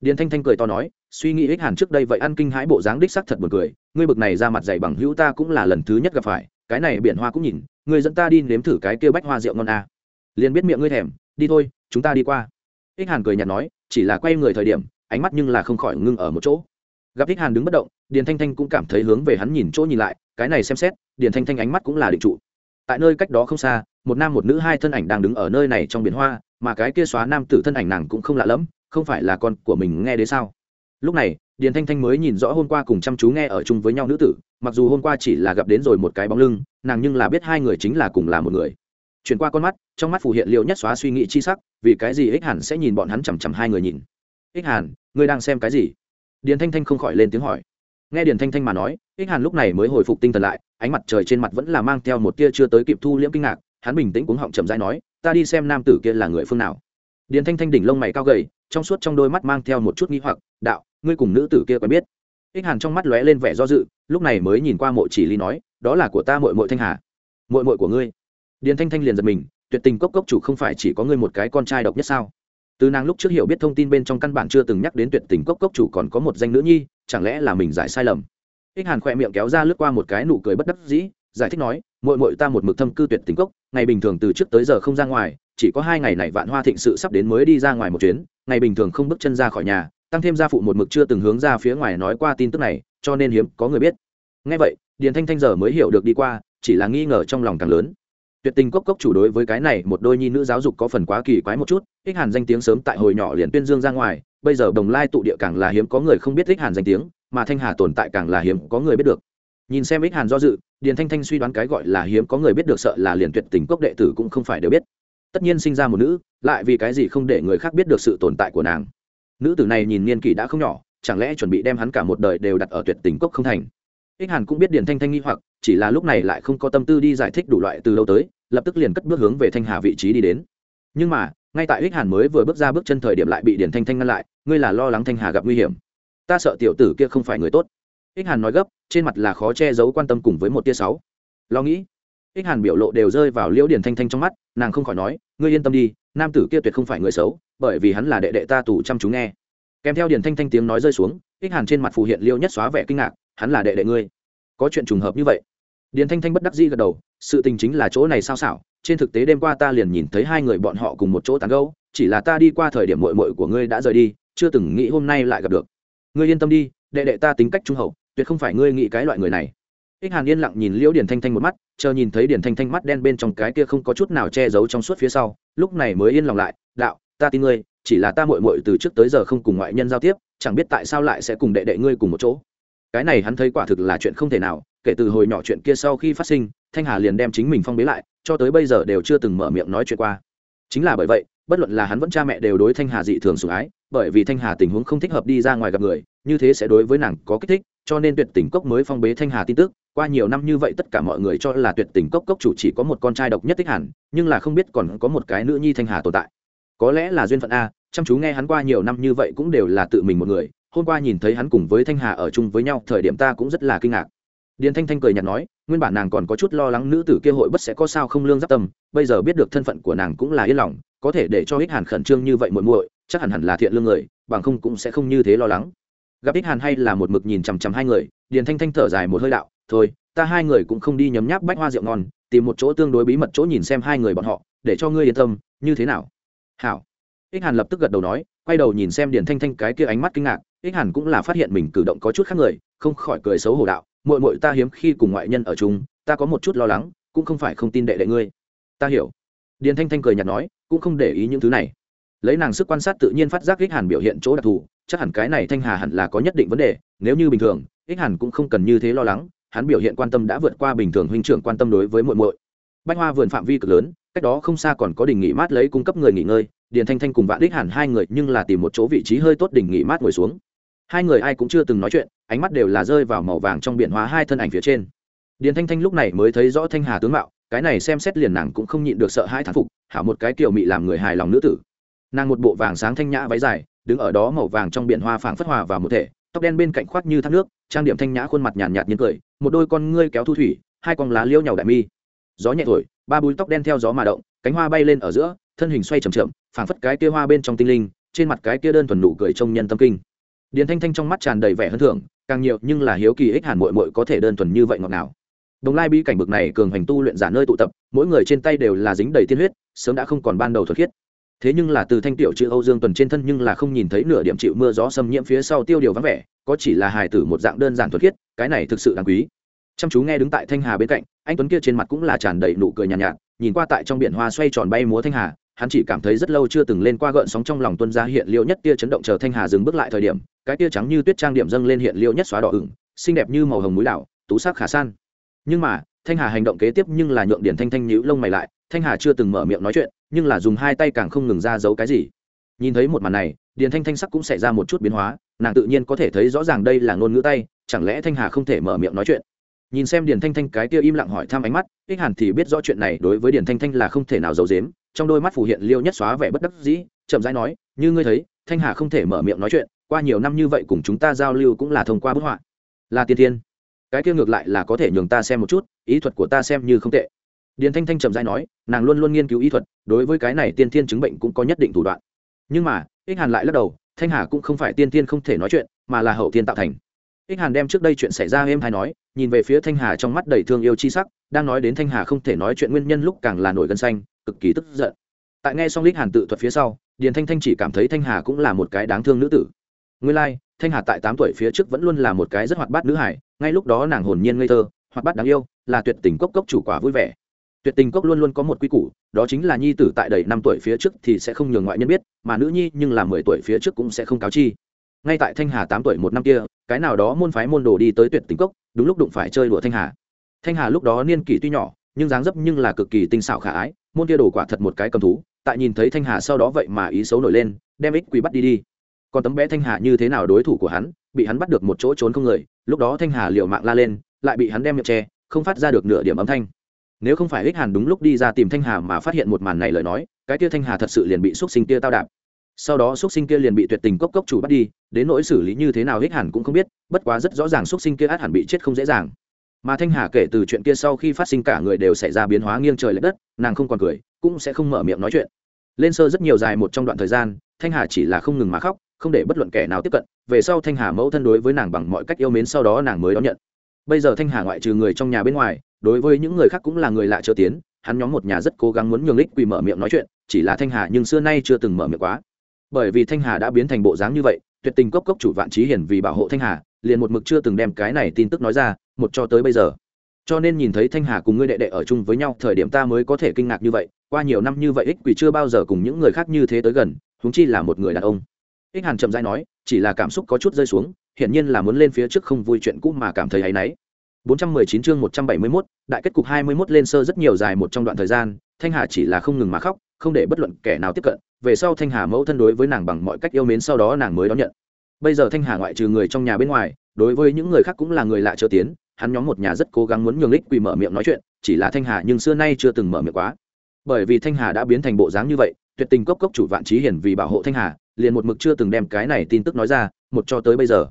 Điền thanh thanh cười to nói, suy nghĩ ích hàn trước đây vậy ăn kinh hãi bộ dáng đích sắc thật buồn cười, ngươi bực này ra mặt dày bằng hữu ta cũng là lần thứ nhất gặp phải, cái này biển hoa cũng nhìn người dẫn ta đi nếm thử cái kia bách hoa rượu ngon à. liền biết miệng ngươi thèm, đi thôi, chúng ta đi qua. Ích hàn cười nhạt nói, chỉ là quay người thời điểm, ánh mắt nhưng là không khỏi ngưng ở một chỗ gặp ích hàn đứng bất động, điền thanh thanh cũng cảm thấy hướng về hắn nhìn chỗ nhìn lại, cái này xem xét, điền thanh thanh ánh mắt cũng là định trụ. Tại nơi cách đó không xa, một nam một nữ hai thân ảnh đang đứng ở nơi này trong biển hoa, mà cái kia xóa nam tử thân ảnh nàng cũng không lạ lẫm, không phải là con của mình nghe đấy sao? Lúc này, điền thanh thanh mới nhìn rõ hôm qua cùng chăm chú nghe ở chung với nhau nữ tử, mặc dù hôm qua chỉ là gặp đến rồi một cái bóng lưng, nàng nhưng là biết hai người chính là cùng là một người. Chuyển qua con mắt, trong mắt phù hiện liệu nhất xóa suy nghĩ chi sắc, vì cái gì ích hàn sẽ nhìn bọn hắn chằm chằm hai người nhìn? Ích hàn, ngươi đang xem cái gì? Điền thanh thanh không khỏi lên tiếng hỏi. Nghe điền thanh thanh mà nói, ích hàn lúc này mới hồi phục tinh thần lại, ánh mặt trời trên mặt vẫn là mang theo một tia chưa tới kịp thu liễm kinh ngạc, hắn bình tĩnh cuống họng chậm rãi nói, ta đi xem nam tử kia là người phương nào. Điền thanh thanh đỉnh lông mày cao gầy, trong suốt trong đôi mắt mang theo một chút nghi hoặc, đạo, ngươi cùng nữ tử kia quen biết? Ích hàn trong mắt lóe lên vẻ do dự, lúc này mới nhìn qua mộ chỉ ly nói, đó là của ta mội mội thanh hà. Mội mội của ngươi? Điền thanh thanh liền giật mình, tuyệt tình cốc cốc chủ không phải chỉ có ngươi một cái con trai độc nhất sao? Từ nàng lúc trước hiểu biết thông tin bên trong căn bản chưa từng nhắc đến tuyệt tình cốc cốc chủ còn có một danh nữ nhi, chẳng lẽ là mình giải sai lầm? Ích hàn khỏe miệng kéo ra lướt qua một cái nụ cười bất đắc dĩ, giải thích nói mội mội ta một mực thâm cư tuyệt tình cốc, ngày bình thường từ trước tới giờ không ra ngoài, chỉ có hai ngày này vạn hoa thịnh sự sắp đến mới đi ra ngoài một chuyến, ngày bình thường không bước chân ra khỏi nhà, tăng thêm gia phụ một mực chưa từng hướng ra phía ngoài nói qua tin tức này, cho nên hiếm có người biết. Ngay vậy, điền thanh thanh giờ mới hiểu được đi qua, chỉ là nghi ngờ trong lòng càng lớn tuyệt tình cốc cốc chủ đối với cái này, một đôi nhi nữ giáo dục có phần quá kỳ quái một chút, ích hàn danh tiếng sớm tại hồi nhỏ liền tuyên dương ra ngoài, bây giờ đồng lai tụ địa càng là hiếm có người không biết ích hàn danh tiếng, mà thanh hà tồn tại càng là hiếm có người biết được. Nhìn xem ích hàn do dự, điền thanh thanh suy đoán cái gọi là hiếm có người biết được sợ là liền tuyệt tình cốc đệ tử cũng không phải đều biết. Tất nhiên sinh ra một nữ, lại vì cái gì không để người khác biết được sự tồn tại của nàng. Nữ tử này nhìn niên kỷ đã không nhỏ, chẳng lẽ chuẩn bị đem hắn cả một đời đều đặt ở tuyệt tình cốc không thành? Ích hàn cũng biết điền thanh thanh nghi hoặc, chỉ là lúc này lại không có tâm tư đi giải thích đủ loại từ lâu tới, lập tức liền cất bước hướng về thanh hà vị trí đi đến. Nhưng mà, ngay tại ích hàn mới vừa bước ra bước chân thời điểm lại bị điền thanh thanh ngăn lại, ngươi là lo lắng thanh hà gặp nguy hiểm. Ta sợ tiểu tử kia không phải người tốt. Ích hàn nói gấp, trên mặt là khó che giấu quan tâm cùng với một tia sáu. Lo nghĩ. Ích hàn biểu lộ đều rơi vào liễu điền thanh thanh trong mắt, nàng không khỏi nói, ngươi yên tâm đi, nam tử kia tuyệt không phải người xấu, bởi vì hắn là đệ đệ ta tù chăm chú nghe. Kèm theo điền thanh thanh tiếng nói rơi xuống, ích hàn trên mặt phù hiện liêu nhất xóa vẻ kinh ngạc hắn là đệ đệ ngươi. Có chuyện trùng hợp như vậy. Điền thanh thanh bất đắc dĩ gật đầu, sự tình chính là chỗ này sao xảo, trên thực tế đêm qua ta liền nhìn thấy hai người bọn họ cùng một chỗ tán gẫu, chỉ là ta đi qua thời điểm mội mội của ngươi đã rời đi, chưa từng nghĩ hôm nay lại gặp được. Ngươi yên tâm đi, đệ đệ ta tính cách trung hậu, tuyệt không phải ngươi nghĩ cái loại người này. Ích hàn yên lặng nhìn liễu điền thanh thanh một mắt, chờ nhìn thấy điền thanh thanh mắt đen bên trong cái kia không có chút nào che giấu trong suốt phía sau, lúc này mới yên lòng lại, đạo, ta tin ngươi, chỉ là ta mội mội từ trước tới giờ không cùng ngoại nhân giao tiếp, chẳng biết tại sao lại sẽ cùng đệ đệ ngươi cùng một chỗ cái này hắn thấy quả thực là chuyện không thể nào, kể từ hồi nhỏ chuyện kia sau khi phát sinh, thanh hà liền đem chính mình phong bế lại, cho tới bây giờ đều chưa từng mở miệng nói chuyện qua. Chính là bởi vậy, bất luận là hắn vẫn cha mẹ đều đối thanh hà dị thường sủng ái, bởi vì thanh hà tình huống không thích hợp đi ra ngoài gặp người, như thế sẽ đối với nàng có kích thích, cho nên tuyệt tình cốc mới phong bế thanh hà tin tức. Qua nhiều năm như vậy tất cả mọi người cho là tuyệt tình cốc cốc chủ chỉ có một con trai độc nhất thích hẳn, nhưng là không biết còn có một cái nữ nhi thanh hà tồn tại. Có lẽ là duyên phận a, chăm chú nghe hắn qua nhiều năm như vậy cũng đều là tự mình một người hôm qua nhìn thấy hắn cùng với thanh hà ở chung với nhau, thời điểm ta cũng rất là kinh ngạc. Điền thanh thanh cười nhạt nói, nguyên bản nàng còn có chút lo lắng nữ tử kia hội bất sẽ có sao không lương giáp tâm, bây giờ biết được thân phận của nàng cũng là yên lòng, có thể để cho ích hàn khẩn trương như vậy muội muội, chắc hẳn hẳn là thiện lương người, bằng không cũng sẽ không như thế lo lắng. Gặp ích hàn hay là một mực nhìn chằm chằm hai người, điền thanh thanh thở dài một hơi đạo, thôi, ta hai người cũng không đi nhấm nháp bách hoa rượu ngon, tìm một chỗ tương đối bí mật chỗ nhìn xem hai người bọn họ, để cho ngươi yên tâm, như thế nào? Hảo. Ích hàn lập tức gật đầu nói quay đầu nhìn xem điền thanh thanh cái kia ánh mắt kinh ngạc, ích hẳn cũng là phát hiện mình cử động có chút khác người, không khỏi cười xấu hổ đạo, muội muội ta hiếm khi cùng ngoại nhân ở chung, ta có một chút lo lắng, cũng không phải không tin đệ đệ ngươi. Ta hiểu. Điền thanh thanh cười nhạt nói, cũng không để ý những thứ này. Lấy nàng sức quan sát tự nhiên phát giác ích hàn biểu hiện chỗ đặc thù, chắc hẳn cái này thanh hà hẳn là có nhất định vấn đề, nếu như bình thường, ích hàn cũng không cần như thế lo lắng, hắn biểu hiện quan tâm đã vượt qua bình thường huynh trưởng quan tâm đối với muội muội. Bách hoa vườn phạm vi cực lớn, cách đó không xa còn có đình nghỉ mát lấy cung cấp người nghỉ ngơi điền thanh thanh cùng vạn đích hẳn hai người nhưng là tìm một chỗ vị trí hơi tốt đỉnh nghỉ mát ngồi xuống. Hai người ai cũng chưa từng nói chuyện, ánh mắt đều là rơi vào màu vàng trong biển hóa hai thân ảnh phía trên. Điền thanh thanh lúc này mới thấy rõ thanh hà tướng mạo, cái này xem xét liền nàng cũng không nhịn được sợ hai thán phục, hảo một cái kiểu mị làm người hài lòng nữ tử. Nàng một bộ vàng sáng thanh nhã váy dài, đứng ở đó màu vàng trong biển hoa phảng phất hòa vào một thể, tóc đen bên cạnh khoác như thác nước, trang điểm thanh nhã khuôn mặt nhàn nhạt như cười, một đôi con ngươi kéo thu thủy, hai con lá liêu nhàu đại mi. Gió nhẹ thổi, ba búi tóc đen theo gió mà động, cánh hoa bay lên ở giữa thân hình xoay chậm chậm phảng phất cái kia hoa bên trong tinh linh trên mặt cái kia đơn thuần nụ cười trông nhân tâm kinh. Điền thanh thanh trong mắt tràn đầy vẻ hơn thưởng càng nhiều nhưng là hiếu kỳ ích hàn muội muội có thể đơn thuần như vậy ngọt nào đồng lai bi cảnh bực này cường hành tu luyện giả nơi tụ tập mỗi người trên tay đều là dính đầy tiên huyết sớm đã không còn ban đầu thuật khiết. Thế nhưng là từ thanh tiểu chữ âu dương tuần trên thân nhưng là không nhìn thấy nửa điểm chịu mưa gió xâm nhiễm phía sau tiêu điều vắng vẻ có chỉ là hài tử một dạng đơn giản thuật khiết cái này thực sự đáng quý. Chăm chú nghe đứng tại thanh hà bên cạnh anh tuấn kia trên mặt cũng là tràn đầy nụ cười nhàn nhạt, nhạt nhìn qua tại trong biển hoa xoay tròn bay múa thanh hà hắn chỉ cảm thấy rất lâu chưa từng lên qua gợn sóng trong lòng tuân ra hiện liêu nhất tia chấn động chờ thanh hà dừng bước lại thời điểm, cái tia trắng như tuyết trang điểm dâng lên hiện liêu nhất xóa đỏ ửng, xinh đẹp như màu hồng mũi đảo, tú sắc khả san. Nhưng mà, thanh hà hành động kế tiếp nhưng là nhượng điển thanh thanh nhíu lông mày lại, thanh hà chưa từng mở miệng nói chuyện, nhưng là dùng hai tay càng không ngừng ra giấu cái gì. Nhìn thấy một màn này điền thanh thanh sắc cũng xảy ra một chút biến hóa, nàng tự nhiên có thể thấy rõ ràng đây là ngôn ngữ tay, chẳng lẽ thanh hà không thể mở miệng nói chuyện nhìn xem điền thanh thanh cái kia im lặng hỏi thăm ánh mắt, ích hàn thì biết rõ chuyện này đối với điền thanh thanh là không thể nào giấu dếm trong đôi mắt phủ hiện liêu nhất xóa vẻ bất đắc dĩ, chậm rãi nói, như ngươi thấy, thanh hà không thể mở miệng nói chuyện, qua nhiều năm như vậy cùng chúng ta giao lưu cũng là thông qua bức họa. Là tiên thiên. Cái kia ngược lại là có thể nhường ta xem một chút, ý thuật của ta xem như không tệ. Điền thanh thanh chậm rãi nói, nàng luôn luôn nghiên cứu ý thuật, đối với cái này tiên thiên chứng bệnh cũng có nhất định thủ đoạn. Nhưng mà, ích hàn lại lắc đầu, thanh hà cũng không phải tiên thiên không thể nói chuyện, mà là hậu thiên tạo thành ích hàn đem trước đây chuyện xảy ra êm hay nói nhìn về phía thanh hà trong mắt đầy thương yêu chi sắc đang nói đến thanh hà không thể nói chuyện nguyên nhân lúc càng là nổi gân xanh cực kỳ tức giận. Tại nghe xong ích hàn tự thuật phía sau điền thanh thanh chỉ cảm thấy thanh hà cũng là một cái đáng thương nữ tử. Nguyên lai、like, thanh hà tại tám tuổi phía trước vẫn luôn là một cái rất hoạt bát nữ hải ngay lúc đó nàng hồn nhiên ngây thơ hoạt bát đáng yêu là tuyệt tình cốc cốc chủ quả vui vẻ. Tuyệt tình cốc luôn luôn có một quy củ đó chính là nhi tử tại đầy năm tuổi phía trước thì sẽ không nhường ngoại nhân biết mà nữ nhi nhưng là mười tuổi phía trước cũng sẽ không cáo chi ngay tại thanh hà tám tuổi một năm kia, cái nào đó môn phái môn đồ đi tới tuyệt tình cốc, đúng lúc đụng phải chơi đùa thanh hà. Thanh hà lúc đó niên kỷ tuy nhỏ, nhưng dáng dấp nhưng là cực kỳ tinh xảo khả ái, môn kia đồ quả thật một cái cầm thú, tại nhìn thấy thanh hà sau đó vậy mà ý xấu nổi lên, đem ích quý bắt đi đi. Còn tấm bé thanh hà như thế nào đối thủ của hắn, bị hắn bắt được một chỗ trốn không người, lúc đó thanh hà liều mạng la lên, lại bị hắn đem miệng tre không phát ra được nửa điểm âm thanh. Nếu không phải ích hàn đúng lúc đi ra tìm thanh hà mà phát hiện một màn này lời nói, cái kia thanh hà thật sự liền bị xúc sinh kia tao đạp sau đó x u ấ t sinh kia liền bị tuyệt tình cốc cốc chủ bắt đi, đến nỗi xử lý như thế nào hích hẳn cũng không biết, bất quá rất rõ ràng x u ấ t sinh kia át hẳn bị chết không dễ dàng. Mà thanh hà kể từ chuyện kia sau khi phát sinh cả người đều xảy ra biến hóa nghiêng trời l ệ đất, nàng không còn cười, cũng sẽ không mở miệng nói chuyện. Lên sơ rất nhiều dài một trong đoạn thời gian, thanh hà chỉ là không ngừng mà khóc, không để bất luận kẻ nào tiếp cận, về sau thanh hà mẫu thân đối với nàng bằng mọi cách yêu mến sau đó nàng mới đón nhận. Bây giờ thanh hà ngoại trừ người trong nhà bên ngoài, đối với những người khác cũng là người lạ chờ tiến, hắn nhóm một nhà rất cố gắng muốn nhường lích quỳ mở miệng nói chuyện, chỉ là thanh hà nhưng xưa nay chưa từng mở miệng quá bởi vì thanh hà đã biến thành bộ dáng như vậy tuyệt tình cốc cốc chủ vạn trí hiển vì bảo hộ thanh hà liền một mực chưa từng đem cái này tin tức nói ra một cho tới bây giờ. Cho nên nhìn thấy thanh hà cùng ngươi đệ đệ ở chung với nhau thời điểm ta mới có thể kinh ngạc như vậy qua nhiều năm như vậy ích quỷ chưa bao giờ cùng những người khác như thế tới gần húng chi là một người đàn ông. Ích hàn chậm dãi nói chỉ là cảm xúc có chút rơi xuống hiển nhiên là muốn lên phía trước không vui chuyện cũ mà cảm thấy áy náy. 419 chương 171, đại kết cục 21 lên sơ rất nhiều dài một trong đoạn thời gian, Thanh Hà chỉ là không ngừng mà khóc, không để bất luận kẻ nào tiếp cận, về sau Thanh Hà mẫu thân đối với nàng bằng mọi cách yêu mến sau đó nàng mới đón nhận. Bây giờ Thanh Hà ngoại trừ người trong nhà bên ngoài, đối với những người khác cũng là người lạ trở tiến, hắn nhóm một nhà rất cố gắng muốn nhường lích Quỳ mở miệng nói chuyện, chỉ là Thanh Hà nhưng xưa nay chưa từng mở miệng quá. Bởi vì Thanh Hà đã biến thành bộ dáng như vậy, Tuyệt Tình Cốc cốc chủ Vạn trí Hiển vì bảo hộ Thanh Hà, liền một mực chưa từng đem cái này tin tức nói ra, một cho tới bây giờ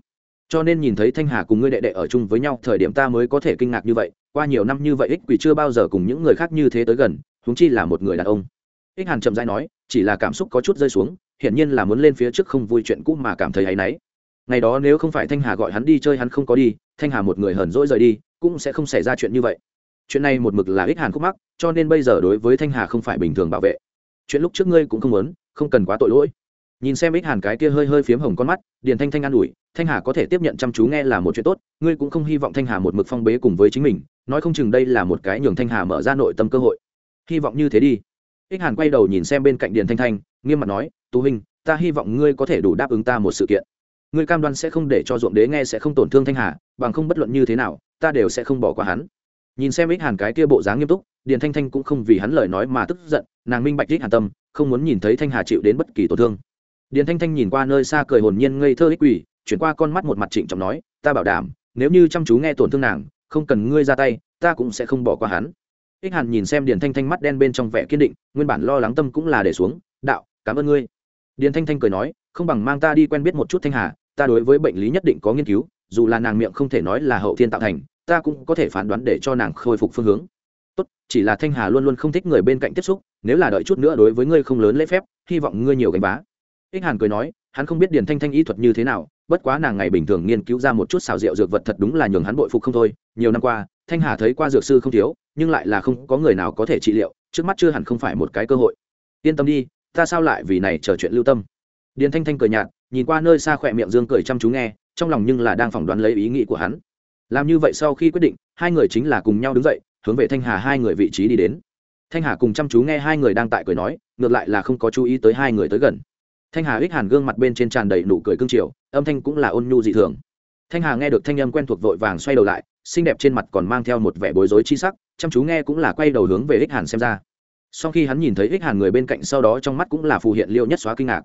cho nên nhìn thấy thanh hà cùng ngươi đệ đệ ở chung với nhau thời điểm ta mới có thể kinh ngạc như vậy qua nhiều năm như vậy ích quỷ chưa bao giờ cùng những người khác như thế tới gần húng chi là một người đàn ông ích hàn chậm dãi nói chỉ là cảm xúc có chút rơi xuống, hiển nhiên là muốn lên phía trước không vui chuyện cũ mà cảm thấy hay náy. Ngày đó nếu không phải thanh hà gọi hắn đi chơi hắn không có đi, thanh hà một người hờn dỗi rời đi, cũng sẽ không xảy ra chuyện như vậy. Chuyện này một mực là ích hàn khúc mắc, cho nên bây giờ đối với thanh hà không phải bình thường bảo vệ. Chuyện lúc trước ngươi cũng không muốn, không cần quá tội lỗi. Nhìn xem ích hàn cái kia hơi hơi phiếm hồng con mắt, điền thanh thanh an ủi, thanh hà có thể tiếp nhận chăm chú nghe là một chuyện tốt, ngươi cũng không hy vọng thanh hà một mực phong bế cùng với chính mình, nói không chừng đây là một cái nhường thanh hà mở ra nội tâm cơ hội. Hy vọng như thế đi ích hàn quay đầu nhìn xem bên cạnh điền thanh thanh, nghiêm mặt nói, tú huynh, ta hy vọng ngươi có thể đủ đáp ứng ta một sự kiện. Ngươi cam đoan sẽ không để cho ruộng đế nghe sẽ không tổn thương thanh hà, bằng không bất luận như thế nào, ta đều sẽ không bỏ qua hắn. Nhìn xem ích hàn cái kia bộ dáng nghiêm túc, điền thanh thanh cũng không vì hắn lời nói mà tức giận, nàng minh bạch ích hàn tâm, không muốn nhìn thấy thanh hà chịu đến bất kỳ tổn thương. Điền thanh thanh nhìn qua nơi xa cười hồn nhiên ngây thơ ích quỷ chuyển qua con mắt một mặt trịnh trọng nói, ta bảo đảm, nếu như chăm chú nghe tổn thương nàng, không cần ngươi ra tay, ta cũng sẽ không bỏ qua hắn ích hàn nhìn xem điền thanh thanh mắt đen bên trong vẻ kiên định, nguyên bản lo lắng tâm cũng là để xuống, đạo, cảm ơn ngươi. Điền thanh thanh cười nói, không bằng mang ta đi quen biết một chút thanh hà, ta đối với bệnh lý nhất định có nghiên cứu, dù là nàng miệng không thể nói là hậu thiên tạo thành, ta cũng có thể phán đoán để cho nàng khôi phục phương hướng. Tốt, chỉ là thanh hà luôn luôn không thích người bên cạnh tiếp xúc, nếu là đợi chút nữa đối với ngươi không lớn lễ phép, hy vọng ngươi nhiều gánh bá ích hàn cười nói, hắn không biết điền thanh thanh y thuật như thế nào, bất quá nàng ngày bình thường nghiên cứu ra một chút xào rượu dược vật thật đúng là nhường hắn bội phục không thôi, nhiều năm qua thanh hà thấy qua dược sư không thiếu, nhưng lại là không có người nào có thể trị liệu, trước mắt chưa hẳn không phải một cái cơ hội. Yên tâm đi, ta sao lại vì này chờ chuyện lưu tâm? Điền thanh thanh cười nhạt, nhìn qua nơi xa khỏe miệng dương cười chăm chú nghe, trong lòng nhưng là đang phỏng đoán lấy ý nghĩ của hắn. Làm như vậy sau khi quyết định, hai người chính là cùng nhau đứng dậy, hướng về thanh hà hai người vị trí đi đến. Thanh hà cùng chăm chú nghe hai người đang tại cười nói, ngược lại là không có chú ý tới hai người tới gần. Thanh hà ích hàn gương mặt bên trên tràn đầy nụ cười cương triều âm thanh cũng là ôn nhu dị thường. Thanh hà nghe được thanh âm quen thuộc vội vàng xoay đầu lại xinh đẹp trên mặt còn mang theo một vẻ bối rối chi sắc, chăm chú nghe cũng là quay đầu hướng về ích hàn xem ra. Sau khi hắn nhìn thấy ích hàn người bên cạnh sau đó trong mắt cũng là phù hiện liêu nhất xóa kinh ngạc.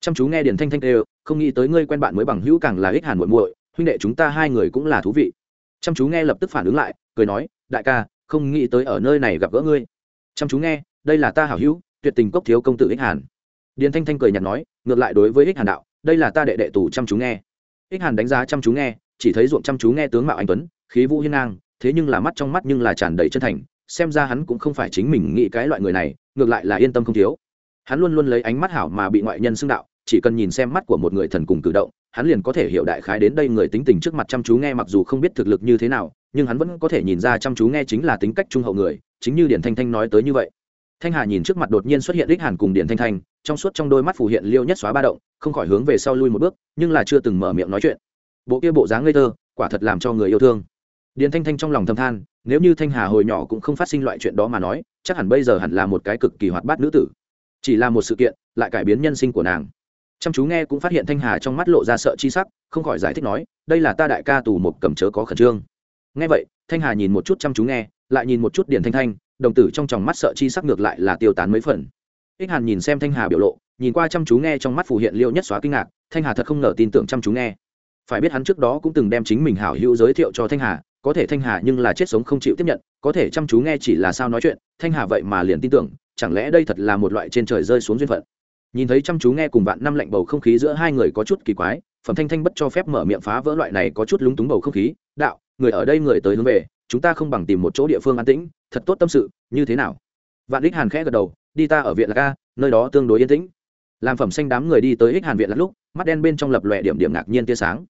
Chăm chú nghe điền thanh thanh kêu, không nghĩ tới ngươi quen bạn mới bằng hữu càng là ích hàn muội muội, huynh đệ chúng ta hai người cũng là thú vị. Chăm chú nghe lập tức phản ứng lại, cười nói, đại ca, không nghĩ tới ở nơi này gặp gỡ ngươi. Chăm chú nghe, đây là ta hảo hữu, tuyệt tình cốc thiếu công tử ích hàn. Điền thanh thanh cười nhạt nói, ngược lại đối với ích hàn đạo, đây là ta đệ đệ tù chăm chú nghe. Ích hàn đánh giá chăm chú nghe, chỉ thấy ruộng chăm chú nghe tướng mạo anh tuấn khí vũ hiên ngang, thế nhưng là mắt trong mắt nhưng là tràn đầy chân thành, xem ra hắn cũng không phải chính mình nghĩ cái loại người này, ngược lại là yên tâm không thiếu. Hắn luôn luôn lấy ánh mắt hảo mà bị ngoại nhân xưng đạo, chỉ cần nhìn xem mắt của một người thần cùng cử động, hắn liền có thể hiểu đại khái đến đây người tính tình trước mặt chăm chú nghe mặc dù không biết thực lực như thế nào, nhưng hắn vẫn có thể nhìn ra chăm chú nghe chính là tính cách trung hậu người, chính như điển thanh thanh nói tới như vậy. Thanh hà nhìn trước mặt đột nhiên xuất hiện đích hàn cùng điển thanh thanh, trong suốt trong đôi mắt phủ hiện liêu nhất xóa ba động, không khỏi hướng về sau lui một bước, nhưng là chưa từng mở miệng nói chuyện. Bộ kia bộ dáng ngây thơ, quả thật làm cho người yêu thương điền thanh thanh trong lòng thâm than, nếu như thanh hà hồi nhỏ cũng không phát sinh loại chuyện đó mà nói, chắc hẳn bây giờ hẳn là một cái cực kỳ hoạt bát nữ tử. Chỉ là một sự kiện, lại cải biến nhân sinh của nàng. Chăm chú nghe cũng phát hiện thanh hà trong mắt lộ ra sợ chi sắc, không khỏi giải thích nói, đây là ta đại ca tù một cầm chớ có khẩn trương. Nghe vậy, thanh hà nhìn một chút chăm chú nghe, lại nhìn một chút điền thanh thanh, đồng tử trong tròng mắt sợ chi sắc ngược lại là tiêu tán mấy phần. Ích hàn nhìn xem thanh hà biểu lộ, nhìn qua chăm chú nghe trong mắt phù hiện liêu nhất xóa kinh ngạc, thanh hà thật không ngờ tin tưởng chăm chú nghe. Phải biết hắn trước đó cũng từng đem chính mình hảo hữu giới thiệu cho thanh hà có thể thanh hà nhưng là chết sống không chịu tiếp nhận, có thể chăm chú nghe chỉ là sao nói chuyện, thanh hà vậy mà liền tin tưởng, chẳng lẽ đây thật là một loại trên trời rơi xuống duyên phận? Nhìn thấy chăm chú nghe cùng bạn năm lạnh bầu không khí giữa hai người có chút kỳ quái, phẩm thanh thanh bất cho phép mở miệng phá vỡ loại này có chút lúng túng bầu không khí, đạo, người ở đây người tới hướng về, chúng ta không bằng tìm một chỗ địa phương an tĩnh, thật tốt tâm sự, như thế nào? Vạn đích hàn khẽ gật đầu, đi ta ở viện lạc ca nơi đó tương đối yên tĩnh. Làm phẩm xanh đám người đi tới ích hàn viện lạc lúc, mắt đen bên trong lập lòe điểm điểm ngạc nhiên tia sáng.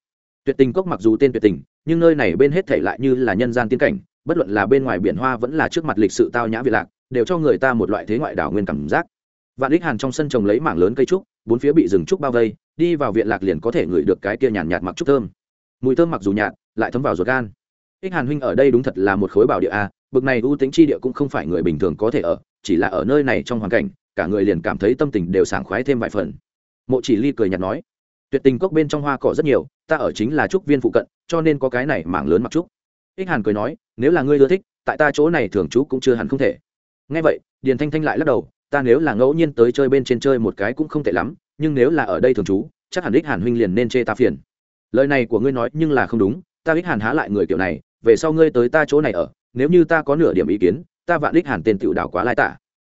Tuyệt tình cốc mặc dù tên tuyệt tình nhưng nơi này bên hết thảy lại như là nhân gian tiên cảnh, bất luận là bên ngoài biển hoa vẫn là trước mặt lịch sự tao nhã viện lạc, đều cho người ta một loại thế ngoại đảo nguyên cảm giác. Vạn đích hàn trong sân trồng lấy mảng lớn cây trúc, bốn phía bị rừng trúc bao vây, đi vào viện lạc liền có thể ngửi được cái kia nhàn nhạt mặc trúc thơm. Mùi thơm mặc dù nhạt, lại thấm vào ruột gan. Ích hàn huynh ở đây đúng thật là một khối bảo địa a, bực này ưu tính chi địa cũng không phải người bình thường có thể ở, chỉ là ở nơi này trong hoàn cảnh, cả người liền cảm thấy tâm tình đều sảng khoái thêm vài phần. Mộ chỉ ly cười nhạt nói, tuyệt tình cốc bên trong hoa cỏ rất nhiều ta ở chính là trúc viên phụ cận, cho nên có cái này mảng lớn mặc trúc. Ích hàn cười nói, nếu là ngươi ưa thích, tại ta chỗ này thường trú cũng chưa hẳn không thể. Ngay vậy, điền thanh thanh lại lắc đầu, ta nếu là ngẫu nhiên tới chơi bên trên chơi một cái cũng không tệ lắm, nhưng nếu là ở đây thường trú, chắc hẳn ích hàn huynh liền nên chê ta phiền. Lời này của ngươi nói nhưng là không đúng, ta ích hàn há lại người kiểu này, về sau ngươi tới ta chỗ này ở, nếu như ta có nửa điểm ý kiến, ta vạn ích hàn tên tựu đảo quá lai tả.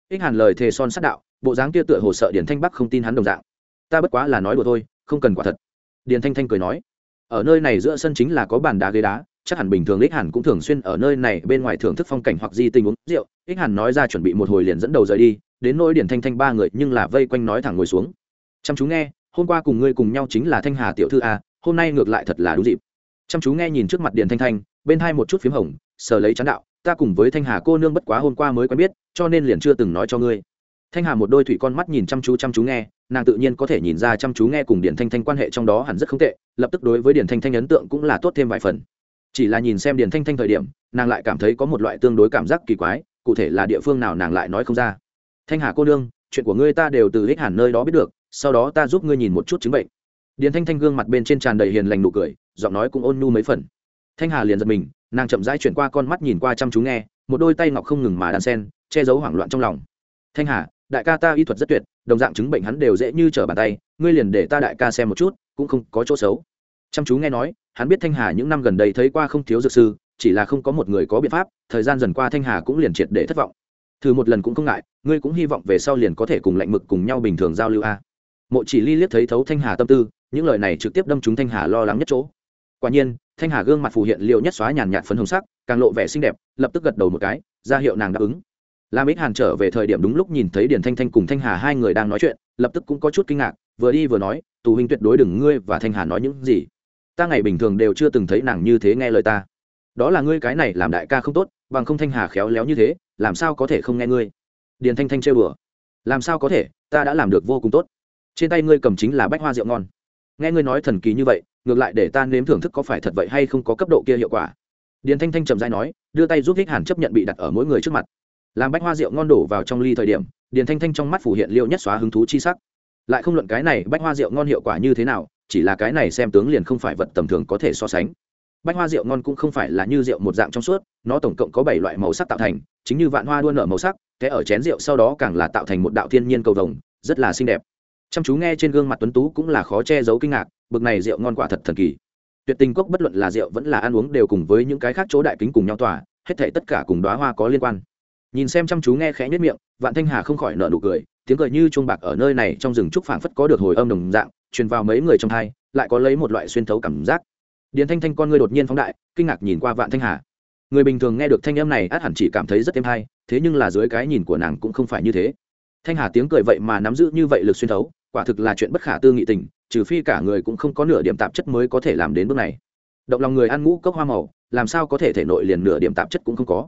Ích hàn lời thề son sát đạo, bộ dáng kia tựa hồ sợ điền thanh bắc không tin hắn đồng dạng. Ta bất quá là nói đùa thôi, không cần quả thật điền thanh thanh cười nói, ở nơi này giữa sân chính là có bàn đá ghế đá, chắc hẳn bình thường ích hàn cũng thường xuyên ở nơi này bên ngoài thưởng thức phong cảnh hoặc di tình uống rượu. Ích hàn nói ra chuẩn bị một hồi liền dẫn đầu rời đi, đến nỗi điền thanh thanh ba người nhưng là vây quanh nói thẳng ngồi xuống. Chăm chú nghe, hôm qua cùng ngươi cùng nhau chính là thanh hà tiểu thư a, hôm nay ngược lại thật là đúng dịp. Chăm chú nghe nhìn trước mặt điền thanh thanh, bên hai một chút p hồng, sờ lấy chán đạo, ta cùng với thanh hà cô nương bất quá hôm qua mới quen biết, cho nên liền chưa từng nói cho ngươi thanh hà một đôi thủy con mắt nhìn chăm chú chăm chú nghe, nàng tự nhiên có thể nhìn ra chăm chú nghe cùng điền thanh thanh quan hệ trong đó hẳn rất không tệ, lập tức đối với điền thanh thanh ấn tượng cũng là tốt thêm vài phần. Chỉ là nhìn xem điền thanh thanh thời điểm, nàng lại cảm thấy có một loại tương đối cảm giác kỳ quái, cụ thể là địa phương nào nàng lại nói không ra. Thanh hà cô nương, chuyện của ngươi ta đều từ hích hẳn nơi đó biết được, sau đó ta giúp ngươi nhìn một chút chứng bệnh. Điền thanh thanh gương mặt bên trên tràn đầy hiền lành nụ cười, giọng nói cũng ôn nhu mấy phần. Thanh hà liền giật mình, nàng chậm rãi chuyển qua con mắt nhìn qua chăm chú nghe, một đôi tay ngọc không ngừng mà đan sen, che giấu hoảng loạn trong lòng. Thanh hà đại ca ta y thuật rất tuyệt, đồng dạng chứng bệnh hắn đều dễ như trở bàn tay, ngươi liền để ta đại ca xem một chút, cũng không có chỗ xấu. Chăm chú nghe nói, hắn biết thanh hà những năm gần đây thấy qua không thiếu dược sư, chỉ là không có một người có biện pháp, thời gian dần qua thanh hà cũng liền triệt để thất vọng. Thử một lần cũng không ngại, ngươi cũng hy vọng về sau liền có thể cùng lạnh mực cùng nhau bình thường giao lưu a. Mộ chỉ ly liếc thấy thấu thanh hà tâm tư, những lời này trực tiếp đâm chúng thanh hà lo lắng nhất chỗ. Quả nhiên, thanh hà gương mặt phù hiện liệu nhất xóa nhàn nhạt phấn hồng sắc, càng lộ vẻ xinh đẹp, lập tức gật đầu một cái, ra hiệu nàng đáp ứng lam ích hàn trở về thời điểm đúng lúc nhìn thấy điền thanh thanh cùng thanh hà hai người đang nói chuyện, lập tức cũng có chút kinh ngạc, vừa đi vừa nói, tù huynh tuyệt đối đừng ngươi và thanh hà nói những gì. Ta ngày bình thường đều chưa từng thấy nàng như thế nghe lời ta. Đó là ngươi cái này làm đại ca không tốt, bằng không thanh hà khéo léo như thế, làm sao có thể không nghe ngươi? Điền thanh thanh chơi bừa làm sao có thể, ta đã làm được vô cùng tốt. Trên tay ngươi cầm chính là bách hoa rượu ngon. Nghe ngươi nói thần kỳ như vậy, ngược lại để ta nếm thưởng thức có phải thật vậy hay không có cấp độ kia hiệu quả. Điền thanh thanh trầm dai nói, đưa tay giúp hích hàn chấp nhận bị đặt ở mỗi người trước mặt làm bách hoa rượu ngon đổ vào trong ly thời điểm, điền thanh thanh trong mắt phủ hiện liệu nhất xóa hứng thú chi sắc. Lại không luận cái này bách hoa rượu ngon hiệu quả như thế nào, chỉ là cái này xem tướng liền không phải vật tầm thường có thể so sánh. Bách hoa rượu ngon cũng không phải là như rượu một dạng trong suốt, nó tổng cộng có bảy loại màu sắc tạo thành, chính như vạn hoa đua nở màu sắc thế ở chén rượu sau đó càng là tạo thành một đạo thiên nhiên cầu vồng, rất là xinh đẹp. Chăm chú nghe trên gương mặt tuấn tú cũng là khó che giấu kinh ngạc, bực này rượu ngon quả thật thần kỳ. Tuyệt tình cốc bất luận là rượu vẫn là ăn uống đều cùng với những cái khác chỗ đại kính cùng nhau tỏa, hết thể tất cả cùng đoá hoa có liên quan nhìn xem chăm chú nghe khẽ nhất miệng, vạn thanh hà không khỏi nợ nụ cười, tiếng cười như chuông bạc ở nơi này trong rừng trúc phảng phất có được hồi âm đồng dạng, truyền vào mấy người trong thai lại có lấy một loại xuyên thấu cảm giác. Điền thanh thanh con ngươi đột nhiên phóng đại, kinh ngạc nhìn qua vạn thanh hà. Người bình thường nghe được thanh âm này, át hẳn chỉ cảm thấy rất êm hay, thế nhưng là dưới cái nhìn của nàng cũng không phải như thế. Thanh hà tiếng cười vậy mà nắm giữ như vậy lực xuyên thấu, quả thực là chuyện bất khả tư nghị tình, trừ phi cả người cũng không có nửa điểm tạp chất mới có thể làm đến bước này. Động lòng người ăn ngũ cốc hoa màu, làm sao có thể thể nội liền nửa điểm tạp chất cũng không có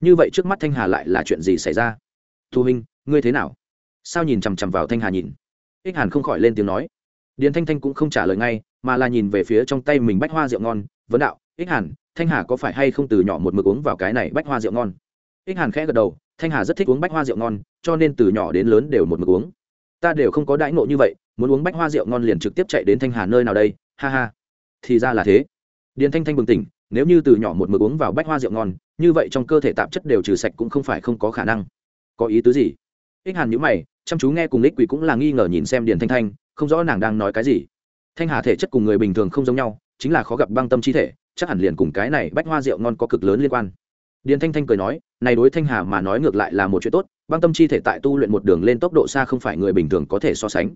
như vậy trước mắt thanh hà lại là chuyện gì xảy ra? Thu huynh ngươi thế nào? Sao nhìn chằm chằm vào thanh hà nhìn? Ích hàn không khỏi lên tiếng nói. Điền thanh thanh cũng không trả lời ngay, mà là nhìn về phía trong tay mình bách hoa rượu ngon. Vấn đạo, ích hàn, thanh hà có phải hay không từ nhỏ một mực uống vào cái này bách hoa rượu ngon? Ích hàn khẽ gật đầu, thanh hà rất thích uống bách hoa rượu ngon, cho nên từ nhỏ đến lớn đều một mực uống. Ta đều không có đãi ngộ như vậy, muốn uống bách hoa rượu ngon liền trực tiếp chạy đến thanh hà nơi nào đây? Ha ha. Thì ra là thế. Điền thanh thanh bừng tỉnh nếu như từ nhỏ một mực uống vào bách hoa rượu ngon, như vậy trong cơ thể tạp chất đều trừ sạch cũng không phải không có khả năng. Có ý tứ gì? Ích hàn nhữ mày, chăm chú nghe cùng ích quỷ cũng là nghi ngờ nhìn xem điền thanh thanh, không rõ nàng đang nói cái gì. Thanh hà thể chất cùng người bình thường không giống nhau, chính là khó gặp băng tâm chi thể, chắc hẳn liền cùng cái này bách hoa rượu ngon có cực lớn liên quan. Điền thanh thanh cười nói, này đối thanh hà mà nói ngược lại là một chuyện tốt, băng tâm chi thể tại tu luyện một đường lên tốc độ xa không phải người bình thường có thể so sánh.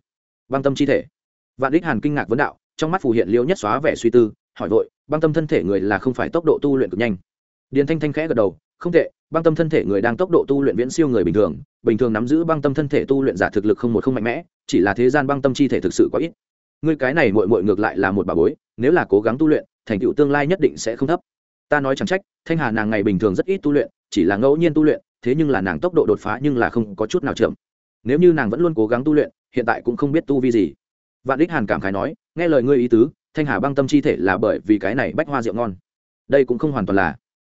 Băng tâm chi thể. Vạn đích hàn kinh ngạc vấn đạo, trong mắt phù hiện liêu nhất xóa vẻ suy tư hỏi vội, băng tâm thân thể người là không phải tốc độ tu luyện cực nhanh. Điền thanh thanh khẽ gật đầu, không tệ, băng tâm thân thể người đang tốc độ tu luyện viễn siêu người bình thường bình thường nắm giữ băng tâm thân thể tu luyện giả thực lực không một không mạnh mẽ, chỉ là thế gian băng tâm chi thể thực sự quá ít. Ngươi cái này mội mội ngược lại là một bà bối, nếu là cố gắng tu luyện, thành tựu tương lai nhất định sẽ không thấp. Ta nói chẳng trách, thanh hà nàng ngày bình thường rất ít tu luyện, chỉ là ngẫu nhiên tu luyện, thế nhưng là nàng tốc độ đột phá nhưng là không có chút nào chậm. Nếu như nàng vẫn luôn cố gắng tu luyện, hiện tại cũng không biết tu vi gì. Vạn đích hàn cảm khái nói, nghe lời ngươi ý tứ thanh hà băng tâm chi thể là bởi vì cái này bách hoa rượu ngon. Đây cũng không hoàn toàn là.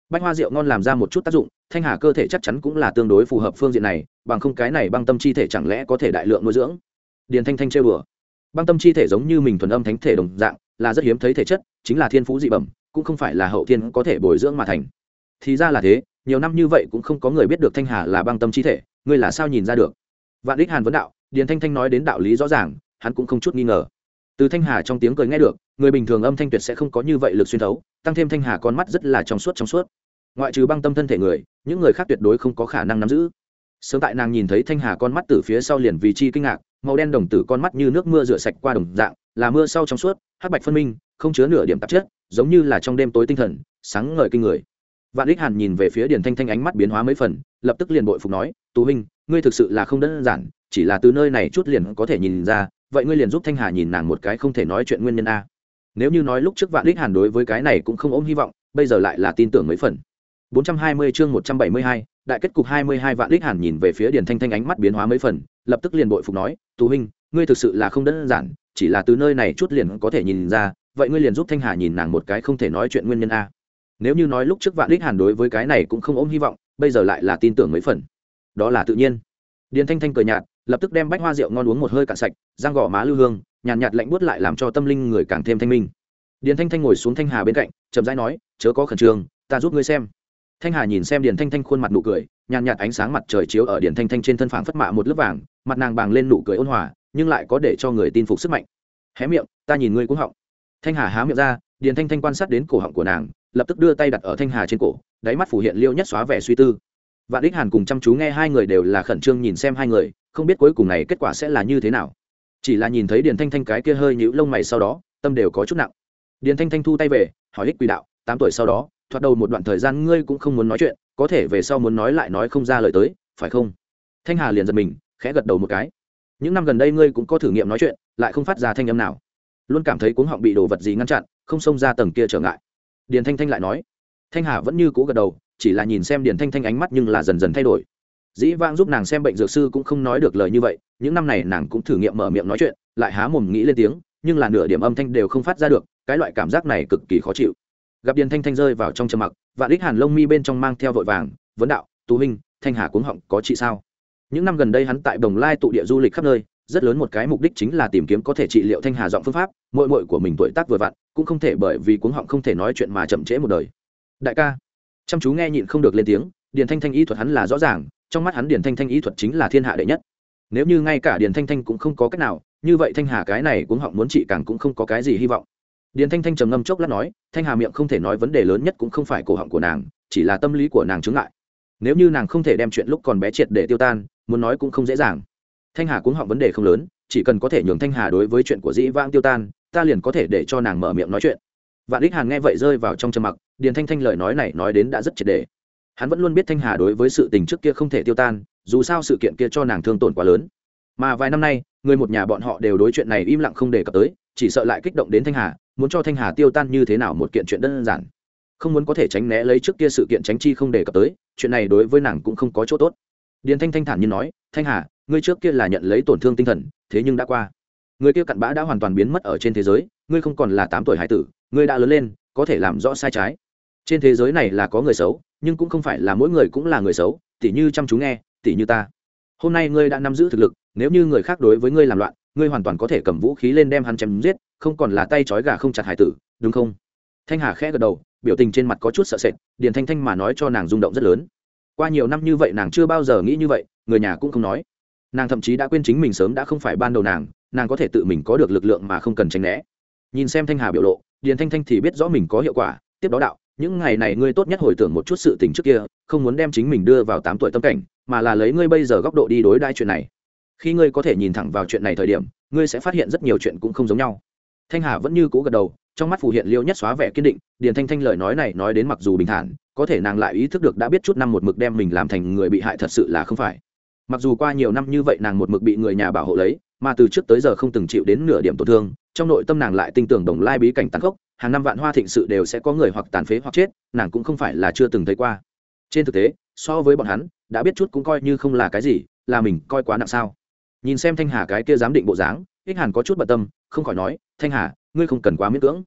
Bách hoa rượu ngon làm ra một chút tác dụng, thanh hà cơ thể chắc chắn cũng là tương đối phù hợp phương diện này, bằng không cái này băng tâm chi thể chẳng lẽ có thể đại lượng nuôi dưỡng? Điền thanh thanh chơi bừa băng tâm chi thể giống như mình thuần âm thánh thể đồng dạng, là rất hiếm thấy thể chất, chính là thiên phú dị bẩm, cũng không phải là hậu thiên có thể bồi dưỡng mà thành. Thì ra là thế, nhiều năm như vậy cũng không có người biết được thanh hà là băng tâm chi thể, ngươi là sao nhìn ra được? Vạn đích hàn vấn đạo, điền thanh thanh nói đến đạo lý rõ ràng, hắn cũng không chút nghi ngờ từ thanh hà trong tiếng cười nghe được, người bình thường âm thanh tuyệt sẽ không có như vậy lực xuyên thấu, tăng thêm thanh hà con mắt rất là trong suốt trong suốt. Ngoại trừ băng tâm thân thể người, những người khác tuyệt đối không có khả năng nắm giữ. Sớm tại nàng nhìn thấy thanh hà con mắt từ phía sau liền vì chi kinh ngạc, màu đen đồng tử con mắt như nước mưa rửa sạch qua đồng dạng, là mưa sau trong suốt, hắc bạch phân minh, không chứa nửa điểm tạp chất, giống như là trong đêm tối tinh thần, sáng ngời kinh người. Vạn đích hàn nhìn về phía điền thanh thanh ánh mắt biến hóa mấy phần, lập tức liền bội phục nói, tú huynh, ngươi thực sự là không đơn giản, chỉ là từ nơi này chút liền có thể nhìn ra vậy ngươi liền giúp thanh hà nhìn nàng một cái không thể nói chuyện nguyên nhân a. Nếu như nói lúc trước vạn đích hàn đối với cái này cũng không ôm hy vọng bây giờ lại là tin tưởng mấy phần. 420 chương 172, đại kết cục 22 vạn đích hàn nhìn về phía điền thanh thanh ánh mắt biến hóa mấy phần lập tức liền bội phục nói tú huynh ngươi thực sự là không đơn giản chỉ là từ nơi này chút liền có thể nhìn ra vậy ngươi liền giúp thanh hà nhìn nàng một cái không thể nói chuyện nguyên nhân a. Nếu như nói lúc trước vạn đích hàn đối với cái này cũng không ôm hy vọng bây giờ lại là tin tưởng mấy phần. Đó là tự nhiên. Điền thanh thanh cười nhạt lập tức đem bách hoa rượu ngon uống một hơi cạn sạch răng gò má lưu hương nhàn nhạt, nhạt lạnh buốt lại làm cho tâm linh người càng thêm thanh minh. Điền thanh thanh ngồi xuống thanh hà bên cạnh chậm rãi nói chớ có khẩn trương ta giúp ngươi xem. Thanh hà nhìn xem điền thanh thanh khuôn mặt nụ cười nhàn nhạt ánh sáng mặt trời chiếu ở điền thanh thanh trên thân phảng phất mạ một lớp vàng mặt nàng bàng lên nụ cười ôn hòa nhưng lại có để cho người tin phục sức mạnh. Hé miệng ta nhìn ngươi cũng họng. Thanh hà há miệng ra điền thanh thanh quan sát đến cổ họng của nàng lập tức đưa tay đặt ở thanh hà trên cổ đáy mắt phủ hiện liêu nhất xóa vẻ suy tư vạn đích hàn cùng chăm chú nghe hai người đều là khẩn trương nhìn xem hai người, không biết cuối cùng này kết quả sẽ là như thế nào. Chỉ là nhìn thấy điền thanh thanh cái kia hơi nhũ lông mày sau đó, tâm đều có chút nặng. Điền thanh thanh thu tay về, hỏi ích quỷ đạo, tám tuổi sau đó, thoạt đầu một đoạn thời gian ngươi cũng không muốn nói chuyện, có thể về sau muốn nói lại nói không ra lời tới, phải không? Thanh hà liền giật mình, khẽ gật đầu một cái. Những năm gần đây ngươi cũng có thử nghiệm nói chuyện, lại không phát ra thanh âm nào. Luôn cảm thấy cuống họng bị đồ vật gì ngăn chặn, không xông ra tầng kia trở ngại. Điền thanh thanh lại nói. Thanh hà vẫn như cũ gật đầu chỉ là nhìn xem điền thanh thanh ánh mắt nhưng là dần dần thay đổi. Dĩ Vang giúp nàng xem bệnh dược sư cũng không nói được lời như vậy, những năm này nàng cũng thử nghiệm mở miệng nói chuyện, lại há mồm nghĩ lên tiếng, nhưng là nửa điểm âm thanh đều không phát ra được, cái loại cảm giác này cực kỳ khó chịu. Gặp điền thanh thanh rơi vào trong trầm mặc và đích hàn lông mi bên trong mang theo vội vàng, vấn đạo, tú huynh, thanh hà cuống họng có trị sao? Những năm gần đây hắn tại đồng lai tụ địa du lịch khắp nơi, rất lớn một cái mục đích chính là tìm kiếm có thể trị liệu thanh hà giọng phương pháp mội mội của mình tuổi tác vừa vặn, cũng không thể bởi vì cuống họng không thể nói chuyện mà chậm trễ một đời. Đại ca chăm chú nghe nhịn không được lên tiếng, điền thanh thanh y thuật hắn là rõ ràng, trong mắt hắn điền thanh thanh y thuật chính là thiên hạ đệ nhất. Nếu như ngay cả điền thanh thanh cũng không có cách nào, như vậy thanh hà cái này cũng họng muốn trị càng cũng không có cái gì hy vọng. Điền thanh thanh trầm ngâm chốc lát nói, thanh hà miệng không thể nói vấn đề lớn nhất cũng không phải cổ họng của nàng, chỉ là tâm lý của nàng chứng lại nếu như nàng không thể đem chuyện lúc còn bé triệt để tiêu tan, muốn nói cũng không dễ dàng. Thanh hà cũng họng vấn đề không lớn, chỉ cần có thể nhường thanh hà đối với chuyện của dĩ vãng tiêu tan, ta liền có thể để cho nàng mở miệng nói chuyện. Vạn đích hàn nghe vậy rơi vào trong trầm mặc điền thanh thanh lời nói này nói đến đã rất triệt đề. Hắn vẫn luôn biết thanh hà đối với sự tình trước kia không thể tiêu tan, dù sao sự kiện kia cho nàng thương tổn quá lớn. Mà vài năm nay, người một nhà bọn họ đều đối chuyện này im lặng không đề cập tới, chỉ sợ lại kích động đến thanh hà, muốn cho thanh hà tiêu tan như thế nào một kiện chuyện đơn giản. Không muốn có thể tránh né lấy trước kia sự kiện tránh chi không đề cập tới, chuyện này đối với nàng cũng không có chỗ tốt. Điền thanh thanh thản như nói, thanh hà, ngươi trước kia là nhận lấy tổn thương tinh thần, thế nhưng đã qua. Người kia cặn bã đã hoàn toàn biến mất ở trên thế giới, ngươi không còn là tám tuổi hải tử, ngươi đã lớn lên, có thể làm rõ sai trái trên thế giới này là có người xấu, nhưng cũng không phải là mỗi người cũng là người xấu, tỉ như chăm chú nghe, tỉ như ta. Hôm nay ngươi đã nắm giữ thực lực, nếu như người khác đối với ngươi làm loạn, ngươi hoàn toàn có thể cầm vũ khí lên đem hắn chém giết, không còn là tay trói gà không chặt hải tử, đúng không? Thanh hà khẽ gật đầu, biểu tình trên mặt có chút sợ sệt, điền thanh thanh mà nói cho nàng rung động rất lớn. Qua nhiều năm như vậy nàng chưa bao giờ nghĩ như vậy, người nhà cũng không nói. Nàng thậm chí đã quên chính mình sớm đã không phải ban đầu nàng nàng có thể tự mình có được lực lượng mà không cần tránh né. Nhìn xem thanh hà biểu lộ, điền thanh thanh thì biết rõ mình có hiệu quả, tiếp đó đạo những ngày này ngươi tốt nhất hồi tưởng một chút sự tình trước kia, không muốn đem chính mình đưa vào tám tuổi tâm cảnh, mà là lấy ngươi bây giờ góc độ đi đối đãi chuyện này. Khi ngươi có thể nhìn thẳng vào chuyện này thời điểm, ngươi sẽ phát hiện rất nhiều chuyện cũng không giống nhau. Thanh hà vẫn như cũ gật đầu, trong mắt phù hiện liêu nhất xóa vẻ kiên định, điền thanh thanh lời nói này nói đến mặc dù bình thản, có thể nàng lại ý thức được đã biết chút năm một mực đem mình làm thành người bị hại thật sự là không phải. Mặc dù qua nhiều năm như vậy nàng một mực bị người nhà bảo hộ lấy, mà từ trước tới giờ không từng chịu đến nửa điểm tổn thương, trong nội tâm nàng lại tin tưởng đồng lai bí cảnh tàn khốc hàng năm vạn hoa thịnh sự đều sẽ có người hoặc tàn phế hoặc chết, nàng cũng không phải là chưa từng thấy qua. Trên thực tế, so với bọn hắn, đã biết chút cũng coi như không là cái gì, là mình coi quá nặng sao. Nhìn xem thanh hà cái kia giám định bộ dáng, ích hàn có chút bận tâm, không khỏi nói, thanh hà, ngươi không cần quá miễn cưỡng.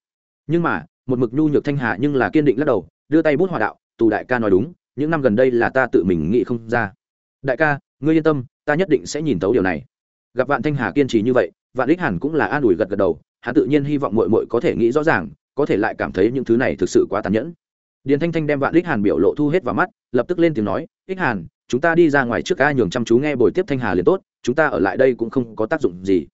Nhưng mà, một mực nhu nhược thanh hà nhưng là kiên định lắc đầu, đưa tay bút hòa đạo, tù đại ca nói đúng, những năm gần đây là ta tự mình nghĩ không ra. Đại ca, ngươi yên tâm, ta nhất định sẽ nhìn tấu điều này. Gặp vạn thanh hà kiên trì như vậy, vạn ích hàn cũng là an ủi gật gật đầu, hắn tự nhiên hy vọng mội mội có thể nghĩ rõ ràng có thể lại cảm thấy những thứ này thực sự quá tàn nhẫn. Điền thanh thanh đem vạn ích hàn biểu lộ thu hết vào mắt, lập tức lên tiếng nói, ích hàn, chúng ta đi ra ngoài trước ca nhường chăm chú nghe bồi tiếp thanh hà liền tốt, chúng ta ở lại đây cũng không có tác dụng gì.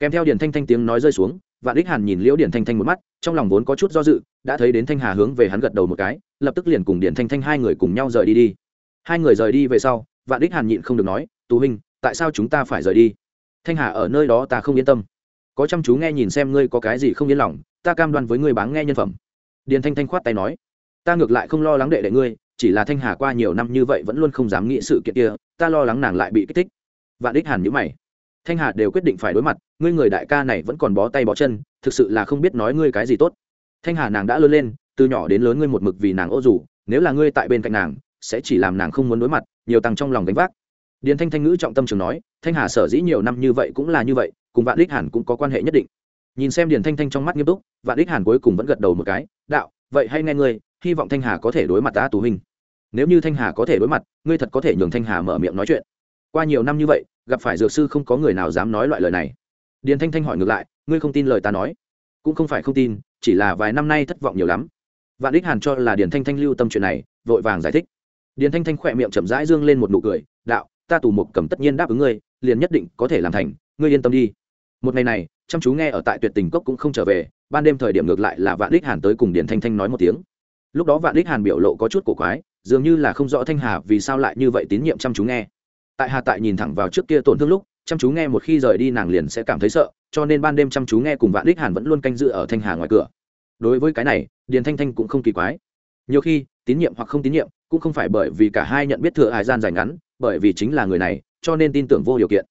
Kèm theo điền thanh thanh tiếng nói rơi xuống, vạn ích hàn nhìn liễu điền thanh thanh một mắt, trong lòng vốn có chút do dự, đã thấy đến thanh hà hướng về hắn gật đầu một cái, lập tức liền cùng điền thanh thanh hai người cùng nhau rời đi đi. Hai người rời đi về sau, vạn ích hàn nhịn không được nói, tú huynh, tại sao chúng ta phải rời đi? Thanh hà ở nơi đó ta không yên tâm có chăm chú nghe nhìn xem ngươi có cái gì không yên lòng, ta cam đoan với ngươi bán nghe nhân phẩm. Điền thanh thanh khoát tay nói, ta ngược lại không lo lắng đệ đệ ngươi, chỉ là thanh hà qua nhiều năm như vậy vẫn luôn không dám nghĩ sự kiện kia, ta lo lắng nàng lại bị kích thích. Vạn đích hàn nhữ mày, thanh hà đều quyết định phải đối mặt, ngươi người đại ca này vẫn còn bó tay bó chân, thực sự là không biết nói ngươi cái gì tốt. Thanh hà nàng đã lớn lên, từ nhỏ đến lớn ngươi một mực vì nàng ô rủ nếu là ngươi tại bên cạnh nàng, sẽ chỉ làm nàng không muốn đối mặt, nhiều tăng trong lòng gánh vác. Điền thanh thanh ngữ trọng tâm trường nói, thanh hà sở dĩ nhiều năm như vậy cũng là như vậy cùng vạn đích hàn cũng có quan hệ nhất định. Nhìn xem điền thanh thanh trong mắt nghiêm túc, vạn đích hàn cuối cùng vẫn gật đầu một cái, đạo, vậy hay nghe ngươi, hy vọng thanh hà có thể đối mặt ta tù hình nếu như thanh hà có thể đối mặt, ngươi thật có thể nhường thanh hà mở miệng nói chuyện. Qua nhiều năm như vậy, gặp phải dược sư không có người nào dám nói loại lời này. Điền thanh thanh hỏi ngược lại, ngươi không tin lời ta nói? Cũng không phải không tin, chỉ là vài năm nay thất vọng nhiều lắm. Vạn đích hàn cho là điền thanh thanh lưu tâm chuyện này, vội vàng giải thích. Điền thanh thanh khỏe miệng chậm rãi dương lên một nụ cười, đạo, ta tù mục cầm tất nhiên đáp ứng ngươi, liền nhất định có thể làm thành, ngươi yên tâm đi một ngày này, chăm chú nghe ở tại tuyệt tình cốc cũng không trở về, ban đêm thời điểm ngược lại là vạn đích hàn tới cùng điền thanh thanh nói một tiếng. Lúc đó vạn đích hàn biểu lộ có chút cổ quái, dường như là không rõ thanh hà vì sao lại như vậy tín nhiệm chăm chú nghe. Tại hà tại nhìn thẳng vào trước kia tổn thương lúc, chăm chú nghe một khi rời đi nàng liền sẽ cảm thấy sợ, cho nên ban đêm chăm chú nghe cùng vạn đích hàn vẫn luôn canh giữ ở thanh hà ngoài cửa. Đối với cái này, điền thanh thanh cũng không kỳ quái. Nhiều khi, tín nhiệm hoặc không tín nhiệm cũng không phải bởi vì cả hai nhận biết thừa hải gian dài ngắn, bởi vì chính là người này, cho nên tin tưởng vô điều kiện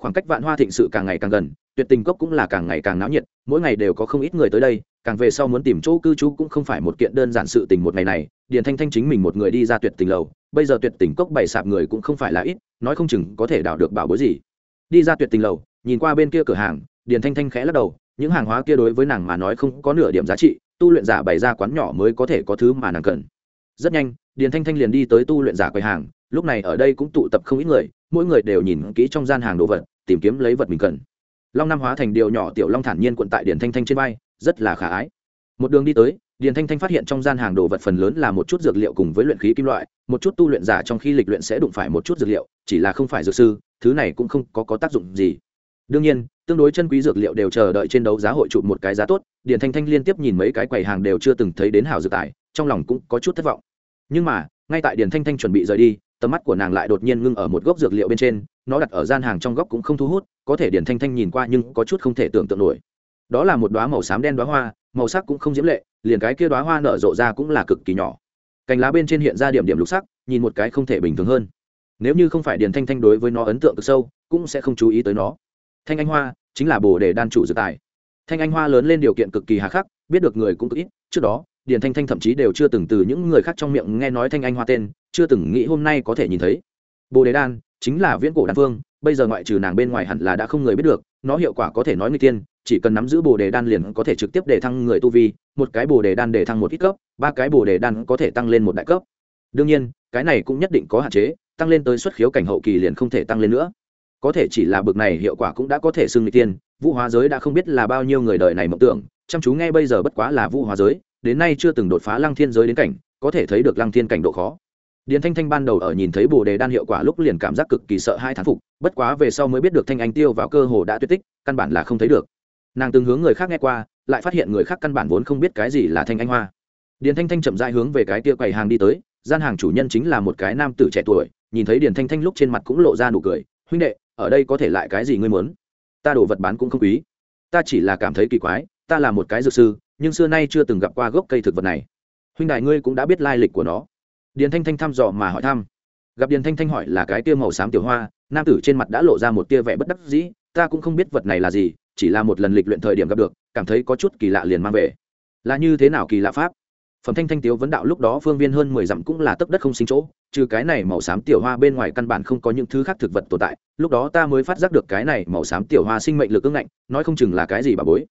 khoảng cách vạn hoa thịnh sự càng ngày càng gần, tuyệt tình cốc cũng là càng ngày càng náo nhiệt, mỗi ngày đều có không ít người tới đây, càng về sau muốn tìm chỗ cư trú cũng không phải một kiện đơn giản sự tình một ngày này, điền thanh thanh chính mình một người đi ra tuyệt tình lầu, bây giờ tuyệt tình cốc bày sạp người cũng không phải là ít, nói không chừng có thể đảo được bảo bối gì. Đi ra tuyệt tình lầu, nhìn qua bên kia cửa hàng, điền thanh thanh khẽ lắc đầu, những hàng hóa kia đối với nàng mà nói không có nửa điểm giá trị, tu luyện giả bày ra quán nhỏ mới có thể có thứ mà nàng cần. Rất nhanh, điền thanh thanh liền đi tới tu luyện giả quầy hàng, lúc này ở đây cũng tụ tập không ít người, mỗi người đều nhìn kỹ trong gian hàng đồ vật tìm kiếm lấy vật mình cần. Long nam hóa thành điều nhỏ tiểu long thản nhiên quận tại điền thanh thanh trên vai rất là khả ái. Một đường đi tới điền thanh thanh phát hiện trong gian hàng đồ vật phần lớn là một chút dược liệu cùng với luyện khí kim loại một chút tu luyện giả trong khi lịch luyện sẽ đụng phải một chút dược liệu chỉ là không phải dược sư thứ này cũng không có, có tác dụng gì. Đương nhiên tương đối chân quý dược liệu đều chờ đợi trên đấu giá hội chụp một cái giá tốt điền thanh thanh liên tiếp nhìn mấy cái quầy hàng đều chưa từng thấy đến hảo dược tài trong lòng cũng có chút thất vọng. Nhưng mà ngay tại điền thanh thanh chuẩn bị rời đi tầm mắt của nàng lại đột nhiên ngưng ở một gốc dược liệu bên trên nó đặt ở gian hàng trong góc cũng không thu hút, có thể điền thanh thanh nhìn qua nhưng có chút không thể tưởng tượng nổi. Đó là một đoá màu xám đen đoá hoa, màu sắc cũng không diễm lệ, liền cái kia đoá hoa nở rộ ra cũng là cực kỳ nhỏ. Cành lá bên trên hiện ra điểm điểm lục sắc, nhìn một cái không thể bình thường hơn. Nếu như không phải điền thanh thanh đối với nó ấn tượng cực sâu, cũng sẽ không chú ý tới nó. Thanh anh hoa chính là bồ đề đan chủ dự tài. Thanh anh hoa lớn lên điều kiện cực kỳ hà khắc, biết được người cũng cực ít, trước đó, điền thanh thanh thậm chí đều chưa từng từ những người khác trong miệng nghe nói thanh anh hoa tên, chưa từng nghĩ hôm nay có thể nhìn thấy bồ đề đan chính là viễn cổ đan phương, bây giờ ngoại trừ nàng bên ngoài hẳn là đã không người biết được, nó hiệu quả có thể nói người tiên chỉ cần nắm giữ bồ đề đan liền có thể trực tiếp để thăng người tu vi, một cái bồ đề đan để thăng một ít cấp, ba cái bồ đề đan có thể tăng lên một đại cấp. Đương nhiên, cái này cũng nhất định có hạn chế, tăng lên tới xuất khiếu cảnh hậu kỳ liền không thể tăng lên nữa. Có thể chỉ là bực này hiệu quả cũng đã có thể xưng người tiên vũ hóa giới đã không biết là bao nhiêu người đời này mộng tưởng, chăm chú nghe bây giờ bất quá là vũ hóa giới, đến nay chưa từng đột phá lăng thiên giới đến cảnh, có thể thấy được lăng thiên cảnh độ khó điền thanh thanh ban đầu ở nhìn thấy bồ đề đan hiệu quả lúc liền cảm giác cực kỳ sợ hai thán phục, bất quá về sau mới biết được thanh anh tiêu vào cơ hồ đã tuyệt tích, căn bản là không thấy được. Nàng từng hướng người khác nghe qua, lại phát hiện người khác căn bản vốn không biết cái gì là thanh anh hoa. Điền thanh thanh chậm dại hướng về cái tia quầy hàng đi tới, gian hàng chủ nhân chính là một cái nam tử trẻ tuổi, nhìn thấy điền thanh thanh lúc trên mặt cũng lộ ra nụ cười, huynh đệ, ở đây có thể lại cái gì ngươi muốn? Ta đồ vật bán cũng không quý. Ta chỉ là cảm thấy kỳ quái, ta là một cái dược sư, nhưng xưa nay chưa từng gặp qua gốc cây thực vật này. Huynh đại ngươi cũng đã biết lai lịch của nó điền thanh thanh thăm dò mà hỏi thăm. Gặp điền thanh thanh hỏi là cái tia màu xám tiểu hoa, nam tử trên mặt đã lộ ra một tia vẻ bất đắc dĩ, ta cũng không biết vật này là gì, chỉ là một lần lịch luyện thời điểm gặp được, cảm thấy có chút kỳ lạ liền mang về. Là như thế nào kỳ lạ pháp? Phẩm thanh thanh tiếu vấn đạo lúc đó phương viên hơn mười dặm cũng là tấc đất không sinh chỗ, trừ cái này màu xám tiểu hoa bên ngoài căn bản không có những thứ khác thực vật tồn tại, lúc đó ta mới phát giác được cái này màu xám tiểu hoa sinh mệnh lực ưng ngạnh, nói không chừng là cái gì bà bối.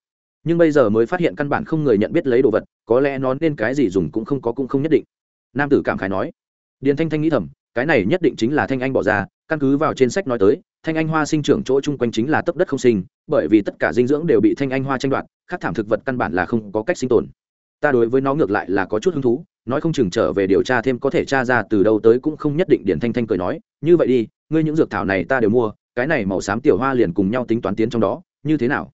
Nhưng bây giờ mới phát hiện căn bản không người nhận biết lấy đồ vật, có lẽ nó nên cái gì dùng cũng không có cũng không nhất định nam tử cảm khái nói, điền thanh thanh nghĩ thầm, cái này nhất định chính là thanh anh bỏ ra, căn cứ vào trên sách nói tới, thanh anh hoa sinh trưởng chỗ chung quanh chính là tấp đất không sinh, bởi vì tất cả dinh dưỡng đều bị thanh anh hoa tranh đoạt khác thảm thực vật căn bản là không có cách sinh tồn. Ta đối với nó ngược lại là có chút hứng thú, nói không chừng trở về điều tra thêm có thể tra ra từ đâu tới cũng không nhất định điển thanh thanh cười nói, như vậy đi, ngươi những dược thảo này ta đều mua, cái này màu xám tiểu hoa liền cùng nhau tính toán tiến trong đó, như thế nào?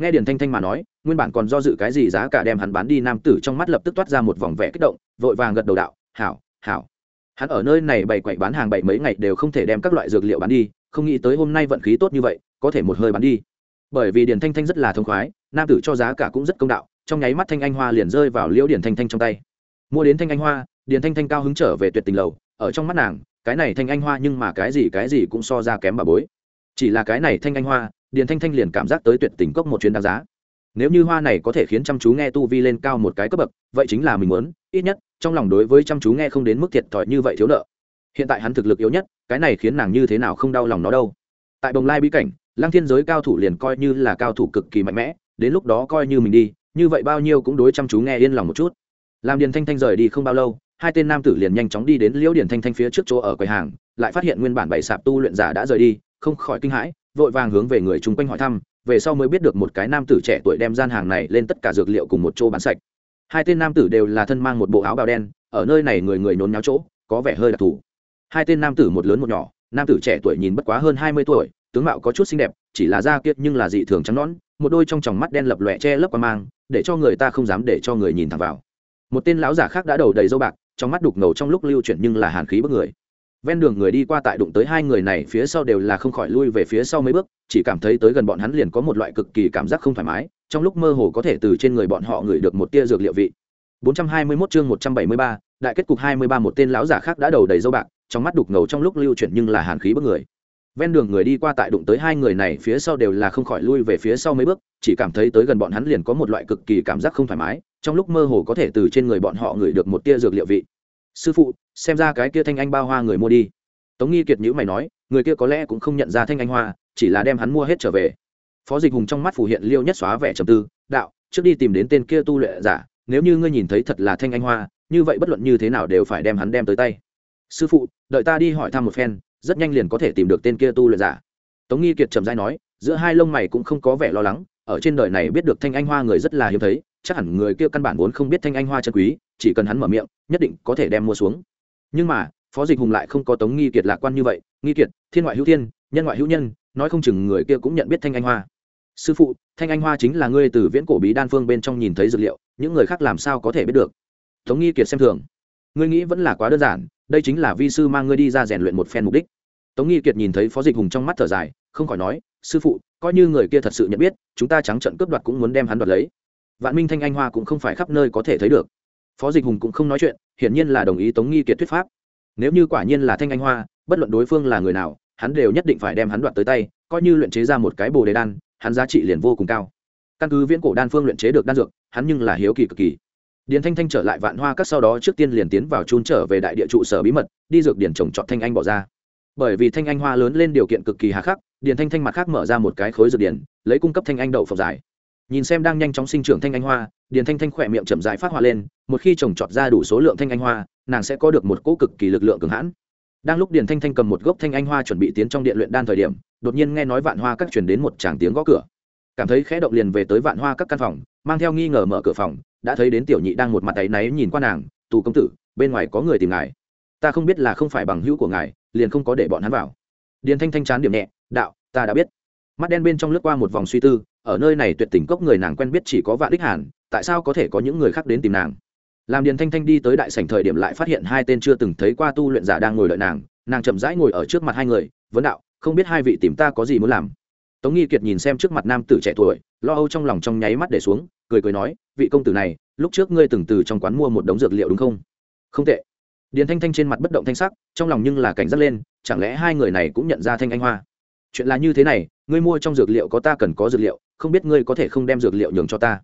Nghe điển thanh thanh mà nói, nguyên bản còn do dự cái gì giá cả đem hắn bán đi, nam tử trong mắt lập tức toát ra một vòng vẻ kích động, vội vàng gật đầu đạo hảo hảo. Hắn ở nơi này bày quậy bán hàng bảy mấy ngày đều không thể đem các loại dược liệu bán đi, không nghĩ tới hôm nay vận khí tốt như vậy, có thể một hơi bán đi. Bởi vì điền thanh thanh rất là thông khoái, nam tử cho giá cả cũng rất công đạo, trong nháy mắt thanh anh hoa liền rơi vào liễu điền thanh thanh trong tay. Mua đến thanh anh hoa, điền thanh thanh cao hứng trở về tuyệt tình lầu, ở trong mắt nàng, cái này thanh anh hoa nhưng mà cái gì cái gì cũng so ra kém bà bối. Chỉ là cái này thanh anh hoa, điền thanh thanh liền cảm giác tới tuyệt tình cốc một chuyến đáng giá nếu như hoa này có thể khiến chăm chú nghe tu vi lên cao một cái cấp bậc, vậy chính là mình muốn. Ít nhất, trong lòng đối với chăm chú nghe không đến mức thiệt thòi như vậy thiếu nợ. Hiện tại hắn thực lực yếu nhất, cái này khiến nàng như thế nào không đau lòng nó đâu. Tại bồng lai bí cảnh, lăng thiên giới cao thủ liền coi như là cao thủ cực kỳ mạnh mẽ, đến lúc đó coi như mình đi, như vậy bao nhiêu cũng đối chăm chú nghe yên lòng một chút. Làm điền thanh thanh rời đi không bao lâu, hai tên nam tử liền nhanh chóng đi đến liễu điền thanh thanh phía trước chỗ ở quầy hàng, lại phát hiện nguyên bản bảy sạp tu luyện giả đã rời đi, không khỏi kinh hãi, vội vàng hướng về người chung quanh hỏi thăm về sau mới biết được một cái nam tử trẻ tuổi đem gian hàng này lên tất cả dược liệu cùng một chỗ bán sạch. Hai tên nam tử đều là thân mang một bộ áo bào đen, ở nơi này người người nhốn nháo chỗ, có vẻ hơi đặc thù. Hai tên nam tử một lớn một nhỏ, nam tử trẻ tuổi nhìn bất quá hơn hai mươi tuổi, tướng mạo có chút xinh đẹp, chỉ là da kiết nhưng là dị thường trắng nõn, một đôi trong tròng mắt đen lập lòe che lấp qua mang, để cho người ta không dám để cho người nhìn thẳng vào. Một tên lão giả khác đã đầu đầy dâu bạc, trong mắt đục ngầu trong lúc lưu chuyển nhưng là hàn khí bức người ven đường người đi qua tại đụng tới hai người này phía sau đều là không khỏi lui về phía sau mấy bước chỉ cảm thấy tới gần bọn hắn liền có một loại cực kỳ cảm giác không thoải mái trong lúc mơ hồ có thể từ trên người bọn họ ngửi được một tia dược liệu vị. 421 chương 173, đại kết cục 23 một tên lão giả khác đã đầu đầy dâu bạc trong mắt đục ngầu trong lúc lưu chuyển nhưng là hàn khí bức người. Ven đường người đi qua tại đụng tới hai người này phía sau đều là không khỏi lui về phía sau mấy bước chỉ cảm thấy tới gần bọn hắn liền có một loại cực kỳ cảm giác không thoải mái trong lúc mơ hồ có thể từ trên người bọn họ ngửi được một tia dược liệu vị sư phụ, xem ra cái kia thanh anh bao hoa người mua đi. Tống nghi kiệt nhữ mày nói, người kia có lẽ cũng không nhận ra thanh anh hoa, chỉ là đem hắn mua hết trở về. Phó dịch hùng trong mắt phủ hiện liêu nhất xóa vẻ trầm tư, đạo, trước đi tìm đến tên kia tu luyện giả, nếu như ngươi nhìn thấy thật là thanh anh hoa, như vậy bất luận như thế nào đều phải đem hắn đem tới tay. Sư phụ, đợi ta đi hỏi thăm một phen, rất nhanh liền có thể tìm được tên kia tu luyện giả. Tống nghi kiệt trầm dai nói, giữa hai lông mày cũng không có vẻ lo lắng, ở trên đời này biết được thanh anh hoa người rất là hiếm thấy, chắc hẳn người kia căn bản vốn không biết thanh anh hoa chân quý chỉ cần hắn mở miệng, nhất định có thể đem mua xuống. Nhưng mà, phó dịch hùng lại không có tống nghi kiệt lạc quan như vậy. Nghi kiệt, thiên ngoại hữu thiên, nhân ngoại hữu nhân, nói không chừng người kia cũng nhận biết thanh anh hoa. Sư phụ, thanh anh hoa chính là ngươi từ viễn cổ bí đan phương bên trong nhìn thấy dược liệu, những người khác làm sao có thể biết được? Tống nghi kiệt xem thường. Ngươi nghĩ vẫn là quá đơn giản, đây chính là vi sư mang ngươi đi ra rèn luyện một phen mục đích. Tống nghi kiệt nhìn thấy phó dịch hùng trong mắt thở dài, không khỏi nói, sư phụ, coi như người kia thật sự nhận biết, chúng ta trắng trận cướp đoạt cũng muốn đem hắn đoạt lấy. Vạn minh thanh anh hoa cũng không phải khắp nơi có thể thấy được phó dịch hùng cũng không nói chuyện, hiển nhiên là đồng ý tống nghi kiệt thuyết pháp. Nếu như quả nhiên là thanh anh hoa, bất luận đối phương là người nào, hắn đều nhất định phải đem hắn đoạt tới tay, coi như luyện chế ra một cái bồ đề đan, hắn giá trị liền vô cùng cao. Căn cứ viễn cổ đan phương luyện chế được đan dược, hắn nhưng là hiếu kỳ cực kỳ. Điền thanh thanh trở lại vạn hoa các sau đó trước tiên liền tiến vào trôn trở về đại địa trụ sở bí mật, đi dược điển trồng trọt thanh anh bỏ ra. Bởi vì thanh anh hoa lớn lên điều kiện cực kỳ hà khắc, điền thanh thanh mặt khác mở ra một cái khối dược điển, lấy cung cấp thanh anh đậu phộng dài nhìn xem đang nhanh chóng sinh trưởng thanh anh hoa, điền thanh thanh khỏe miệng chậm rãi phát hoa lên, một khi trồng trọt ra đủ số lượng thanh anh hoa, nàng sẽ có được một cỗ cực kỳ lực lượng cường hãn. Đang lúc điền thanh thanh cầm một gốc thanh anh hoa chuẩn bị tiến trong điện luyện đan thời điểm, đột nhiên nghe nói vạn hoa các chuyển đến một tràng tiếng gõ cửa. Cảm thấy khẽ động liền về tới vạn hoa các căn phòng, mang theo nghi ngờ mở cửa phòng, đã thấy đến tiểu nhị đang một mặt tay náy nhìn qua nàng, tù công tử, bên ngoài có người tìm ngài. Ta không biết là không phải bằng hữu của ngài, liền không có để bọn hắn vào. Điền thanh thanh chán điểm nhẹ, đạo, ta đã biết. Mắt đen bên trong lướt qua một vòng suy tư ở nơi này tuyệt tình cốc người nàng quen biết chỉ có vạn đích hàn, tại sao có thể có những người khác đến tìm nàng? Làm điền thanh thanh đi tới đại sảnh thời điểm lại phát hiện hai tên chưa từng thấy qua tu luyện giả đang ngồi đợi nàng nàng chậm rãi ngồi ở trước mặt hai người, vấn đạo, không biết hai vị tìm ta có gì muốn làm? Tống nghi kiệt nhìn xem trước mặt nam tử trẻ tuổi, lo âu trong lòng trong nháy mắt để xuống, cười cười nói, vị công tử này, lúc trước ngươi từng từ trong quán mua một đống dược liệu đúng không? Không tệ. Điền thanh thanh trên mặt bất động thanh sắc, trong lòng nhưng là cảnh giác lên, chẳng lẽ hai người này cũng nhận ra thanh anh hoa? Chuyện là như thế này, ngươi mua trong dược liệu có ta cần có dược liệu không biết ngươi có thể không đem dược liệu nhường cho ta.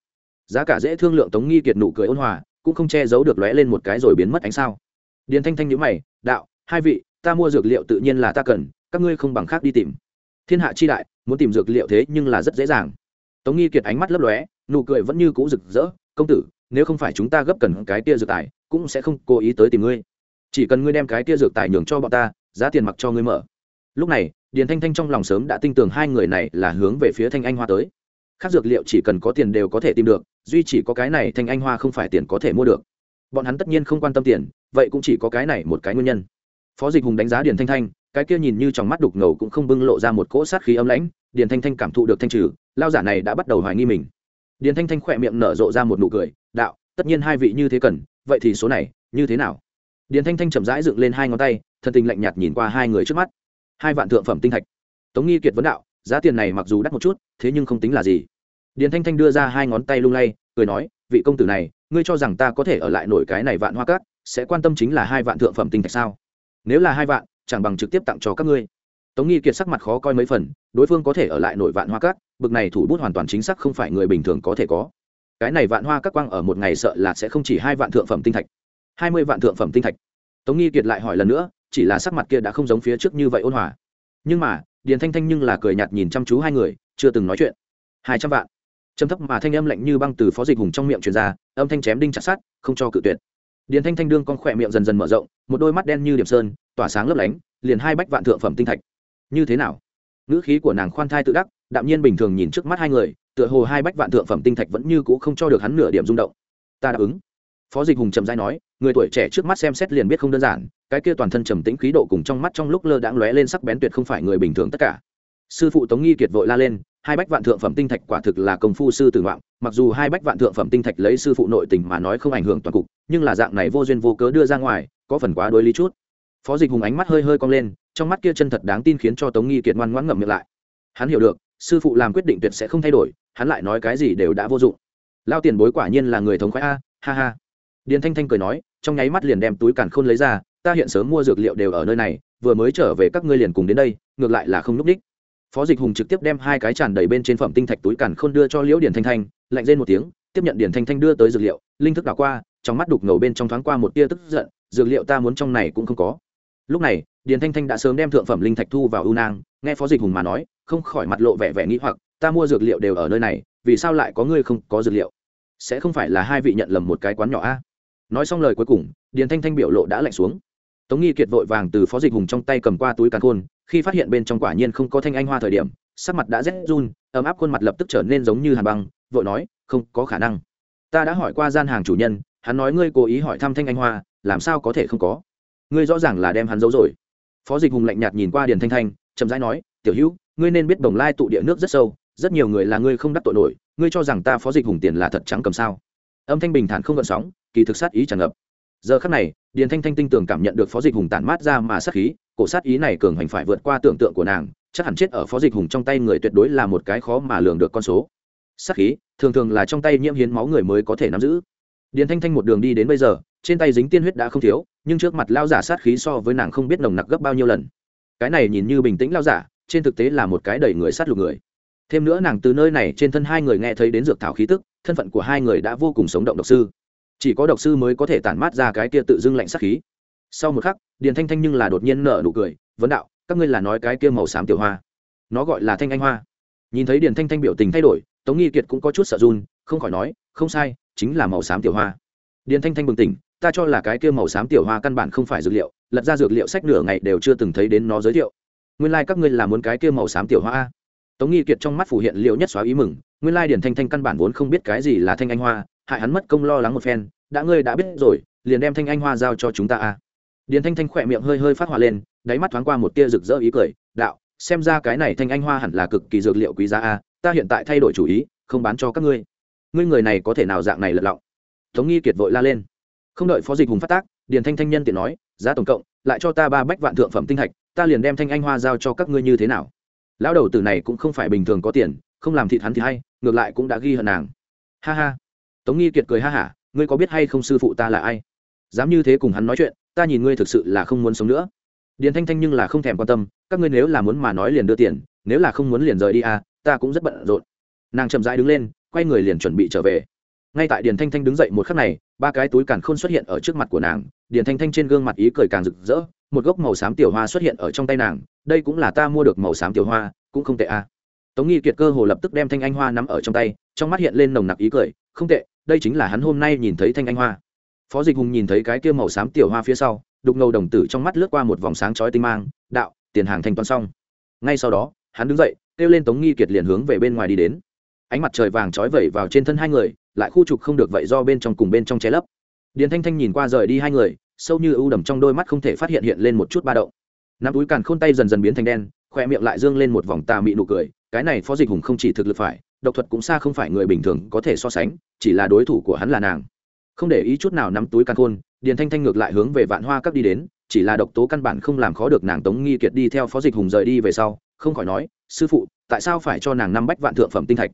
Giá cả dễ thương lượng tống nghi kiệt nụ cười ôn hòa, cũng không che giấu được lóe lên một cái rồi biến mất ánh sao. Điền thanh thanh nhữ mày, đạo, hai vị, ta mua dược liệu tự nhiên là ta cần, các ngươi không bằng khác đi tìm. Thiên hạ chi đại, muốn tìm dược liệu thế nhưng là rất dễ dàng. Tống nghi kiệt ánh mắt lấp lóe, nụ cười vẫn như cũ rực rỡ, công tử, nếu không phải chúng ta gấp cần cái tia dược tài, cũng sẽ không cố ý tới tìm ngươi. Chỉ cần ngươi đem cái tia dược tài nhường cho bọn ta, giá tiền mặc cho ngươi mở. Lúc này, điền thanh thanh trong lòng sớm đã tin tưởng hai người này là hướng về phía thanh anh hoa tới khác dược liệu chỉ cần có tiền đều có thể tìm được, duy chỉ có cái này thanh anh hoa không phải tiền có thể mua được. Bọn hắn tất nhiên không quan tâm tiền, vậy cũng chỉ có cái này một cái nguyên nhân. Phó dịch hùng đánh giá điền thanh thanh, cái kia nhìn như trong mắt đục ngầu cũng không bưng lộ ra một cỗ sát khí âm lãnh, điền thanh thanh cảm thụ được thanh trừ, lao giả này đã bắt đầu hoài nghi mình. Điền thanh thanh khỏe miệng nở rộ ra một nụ cười, đạo, tất nhiên hai vị như thế cần, vậy thì số này, như thế nào? Điền thanh thanh chậm rãi dựng lên hai ngón tay thân tình lạnh nhạt nhìn qua hai người trước mắt. Hai vạn thượng phẩm tinh thạch. Tống nghi kiệt vấn đạo, giá tiền này mặc dù đắt một chút, thế nhưng không tính là gì điền thanh thanh đưa ra hai ngón tay lung lay, cười nói, vị công tử này, ngươi cho rằng ta có thể ở lại nổi cái này vạn hoa cát, sẽ quan tâm chính là hai vạn thượng phẩm tinh thạch sao? Nếu là hai vạn, chẳng bằng trực tiếp tặng cho các ngươi. Tống nghi kiệt sắc mặt khó coi mấy phần, đối phương có thể ở lại nổi vạn hoa cát, bực này thủ bút hoàn toàn chính xác không phải người bình thường có thể có. Cái này vạn hoa các quang ở một ngày sợ là sẽ không chỉ hai vạn thượng phẩm tinh thạch. Hai mươi vạn thượng phẩm tinh thạch. Tống nghi kiệt lại hỏi lần nữa, chỉ là sắc mặt kia đã không giống phía trước như vậy ôn hòa. Nhưng mà, điền thanh thanh nhưng là cười nhạt nhìn chăm chú hai người, chưa từng nói chuyện. Hai trăm vạn trầm thấp mà thanh âm lạnh như băng từ phó dịch hùng trong miệng truyền ra, âm thanh chém đinh chặt sát không cho cự tuyệt. Điền thanh thanh đương con khỏe miệng dần dần mở rộng, một đôi mắt đen như điểm sơn, tỏa sáng lấp lánh, liền hai bách vạn thượng phẩm tinh thạch. Như thế nào? Ngữ khí của nàng khoan thai tự đắc, đạm nhiên bình thường nhìn trước mắt hai người, tựa hồ hai bách vạn thượng phẩm tinh thạch vẫn như cũ không cho được hắn nửa điểm rung động. Ta đáp ứng. Phó dịch hùng trầm dai nói, người tuổi trẻ trước mắt xem xét liền biết không đơn giản, cái kia toàn thân trầm tĩnh khí độ cùng trong mắt trong lúc lơ đãng lóe lên sắc bén tuyệt không phải người bình thường tất cả. Sư phụ tống nghi kiệt vội la lên hai bách vạn thượng phẩm tinh thạch quả thực là công phu sư tử ngoạn, mặc dù hai bách vạn thượng phẩm tinh thạch lấy sư phụ nội tình mà nói không ảnh hưởng toàn cục, nhưng là dạng này vô duyên vô cớ đưa ra ngoài, có phần quá đối lý chút. Phó dịch hùng ánh mắt hơi hơi cong lên, trong mắt kia chân thật đáng tin khiến cho tống nghi kiệt ngoan ngoãn ngậm miệng lại. Hắn hiểu được, sư phụ làm quyết định tuyệt sẽ không thay đổi, hắn lại nói cái gì đều đã vô dụng. Lao tiền bối quả nhiên là người thống khoái a, ha ha. Điền thanh thanh cười nói, trong nháy mắt liền đem túi càn khôn lấy ra, ta hiện sớm mua dược liệu đều ở nơi này, vừa mới trở về các ngươi liền cùng đến đây, ngược lại là không núp đích phó dịch hùng trực tiếp đem hai cái tràn đầy bên trên phẩm tinh thạch túi càn khôn đưa cho liễu điền thanh thanh, lạnh lên một tiếng, tiếp nhận điền thanh thanh đưa tới dược liệu, linh thức đảo qua, trong mắt đục ngầu bên trong thoáng qua một tia tức giận, dược liệu ta muốn trong này cũng không có. Lúc này, điền thanh thanh đã sớm đem thượng phẩm linh thạch thu vào ưu nang, nghe phó dịch hùng mà nói, không khỏi mặt lộ vẻ vẻ nghĩ hoặc, ta mua dược liệu đều ở nơi này, vì sao lại có ngươi không có dược liệu? Sẽ không phải là hai vị nhận lầm một cái quán nhỏ a? Nói xong lời cuối cùng, điền thanh thanh biểu lộ đã lạnh xuống. Tống nghi kiệt vội vàng từ phó dịch hùng trong tay cầm qua túi càn khôn khi phát hiện bên trong quả nhiên không có thanh anh hoa thời điểm, sắc mặt đã rét run, ấm áp khuôn mặt lập tức trở nên giống như hàn băng, vội nói, không có khả năng. Ta đã hỏi qua gian hàng chủ nhân, hắn nói ngươi cố ý hỏi thăm thanh anh hoa, làm sao có thể không có? Ngươi rõ ràng là đem hắn giấu rồi. Phó dịch hùng lạnh nhạt nhìn qua điền thanh thanh, chậm rãi nói, tiểu hữu, ngươi nên biết đồng lai tụ địa nước rất sâu, rất nhiều người là ngươi không đắc tội nổi, ngươi cho rằng ta phó dịch hùng tiền là thật trắng cầm sao? Âm thanh bình thản không gợn sóng, kỳ thực sát ý tràn ngập. Giờ khắc này điền thanh thanh tinh tường cảm nhận được phó dịch hùng tản mát ra mà sát khí, cổ sát ý này cường hành phải vượt qua tưởng tượng của nàng, chắc hẳn chết ở phó dịch hùng trong tay người tuyệt đối là một cái khó mà lường được con số. Sát khí, thường thường là trong tay nhiễm hiến máu người mới có thể nắm giữ. Điền thanh thanh một đường đi đến bây giờ, trên tay dính tiên huyết đã không thiếu, nhưng trước mặt lao giả sát khí so với nàng không biết nồng nặc gấp bao nhiêu lần. Cái này nhìn như bình tĩnh lao giả, trên thực tế là một cái đầy người sát lục người. Thêm nữa nàng từ nơi này trên thân hai người nghe thấy đến dược thảo khí tức, thân phận của hai người đã vô cùng sống động độc sư chỉ có độc sư mới có thể tản mát ra cái kia tự dưng lạnh sát khí. Sau một khắc, điền thanh thanh nhưng là đột nhiên nở nụ cười, vấn đạo, các ngươi là nói cái kia màu xám tiểu hoa. Nó gọi là thanh anh hoa. Nhìn thấy điền thanh thanh biểu tình thay đổi, tống nghi kiệt cũng có chút sợ run, không khỏi nói, không sai, chính là màu xám tiểu hoa. Điền thanh thanh bừng tỉnh, ta cho là cái kia màu xám tiểu hoa căn bản không phải dược liệu, lật ra dược liệu sách nửa ngày đều chưa từng thấy đến nó giới thiệu. Nguyên lai、like、các ngươi là muốn cái kia màu xám tiểu hoa tống nghi kiệt trong mắt phủ hiện liệu nhất xóa ý mừng, nguyên lai điền thanh thanh căn bản vốn không biết cái gì là thanh anh hoa hại hắn mất công lo lắng một phen, đã ngươi đã biết rồi, liền đem thanh anh hoa giao cho chúng ta a. Điền thanh thanh khỏe miệng hơi hơi phát hỏa lên, đáy mắt thoáng qua một tia rực rỡ ý cười, đạo, xem ra cái này thanh anh hoa hẳn là cực kỳ dược liệu quý giá a, ta hiện tại thay đổi chủ ý, không bán cho các ngươi. Ngươi người này có thể nào dạng này lật lọng? Tống nghi kiệt vội la lên. Không đợi phó dịch hùng phát tác, điền thanh thanh nhân tiện nói, giá tổng cộng, lại cho ta ba bách vạn thượng phẩm tinh thạch ta liền đem thanh anh hoa giao cho các ngươi như thế nào? Lão đầu tử này cũng không phải bình thường có tiền, không làm thịt hắn thì hay, ngược lại cũng đã ghi hận nàng. Ha ha tống nghi kiệt cười ha hả, ngươi có biết hay không sư phụ ta là ai? Dám như thế cùng hắn nói chuyện, ta nhìn ngươi thực sự là không muốn sống nữa. Điền thanh thanh nhưng là không thèm quan tâm, các ngươi nếu là muốn mà nói liền đưa tiền, nếu là không muốn liền rời đi à ta cũng rất bận rộn. Nàng chậm rãi đứng lên, quay người liền chuẩn bị trở về. Ngay tại điền thanh thanh đứng dậy một khắc này, ba cái túi càn khôn xuất hiện ở trước mặt của nàng. Điền thanh thanh trên gương mặt ý cười càng rực rỡ, một gốc màu xám tiểu hoa xuất hiện ở trong tay nàng. Đây cũng là ta mua được màu xám tiểu hoa, cũng không tệ à. tống nghi kiệt cơ hồ lập tức đem thanh anh hoa nắm ở trong tay, trong mắt hiện lên nồng nặc ý cười. Không tệ đây chính là hắn hôm nay nhìn thấy thanh anh hoa. Phó dịch hùng nhìn thấy cái kia màu xám tiểu hoa phía sau, đục ngầu đồng tử trong mắt lướt qua một vòng sáng chói tinh mang, đạo, tiền hàng thanh toán xong. Ngay sau đó, hắn đứng dậy, kêu lên tống nghi kiệt liền hướng về bên ngoài đi đến. Ánh mặt trời vàng chói vẩy vào trên thân hai người, lại khu trục không được vậy do bên trong cùng bên trong che lấp. Điền thanh thanh nhìn qua rời đi hai người, sâu như ưu đầm trong đôi mắt không thể phát hiện hiện lên một chút ba động. Nắm túi càn khôn tay dần dần biến thành đen khoe miệng lại dương lên một vòng tà mị nụ cười, cái này phó dịch hùng không chỉ thực lực phải, độc thuật cũng xa không phải người bình thường có thể so sánh chỉ là đối thủ của hắn là nàng. Không để ý chút nào nắm túi căn khôn, điền thanh thanh ngược lại hướng về vạn hoa các đi đến, chỉ là độc tố căn bản không làm khó được nàng tống nghi kiệt đi theo phó dịch hùng rời đi về sau, không khỏi nói, sư phụ, tại sao phải cho nàng năm bách vạn thượng phẩm tinh thạch?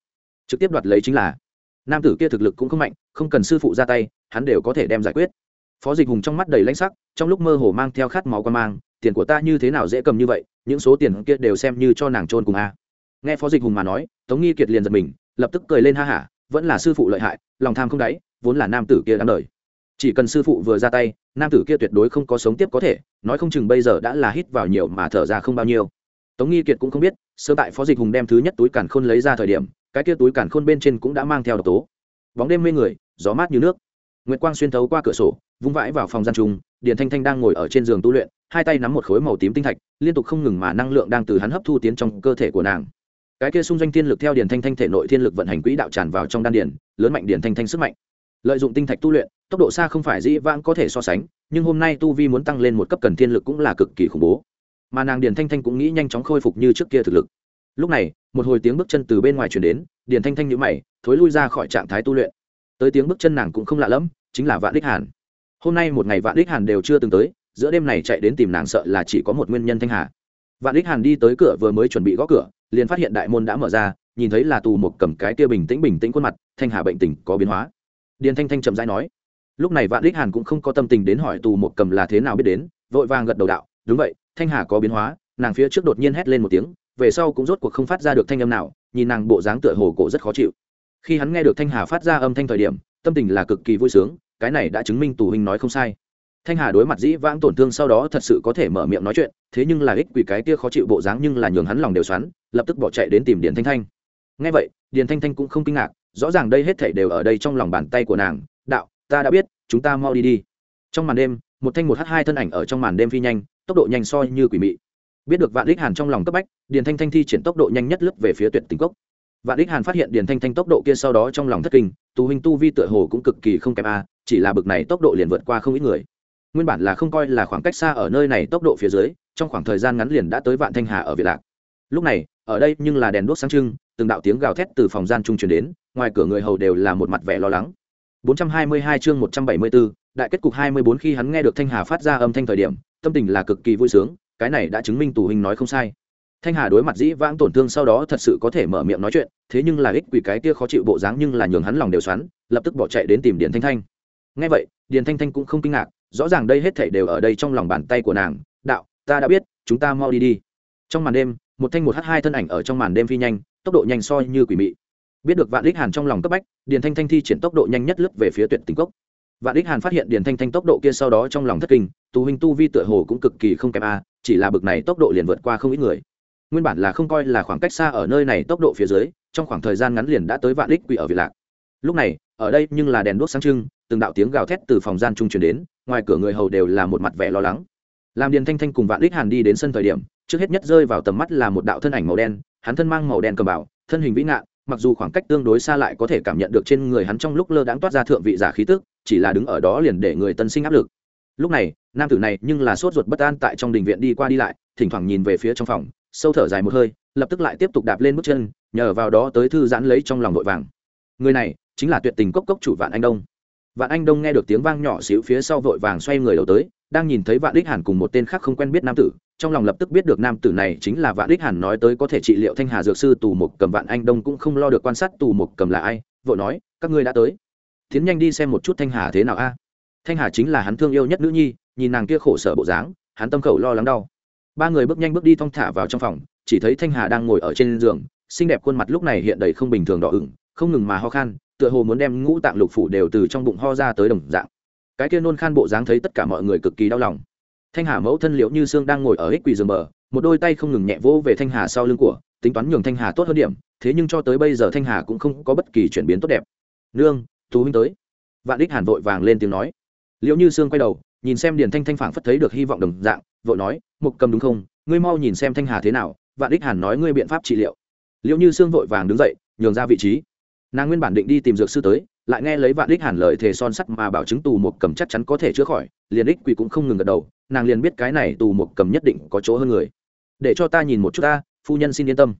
Trực tiếp đoạt lấy chính là, nam tử kia thực lực cũng không mạnh, không cần sư phụ ra tay, hắn đều có thể đem giải quyết. Phó dịch hùng trong mắt đầy lãnh sắc, trong lúc mơ hồ mang theo khát máu quan mang, tiền của ta như thế nào dễ cầm như vậy, những số tiền kia đều xem như cho nàng trôn cùng a. Nghe phó dịch hùng mà nói, tống nghi kiệt liền giật mình, lập tức cười lên ha hả vẫn là sư phụ lợi hại, lòng tham không đáy, vốn là nam tử kia đáng đời. Chỉ cần sư phụ vừa ra tay, nam tử kia tuyệt đối không có sống tiếp có thể, nói không chừng bây giờ đã là hít vào nhiều mà thở ra không bao nhiêu. Tống nghi kiệt cũng không biết sơ tại phó dịch hùng đem thứ nhất túi càn khôn lấy ra thời điểm, cái kia túi càn khôn bên trên cũng đã mang theo độc tố. Bóng đêm mê người, gió mát như nước. Nguyệt quang xuyên thấu qua cửa sổ, vung vãi vào phòng gian trung điền thanh thanh đang ngồi ở trên giường tu luyện, hai tay nắm một khối màu tím tinh thạch, liên tục không ngừng mà năng lượng đang từ hắn hấp thu tiến trong cơ thể của nàng cái kia xung doanh thiên lực theo điển thanh thanh thể nội thiên lực vận hành quỹ đạo tràn vào trong đan điển, lớn mạnh điển thanh thanh sức mạnh. Lợi dụng tinh thạch tu luyện, tốc độ xa không phải dĩ vãng có thể so sánh, nhưng hôm nay tu vi muốn tăng lên một cấp cần thiên lực cũng là cực kỳ khủng bố. Mà nàng điển thanh thanh cũng nghĩ nhanh chóng khôi phục như trước kia thực lực. Lúc này, một hồi tiếng bước chân từ bên ngoài chuyển đến, điển thanh thanh nhữ mày, thối lui ra khỏi trạng thái tu luyện. Tới tiếng bước chân nàng cũng không lạ lẫm, chính là vạn đích hàn. Hôm nay một ngày vạn đích hàn đều chưa từng tới, giữa đêm này chạy đến tìm nàng sợ là chỉ có một nguyên nhân thanh hà. Vạn đích hàn đi tới cửa vừa mới chuẩn bị gõ cửa liền phát hiện đại môn đã mở ra, nhìn thấy là tù một cầm cái kia bình tĩnh bình tĩnh khuôn mặt, thanh hà bệnh tình có biến hóa. Điền thanh thanh chậm rãi nói, lúc này vạn đích hàn cũng không có tâm tình đến hỏi tù một cầm là thế nào biết đến, vội vàng gật đầu đạo, đúng vậy, thanh hà có biến hóa, nàng phía trước đột nhiên hét lên một tiếng, về sau cũng rốt cuộc không phát ra được thanh âm nào, nhìn nàng bộ dáng tựa hồ cổ rất khó chịu. Khi hắn nghe được thanh hà phát ra âm thanh thời điểm, tâm tình là cực kỳ vui sướng, cái này đã chứng minh tù hình nói không sai thanh hà đối mặt dĩ vãng tổn thương sau đó thật sự có thể mở miệng nói chuyện, thế nhưng là ích quỷ cái kia khó chịu bộ dáng nhưng là nhường hắn lòng đều xoắn, lập tức bỏ chạy đến tìm điền thanh thanh. Ngay vậy, điền thanh thanh cũng không kinh ngạc, rõ ràng đây hết thảy đều ở đây trong lòng bàn tay của nàng, đạo, ta đã biết, chúng ta mau đi đi. Trong màn đêm, một thanh một h hai thân ảnh ở trong màn đêm phi nhanh, tốc độ nhanh soi như quỷ mị. Biết được vạn đích hàn trong lòng cấp bách, điền thanh thanh thi triển tốc độ nhanh nhất lướt về phía tuyệt tình cốc. Vạn đích hàn phát hiện điền thanh thanh tốc độ kia sau đó trong lòng thất kinh tu hình tu vi tựa hồ cũng cực kỳ không kém a, chỉ là bực này tốc độ liền vượt qua không ít người nguyên bản là không coi là khoảng cách xa ở nơi này tốc độ phía dưới trong khoảng thời gian ngắn liền đã tới vạn thanh hà ở việt lạc. Lúc này ở đây nhưng là đèn đuốc sáng trưng từng đạo tiếng gào thét từ phòng gian trung truyền đến ngoài cửa người hầu đều là một mặt vẻ lo lắng. 422 chương 174, đại kết cục 24 khi hắn nghe được thanh hà phát ra âm thanh thời điểm tâm tình là cực kỳ vui sướng cái này đã chứng minh tù hình nói không sai. Thanh hà đối mặt dĩ vãng tổn thương sau đó thật sự có thể mở miệng nói chuyện thế nhưng là ích quỷ cái kia khó chịu bộ dáng nhưng là nhường hắn lòng đều xoắn lập tức bỏ chạy đến tìm điền thanh thanh. Nghe vậy điền thanh thanh cũng không kinh ngạc rõ ràng đây hết thảy đều ở đây trong lòng bàn tay của nàng. Đạo, ta đã biết, chúng ta mau đi đi. Trong màn đêm, một thanh một h hai thân ảnh ở trong màn đêm phi nhanh, tốc độ nhanh soi như quỷ mị. Biết được vạn đích hàn trong lòng cấp bách, điền thanh thanh thi triển tốc độ nhanh nhất lướt về phía tuyệt tình cốc. Vạn đích hàn phát hiện điền thanh thanh tốc độ kia sau đó trong lòng thất kinh tu huynh tu vi tựa hồ cũng cực kỳ không kém a, chỉ là bực này tốc độ liền vượt qua không ít người. Nguyên bản là không coi là khoảng cách xa ở nơi này tốc độ phía dưới, trong khoảng thời gian ngắn liền đã tới vạn đích quỷ ở việt lạc. Lúc này, ở đây nhưng là đèn đuốc sáng trưng, từng đạo tiếng gào thét từ phòng gian trung truyền đến ngoài cửa người hầu đều là một mặt vẻ lo lắng. Làm điền thanh thanh cùng vạn ích hàn đi đến sân thời điểm, trước hết nhất rơi vào tầm mắt là một đạo thân ảnh màu đen, hắn thân mang màu đen cầm bảo, thân hình vĩ ngạn, mặc dù khoảng cách tương đối xa lại có thể cảm nhận được trên người hắn trong lúc lơ đãng toát ra thượng vị giả khí tức, chỉ là đứng ở đó liền để người tân sinh áp lực. Lúc này, nam tử này nhưng là sốt ruột bất an tại trong đình viện đi qua đi lại, thỉnh thoảng nhìn về phía trong phòng, sâu thở dài một hơi, lập tức lại tiếp tục đạp lên bước chân, nhờ vào đó tới thư giãn lấy trong lòng vội vàng. Người này chính là tuyệt tình cốc cốc chủ vạn anh đông vạn anh đông nghe được tiếng vang nhỏ xíu phía sau vội vàng xoay người đầu tới, đang nhìn thấy vạn đích hàn cùng một tên khác không quen biết nam tử, trong lòng lập tức biết được nam tử này chính là vạn đích hàn nói tới có thể trị liệu thanh hà dược sư tù mục cầm, vạn anh đông cũng không lo được quan sát tù mục cầm là ai, vội nói, các ngươi đã tới. Tiến nhanh đi xem một chút thanh hà thế nào a. Thanh hà chính là hắn thương yêu nhất nữ nhi, nhìn nàng kia khổ sở bộ dáng, hắn tâm khẩu lo lắng đau. Ba người bước nhanh bước đi thong thả vào trong phòng, chỉ thấy thanh hà đang ngồi ở trên giường, xinh đẹp khuôn mặt lúc này hiện đầy không bình thường đỏ ửng, không ngừng mà ho khan tựa hồ muốn đem ngũ tạng lục phủ đều từ trong bụng ho ra tới đồng dạng. Cái kia nôn khan bộ dáng thấy tất cả mọi người cực kỳ đau lòng. Thanh hà mẫu thân liệu như sương đang ngồi ở ích quỳ giường bờ, một đôi tay không ngừng nhẹ vỗ về thanh hà sau lưng của, tính toán nhường thanh hà tốt hơn điểm, thế nhưng cho tới bây giờ thanh hà cũng không có bất kỳ chuyển biến tốt đẹp. Nương thú huynh tới. Vạn đích hàn vội vàng lên tiếng nói. Liệu như sương quay đầu, nhìn xem điền thanh thanh phảng phất thấy được hy vọng đồng dạng, vội nói, mục cầm đúng không? Ngươi mau nhìn xem thanh hà thế nào. Vạn đích hàn nói, ngươi biện pháp trị liệu. Liệu như sương vội vàng đứng dậy, nhường ra vị trí nàng nguyên bản định đi tìm dược sư tới, lại nghe lấy vạn đích hàn lời thề son sắt mà bảo chứng tù một cầm chắc chắn có thể chữa khỏi, liền đích quỳ cũng không ngừng gật đầu, nàng liền biết cái này tù một cầm nhất định có chỗ hơn người. Để cho ta nhìn một chút ta, phu nhân xin yên tâm.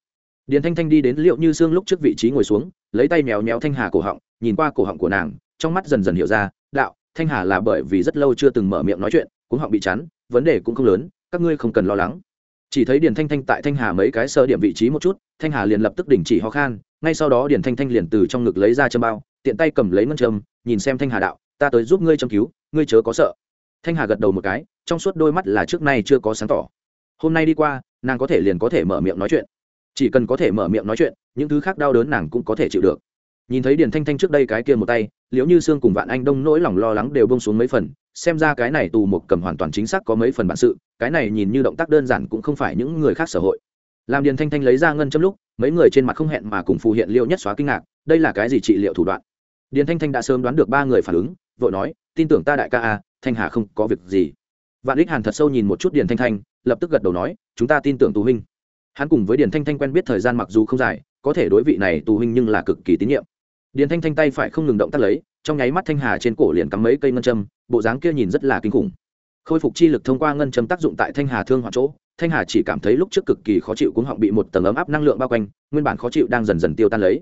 Điền thanh thanh đi đến liệu như xương lúc trước vị trí ngồi xuống, lấy tay mèo mèo thanh hà cổ họng, nhìn qua cổ họng của nàng, trong mắt dần dần hiểu ra, đạo, thanh hà là bởi vì rất lâu chưa từng mở miệng nói chuyện cũng họng bị chắn vấn đề cũng không lớn, các ngươi không cần lo lắng chỉ thấy điền thanh thanh tại thanh hà mấy cái sơ điểm vị trí một chút, thanh hà liền lập tức đình chỉ ho khan, ngay sau đó điền thanh thanh liền từ trong ngực lấy ra châm bao, tiện tay cầm lấy ngân châm, nhìn xem thanh hà đạo, ta tới giúp ngươi châm cứu, ngươi chớ có sợ. Thanh hà gật đầu một cái, trong suốt đôi mắt là trước nay chưa có sáng tỏ. Hôm nay đi qua, nàng có thể liền có thể mở miệng nói chuyện. Chỉ cần có thể mở miệng nói chuyện, những thứ khác đau đớn nàng cũng có thể chịu được. Nhìn thấy điền thanh thanh trước đây cái kia một tay, liễu như sương cùng vạn anh đông nỗi lòng lo lắng đều bông xuống mấy phần xem ra cái này tù một cầm hoàn toàn chính xác có mấy phần bản sự, cái này nhìn như động tác đơn giản cũng không phải những người khác sở hội. Làm điền thanh thanh lấy ra ngân châm lúc, mấy người trên mặt không hẹn mà cùng phù hiện liệu nhất xóa kinh ngạc, đây là cái gì trị liệu thủ đoạn? Điền thanh thanh đã sớm đoán được ba người phản ứng, vội nói, tin tưởng ta đại ca a thanh hà không có việc gì. Vạn đích hàn thật sâu nhìn một chút điền thanh thanh, lập tức gật đầu nói, chúng ta tin tưởng tù huynh. Hắn cùng với điền thanh thanh quen biết thời gian mặc dù không dài, có thể đối vị này tù huynh nhưng là cực kỳ tín nhiệm. Điền thanh thanh tay phải không ngừng động tác lấy trong nháy mắt thanh hà trên cổ liền cắm mấy cây ngân châm, bộ dáng kia nhìn rất là kinh khủng. Khôi phục chi lực thông qua ngân châm tác dụng tại thanh hà thương hoạn chỗ, thanh hà chỉ cảm thấy lúc trước cực kỳ khó chịu cuống họng bị một tầng ấm áp năng lượng bao quanh, nguyên bản khó chịu đang dần dần tiêu tan lấy.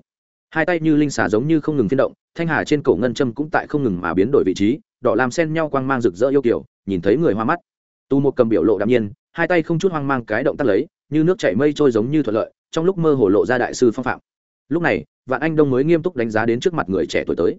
Hai tay như linh xà giống như không ngừng phiên động, thanh hà trên cổ ngân châm cũng tại không ngừng mà biến đổi vị trí, đỏ làm sen nhau quang mang rực rỡ yêu kiểu nhìn thấy người hoa mắt. Tu một cầm biểu lộ đạm nhiên, hai tay không chút hoang mang cái động tác lấy, như nước chảy mây trôi giống như thuận lợi, trong lúc mơ hồ lộ ra đại sư phong phạm. Lúc này, vạn anh đông mới nghiêm túc đánh giá đến trước mặt người trẻ tuổi tới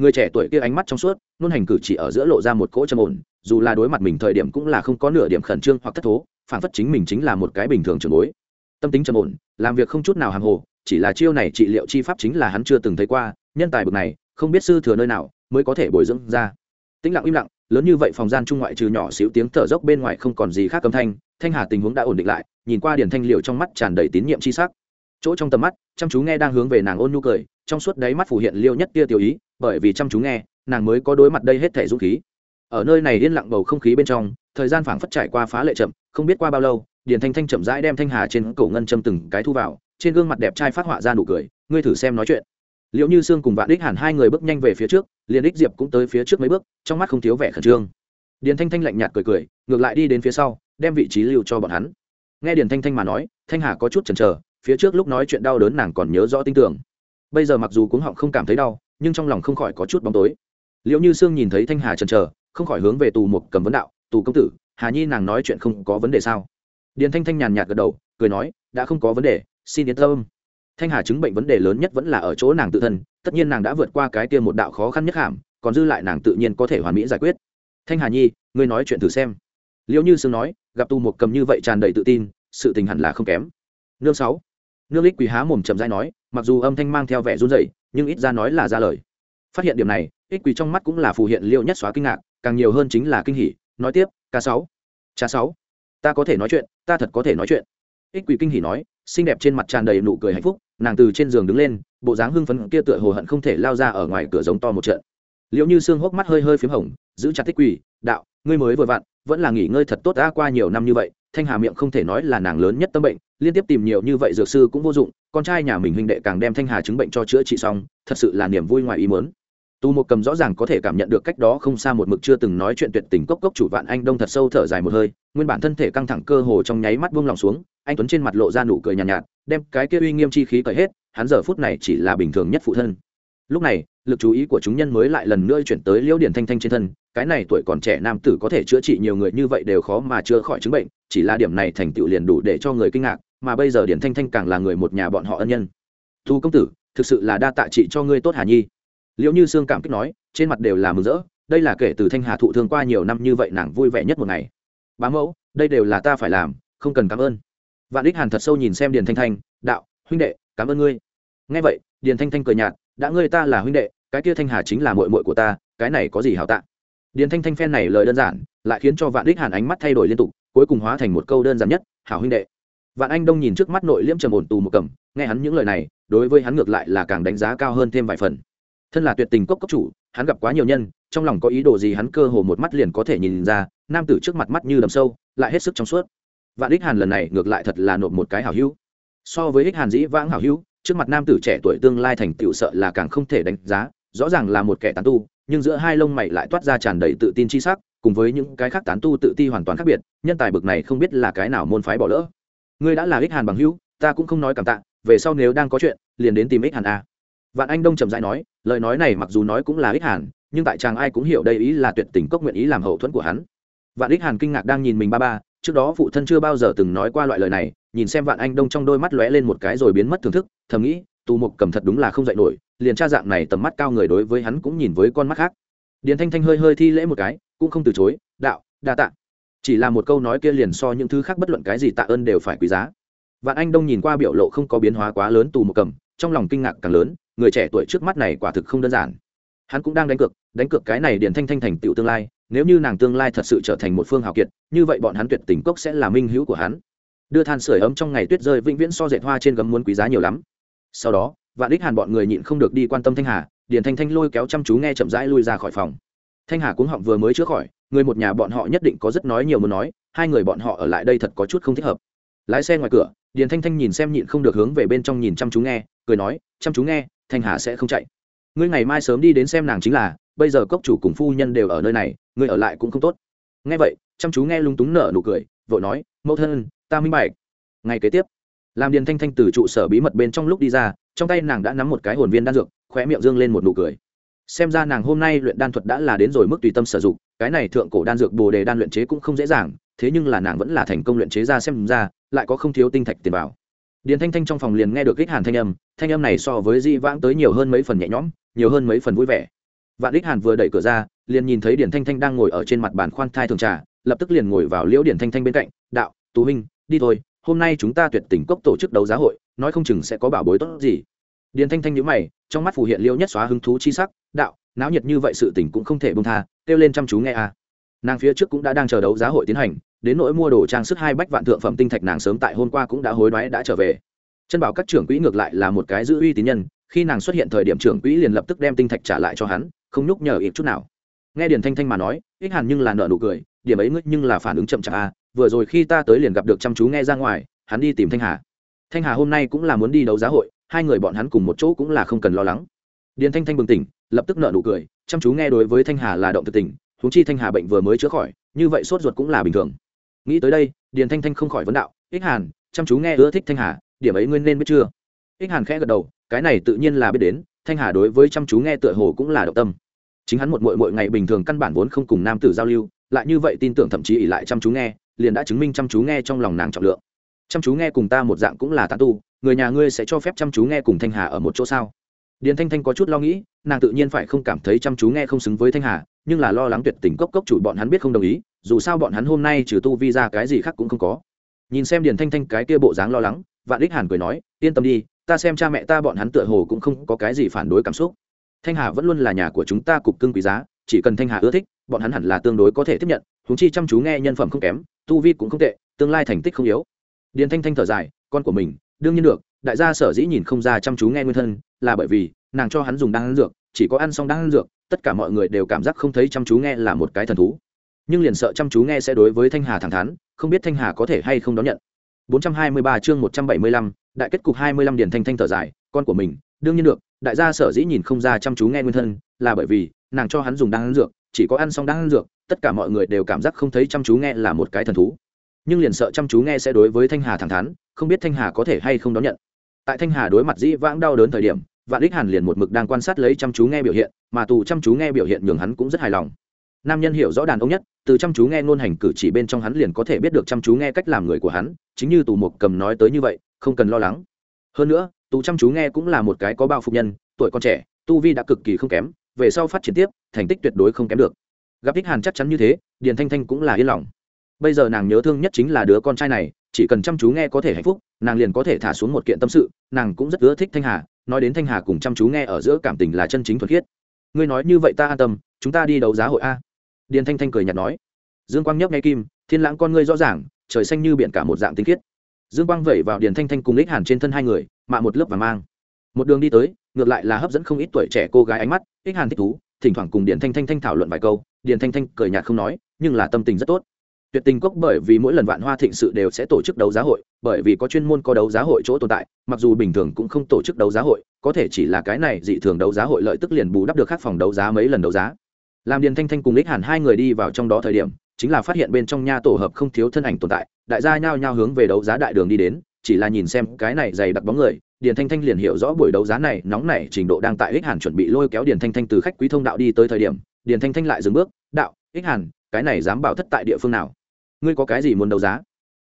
người trẻ tuổi kia ánh mắt trong suốt luôn hành cử chỉ ở giữa lộ ra một cỗ trầm ổn, dù là đối mặt mình thời điểm cũng là không có nửa điểm khẩn trương hoặc thất thố, phản phất chính mình chính là một cái bình thường trường bối. Tâm tính trầm ổn, làm việc không chút nào hàng hồ, chỉ là chiêu này trị liệu chi pháp chính là hắn chưa từng thấy qua, nhân tài bực này, không biết sư thừa nơi nào mới có thể bồi dưỡng ra. Tĩnh lặng im lặng, lớn như vậy phòng gian trung ngoại trừ nhỏ xíu tiếng thở dốc bên ngoài không còn gì khác âm thanh thanh hà tình huống đã ổn định lại, nhìn qua điển thanh liệu trong mắt tràn đầy tín nhiệm chi sắc chỗ trong tầm mắt, chăm chú nghe đang hướng về nàng ôn nhu cười, trong suốt đáy mắt phủ hiện liêu nhất tia tiểu ý, bởi vì chăm chú nghe, nàng mới có đối mặt đây hết thể dũng khí. Ở nơi này yên lặng bầu không khí bên trong, thời gian phảng phất trải qua phá lệ chậm, không biết qua bao lâu, điền thanh thanh chậm rãi đem thanh hà trên cổ ngân châm từng cái thu vào, trên gương mặt đẹp trai phát họa ra nụ cười, ngươi thử xem nói chuyện. Liệu như sương cùng vạn đích hẳn hai người bước nhanh về phía trước, liền đích diệp cũng tới phía trước mấy bước, trong mắt không thiếu vẻ khẩn trương. Điền thanh thanh lạnh nhạt cười cười, ngược lại đi đến phía sau, đem vị trí lưu cho bọn hắn. Nghe điền thanh thanh mà nói, thanh hà có chút chần chờ phía trước lúc nói chuyện đau đớn nàng còn nhớ rõ tin tưởng. Bây giờ mặc dù cuống họng không cảm thấy đau, nhưng trong lòng không khỏi có chút bóng tối. Liệu như sương nhìn thấy thanh hà chần trờ không khỏi hướng về tù một cầm vấn đạo, tù công tử, hà nhi nàng nói chuyện không có vấn đề sao? Điền thanh thanh nhàn nhạt gật đầu, cười nói, đã không có vấn đề, xin yên tâm. Thanh hà chứng bệnh vấn đề lớn nhất vẫn là ở chỗ nàng tự thân, tất nhiên nàng đã vượt qua cái kia một đạo khó khăn nhất hàm, còn dư lại nàng tự nhiên có thể hoàn mỹ giải quyết. Thanh hà nhi, ngươi nói chuyện thử xem. Liệu như sương nói, gặp tù một cầm như vậy tràn đầy tự tin, sự tình hẳn là không kém. Nương sáu nương lích quỳ há mồm chậm dai nói mặc dù âm thanh mang theo vẻ run rẩy nhưng ít ra nói là ra lời. Phát hiện điểm này ích quỳ trong mắt cũng là phù hiện liệu nhất xóa kinh ngạc càng nhiều hơn chính là kinh hỉ nói tiếp ca sáu cha sáu ta có thể nói chuyện ta thật có thể nói chuyện. Ích quỳ kinh hỉ nói xinh đẹp trên mặt tràn đầy nụ cười hạnh phúc nàng từ trên giường đứng lên bộ dáng hưng phấn kia tựa hồ hận không thể lao ra ở ngoài cửa giống to một trận. Liệu như xương hốc mắt hơi hơi p h í m hồng giữ chặt tích quỳ, đạo ngươi mới vừa vặn vẫn là nghỉ ngơi thật tốt đã qua nhiều năm như vậy thanh hà miệng không thể nói là nàng lớn nhất tâm bệnh liên tiếp tìm nhiều như vậy dược sư cũng vô dụng con trai nhà mình huynh đệ càng đem thanh hà chứng bệnh cho chữa trị xong thật sự là niềm vui ngoài ý mớn tu một cầm rõ ràng có thể cảm nhận được cách đó không xa một mực chưa từng nói chuyện tuyệt tình cốc cốc chủ vạn anh đông thật sâu thở dài một hơi nguyên bản thân thể căng thẳng cơ hồ trong nháy mắt buông lòng xuống anh tuấn trên mặt lộ ra nụ cười nhàn nhạt, nhạt đem cái kia uy nghiêm chi khí cởi hết hắn giờ phút này chỉ là bình thường nhất phụ thân. Lúc này lực chú ý của chúng nhân mới lại lần nữa chuyển tới liễu điển thanh thanh trên thân, cái này tuổi còn trẻ nam tử có thể chữa trị nhiều người như vậy đều khó mà chữa khỏi chứng bệnh, chỉ là điểm này thành tựu liền đủ để cho người kinh ngạc, mà bây giờ điển thanh thanh càng là người một nhà bọn họ ân nhân. Thu công tử, thực sự là đa tạ trị cho ngươi tốt hà nhi. Liễu như sương cảm kích nói, trên mặt đều là mừng rỡ, đây là kể từ thanh hà thụ thương qua nhiều năm như vậy nàng vui vẻ nhất một ngày. Bá mẫu, đây đều là ta phải làm, không cần cảm ơn. Vạn đích hàn thật sâu nhìn xem điền thanh thanh, đạo, huynh đệ, cảm ơn ngươi. Nghe vậy, điền thanh thanh cười nhạt đã ngươi ta là huynh đệ, cái kia thanh hà chính là mội mội của ta, cái này có gì hảo tạ? Điền thanh thanh phen này lời đơn giản, lại khiến cho vạn đích hàn ánh mắt thay đổi liên tục, cuối cùng hóa thành một câu đơn giản nhất, hảo huynh đệ. Vạn anh đông nhìn trước mắt nội liễm trầm ổn tù một cầm, nghe hắn những lời này, đối với hắn ngược lại là càng đánh giá cao hơn thêm vài phần. Thân là tuyệt tình cốc cốc chủ, hắn gặp quá nhiều nhân, trong lòng có ý đồ gì hắn cơ hồ một mắt liền có thể nhìn ra, nam tử trước mặt mắt như đầm sâu, lại hết sức trong suốt. Vạn Đích hàn lần này ngược lại thật là nộp một cái hảo hữu. So với ích hàn dĩ vãng hảo hữu trước mặt nam tử trẻ tuổi tương lai thành tựu sợ là càng không thể đánh giá, rõ ràng là một kẻ tán tu, nhưng giữa hai lông mày lại toát ra tràn đầy tự tin chi sắc, cùng với những cái khác tán tu tự ti hoàn toàn khác biệt, nhân tài bực này không biết là cái nào môn phái bỏ lỡ. Ngươi đã là ích hàn bằng hữu, ta cũng không nói cảm tạ, về sau nếu đang có chuyện, liền đến tìm ích hàn a. Vạn anh đông trầm dãi nói, lời nói này mặc dù nói cũng là ích hàn, nhưng tại chàng ai cũng hiểu đây ý là tuyệt tình cốc nguyện ý làm hậu thuẫn của hắn. Vạn ích hàn kinh ngạc đang nhìn mình ba ba, trước đó phụ thân chưa bao giờ từng nói qua loại lời này nhìn xem vạn anh đông trong đôi mắt lóe lên một cái rồi biến mất thưởng thức, thầm nghĩ, tù mục cầm thật đúng là không dạy nổi, liền tra dạng này tầm mắt cao người đối với hắn cũng nhìn với con mắt khác. Điền thanh thanh hơi hơi thi lễ một cái, cũng không từ chối, đạo, đa tạ. Chỉ là một câu nói kia liền so những thứ khác bất luận cái gì tạ ơn đều phải quý giá. Vạn anh đông nhìn qua biểu lộ không có biến hóa quá lớn tù một cầm, trong lòng kinh ngạc càng lớn, người trẻ tuổi trước mắt này quả thực không đơn giản. Hắn cũng đang đánh cược đánh cược cái này điền thanh thanh thành tựu tương lai, nếu như nàng tương lai thật sự trở thành một phương hào kiệt, như vậy bọn hắn tuyệt tình cốc sẽ là minh hữu của hắn đưa than sửa ấm trong ngày tuyết rơi vĩnh viễn so dệt hoa trên gấm muốn quý giá nhiều lắm. Sau đó, vạn đích hàn bọn người nhịn không được đi quan tâm thanh hà, điền thanh thanh lôi kéo chăm chú nghe chậm rãi lui ra khỏi phòng. Thanh hà cuống họng vừa mới chữa khỏi, người một nhà bọn họ nhất định có rất nói nhiều muốn nói, hai người bọn họ ở lại đây thật có chút không thích hợp. Lái xe ngoài cửa, điền thanh thanh nhìn xem nhịn không được hướng về bên trong nhìn chăm chú nghe, cười nói, chăm chú nghe, thanh hà sẽ không chạy. Ngươi ngày mai sớm đi đến xem nàng chính là, bây giờ cốc chủ cùng phu nhân đều ở nơi này, ngươi ở lại cũng không tốt. Nghe vậy, chăm chú nghe lung túng nở nụ cười, vội nói, mẫu thân ta minh bạch. Ngày kế tiếp làm điền thanh thanh từ trụ sở bí mật bên trong lúc đi ra, trong tay nàng đã nắm một cái hồn viên đan dược, khóe miệng dương lên một nụ cười. Xem ra nàng hôm nay luyện đan thuật đã là đến rồi mức tùy tâm sử dụng, cái này thượng cổ đan dược bồ đề đan luyện chế cũng không dễ dàng, thế nhưng là nàng vẫn là thành công luyện chế ra xem ra, lại có không thiếu tinh thạch tiền bảo điền thanh thanh trong phòng liền nghe được kích hàn thanh âm thanh âm này so với di vãng tới nhiều hơn mấy phần nhẹ nhõm, nhiều hơn mấy phần vui vẻ. Vạn ích hàn vừa đẩy cửa ra, liền nhìn thấy điền thanh thanh đang ngồi ở trên mặt bàn khoan thai thường trà, lập tức liền ngồi vào liễu điền thanh thanh bên cạnh, đạo, tú huynh đi thôi, hôm nay chúng ta tuyệt tình cốc tổ chức đấu giá hội, nói không chừng sẽ có bảo bối tốt gì. Điền thanh thanh nhíu mày, trong mắt phủ hiện liễu nhất xóa hứng thú chi sắc, đạo, náo nhiệt như vậy sự tình cũng không thể bông tha, kêu lên chăm chú nghe a. À. nàng phía trước cũng đã đang chờ đấu giá hội tiến hành, đến nỗi mua đồ trang sức hai bách vạn thượng phẩm tinh thạch nàng sớm tại hôm qua cũng đã hối đoái đã trở về. Chân bảo các trưởng quỹ ngược lại là một cái giữ uy tín nhân, khi nàng xuất hiện thời điểm trưởng quỹ liền lập tức đem tinh thạch trả lại cho hắn, không nhúc nhờ ít chút nào. Nghe điền thanh thanh mà nói, ích hẳn nhưng là nợ nụ cười, điểm ấy ngươi nhưng là phản ứng chậm chạp a vừa rồi khi ta tới liền gặp được chăm chú nghe ra ngoài, hắn đi tìm thanh hà. Thanh hà hôm nay cũng là muốn đi đấu giá hội, hai người bọn hắn cùng một chỗ cũng là không cần lo lắng. Điền thanh thanh bừng tỉnh, lập tức nợ nụ cười, chăm chú nghe đối với thanh hà là động thực tình huống chi thanh hà bệnh vừa mới chữa khỏi, như vậy sốt ruột cũng là bình thường. Nghĩ tới đây, điền thanh thanh không khỏi vấn đạo, ích hàn, chăm chú nghe ưa thích thanh hà, điểm ấy nguyên nên biết chưa? Ích hàn khẽ gật đầu, cái này tự nhiên là biết đến, thanh hà đối với chăm chú nghe tựa hồ cũng là động tâm. Chính hắn một mội mội ngày bình thường căn bản vốn không cùng nam tử giao lưu, lại như vậy tin tưởng thậm chí ỉ lại chăm chú nghe liền đã chứng minh chăm chú nghe trong lòng nàng trọng lượng. Chăm chú nghe cùng ta một dạng cũng là tán tu, người nhà ngươi sẽ cho phép chăm chú nghe cùng thanh hà ở một chỗ sao? Điền thanh thanh có chút lo nghĩ, nàng tự nhiên phải không cảm thấy chăm chú nghe không xứng với thanh hà, nhưng là lo lắng tuyệt tình cốc cốc chủ bọn hắn biết không đồng ý, dù sao bọn hắn hôm nay trừ tu vi ra cái gì khác cũng không có. Nhìn xem điền thanh thanh cái kia bộ dáng lo lắng, vạn đích hàn cười nói, yên tâm đi, ta xem cha mẹ ta bọn hắn tựa hồ cũng không có cái gì phản đối cảm xúc. Thanh hà vẫn luôn là nhà của chúng ta cục cưng quý giá chỉ cần thanh hà ưa thích bọn hắn hẳn là tương đối có thể tiếp nhận húng chi chăm chú nghe nhân phẩm không kém tu vi cũng không tệ tương lai thành tích không yếu. Điền thanh thanh thở dài con của mình đương nhiên được đại gia sở dĩ nhìn không ra chăm chú nghe nguyên thân là bởi vì nàng cho hắn dùng đan dược chỉ có ăn xong đan dược tất cả mọi người đều cảm giác không thấy chăm chú nghe là một cái thần thú. Nhưng liền sợ chăm chú nghe sẽ đối với thanh hà thẳng thắn không biết thanh hà có thể hay không đón nhận. 423 chương 175, đại kết cục 25 điển thanh thanh thở dài con của mình đương nhiên được đại gia sở dĩ nhìn không ra chăm chú nghe nguyên thân là bởi vì nàng cho hắn dùng đan dược, chỉ có ăn xong đan dược, tất cả mọi người đều cảm giác không thấy chăm chú nghe là một cái thần thú. Nhưng liền sợ chăm chú nghe sẽ đối với thanh hà thẳng thắn, không biết thanh hà có thể hay không đón nhận. Tại thanh hà đối mặt dĩ vãng đau đớn thời điểm, vạn đích hàn liền một mực đang quan sát lấy chăm chú nghe biểu hiện, mà tù chăm chú nghe biểu hiện nhường hắn cũng rất hài lòng. Nam nhân hiểu rõ đàn ông nhất, từ chăm chú nghe ngôn hành cử chỉ bên trong hắn liền có thể biết được chăm chú nghe cách làm người của hắn, chính như tù mục cầm nói tới như vậy, không cần lo lắng. Hơn nữa, tù chăm chú nghe cũng là một cái có bao phục nhân, tuổi con trẻ, tu vi đã cực kỳ không kém về sau phát triển tiếp, thành tích tuyệt đối không kém được. Gặp thích hàn chắc chắn như thế, điền thanh thanh cũng là yên lòng. Bây giờ nàng nhớ thương nhất chính là đứa con trai này, chỉ cần chăm chú nghe có thể hạnh phúc, nàng liền có thể thả xuống một kiện tâm sự, nàng cũng rất ưa thích thanh hà, nói đến thanh hà cùng chăm chú nghe ở giữa cảm tình là chân chính thuật khiết. Ngươi nói như vậy ta an tâm, chúng ta đi đấu giá hội a. Điền thanh thanh cười nhạt nói. Dương quang nhấp ngay kim, thiên lãng con ngươi rõ ràng, trời xanh như biển cả một dạng tinh khiết. Dương quang vẩy vào điền thanh thanh cùng lích hàn trên thân hai người, mạ một lớp và mang. Một đường đi tới, ngược lại là hấp dẫn không ít tuổi trẻ cô gái ánh mắt ích hàn thích thú, thỉnh thoảng cùng điền thanh thanh thanh thảo luận vài câu, điền thanh thanh cười nhạt không nói, nhưng là tâm tình rất tốt. Tuyệt tình cốc bởi vì mỗi lần vạn hoa thịnh sự đều sẽ tổ chức đấu giá hội, bởi vì có chuyên môn có đấu giá hội chỗ tồn tại, mặc dù bình thường cũng không tổ chức đấu giá hội, có thể chỉ là cái này dị thường đấu giá hội lợi tức liền bù đắp được các phòng đấu giá mấy lần đấu giá. Làm điền thanh thanh cùng lích hàn hai người đi vào trong đó thời điểm, chính là phát hiện bên trong nha tổ hợp không thiếu thân ảnh tồn tại, đại gia nhao nhao hướng về đấu giá đại đường đi đến, chỉ là nhìn xem cái này dày đặc bóng người điền thanh thanh liền hiểu rõ buổi đấu giá này, nóng nảy trình độ đang tại ích hàn chuẩn bị lôi kéo điền thanh thanh từ khách quý thông đạo đi tới thời điểm, điền thanh thanh lại dừng bước, đạo, ích hàn, cái này dám bảo thất tại địa phương nào? Ngươi có cái gì muốn đấu giá?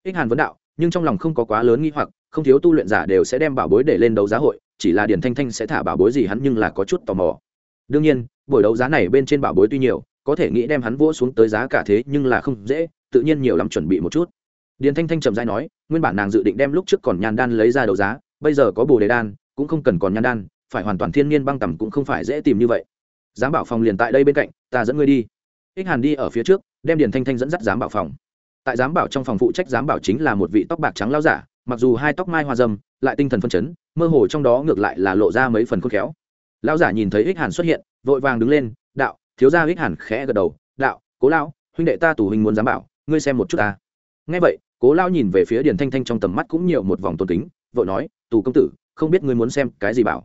Ích hàn vấn đạo, nhưng trong lòng không có quá lớn nghi hoặc, không thiếu tu luyện giả đều sẽ đem bảo bối để lên đấu giá hội, chỉ là điền thanh thanh sẽ thả bảo bối gì hắn nhưng là có chút tò mò. Đương nhiên, buổi đấu giá này bên trên bảo bối tuy nhiều, có thể nghĩ đem hắn vỗ xuống tới giá cả thế nhưng là không dễ, tự nhiên nhiều lắm chuẩn bị một chút. Điền thanh thanh trầm dai nói, nguyên bản nàng dự định đem lúc trước còn nhàn đan lấy ra đấu giá bây giờ có bồ đề đan, cũng không cần còn nhan đan, phải hoàn toàn thiên nhiên băng tầm cũng không phải dễ tìm như vậy. Giám bảo phòng liền tại đây bên cạnh, ta dẫn ngươi đi. Ích hàn đi ở phía trước, đem điền thanh thanh dẫn dắt giám bảo phòng. Tại giám bảo trong phòng phụ trách giám bảo chính là một vị tóc bạc trắng lao giả, mặc dù hai tóc mai hoa dâm lại tinh thần phân chấn, mơ hồ trong đó ngược lại là lộ ra mấy phần khôn khéo. Lao giả nhìn thấy ích hàn xuất hiện, vội vàng đứng lên, đạo, thiếu gia ích hàn khẽ gật đầu, đạo, cố lão, huynh đệ ta tù huynh muốn giám bảo, ngươi xem một chút ta. Nghe vậy, cố lao nhìn về phía điền thanh thanh trong tầm mắt cũng nhiều một vòng tôn kính, vội nói tù công tử, không biết ngươi muốn xem cái gì bảo.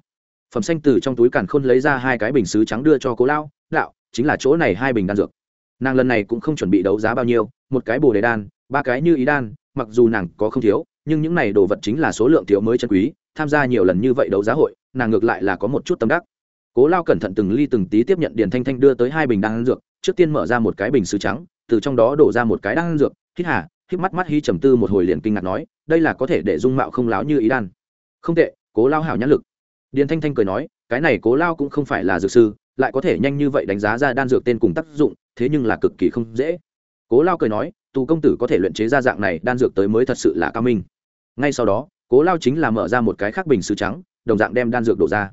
Phẩm xanh từ trong túi càn khôn lấy ra hai cái bình xứ trắng đưa cho cố lao đạo chính là chỗ này hai bình đan dược. Nàng lần này cũng không chuẩn bị đấu giá bao nhiêu, một cái bồ đề đan, ba cái như ý đan, mặc dù nàng có không thiếu, nhưng những này đồ vật chính là số lượng thiếu mới chân quý, tham gia nhiều lần như vậy đấu giá hội, nàng ngược lại là có một chút tâm đắc. Cố lao cẩn thận từng ly từng tí tiếp nhận điền thanh thanh đưa tới hai bình đan dược, trước tiên mở ra một cái bình sứ trắng, từ trong đó đổ ra một cái đan dược, hít hà hít mắt mắt hi trầm tư một hồi liền kinh ngạc nói, đây là có thể để dung mạo không láo như ý đan không tệ, cố lao hảo nhãn lực. Điền thanh thanh cười nói, cái này cố lao cũng không phải là dược sư, lại có thể nhanh như vậy đánh giá ra đan dược tên cùng tác dụng, thế nhưng là cực kỳ không dễ. Cố lao cười nói, tù công tử có thể luyện chế ra dạng này, đan dược tới mới thật sự là cao minh. Ngay sau đó, cố lao chính là mở ra một cái khác bình sứ trắng, đồng dạng đem đan dược đổ ra.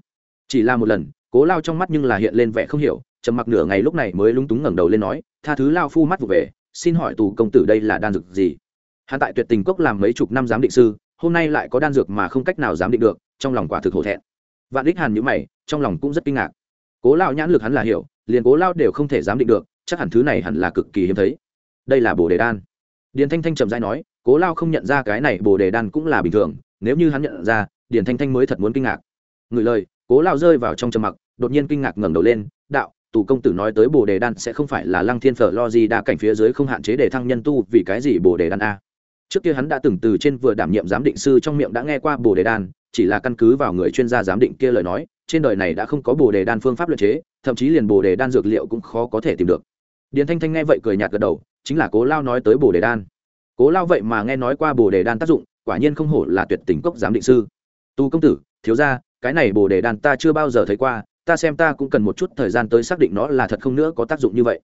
Chỉ là một lần, cố lao trong mắt nhưng là hiện lên vẻ không hiểu, trầm mặc nửa ngày lúc này mới lúng túng ngẩng đầu lên nói, tha thứ lao phu mắt vụ về, xin hỏi tù công tử đây là đan dược gì? Hắn tại tuyệt tình cốc làm mấy chục năm giám định sư hôm nay lại có đan dược mà không cách nào giám định được, trong lòng quả thực hổ thẹn. Vạn đích hàn nhữ mày, trong lòng cũng rất kinh ngạc. Cố lao nhãn lực hắn là hiểu, liền cố lao đều không thể giám định được, chắc hẳn thứ này hẳn là cực kỳ hiếm thấy. Đây là bồ đề đan. Điền thanh thanh trầm dai nói, cố lao không nhận ra cái này bồ đề đan cũng là bình thường, nếu như hắn nhận ra, điền thanh thanh mới thật muốn kinh ngạc. Ngửi lời, cố lao rơi vào trong trầm mặc, đột nhiên kinh ngạc ngẩng đầu lên, đạo, tù công tử nói tới bồ đề đan sẽ không phải là lăng thiên phở lo gì đa cảnh phía dưới không hạn chế để thăng nhân tu vì cái gì bồ đề đan a? Trước kia hắn đã từng từ trên vừa đảm nhiệm giám định sư trong miệng đã nghe qua bồ đề đan, chỉ là căn cứ vào người chuyên gia giám định kia lời nói, trên đời này đã không có bồ đề đan phương pháp luyện chế, thậm chí liền bồ đề đan dược liệu cũng khó có thể tìm được. Điền thanh thanh nghe vậy cười nhạt gật đầu, chính là cố lao nói tới bồ đề đan. Cố lao vậy mà nghe nói qua bồ đề đan tác dụng, quả nhiên không hổ là tuyệt tình cốc giám định sư. Tu công tử, thiếu ra cái này bồ đề đan ta chưa bao giờ thấy qua, ta xem ta cũng cần một chút thời gian tới xác định nó là thật không nữa có tác dụng như vậy.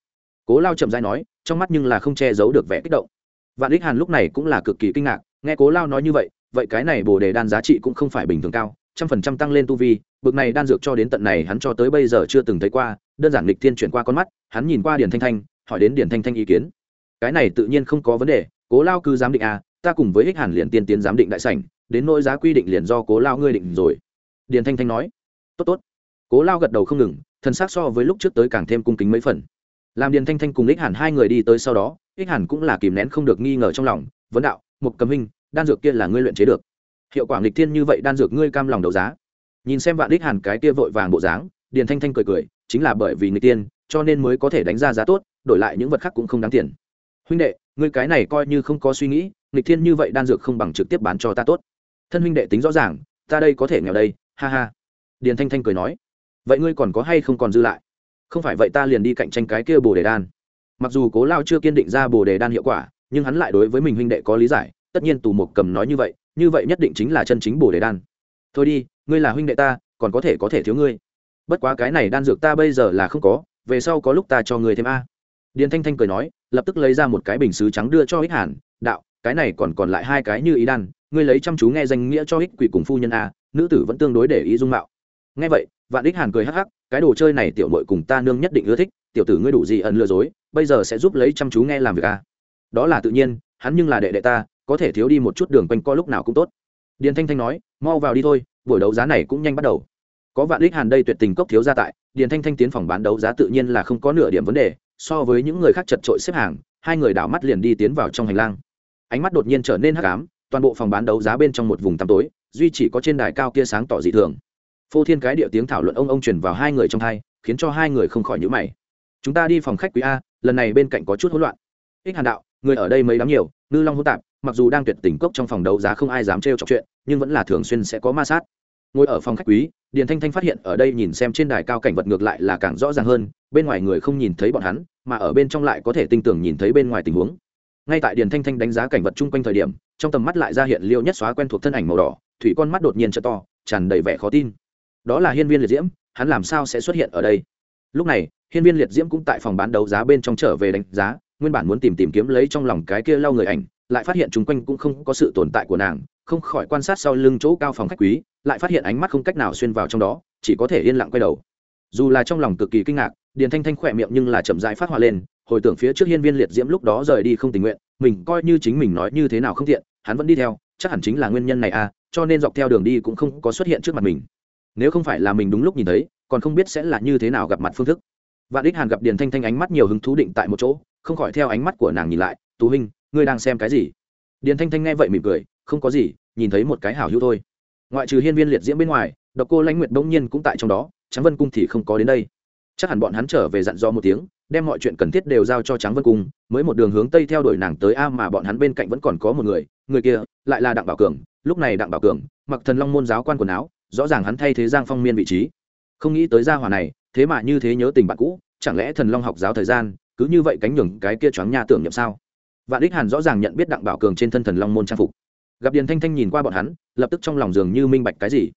Cố lao chậm dai nói, trong mắt nhưng là không che giấu được vẻ kích động vạn đích hàn lúc này cũng là cực kỳ kinh ngạc, nghe cố lao nói như vậy vậy cái này bồ đề đan giá trị cũng không phải bình thường cao, trăm phần trăm tăng lên tu vi, bực này đan dược cho đến tận này hắn cho tới bây giờ chưa từng thấy qua, đơn giản lịch thiên chuyển qua con mắt, hắn nhìn qua điển thanh thanh, hỏi đến điển thanh thanh ý kiến. Cái này tự nhiên không có vấn đề, cố lao cứ giám định à ta cùng với ích hàn liền tiên tiến giám định đại sảnh, đến nỗi giá quy định liền do cố lao ngươi định rồi. Điền thanh thanh nói. Tốt tốt. Cố lao gật đầu không ngừng, thân xác so với lúc trước tới càng thêm cung kính mấy phần làm điền thanh thanh cùng ích hàn hai người đi tới sau đó, ích hàn cũng là kìm nén không được nghi ngờ trong lòng, vấn đạo một cầm minh đan dược kia là ngươi luyện chế được. Hiệu quả nghịch thiên như vậy đan dược ngươi cam lòng đấu giá. Nhìn xem vạn ích hàn cái kia vội vàng bộ dáng, điền thanh thanh cười cười, chính là bởi vì người tiên cho nên mới có thể đánh ra giá tốt, đổi lại những vật khác cũng không đáng tiền. Huynh đệ, ngươi cái này coi như không có suy nghĩ, nghịch thiên như vậy đan dược không bằng trực tiếp bán cho ta tốt. Thân huynh đệ tính rõ ràng, ta đây có thể nghèo đây, ha ha. Điền thanh thanh cười nói, vậy ngươi còn có hay không còn dư lại? Không phải vậy ta liền đi cạnh tranh cái kia bồ đề đan. Mặc dù cố lao chưa kiên định ra bồ đề đan hiệu quả, nhưng hắn lại đối với mình huynh đệ có lý giải, tất nhiên tù mục cầm nói như vậy như vậy nhất định chính là chân chính bồ đề đan. Thôi đi, ngươi là huynh đệ ta, còn có thể có thể thiếu ngươi. Bất quá cái này đan dược ta bây giờ là không có, về sau có lúc ta cho ngươi thêm a. Điền thanh thanh cười nói, lập tức lấy ra một cái bình xứ trắng đưa cho ích hàn, đạo, cái này còn còn lại hai cái như ý đan, ngươi lấy chăm chú nghe danh nghĩa cho ích quỷ cùng phu nhân a, nữ tử vẫn tương đối để ý dung mạo. Nghe vậy, vạn ích hàn cười hắc hắc cái đồ chơi này tiểu mội cùng ta nương nhất định ưa thích, tiểu tử ngươi đủ gì ẩn lừa dối, bây giờ sẽ giúp lấy chăm chú nghe làm việc a đó là tự nhiên, hắn nhưng là đệ đệ ta, có thể thiếu đi một chút đường quanh co lúc nào cũng tốt. Điền thanh thanh nói, mau vào đi thôi, buổi đấu giá này cũng nhanh bắt đầu. Có vạn ích hàn đây tuyệt tình cốc thiếu gia tại, điền thanh thanh tiến phòng bán đấu giá tự nhiên là không có nửa điểm vấn đề, so với những người khác chật trội xếp hàng, hai người đảo mắt liền đi tiến vào trong hành lang. Ánh mắt đột nhiên trở nên hắc ám, toàn bộ phòng bán đấu giá bên trong một vùng tăm tối, duy chỉ có trên đài cao kia sáng tỏ dị thường phô thiên cái địa tiếng thảo luận ông ông truyền vào hai người trong hai khiến cho hai người không khỏi nhữ mày. Chúng ta đi phòng khách quý a, lần này bên cạnh có chút hỗn loạn. Ích hàn đạo, người ở đây mấy đám nhiều, ngư long hỗn tạp, mặc dù đang tuyệt tình cốc trong phòng đấu giá không ai dám trêu chọc chuyện, nhưng vẫn là thường xuyên sẽ có ma sát. Ngồi ở phòng khách quý, điền thanh thanh phát hiện ở đây nhìn xem trên đài cao cảnh vật ngược lại là càng rõ ràng hơn, bên ngoài người không nhìn thấy bọn hắn, mà ở bên trong lại có thể tinh tường nhìn thấy bên ngoài tình huống. Ngay tại điền thanh thanh đánh giá cảnh vật chung quanh thời điểm, trong tầm mắt lại ra hiện liêu nhất xóa quen thuộc thân ảnh màu đỏ, thủy con mắt đột nhiên trợ to, tràn đầy vẻ khó tin đó là hiên viên liệt diễm, hắn làm sao sẽ xuất hiện ở đây? Lúc này, hiên viên liệt diễm cũng tại phòng bán đấu giá bên trong trở về đánh giá, nguyên bản muốn tìm tìm kiếm lấy trong lòng cái kia lau người ảnh, lại phát hiện chung quanh cũng không có sự tồn tại của nàng, không khỏi quan sát sau lưng chỗ cao phòng khách quý, lại phát hiện ánh mắt không cách nào xuyên vào trong đó, chỉ có thể yên lặng quay đầu. Dù là trong lòng cực kỳ kinh ngạc, điền thanh thanh khỏe miệng nhưng là chậm rãi phát hoa lên, hồi tưởng phía trước hiên viên liệt diễm lúc đó rời đi không tình nguyện, mình coi như chính mình nói như thế nào không thiện hắn vẫn đi theo, chắc hẳn chính là nguyên nhân này à cho nên dọc theo đường đi cũng không có xuất hiện trước mặt mình nếu không phải là mình đúng lúc nhìn thấy, còn không biết sẽ là như thế nào gặp mặt phương thức. Vạn đích hàn gặp điền thanh thanh ánh mắt nhiều hứng thú định tại một chỗ, không khỏi theo ánh mắt của nàng nhìn lại, tú huynh, ngươi đang xem cái gì? Điền thanh thanh nghe vậy mỉm cười, không có gì, nhìn thấy một cái hảo hữu thôi. Ngoại trừ hiên viên liệt diễm bên ngoài, độc cô lãnh nguyệt bỗng nhiên cũng tại trong đó trắng vân cung thì không có đến đây. Chắc hẳn bọn hắn trở về dặn dò một tiếng, đem mọi chuyện cần thiết đều giao cho trắng vân cung, mới một đường hướng tây theo đuổi nàng tới a mà bọn hắn bên cạnh vẫn còn có một người người kia lại là đặng bảo cường, lúc này đặng bảo cường, mặc thần long môn giáo quan quần áo rõ ràng hắn thay thế giang phong miên vị trí. Không nghĩ tới gia hòa này, thế mà như thế nhớ tình bạn cũ, chẳng lẽ thần long học giáo thời gian, cứ như vậy cánh nhường cái kia choáng nha tưởng nhậm sao? Vạn đích hàn rõ ràng nhận biết đặng bảo cường trên thân thần long môn trang phục. Gặp điền thanh thanh nhìn qua bọn hắn, lập tức trong lòng dường như minh bạch cái gì.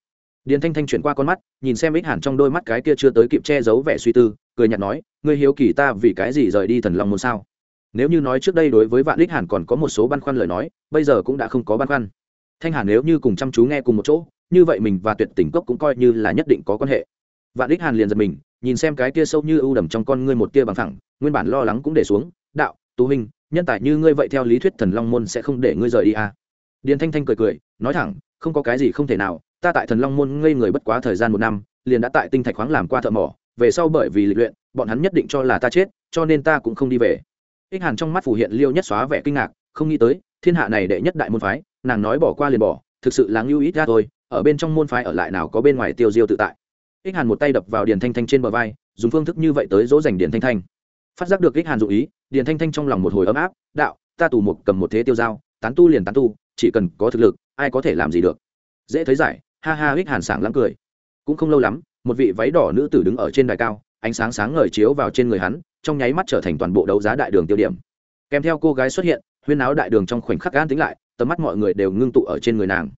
Điền thanh thanh chuyển qua con mắt, nhìn xem ích hàn trong đôi mắt cái kia chưa tới kịp che giấu vẻ suy tư, cười nhạt nói, ngươi hiếu kỳ ta vì cái gì rời đi thần long môn sao? Nếu như nói trước đây đối với vạn Đích hàn còn có một số băn khoăn lời nói, bây giờ cũng đã không có băn khoăn. Thanh hàn nếu như cùng chăm chú nghe cùng một chỗ như vậy mình và tuyệt tình cốc cũng coi như là nhất định có quan hệ vạn đích hàn liền giật mình, nhìn xem cái kia sâu như ưu đầm trong con ngươi một tia bằng thẳng nguyên bản lo lắng cũng để xuống, đạo, tú hình nhân tài như ngươi vậy theo lý thuyết thần long môn sẽ không để ngươi rời đi à. điền thanh thanh cười cười, nói thẳng, không có cái gì không thể nào, ta tại thần long môn ngây người bất quá thời gian một năm, liền đã tại tinh thạch khoáng làm qua thợ mỏ, về sau bởi vì lịch luyện, bọn hắn nhất định cho là ta chết, cho nên ta cũng không đi về ích hàn trong mắt phủ hiện liêu nhất xóa vẻ kinh ngạc, không nghĩ tới, thiên hạ này đệ nhất đại môn phái, nàng nói bỏ qua liền bỏ, thực sự là ngưu ít ra thôi ở bên trong môn phái ở lại nào có bên ngoài tiêu diêu tự tại. Ích hàn một tay đập vào điền thanh thanh trên bờ vai, dùng phương thức như vậy tới dỗ dành điền thanh thanh. Phát giác được ích hàn dụ ý, điền thanh thanh trong lòng một hồi ấm áp, đạo, ta tù một cầm một thế tiêu dao, tán tu liền tán tu, chỉ cần có thực lực, ai có thể làm gì được? Dễ thấy giải, ha ha, ích hàn sảng lắm cười. Cũng không lâu lắm, một vị váy đỏ nữ tử đứng ở trên đài cao, ánh sáng sáng ngời chiếu vào trên người hắn, trong nháy mắt trở thành toàn bộ đấu giá đại đường tiêu điểm. Kèm theo cô gái xuất hiện, huyên áo đại đường trong khoảnh khắc gan tính lại, tầm mắt mọi người đều ngưng tụ ở trên người nàng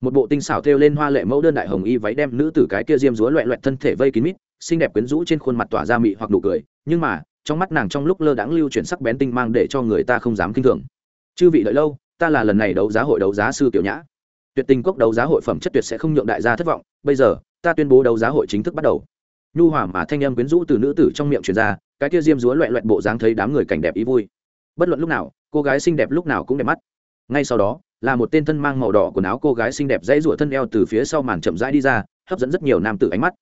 một bộ tinh xảo thêu lên hoa lệ mẫu đơn đại hồng y váy đem nữ tử cái kia diêm dúa loẹ loẹt thân thể vây kín mít, xinh đẹp quyến rũ trên khuôn mặt tỏa ra mị hoặc nụ cười, nhưng mà, trong mắt nàng trong lúc lơ đãng lưu chuyển sắc bén tinh mang để cho người ta không dám kinh thường. Chư vị đợi lâu, ta là lần này đấu giá hội đấu giá sư tiểu nhã. Tuyệt tình cốc đấu giá hội phẩm chất tuyệt sẽ không nhượng đại gia thất vọng, bây giờ, ta tuyên bố đấu giá hội chính thức bắt đầu. Nhu hòa mà thanh âm quyến rũ từ nữ tử trong miệng truyền ra, cái kia diêm dúa loẹ loẹt bộ dáng thấy đám người cảnh đẹp ý vui. Bất luận lúc nào, cô gái xinh đẹp lúc nào cũng đẹp mắt ngay sau đó, là một tên thân mang màu đỏ quần áo cô gái xinh đẹp dãy rủa thân eo từ phía sau màn chậm rãi đi ra, hấp dẫn rất nhiều nam tử ánh mắt.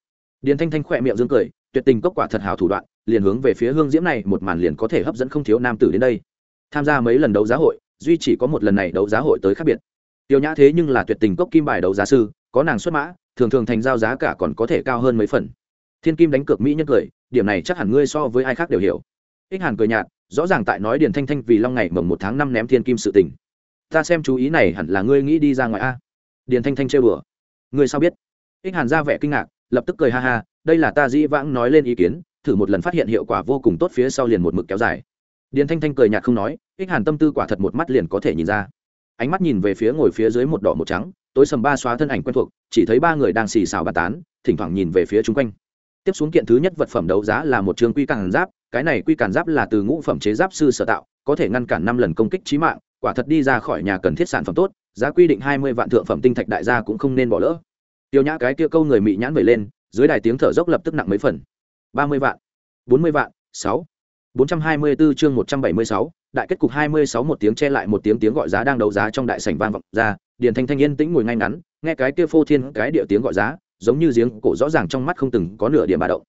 Điền thanh thanh khỏe miệng dương cười, tuyệt tình cốc quả thật hào thủ đoạn, liền hướng về phía hương diễm này, một màn liền có thể hấp dẫn không thiếu nam tử đến đây. Tham gia mấy lần đấu giá hội, duy chỉ có một lần này đấu giá hội tới khác biệt. Tiêu nhã thế nhưng là tuyệt tình cốc kim bài đấu giá sư, có nàng xuất mã, thường thường thành giao giá cả còn có thể cao hơn mấy phần. Thiên kim đánh cược mỹ nhân cười, điểm này chắc hẳn ngươi so với ai khác đều hiểu. Ích hàn cười nhạt, rõ ràng tại nói điền thanh thanh vì long ngày mồng một tháng năm ném thiên kim sự tình ta xem chú ý này hẳn là ngươi nghĩ đi ra ngoài a. Điền thanh thanh chơi bừa ngươi sao biết? Ích hàn ra vẻ kinh ngạc, lập tức cười ha ha, đây là ta dĩ vãng nói lên ý kiến, thử một lần phát hiện hiệu quả vô cùng tốt phía sau liền một mực kéo dài. Điền thanh thanh cười nhạt không nói, ích hàn tâm tư quả thật một mắt liền có thể nhìn ra. Ánh mắt nhìn về phía ngồi phía dưới một đỏ một trắng, tối sầm ba xóa thân ảnh quen thuộc, chỉ thấy ba người đang xì xào bàn tán, thỉnh thoảng nhìn về phía chung quanh. Tiếp xuống kiện thứ nhất vật phẩm đấu giá là một trường quy càn giáp, cái này quy càn giáp là từ ngũ phẩm chế giáp sư sở tạo, có thể ngăn cản năm lần công kích trí mạng quả thật đi ra khỏi nhà cần thiết sản phẩm tốt, giá quy định hai mươi vạn thượng phẩm tinh thạch đại gia cũng không nên bỏ lỡ. Tiêu nhã cái kia câu người mị nhãn vẩy lên, dưới đài tiếng thở dốc lập tức nặng mấy phần. ba mươi vạn, bốn mươi vạn, sáu, bốn trăm hai mươi bốn chương một trăm bảy mươi sáu, đại kết cục hai mươi sáu một tiếng che lại một tiếng tiếng gọi giá đang đấu giá trong đại sảnh vang vọng ra, điền thanh thanh yên tĩnh ngồi ngay ngắn, nghe cái kia phô thiên cái địa tiếng gọi giá, giống như giếng cổ rõ ràng trong mắt không từng có nửa điểm bà động.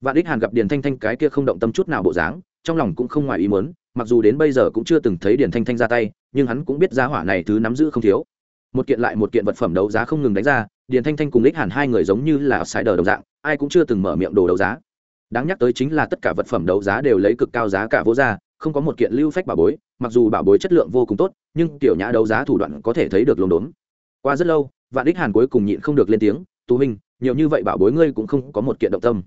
Vạn đích hàn gặp điền thanh thanh cái kia không động tâm chút nào bộ dáng, trong lòng cũng không ngoài ý muốn mặc dù đến bây giờ cũng chưa từng thấy điền thanh thanh ra tay, nhưng hắn cũng biết giá hỏa này thứ nắm giữ không thiếu. Một kiện lại một kiện vật phẩm đấu giá không ngừng đánh ra, điền thanh thanh cùng đích hàn hai người giống như là sai đờ đồng dạng, ai cũng chưa từng mở miệng đồ đấu giá. Đáng nhắc tới chính là tất cả vật phẩm đấu giá đều lấy cực cao giá cả vô ra không có một kiện lưu phách bảo bối, mặc dù bảo bối chất lượng vô cùng tốt, nhưng tiểu nhã đấu giá thủ đoạn có thể thấy được lồn đốn. Qua rất lâu, vạn đích hàn cuối cùng nhịn không được lên tiếng, tú minh nhiều như vậy bảo bối ngươi cũng không có một kiện động tâm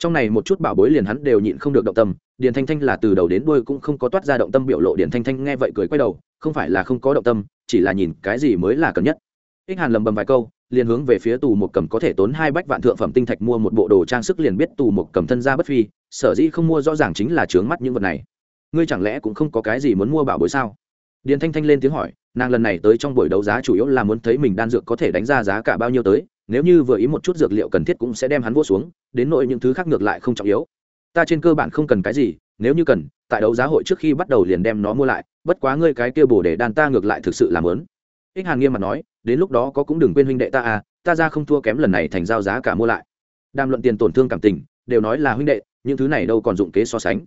trong này một chút bảo bối liền hắn đều nhịn không được động tâm, điền thanh thanh là từ đầu đến đuôi cũng không có toát ra động tâm biểu lộ, điền thanh thanh nghe vậy cười quay đầu, không phải là không có động tâm, chỉ là nhìn cái gì mới là cần nhất. Ích hàn lầm bầm vài câu, liền hướng về phía tù một cầm có thể tốn hai bách vạn thượng phẩm tinh thạch mua một bộ đồ trang sức liền biết tù một cầm thân ra bất phi, sở dĩ không mua rõ ràng chính là trướng mắt những vật này. Ngươi chẳng lẽ cũng không có cái gì muốn mua bảo bối sao? Điền thanh thanh lên tiếng hỏi, nàng lần này tới trong buổi đấu giá chủ yếu là muốn thấy mình đan dược có thể đánh ra giá cả bao nhiêu tới nếu như vừa ý một chút dược liệu cần thiết cũng sẽ đem hắn vô xuống, đến nội những thứ khác ngược lại không trọng yếu. Ta trên cơ bản không cần cái gì, nếu như cần, tại đấu giá hội trước khi bắt đầu liền đem nó mua lại, bất quá ngươi cái kia bổ để đan ta ngược lại thực sự làm lớn. Ích hàn nghiêm mặt nói, đến lúc đó có cũng đừng quên huynh đệ ta à ta ra không thua kém lần này thành giao giá cả mua lại. Đàm luận tiền tổn thương cảm tình, đều nói là huynh đệ, những thứ này đâu còn dụng kế so sánh.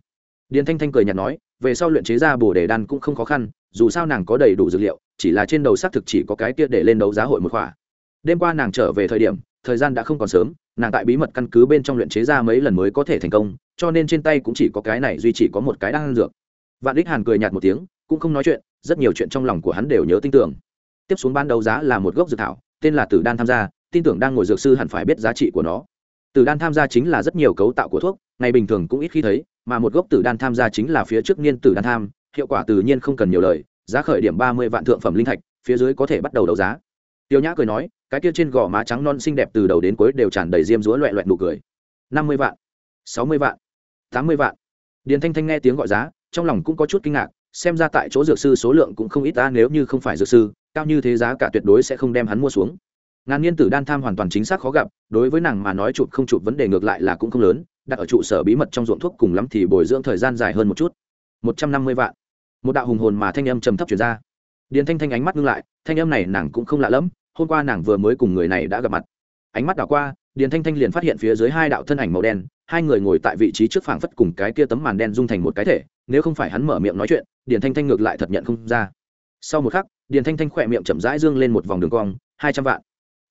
Điền thanh thanh cười nhạt nói, về sau luyện chế ra bổ để đan cũng không khó khăn, dù sao nàng có đầy đủ dược liệu, chỉ là trên đầu xác thực chỉ có cái kia để lên đấu giá hội một khỏa đêm qua nàng trở về thời điểm, thời gian đã không còn sớm, nàng tại bí mật căn cứ bên trong luyện chế ra mấy lần mới có thể thành công, cho nên trên tay cũng chỉ có cái này duy chỉ có một cái đan dược. Vạn đích hàn cười nhạt một tiếng, cũng không nói chuyện, rất nhiều chuyện trong lòng của hắn đều nhớ tin tưởng. Tiếp xuống ban đấu giá là một gốc dược thảo, tên là tử đan tham gia, tin tưởng đang ngồi dược sư hẳn phải biết giá trị của nó. Tử đan tham gia chính là rất nhiều cấu tạo của thuốc, ngày bình thường cũng ít khi thấy, mà một gốc tử đan tham gia chính là phía trước niên tử đan tham, hiệu quả tự nhiên không cần nhiều lời, giá khởi điểm ba mươi vạn thượng phẩm linh thạch, phía dưới có thể bắt đầu đấu giá. Tiêu nhã cười nói cái kia trên gò má trắng non xinh đẹp từ đầu đến cuối đều tràn đầy diêm rúa loẹ loẹt nụ cười. Năm mươi vạn, sáu mươi vạn, tám mươi vạn. Điền thanh thanh nghe tiếng gọi giá, trong lòng cũng có chút kinh ngạc, xem ra tại chỗ dược sư số lượng cũng không ít ta nếu như không phải dược sư, cao như thế giá cả tuyệt đối sẽ không đem hắn mua xuống. Ngàn niên tử đan tham hoàn toàn chính xác khó gặp, đối với nàng mà nói chụp không chụp vấn đề ngược lại là cũng không lớn, đặt ở trụ sở bí mật trong ruộng thuốc cùng lắm thì bồi dưỡng thời gian dài hơn một chút. Một trăm năm mươi vạn. Một đạo hùng hồn mà thanh âm trầm thấp chuyển ra. Điền thanh thanh ánh mắt ngưng lại, thanh âm này nàng cũng không lạ lẫm hôm qua nàng vừa mới cùng người này đã gặp mặt. Ánh mắt đảo qua, điền thanh thanh liền phát hiện phía dưới hai đạo thân ảnh màu đen, hai người ngồi tại vị trí trước phảng phất cùng cái kia tấm màn đen dung thành một cái thể, nếu không phải hắn mở miệng nói chuyện, điền thanh thanh ngược lại thật nhận không ra. Sau một khắc, điền thanh thanh khỏe miệng chậm rãi dương lên một vòng đường cong, hai trăm vạn.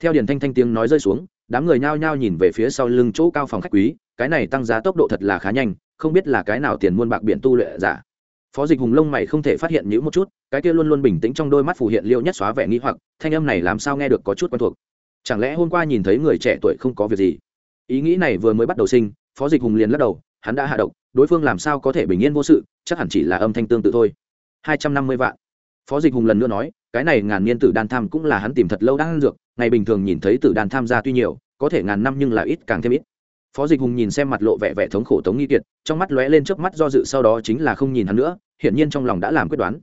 Theo điền thanh thanh tiếng nói rơi xuống, đám người nhao nhao nhìn về phía sau lưng chỗ cao phòng khách quý, cái này tăng giá tốc độ thật là khá nhanh, không biết là cái nào tiền muôn bạc biển tu luyện giả phó dịch hùng lông mày không thể phát hiện nhữ một chút, cái kia luôn luôn bình tĩnh trong đôi mắt phù hiện liêu nhất xóa vẻ nghĩ hoặc, thanh âm này làm sao nghe được có chút quen thuộc. Chẳng lẽ hôm qua nhìn thấy người trẻ tuổi không có việc gì? Ý nghĩ này vừa mới bắt đầu sinh, phó dịch hùng liền lắc đầu, hắn đã hạ độc, đối phương làm sao có thể bình yên vô sự, chắc hẳn chỉ là âm thanh tương tự thôi. Hai trăm năm mươi vạn. Phó dịch hùng lần nữa nói, cái này ngàn niên tử đan tham cũng là hắn tìm thật lâu đang dược, ngày bình thường nhìn thấy tử đan tham gia tuy nhiều, có thể ngàn năm nhưng là ít càng thêm ít phó dịch hùng nhìn xem mặt lộ vẻ vẻ thống khổ tống nghi kiệt, trong mắt lóe lên trước mắt do dự sau đó chính là không nhìn hắn nữa, hiển nhiên trong lòng đã làm quyết đoán.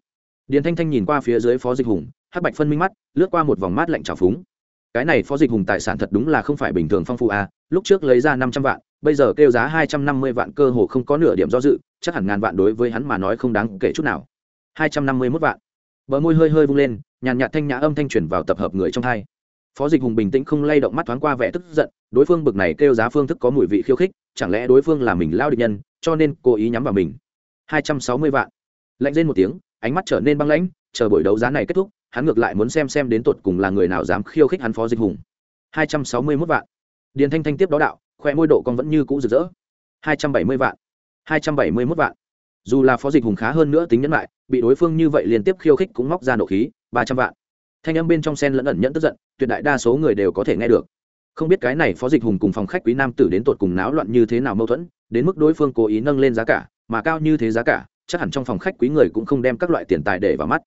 Điền thanh thanh nhìn qua phía dưới phó dịch hùng, hắc bạch phân minh mắt, lướt qua một vòng mát lạnh trào phúng. Cái này phó dịch hùng tài sản thật đúng là không phải bình thường phong phú à lúc trước lấy ra năm trăm vạn, bây giờ kêu giá hai trăm năm mươi vạn cơ hồ không có nửa điểm do dự, chắc hẳn ngàn vạn đối với hắn mà nói không đáng kể chút nào. Hai trăm năm mươi mốt vạn. Bờ môi hơi hơi vung lên, nhàn nhạt thanh nhã âm thanh chuyển vào tập hợp người trong hai phó dịch hùng bình tĩnh không lay động mắt thoáng qua vẻ tức giận, đối phương bực này kêu giá phương thức có mùi vị khiêu khích, chẳng lẽ đối phương là mình lao địch nhân, cho nên cố ý nhắm vào mình. Hai trăm sáu mươi vạn. Lạnh lên một tiếng, ánh mắt trở nên băng lãnh, chờ buổi đấu giá này kết thúc, hắn ngược lại muốn xem xem đến tột cùng là người nào dám khiêu khích hắn phó dịch hùng. Hai trăm sáu mươi mốt vạn. Điền thanh thanh tiếp đó đạo, khoe môi độ con vẫn như cũ rực rỡ. Hai trăm bảy mươi vạn. Hai trăm bảy mươi mốt vạn. Dù là phó dịch hùng khá hơn nữa tính nhẫn lại, bị đối phương như vậy liên tiếp khiêu khích cũng móc ra nộ khí, ba trăm vạn thanh âm bên trong sen lẫn ẩn nhẫn tức giận, tuyệt đại đa số người đều có thể nghe được. Không biết cái này phó dịch hùng cùng phòng khách quý nam tử đến tột cùng náo loạn như thế nào mâu thuẫn, đến mức đối phương cố ý nâng lên giá cả, mà cao như thế giá cả, chắc hẳn trong phòng khách quý người cũng không đem các loại tiền tài để vào mắt.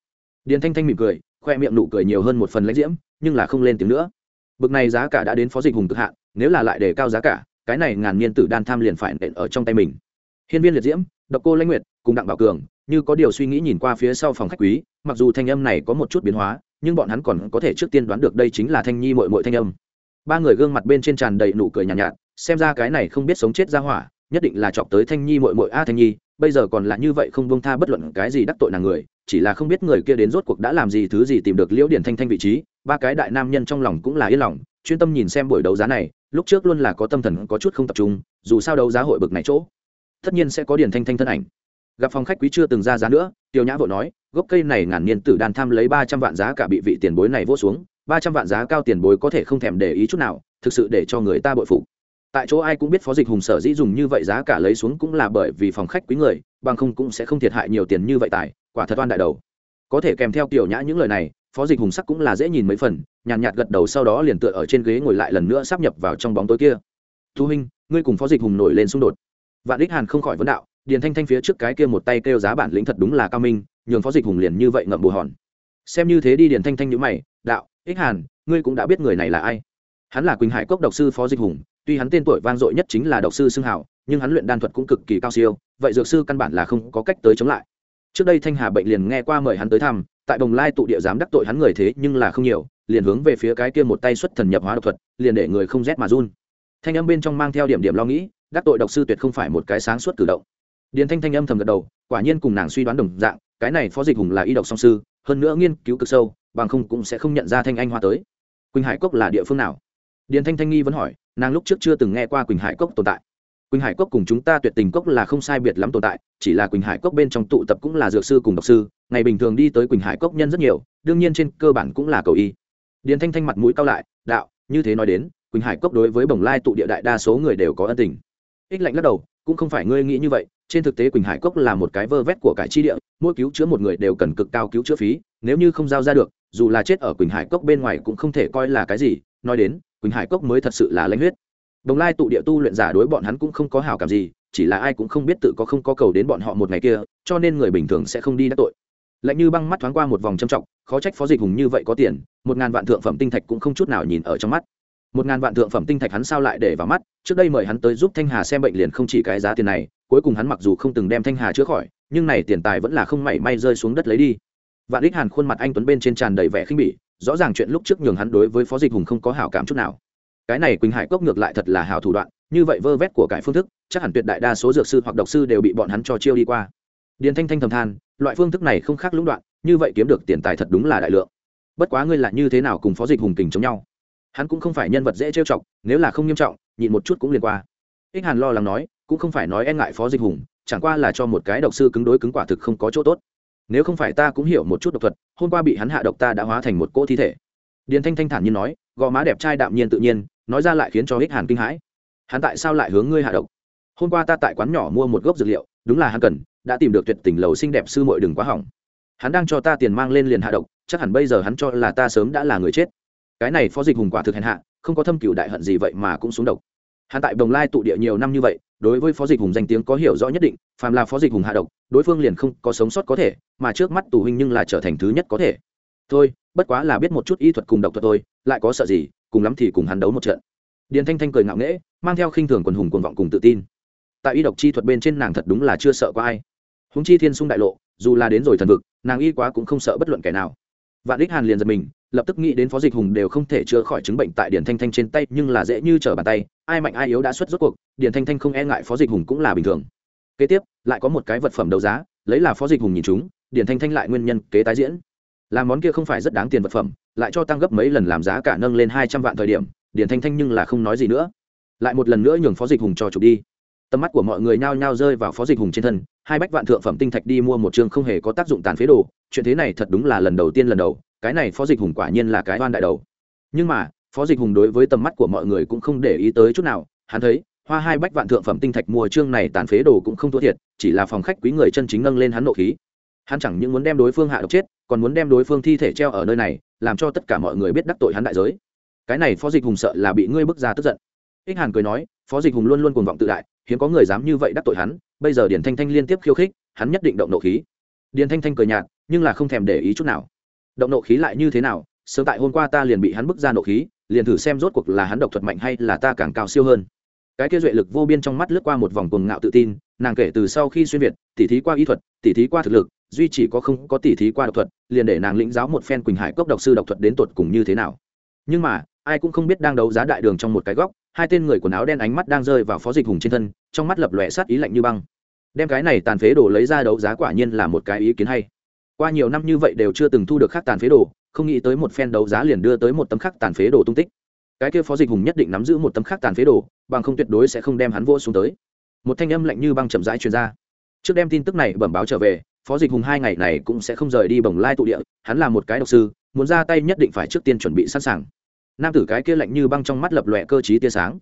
Điền thanh thanh mỉm cười, khoe miệng nụ cười nhiều hơn một phần lãnh diễm, nhưng là không lên tiếng nữa. Bực này giá cả đã đến phó dịch hùng cực hạn, nếu là lại đề cao giá cả, cái này ngàn niên tử đan tham liền phải nện ở trong tay mình. Hiên viên liệt diễm, độc cô lãnh nguyệt, cùng đặng bảo cường, như có điều suy nghĩ nhìn qua phía sau phòng khách quý, mặc dù thanh âm này có một chút biến hóa nhưng bọn hắn còn có thể trước tiên đoán được đây chính là thanh nhi mội mội thanh âm. Ba người gương mặt bên trên tràn đầy nụ cười nhàn nhạt, nhạt xem ra cái này không biết sống chết ra hỏa nhất định là chọc tới thanh nhi mội mội a thanh nhi bây giờ còn là như vậy không bông tha bất luận cái gì đắc tội nàng người chỉ là không biết người kia đến rốt cuộc đã làm gì thứ gì tìm được liễu điển thanh thanh vị trí ba cái đại nam nhân trong lòng cũng là yên lòng chuyên tâm nhìn xem buổi đấu giá này lúc trước luôn là có tâm thần có chút không tập trung dù sao đấu giá hội bực này chỗ tất nhiên sẽ có điển thanh thanh thân ảnh gặp phòng khách quý chưa từng ra giá nữa tiêu nhã vội nói gốc cây này ngàn niên tử đàn tham lấy ba trăm vạn giá cả bị vị tiền bối này vỗ xuống ba trăm vạn giá cao tiền bối có thể không thèm để ý chút nào thực sự để cho người ta bội phụ tại chỗ ai cũng biết phó dịch hùng sở dĩ dùng như vậy giá cả lấy xuống cũng là bởi vì phòng khách quý người bằng không cũng sẽ không thiệt hại nhiều tiền như vậy tài quả thật oan đại đầu. Có thể kèm theo tiểu nhã những lời này phó dịch hùng sắc cũng là dễ nhìn mấy phần nhàn nhạt, nhạt gật đầu sau đó liền tựa ở trên ghế ngồi lại lần nữa sắp nhập vào trong bóng tối kia. Thu huynh ngươi cùng phó dịch hùng nổi lên xung đột. Vạn đích hàn không khỏi vấn đạo điền thanh thanh phía trước cái kia một tay kêu giá bản lĩnh thật đúng là cao minh, nhường phó dịch hùng liền như vậy ngậm bù hòn. Xem như thế đi, điền thanh thanh nhữ mày, đạo, ích hàn, ngươi cũng đã biết người này là ai? Hắn là quỳnh hải cốc độc sư phó dịch hùng, tuy hắn tên tuổi vang dội nhất chính là độc sư xưng hảo nhưng hắn luyện đan thuật cũng cực kỳ cao siêu, vậy dược sư căn bản là không có cách tới chống lại. Trước đây thanh hà bệnh liền nghe qua mời hắn tới thăm, tại đồng lai tụ địa giám đắc tội hắn người thế nhưng là không nhiều, liền hướng về phía cái kia một tay xuất thần nhập hóa độc thuật, liền để người không rét mà run. Thanh âm bên trong mang theo điểm điểm lo nghĩ, đắc tội độc sư tuyệt không phải một cái sáng suốt cử động điền thanh thanh âm thầm gật đầu, quả nhiên cùng nàng suy đoán đồng dạng, cái này phó dịch hùng là y độc song sư, hơn nữa nghiên cứu cực sâu, bằng không cũng sẽ không nhận ra thanh anh hoa tới. Quỳnh hải cốc là địa phương nào? Điền thanh thanh nghi vẫn hỏi, nàng lúc trước chưa từng nghe qua quỳnh hải cốc tồn tại. Quỳnh hải cốc cùng chúng ta tuyệt tình cốc là không sai biệt lắm tồn tại, chỉ là quỳnh hải cốc bên trong tụ tập cũng là dược sư cùng độc sư, ngày bình thường đi tới quỳnh hải cốc nhân rất nhiều, đương nhiên trên cơ bản cũng là cầu y. Điền thanh thanh mặt mũi cao lại, đạo, như thế nói đến, quỳnh hải cốc đối với bồng lai tụ địa đại đa số người đều có ân tình. Ích lạnh lắc đầu cũng không phải ngươi nghĩ như vậy, trên thực tế quỳnh hải cốc là một cái vơ vét của cải chi địa, mỗi cứu chữa một người đều cần cực cao cứu chữa phí, nếu như không giao ra được, dù là chết ở quỳnh hải cốc bên ngoài cũng không thể coi là cái gì, nói đến, quỳnh hải cốc mới thật sự là lãnh huyết. Đồng lai tụ địa tu luyện giả đối bọn hắn cũng không có hào cảm gì, chỉ là ai cũng không biết tự có không có cầu đến bọn họ một ngày kia, cho nên người bình thường sẽ không đi đắc tội. Lạnh như băng mắt thoáng qua một vòng châm trọng, khó trách phó dịch hùng như vậy có tiền, một ngàn vạn thượng phẩm tinh thạch cũng không chút nào nhìn ở trong mắt một ngàn vạn thượng phẩm tinh thạch hắn sao lại để vào mắt, trước đây mời hắn tới giúp thanh hà xem bệnh liền không chỉ cái giá tiền này, cuối cùng hắn mặc dù không từng đem thanh hà chữa khỏi, nhưng này tiền tài vẫn là không mảy may rơi xuống đất lấy đi. Vạn đích hàn khuôn mặt anh tuấn bên trên tràn đầy vẻ khinh bỉ, rõ ràng chuyện lúc trước nhường hắn đối với phó dịch hùng không có hảo cảm chút nào. Cái này quỳnh hải cốc ngược lại thật là hảo thủ đoạn, như vậy vơ vét của cải phương thức, chắc hẳn tuyệt đại đa số dược sư hoặc độc sư đều bị bọn hắn cho chiêu đi qua. Điền thanh thanh thầm than, loại phương thức này không khác lũng đoạn, như vậy kiếm được tiền tài thật đúng là đại lượng. Bất quá ngươi là như thế nào cùng phó dịch hùng kình chống nhau? Hắn cũng không phải nhân vật dễ trêu chọc, nếu là không nghiêm trọng, nhịn một chút cũng liền qua. Ích hàn lo lắng nói, cũng không phải nói e ngại phó dịch hùng, chẳng qua là cho một cái độc sư cứng đối cứng quả thực không có chỗ tốt. Nếu không phải ta cũng hiểu một chút độc thuật, hôm qua bị hắn hạ độc ta đã hóa thành một cỗ thi thể. Điền thanh thanh thản nhiên nói, gò má đẹp trai đạm nhiên tự nhiên, nói ra lại khiến cho ích hàn kinh hãi. Hắn tại sao lại hướng ngươi hạ độc? Hôm qua ta tại quán nhỏ mua một gốc dược liệu, đúng là hắn cần, đã tìm được tuyệt tình lầu xinh đẹp sư muội đừng quá hỏng. Hắn đang cho ta tiền mang lên liền hạ độc, chắc hẳn bây giờ hắn cho là ta sớm đã là người chết cái này phó dịch hùng quả thực hèn hạ, không có thâm cựu đại hận gì vậy mà cũng xuống độc. Hắn tại đồng lai tụ địa nhiều năm như vậy, đối với phó dịch hùng danh tiếng có hiểu rõ nhất định, phàm là phó dịch hùng hạ độc, đối phương liền không có sống sót có thể, mà trước mắt tù huynh nhưng là trở thành thứ nhất có thể. Thôi, bất quá là biết một chút y thuật cùng độc thuật thôi, lại có sợ gì, cùng lắm thì cùng hắn đấu một trận. Điền thanh thanh cười ngạo nghễ, mang theo khinh thường quần hùng cuồng vọng cùng tự tin. Tại y độc chi thuật bên trên nàng thật đúng là chưa sợ có ai. Húng chi thiên sung đại lộ, dù là đến rồi thần vực, nàng y quá cũng không sợ bất luận kẻ nào vạn đích hàn liền giật mình, lập tức nghĩ đến phó dịch hùng đều không thể chữa khỏi chứng bệnh tại điền thanh thanh trên tay, nhưng là dễ như trở bàn tay, ai mạnh ai yếu đã xuất rốt cuộc, điền thanh thanh không e ngại phó dịch hùng cũng là bình thường. Kế tiếp, lại có một cái vật phẩm đấu giá, lấy là phó dịch hùng nhìn chúng, điền thanh thanh lại nguyên nhân kế tái diễn. Làm món kia không phải rất đáng tiền vật phẩm, lại cho tăng gấp mấy lần làm giá cả nâng lên hai trăm vạn thời điểm, điền thanh thanh nhưng là không nói gì nữa. Lại một lần nữa nhường phó dịch hùng cho chụp đi. Tầm mắt của mọi người nhao nhao rơi vào phó dịch hùng trên thân hai bách vạn thượng phẩm tinh thạch đi mua một chương không hề có tác dụng tàn phế đồ, chuyện thế này thật đúng là lần đầu tiên lần đầu, cái này phó dịch hùng quả nhiên là cái oan đại đầu. Nhưng mà, phó dịch hùng đối với tầm mắt của mọi người cũng không để ý tới chút nào, hắn thấy, hoa hai bách vạn thượng phẩm tinh thạch mua chương này tàn phế đồ cũng không thua thiệt, chỉ là phòng khách quý người chân chính nâng lên hắn nộ khí. Hắn chẳng những muốn đem đối phương hạ độc chết, còn muốn đem đối phương thi thể treo ở nơi này, làm cho tất cả mọi người biết đắc tội hắn đại giới. Cái này phó dịch hùng sợ là bị ngươi bức ra tức giận. Ích hàn cười nói, phó dịch hùng luôn luôn cuồng vọng tự đại hiếm có người dám như vậy đắc tội hắn, bây giờ điền thanh thanh liên tiếp khiêu khích, hắn nhất định động nộ khí. Điền thanh thanh cười nhạt, nhưng là không thèm để ý chút nào. Động nộ khí lại như thế nào, sớm tại hôm qua ta liền bị hắn bức ra nộ khí, liền thử xem rốt cuộc là hắn độc thuật mạnh hay là ta càng cao siêu hơn. Cái kia duệ lực vô biên trong mắt lướt qua một vòng cuồng ngạo tự tin, nàng kể từ sau khi xuyên việt, tỉ thí qua y thuật, tỉ thí qua thực lực, duy chỉ có không có tỉ thí qua độc thuật, liền để nàng lĩnh giáo một phen quỳnh hải cốc độc sư độc thuật đến tột cùng như thế nào. Nhưng mà, ai cũng không biết đang đấu giá đại đường trong một cái góc hai tên người quần áo đen ánh mắt đang rơi vào phó dịch hùng trên thân, trong mắt lập lòe sát ý lạnh như băng. Đem cái này tàn phế đồ lấy ra đấu giá quả nhiên là một cái ý kiến hay. Qua nhiều năm như vậy đều chưa từng thu được khắc tàn phế đồ, không nghĩ tới một phen đấu giá liền đưa tới một tấm khắc tàn phế đồ tung tích. Cái kia phó dịch hùng nhất định nắm giữ một tấm khắc tàn phế đồ, bằng không tuyệt đối sẽ không đem hắn vô xuống tới. Một thanh âm lạnh như băng chậm rãi truyền ra. Trước đem tin tức này bẩm báo trở về, phó dịch hùng hai ngày này cũng sẽ không rời đi bồng lai tụ địa, hắn là một cái độc sư, muốn ra tay nhất định phải trước tiên chuẩn bị sẵn sàng nam tử cái kia lạnh như băng trong mắt lập lòe cơ chí tia sáng.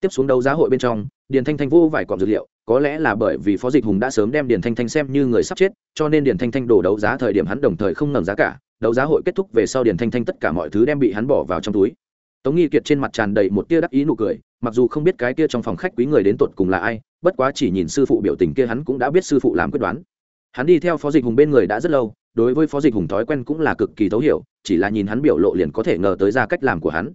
Tiếp xuống đấu giá hội bên trong, điền thanh thanh vô vài cọm dược liệu, có lẽ là bởi vì phó dịch hùng đã sớm đem điền thanh thanh xem như người sắp chết, cho nên điền thanh thanh đổ đấu giá thời điểm hắn đồng thời không ngầm giá cả. Đấu giá hội kết thúc về sau điền thanh thanh tất cả mọi thứ đem bị hắn bỏ vào trong túi. Tống nghi kiệt trên mặt tràn đầy một tia đắc ý nụ cười, mặc dù không biết cái kia trong phòng khách quý người đến tột cùng là ai, bất quá chỉ nhìn sư phụ biểu tình kia hắn cũng đã biết sư phụ làm quyết đoán hắn đi theo phó dịch hùng bên người đã rất lâu, đối với phó dịch hùng thói quen cũng là cực kỳ thấu hiểu, chỉ là nhìn hắn biểu lộ liền có thể ngờ tới ra cách làm của hắn.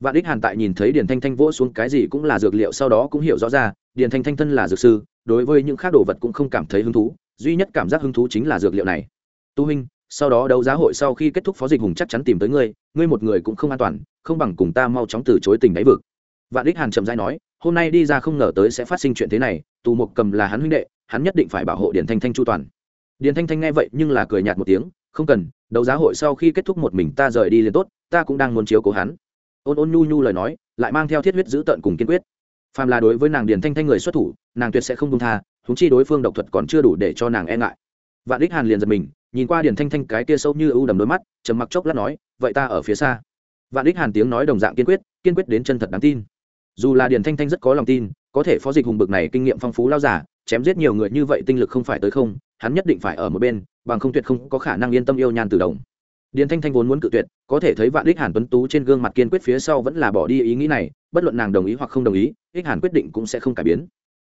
Vạn đích hàn tại nhìn thấy điền thanh thanh vỗ xuống cái gì cũng là dược liệu sau đó cũng hiểu rõ ra, điền thanh thanh thân là dược sư, đối với những khác đồ vật cũng không cảm thấy hứng thú, duy nhất cảm giác hứng thú chính là dược liệu này. Tu huynh, sau đó đấu giá hội sau khi kết thúc phó dịch hùng chắc chắn tìm tới ngươi ngươi một người cũng không an toàn, không bằng cùng ta mau chóng từ chối tình đáy vực. Vạn đích hàn chậm dãi nói, hôm nay đi ra không ngờ tới sẽ phát sinh chuyện thế này tù mục cầm là hắn huynh đệ, hắn nhất định phải bảo hộ điền thanh thanh chu toàn điền thanh thanh nghe vậy nhưng là cười nhạt một tiếng, không cần, đấu giá hội sau khi kết thúc một mình ta rời đi liền tốt, ta cũng đang muốn chiếu cố hắn. Ôn ôn nhu nhu lời nói, lại mang theo thiết huyết giữ tận cùng kiên quyết. Phàm là đối với nàng điền thanh thanh người xuất thủ, nàng tuyệt sẽ không công tha húng chi đối phương độc thuật còn chưa đủ để cho nàng e ngại. Vạn đích hàn liền giật mình, nhìn qua điền thanh thanh cái kia sâu như ưu đầm đôi mắt, trầm mặc chốc lát nói, vậy ta ở phía xa. Vạn đích hàn tiếng nói đồng dạng kiên quyết kiên quyết đến chân thật đáng tin. Dù là điền thanh thanh rất có lòng tin, có thể phó dịch hùng bực này kinh nghiệm phong phú lao giả, chém giết nhiều người như vậy tinh lực không phải tới không hắn nhất định phải ở một bên, bằng không tuyệt không có khả năng yên tâm yêu nhan từ đồng. Điền thanh thanh vốn muốn cự tuyệt, có thể thấy vạn ích hàn tuấn tú trên gương mặt kiên quyết phía sau vẫn là bỏ đi ý nghĩ này, bất luận nàng đồng ý hoặc không đồng ý, ích hàn quyết định cũng sẽ không cải biến.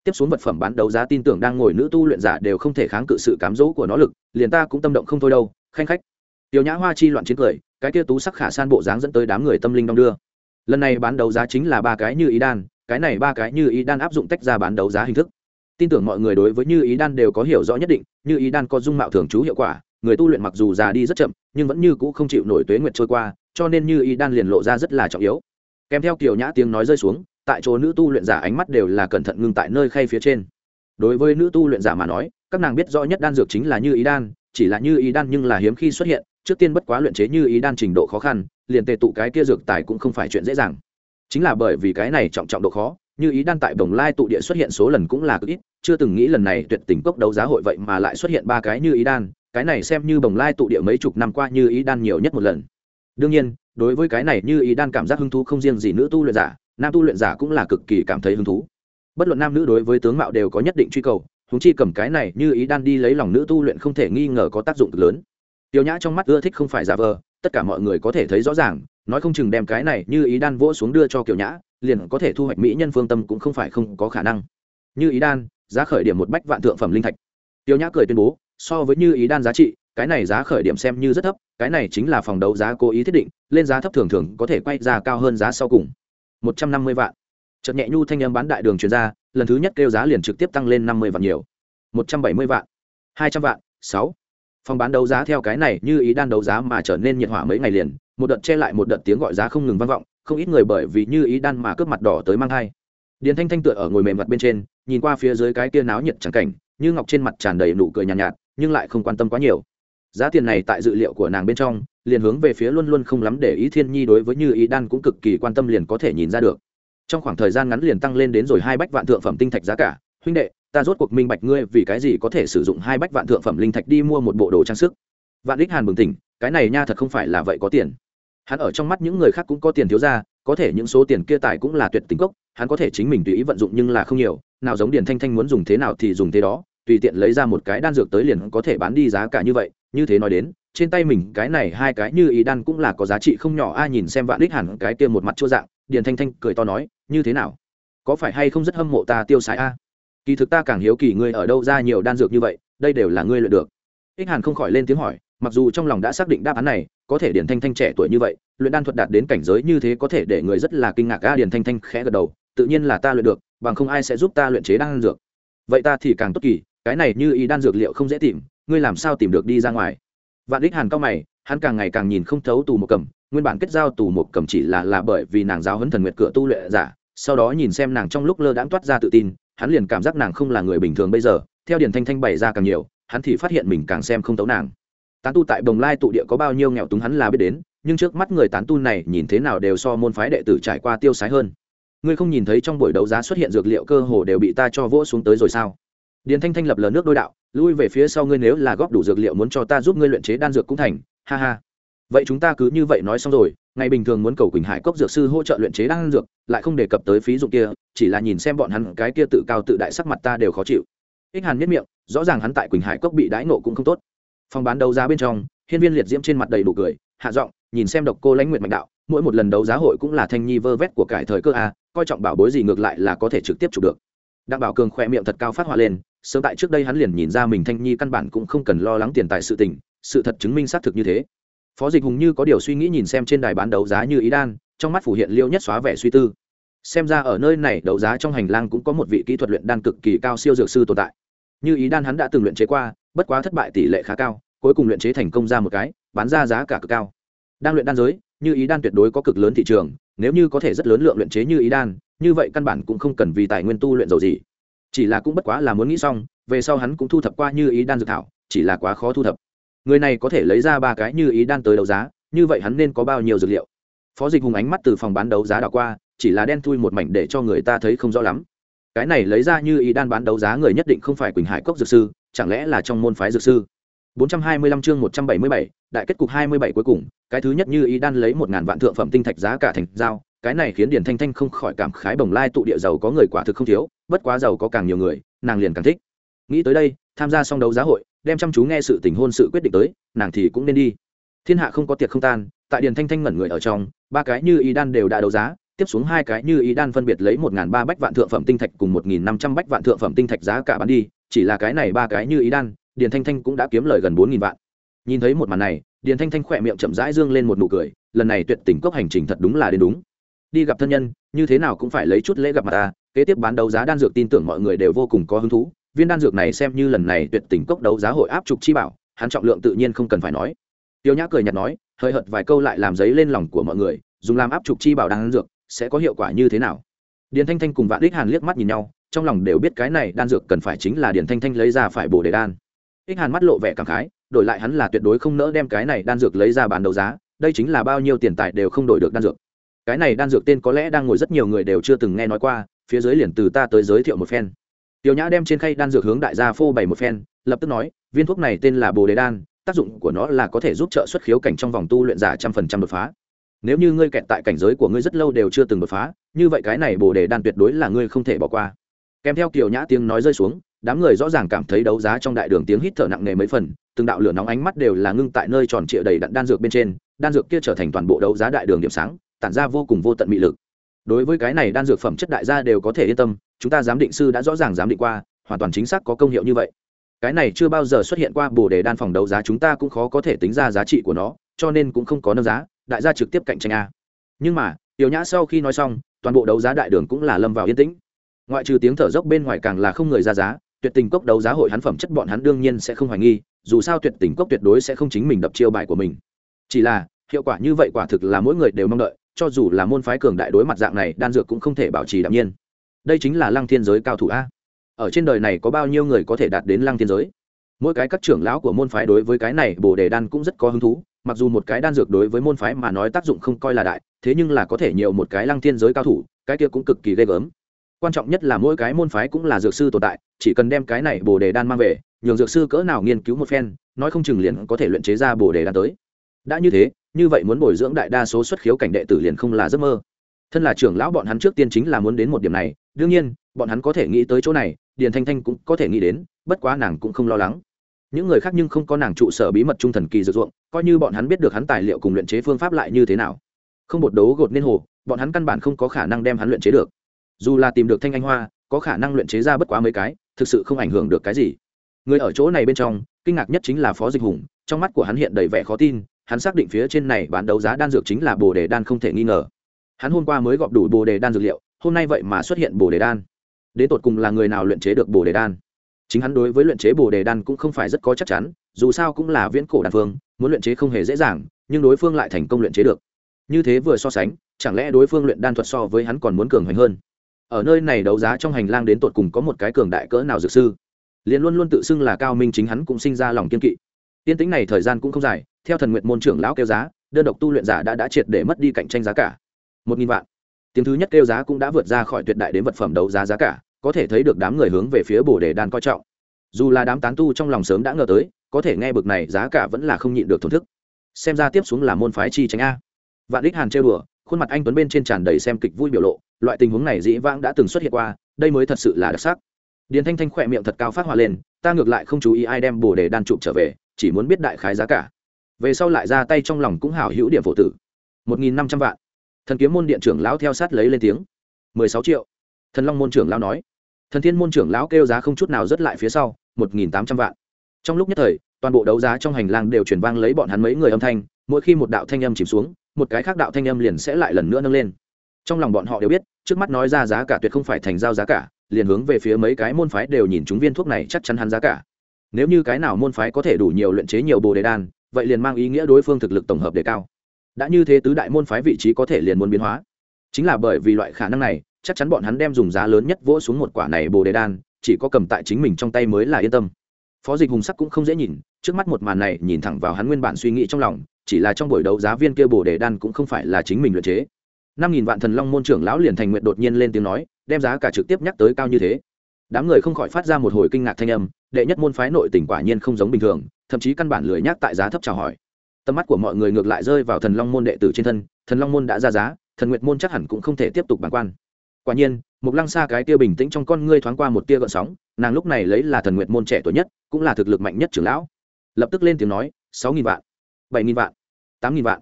Tiếp xuống vật phẩm bán đấu giá tin tưởng đang ngồi nữ tu luyện giả đều không thể kháng cự sự cám dỗ của nó lực, liền ta cũng tâm động không thôi đâu, khanh khách. Tiểu nhã hoa chi loạn chiến cười, cái kia tú sắc khả san bộ dáng dẫn tới đám người tâm linh đong đưa. Lần này bán đấu giá chính là ba cái như ý đan, cái này ba cái như ý đan áp dụng tách ra bán đấu giá hình thức tin tưởng mọi người đối với như ý đan đều có hiểu rõ nhất định, như ý đan có dung mạo thường trú hiệu quả, người tu luyện mặc dù già đi rất chậm, nhưng vẫn như cũ không chịu nổi tuế nguyệt trôi qua, cho nên như ý đan liền lộ ra rất là trọng yếu. Kèm theo kiểu nhã tiếng nói rơi xuống, tại chỗ nữ tu luyện giả ánh mắt đều là cẩn thận ngưng tại nơi khay phía trên. Đối với nữ tu luyện giả mà nói, các nàng biết rõ nhất đan dược chính là như ý đan, chỉ là như ý đan nhưng là hiếm khi xuất hiện, trước tiên bất quá luyện chế như ý đan trình độ khó khăn, liền tề tụ cái kia dược tài cũng không phải chuyện dễ dàng. Chính là bởi vì cái này trọng trọng độ khó như ý đan tại bồng lai tụ địa xuất hiện số lần cũng là cực ít, chưa từng nghĩ lần này tuyệt tình cốc đấu giá hội vậy mà lại xuất hiện ba cái như ý đan, cái này xem như bồng lai tụ địa mấy chục năm qua như ý đan nhiều nhất một lần. Đương nhiên, đối với cái này như ý đan cảm giác hứng thú không riêng gì nữ tu luyện giả, nam tu luyện giả cũng là cực kỳ cảm thấy hứng thú. Bất luận nam nữ đối với tướng mạo đều có nhất định truy cầu húng chi cầm cái này như ý đan đi lấy lòng nữ tu luyện không thể nghi ngờ có tác dụng lớn. Tiểu nhã trong mắt ưa thích không phải giả vờ, tất cả mọi người có thể thấy rõ ràng, nói không chừng đem cái này như ý đan vỗ xuống đưa cho kiều nhã liền có thể thu hoạch mỹ nhân phương tâm cũng không phải không có khả năng. Như ý đan, giá khởi điểm một bách vạn thượng phẩm linh thạch. Tiêu nhã cười tuyên bố, so với như ý đan giá trị, cái này giá khởi điểm xem như rất thấp, cái này chính là phòng đấu giá cố ý thiết định, lên giá thấp thường thường có thể quay ra cao hơn giá sau cùng. Một trăm năm mươi vạn. Chợt nhẹ nhu thanh âm bán đại đường chuyên ra, lần thứ nhất kêu giá liền trực tiếp tăng lên năm mươi vạn nhiều. Một trăm bảy mươi vạn. hai trăm vạn. Sáu. Phòng bán đấu giá theo cái này, như ý đan đấu giá mà trở nên nhiệt hỏa mấy ngày liền, một đợt che lại một đợt tiếng gọi giá không ngừng vang vọng không ít người bởi vì như ý đan mà cướp mặt đỏ tới mang hai điền thanh thanh tựa ở ngồi mềm mặt bên trên nhìn qua phía dưới cái kia náo nhiệt trắng cảnh như ngọc trên mặt tràn đầy nụ cười nhàn nhạt, nhạt nhưng lại không quan tâm quá nhiều. Giá tiền này tại dự liệu của nàng bên trong liền hướng về phía luôn luôn không lắm để ý thiên nhi đối với như ý đan cũng cực kỳ quan tâm liền có thể nhìn ra được. Trong khoảng thời gian ngắn liền tăng lên đến rồi hai bách vạn thượng phẩm tinh thạch giá cả. Huynh đệ ta rốt cuộc minh bạch ngươi vì cái gì có thể sử dụng hai bách vạn thượng phẩm linh thạch đi mua một bộ đồ trang sức. Vạn đích hàn bừng tỉnh cái này nha thật không phải là vậy có tiền hắn ở trong mắt những người khác cũng có tiền thiếu ra có thể những số tiền kia tài cũng là tuyệt tính gốc hắn có thể chính mình tùy ý vận dụng nhưng là không nhiều, nào giống điền thanh thanh muốn dùng thế nào thì dùng thế đó, tùy tiện lấy ra một cái đan dược tới liền có thể bán đi giá cả như vậy, như thế nói đến, trên tay mình cái này hai cái như ý đan cũng là có giá trị không nhỏ a nhìn xem vạn đích hẳn cái kia một mặt chua dạng, điền thanh thanh cười to nói, như thế nào? Có phải hay không rất hâm mộ ta tiêu xài a? Kỳ thực ta càng hiếu kỳ ngươi ở đâu ra nhiều đan dược như vậy, đây đều là ngươi luyện được. Ích hàn không khỏi lên tiếng hỏi, mặc dù trong lòng đã xác định đáp án này có thể điển thanh thanh trẻ tuổi như vậy, luyện đan thuật đạt đến cảnh giới như thế có thể để người rất là kinh ngạc. A, điển thanh thanh khẽ gật đầu, tự nhiên là ta luyện được, bằng không ai sẽ giúp ta luyện chế đan dược. Vậy ta thì càng tốt kỳ, cái này như ý đan dược liệu không dễ tìm, ngươi làm sao tìm được đi ra ngoài? Vạn đích hàn cao mày, hắn càng ngày càng nhìn không thấu tù một cầm, nguyên bản kết giao tù một cầm chỉ là là bởi vì nàng giáo huấn thần nguyệt cửa tu luyện giả, sau đó nhìn xem nàng trong lúc lơ đãng toát ra tự tin, hắn liền cảm giác nàng không là người bình thường bây giờ, theo điển thanh thanh bày ra càng nhiều, hắn thì phát hiện mình càng xem không thấu nàng tán tu tại bồng lai tụ địa có bao nhiêu nghèo túng hắn là biết đến, nhưng trước mắt người tán tu này nhìn thế nào đều so môn phái đệ tử trải qua tiêu sái hơn. Ngươi không nhìn thấy trong buổi đấu giá xuất hiện dược liệu cơ hồ đều bị ta cho vỗ xuống tới rồi sao? Điền thanh thanh lập lờ nước đôi đạo, lui về phía sau ngươi nếu là góp đủ dược liệu muốn cho ta giúp ngươi luyện chế đan dược cũng thành, ha ha. Vậy chúng ta cứ như vậy nói xong rồi, ngày bình thường muốn cầu quỳnh hải cốc dược sư hỗ trợ luyện chế đan dược, lại không đề cập tới phí dụng kia, chỉ là nhìn xem bọn hắn cái kia tự cao tự đại sắc mặt ta đều khó chịu. Ích hàn nhất miệng, rõ ràng hắn tại quỳnh hải cốc bị đãi nộ cũng không tốt phòng bán đấu giá bên trong, hiên viên liệt diễm trên mặt đầy đủ cười, hạ giọng, nhìn xem độc cô lãnh nguyện mạnh đạo, mỗi một lần đấu giá hội cũng là thanh nhi vơ vét của cải thời cơ a, coi trọng bảo bối gì ngược lại là có thể trực tiếp chụp được. Đặng bảo cường khoe miệng thật cao phát họa lên, sớm tại trước đây hắn liền nhìn ra mình thanh nhi căn bản cũng không cần lo lắng tiền tài sự tình, sự thật chứng minh xác thực như thế. Phó dịch hùng như có điều suy nghĩ nhìn xem trên đài bán đấu giá như ý đan, trong mắt phủ hiện liêu nhất xóa vẻ suy tư. Xem ra ở nơi này đấu giá trong hành lang cũng có một vị kỹ thuật luyện đan cực kỳ cao siêu dược sư tồn tại. Như ý đan hắn đã từng luyện chế qua bất quá thất bại tỷ lệ khá cao, cuối cùng luyện chế thành công ra một cái, bán ra giá cả cực cao. Đang luyện đan giới, như ý đan tuyệt đối có cực lớn thị trường, nếu như có thể rất lớn lượng luyện chế như ý đan, như vậy căn bản cũng không cần vì tài nguyên tu luyện dầu gì. Chỉ là cũng bất quá là muốn nghĩ xong, về sau hắn cũng thu thập qua như ý đan dược thảo, chỉ là quá khó thu thập. Người này có thể lấy ra ba cái như ý đan tới đấu giá, như vậy hắn nên có bao nhiêu dược liệu? Phó dịch hùng ánh mắt từ phòng bán đấu giá đảo qua, chỉ là đen thui một mảnh để cho người ta thấy không rõ lắm cái này lấy ra như ý đan bán đấu giá người nhất định không phải quỳnh hải cốc dược sư chẳng lẽ là trong môn phái dược sư 425 chương 177, đại kết cục 27 cuối cùng, cái thứ nhất như ý đan lấy 1000 vạn thượng phẩm tinh thạch giá cả thành giao, cái này khiến Điền Thanh Thanh không khỏi cảm khái bồng lai tụ địa giàu có người quả thực không thiếu, bất quá giàu có càng nhiều người, nàng liền càng thích. Nghĩ tới đây, tham gia xong đấu giá hội, đem chăm chú nghe sự tình hôn sự quyết định tới, nàng thì cũng nên đi. Thiên hạ không có tiệc không tan, tại Điền Thanh Thanh ngẩn người ở trong, ba cái như ý đan đều đã đấu giá, tiếp xuống hai cái như ý đan phân biệt lấy 1003 bách vạn thượng phẩm tinh thạch cùng 1500 bách vạn thượng phẩm tinh thạch giá cả bán đi, chỉ là cái này ba cái như ý đan, điền thanh thanh cũng đã kiếm lời gần bốn nghìn vạn. Nhìn thấy một màn này điền thanh thanh khỏe miệng chậm rãi dương lên một nụ cười lần này tuyệt tình cốc hành trình thật đúng là đến đúng. Đi gặp thân nhân như thế nào cũng phải lấy chút lễ gặp mặt ta kế tiếp bán đấu giá đan dược tin tưởng mọi người đều vô cùng có hứng thú. Viên đan dược này xem như lần này tuyệt tình cốc đấu giá hội áp trục chi bảo hắn trọng lượng tự nhiên không cần phải nói. Tiêu nhã cười nhạt nói hơi hợt vài câu lại làm giấy lên lòng của mọi người dùng làm áp trục chi bảo đan dược sẽ có hiệu quả như thế nào? Điền thanh thanh cùng vạn đích hàn liếc mắt nhìn nhau, trong lòng đều biết cái này đan dược cần phải chính là điền thanh thanh lấy ra phải bổ đề đan. Ích hàn mắt lộ vẻ cảm khái, đổi lại hắn là tuyệt đối không nỡ đem cái này đan dược lấy ra bán đấu giá, đây chính là bao nhiêu tiền tài đều không đổi được đan dược. Cái này đan dược tên có lẽ đang ngồi rất nhiều người đều chưa từng nghe nói qua, phía dưới liền từ ta tới giới thiệu một phen. Tiểu nhã đem trên khay đan dược hướng đại gia phô bày một phen, lập tức nói, viên thuốc này tên là bồ đề đan, tác dụng của nó là có thể giúp trợ xuất khiếu cảnh trong vòng tu luyện giả trăm phần trăm đột phá nếu như ngươi kẹt tại cảnh giới của ngươi rất lâu đều chưa từng đột phá, như vậy cái này bồ đề đan tuyệt đối là ngươi không thể bỏ qua. Kèm theo kiểu nhã tiếng nói rơi xuống, đám người rõ ràng cảm thấy đấu giá trong đại đường tiếng hít thở nặng nề mấy phần, từng đạo lửa nóng ánh mắt đều là ngưng tại nơi tròn trịa đầy đặn đan dược bên trên, đan dược kia trở thành toàn bộ đấu giá đại đường điểm sáng, tản ra vô cùng vô tận mị lực. Đối với cái này đan dược phẩm chất đại gia đều có thể yên tâm, chúng ta giám định sư đã rõ ràng giám định qua, hoàn toàn chính xác có công hiệu như vậy. Cái này chưa bao giờ xuất hiện qua bồ đề đan phòng đấu giá, chúng ta cũng khó có thể tính ra giá trị của nó, cho nên cũng không có nâng giá đại gia trực tiếp cạnh tranh a. Nhưng mà, tiểu nhã sau khi nói xong, toàn bộ đấu giá đại đường cũng là lâm vào yên tĩnh. Ngoại trừ tiếng thở dốc bên ngoài càng là không người ra giá, tuyệt tình cốc đấu giá hội hắn phẩm chất bọn hắn đương nhiên sẽ không hoài nghi, dù sao tuyệt tình cốc tuyệt đối sẽ không chính mình đập chiêu bài của mình. Chỉ là, hiệu quả như vậy quả thực là mỗi người đều mong đợi, cho dù là môn phái cường đại đối mặt dạng này, đan dược cũng không thể bảo trì đạm nhiên. Đây chính là lăng thiên giới cao thủ a. Ở trên đời này có bao nhiêu người có thể đạt đến lăng thiên giới? Mỗi cái các trưởng lão của môn phái đối với cái này, bồ đề đan cũng rất có hứng thú mặc dù một cái đan dược đối với môn phái mà nói tác dụng không coi là đại, thế nhưng là có thể nhiều một cái lăng thiên giới cao thủ, cái kia cũng cực kỳ ghê gớm. Quan trọng nhất là mỗi cái môn phái cũng là dược sư tồn tại, chỉ cần đem cái này bồ đề đan mang về, nhường dược sư cỡ nào nghiên cứu một phen, nói không chừng liền có thể luyện chế ra bồ đề đan tới. Đã như thế, như vậy muốn bồi dưỡng đại đa số xuất khiếu cảnh đệ tử liền không là giấc mơ. Thân là trưởng lão bọn hắn trước tiên chính là muốn đến một điểm này, đương nhiên, bọn hắn có thể nghĩ tới chỗ này, điền thanh thanh cũng có thể nghĩ đến, bất quá nàng cũng không lo lắng những người khác nhưng không có nàng trụ sở bí mật trung thần kỳ dược ruộng coi như bọn hắn biết được hắn tài liệu cùng luyện chế phương pháp lại như thế nào. Không bột đấu gột nên hồ, bọn hắn căn bản không có khả năng đem hắn luyện chế được. Dù là tìm được thanh anh hoa, có khả năng luyện chế ra bất quá mấy cái, thực sự không ảnh hưởng được cái gì. Người ở chỗ này bên trong, kinh ngạc nhất chính là phó dịch hùng, trong mắt của hắn hiện đầy vẻ khó tin, hắn xác định phía trên này bán đấu giá đan dược chính là bồ đề đan không thể nghi ngờ. Hắn hôm qua mới gọp đủ bồ đề đan dược liệu, hôm nay vậy mà xuất hiện bồ đề đan. Đến tột cùng là người nào luyện chế được bồ đề đan? Chính hắn đối với luyện chế bồ đề đan cũng không phải rất có chắc chắn, dù sao cũng là viễn cổ đan phương, muốn luyện chế không hề dễ dàng, nhưng đối phương lại thành công luyện chế được. Như thế vừa so sánh, chẳng lẽ đối phương luyện đan thuật so với hắn còn muốn cường hoành hơn? Ở nơi này đấu giá trong hành lang đến tột cùng có một cái cường đại cỡ nào dược sư? Liền luôn luôn tự xưng là cao minh chính hắn cũng sinh ra lòng kiên kỵ. Tiên tính này thời gian cũng không dài, theo thần nguyện môn trưởng lão kêu giá, đơn độc tu luyện giả đã đã triệt để mất đi cạnh tranh giá cả. Một nghìn vạn. Tiếng thứ nhất kêu giá cũng đã vượt ra khỏi tuyệt đại đến vật phẩm đấu giá giá cả có thể thấy được đám người hướng về phía bồ đề đan coi trọng. Dù là đám tán tu trong lòng sớm đã ngờ tới, có thể nghe bực này giá cả vẫn là không nhịn được thổn thức. Xem ra tiếp xuống là môn phái chi tránh a. Vạn đích hàn trêu đùa, khuôn mặt anh tuấn bên trên tràn đầy xem kịch vui biểu lộ, loại tình huống này dĩ vãng đã từng xuất hiện qua, đây mới thật sự là đặc sắc. Điền thanh thanh khỏe miệng thật cao phát hoa lên, ta ngược lại không chú ý ai đem bồ đề đan chụp trở về, chỉ muốn biết đại khái giá cả. Về sau lại ra tay trong lòng cũng hảo hữu điểm phổ tử. Một nghìn năm trăm vạn. Thần kiếm môn điện trưởng lão theo sát lấy lên tiếng. Mười sáu triệu thần long môn trưởng lão nói. Thần thiên môn trưởng lão kêu giá không chút nào rất lại phía sau, một nghìn tám trăm vạn. Trong lúc nhất thời, toàn bộ đấu giá trong hành lang đều chuyển vang lấy bọn hắn mấy người âm thanh, mỗi khi một đạo thanh âm chìm xuống, một cái khác đạo thanh âm liền sẽ lại lần nữa nâng lên. Trong lòng bọn họ đều biết, trước mắt nói ra giá cả tuyệt không phải thành giao giá cả, liền hướng về phía mấy cái môn phái đều nhìn chúng viên thuốc này chắc chắn hắn giá cả. Nếu như cái nào môn phái có thể đủ nhiều luyện chế nhiều bồ đề đan, vậy liền mang ý nghĩa đối phương thực lực tổng hợp đề cao. Đã như thế tứ đại môn phái vị trí có thể liền muốn biến hóa. Chính là bởi vì loại khả năng này chắc chắn bọn hắn đem dùng giá lớn nhất vỗ xuống một quả này bồ đề đan, chỉ có cầm tại chính mình trong tay mới là yên tâm. Phó dịch hùng sắc cũng không dễ nhìn, trước mắt một màn này nhìn thẳng vào hắn nguyên bản suy nghĩ trong lòng, chỉ là trong buổi đấu giá viên kia bồ đề đan cũng không phải là chính mình luyện chế. Năm nghìn vạn thần long môn trưởng lão liền thành nguyện đột nhiên lên tiếng nói, đem giá cả trực tiếp nhắc tới cao như thế. Đám người không khỏi phát ra một hồi kinh ngạc thanh âm, đệ nhất môn phái nội tỉnh quả nhiên không giống bình thường, thậm chí căn bản lười nhắc tại giá thấp chào hỏi. Tầm mắt của mọi người ngược lại rơi vào thần long môn đệ tử trên thân, thần long môn đã ra giá, thần nguyệt môn chắc hẳn cũng không thể tiếp tục bàng quan quả nhiên Mục lăng xa cái tia bình tĩnh trong con ngươi thoáng qua một tia gợn sóng, nàng lúc này lấy là thần nguyện môn trẻ tuổi nhất, cũng là thực lực mạnh nhất trưởng lão. Lập tức lên tiếng nói, sáu nghìn vạn, bảy nghìn vạn, tám nghìn vạn.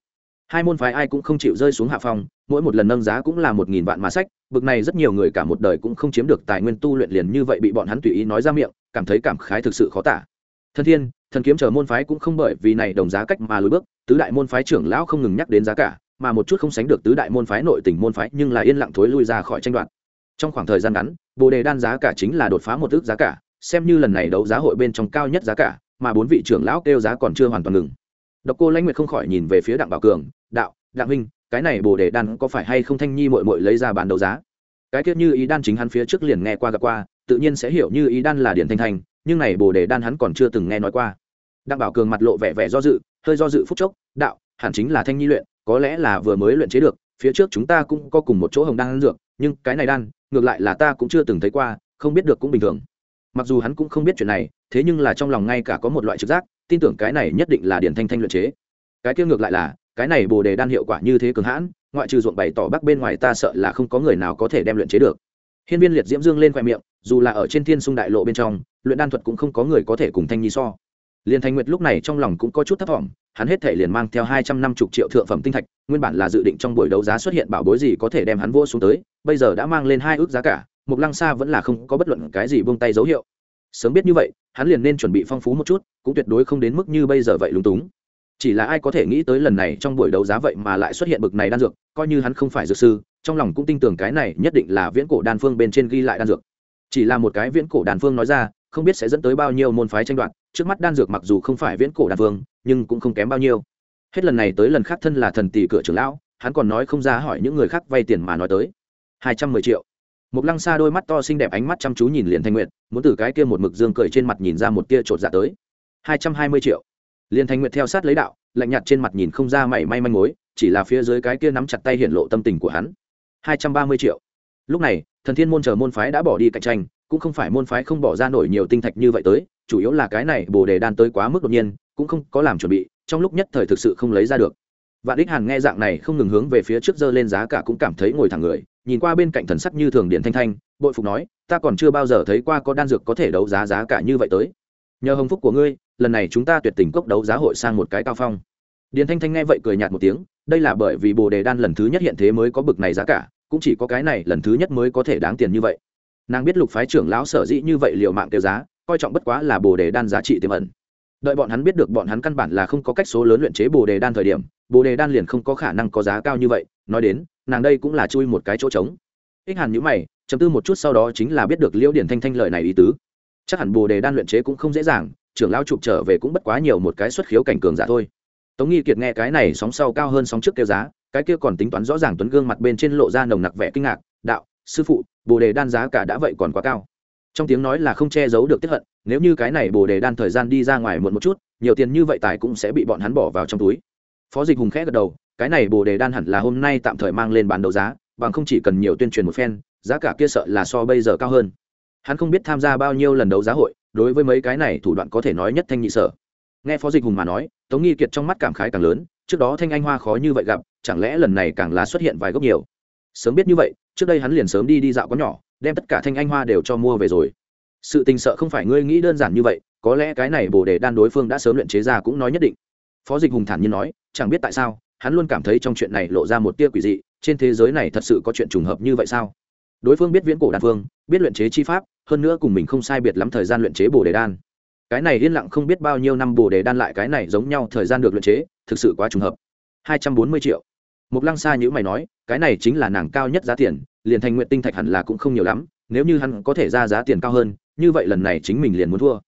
Hai môn phái ai cũng không chịu rơi xuống hạ phong, mỗi một lần nâng giá cũng là một nghìn vạn mà sách, bực này rất nhiều người cả một đời cũng không chiếm được tài nguyên tu luyện liền như vậy bị bọn hắn tùy ý nói ra miệng, cảm thấy cảm khái thực sự khó tả. Thân thiên, thần kiếm chờ môn phái cũng không bởi vì này đồng giá cách mà lùi bước, tứ đại môn phái trưởng lão không ngừng nhắc đến giá cả mà một chút không sánh được tứ đại môn phái nội tỉnh môn phái nhưng là yên lặng thối lui ra khỏi tranh đoạt. Trong khoảng thời gian ngắn, bồ đề đan giá cả chính là đột phá một ước giá cả, xem như lần này đấu giá hội bên trong cao nhất giá cả, mà bốn vị trưởng lão kêu giá còn chưa hoàn toàn ngừng. Độc cô lãnh nguyệt không khỏi nhìn về phía đặng bảo cường, đạo, đặng huynh, cái này bồ đề đan có phải hay không thanh nhi mội mội lấy ra bán đấu giá? Cái tiết như ý đan chính hắn phía trước liền nghe qua gặp qua, tự nhiên sẽ hiểu như ý đan là điển thanh thanh nhưng này bồ đề đan hắn còn chưa từng nghe nói qua. Đặng bảo cường mặt lộ vẻ vẻ do dự, hơi do dự phút chốc, đạo hẳn chính là thanh nhi luyện, có lẽ là vừa mới luyện chế được, phía trước chúng ta cũng có cùng một chỗ hồng đan dược, nhưng cái này đan, ngược lại là ta cũng chưa từng thấy qua, không biết được cũng bình thường. Mặc dù hắn cũng không biết chuyện này, thế nhưng là trong lòng ngay cả có một loại trực giác, tin tưởng cái này nhất định là điển thanh thanh luyện chế. Cái kia ngược lại là, cái này bồ đề đan hiệu quả như thế cường hãn, ngoại trừ ruộng bày tỏ bắc bên ngoài ta sợ là không có người nào có thể đem luyện chế được. Hiên viên liệt diễm dương lên khoe miệng, dù là ở trên thiên sung đại lộ bên trong, luyện đan thuật cũng không có người có thể cùng thanh nhi so. Liền thanh nguyệt lúc này trong lòng cũng có chút thất vọng hắn hết thể liền mang theo hai trăm năm mươi triệu thượng phẩm tinh thạch, nguyên bản là dự định trong buổi đấu giá xuất hiện bảo bối gì có thể đem hắn vô xuống tới, bây giờ đã mang lên hai ước giá cả mục lăng Sa vẫn là không có bất luận cái gì buông tay dấu hiệu. Sớm biết như vậy, hắn liền nên chuẩn bị phong phú một chút, cũng tuyệt đối không đến mức như bây giờ vậy lúng túng. Chỉ là ai có thể nghĩ tới lần này trong buổi đấu giá vậy mà lại xuất hiện bực này đan dược, coi như hắn không phải dược sư, trong lòng cũng tin tưởng cái này nhất định là viễn cổ đan phương bên trên ghi lại đan dược. Chỉ là một cái viễn cổ đan phương nói ra không biết sẽ dẫn tới bao nhiêu môn phái tranh đoạt trước mắt đan dược mặc dù không phải viễn cổ đan Vương, nhưng cũng không kém bao nhiêu. Hết lần này tới lần khác thân là thần tỷ cửa trưởng lão hắn còn nói không ra hỏi những người khác vay tiền mà nói tới. Hai trăm mười triệu. Một lăng xa đôi mắt to xinh đẹp ánh mắt chăm chú nhìn liền thanh Nguyệt, muốn từ cái kia một mực dương cười trên mặt nhìn ra một tia chột dạ tới. Hai trăm hai mươi triệu. Liên thanh nguyệt theo sát lấy đạo lạnh nhạt trên mặt nhìn không ra mảy may manh mối chỉ là phía dưới cái kia nắm chặt tay hiện lộ tâm tình của hắn. Hai trăm ba mươi triệu. Lúc này thần thiên môn chờ môn phái đã bỏ đi cạnh tranh cũng không phải môn phái không bỏ ra nổi nhiều tinh thạch như vậy tới, chủ yếu là cái này bồ đề đan tới quá mức đột nhiên, cũng không có làm chuẩn bị, trong lúc nhất thời thực sự không lấy ra được. Vạn đích hàn nghe dạng này không ngừng hướng về phía trước dơ lên giá cả cũng cảm thấy ngồi thẳng người, nhìn qua bên cạnh thần sắc như thường điện thanh thanh, bội phục nói, ta còn chưa bao giờ thấy qua có đan dược có thể đấu giá giá cả như vậy tới. Nhờ hồng phúc của ngươi, lần này chúng ta tuyệt tình cốc đấu giá hội sang một cái cao phong. Điền thanh thanh nghe vậy cười nhạt một tiếng, đây là bởi vì bồ đề đan lần thứ nhất hiện thế mới có bực này giá cả, cũng chỉ có cái này lần thứ nhất mới có thể đáng tiền như vậy nàng biết lục phái trưởng lão sở dĩ như vậy liệu mạng tiêu giá, coi trọng bất quá là bồ đề đan giá trị tiềm ẩn. Đợi bọn hắn biết được bọn hắn căn bản là không có cách số lớn luyện chế bồ đề đan thời điểm, bồ đề đan liền không có khả năng có giá cao như vậy, nói đến, nàng đây cũng là chui một cái chỗ trống. Ích hàn nhữ mày chấm tư một chút sau đó chính là biết được liễu điển thanh thanh lời này ý tứ. Chắc hẳn bồ đề đan luyện chế cũng không dễ dàng, trưởng lão chụp trở về cũng bất quá nhiều một cái xuất khiếu cảnh cường giả thôi. Tống nghi kiệt nghe cái này sóng sau cao hơn sóng trước kêu giá, cái kia còn tính toán rõ ràng tuấn gương mặt bên trên lộ ra nồng nặc vẻ kinh ngạc, đạo, sư phụ bồ đề đan giá cả đã vậy còn quá cao. Trong tiếng nói là không che giấu được tiếp hận, nếu như cái này bồ đề đan thời gian đi ra ngoài muộn một chút, nhiều tiền như vậy tài cũng sẽ bị bọn hắn bỏ vào trong túi. Phó dịch hùng khẽ gật đầu, cái này bồ đề đan hẳn là hôm nay tạm thời mang lên bán đấu giá, bằng không chỉ cần nhiều tuyên truyền một phen, giá cả kia sợ là so bây giờ cao hơn. Hắn không biết tham gia bao nhiêu lần đấu giá hội, đối với mấy cái này thủ đoạn có thể nói nhất thanh nhị sở. Nghe phó dịch hùng mà nói, tống nghi kiệt trong mắt cảm khái càng lớn, trước đó thanh anh hoa khó như vậy gặp, chẳng lẽ lần này càng là xuất hiện vài gốc nhiều? Sớm biết như vậy trước đây hắn liền sớm đi đi dạo có nhỏ, đem tất cả thanh anh hoa đều cho mua về rồi. Sự tình sợ không phải ngươi nghĩ đơn giản như vậy, có lẽ cái này bồ đề đan đối phương đã sớm luyện chế ra cũng nói nhất định. Phó dịch hùng thản nhiên nói, chẳng biết tại sao, hắn luôn cảm thấy trong chuyện này lộ ra một tia quỷ dị, trên thế giới này thật sự có chuyện trùng hợp như vậy sao? Đối phương biết viễn cổ đan phương, biết luyện chế chi pháp, hơn nữa cùng mình không sai biệt lắm thời gian luyện chế bồ đề đan. Cái này yên lặng không biết bao nhiêu năm bồ đề đan lại cái này giống nhau thời gian được luyện chế, thực sự quá trùng hợp. Hai trăm bốn mươi triệu mục lăng Sa nhíu mày nói, cái này chính là nàng cao nhất giá tiền, liền thành nguyện tinh thạch hẳn là cũng không nhiều lắm, nếu như hắn có thể ra giá tiền cao hơn, như vậy lần này chính mình liền muốn thua.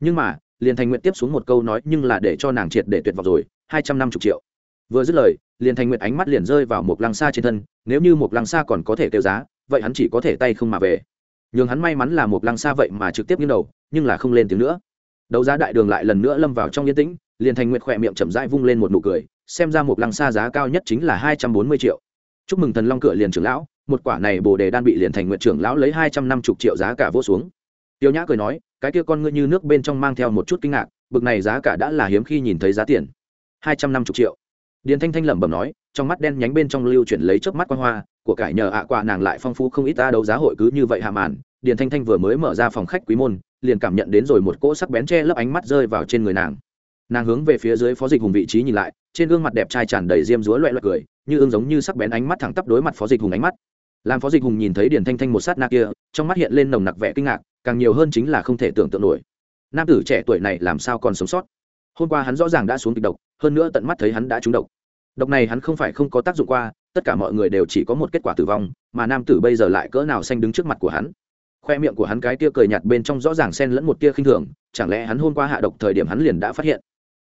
Nhưng mà, liền thành nguyện tiếp xuống một câu nói nhưng là để cho nàng triệt để tuyệt vọng rồi, hai trăm năm mươi triệu. Vừa dứt lời, liền thành nguyện ánh mắt liền rơi vào Mộc lăng Sa trên thân, nếu như Mộc lăng Sa còn có thể tiêu giá, vậy hắn chỉ có thể tay không mà về. Nhưng hắn may mắn là Mộc lăng Sa vậy mà trực tiếp nghiêng đầu, nhưng là không lên tiếng nữa. Đấu giá đại đường lại lần nữa lâm vào trong yên tĩnh liền thành nguyệt khỏe miệng chậm rãi vung lên một nụ cười, xem ra một lăng xa giá cao nhất chính là hai trăm bốn mươi triệu. Chúc mừng thần long cửa liền trưởng lão, một quả này bồ đề đan bị liền thành nguyện trưởng lão lấy hai trăm năm mươi triệu giá cả vô xuống. Tiêu nhã cười nói, cái kia con ngươi như nước bên trong mang theo một chút kinh ngạc, bực này giá cả đã là hiếm khi nhìn thấy giá tiền. hai trăm năm mươi triệu. Điền thanh thanh lẩm bẩm nói, trong mắt đen nhánh bên trong lưu chuyển lấy chớp mắt quan hoa, của cải nhờ ạ à quả nàng lại phong phú không ít ta đấu giá hội cứ như vậy hạ màn. Điền thanh thanh vừa mới mở ra phòng khách quý môn, liền cảm nhận đến rồi một cỗ sắc bén che lấp ánh mắt rơi vào trên người nàng nàng hướng về phía dưới phó dịch hùng vị trí nhìn lại, trên gương mặt đẹp trai tràn đầy diêm dúa loẹ loẹ cười, như ương giống như sắc bén ánh mắt thẳng tắp đối mặt phó dịch hùng ánh mắt. Làm phó dịch hùng nhìn thấy điền thanh thanh một sát na kia, trong mắt hiện lên nồng nặc vẻ kinh ngạc, càng nhiều hơn chính là không thể tưởng tượng nổi. Nam tử trẻ tuổi này làm sao còn sống sót? Hôm qua hắn rõ ràng đã xuống kịch độc, hơn nữa tận mắt thấy hắn đã trúng độc. Độc này hắn không phải không có tác dụng qua, tất cả mọi người đều chỉ có một kết quả tử vong, mà nam tử bây giờ lại cỡ nào xanh đứng trước mặt của hắn. Khoe miệng của hắn cái tia cười nhạt bên trong rõ ràng xen lẫn một tia khinh thường, chẳng lẽ hắn hôm qua hạ độc thời điểm hắn liền đã phát hiện?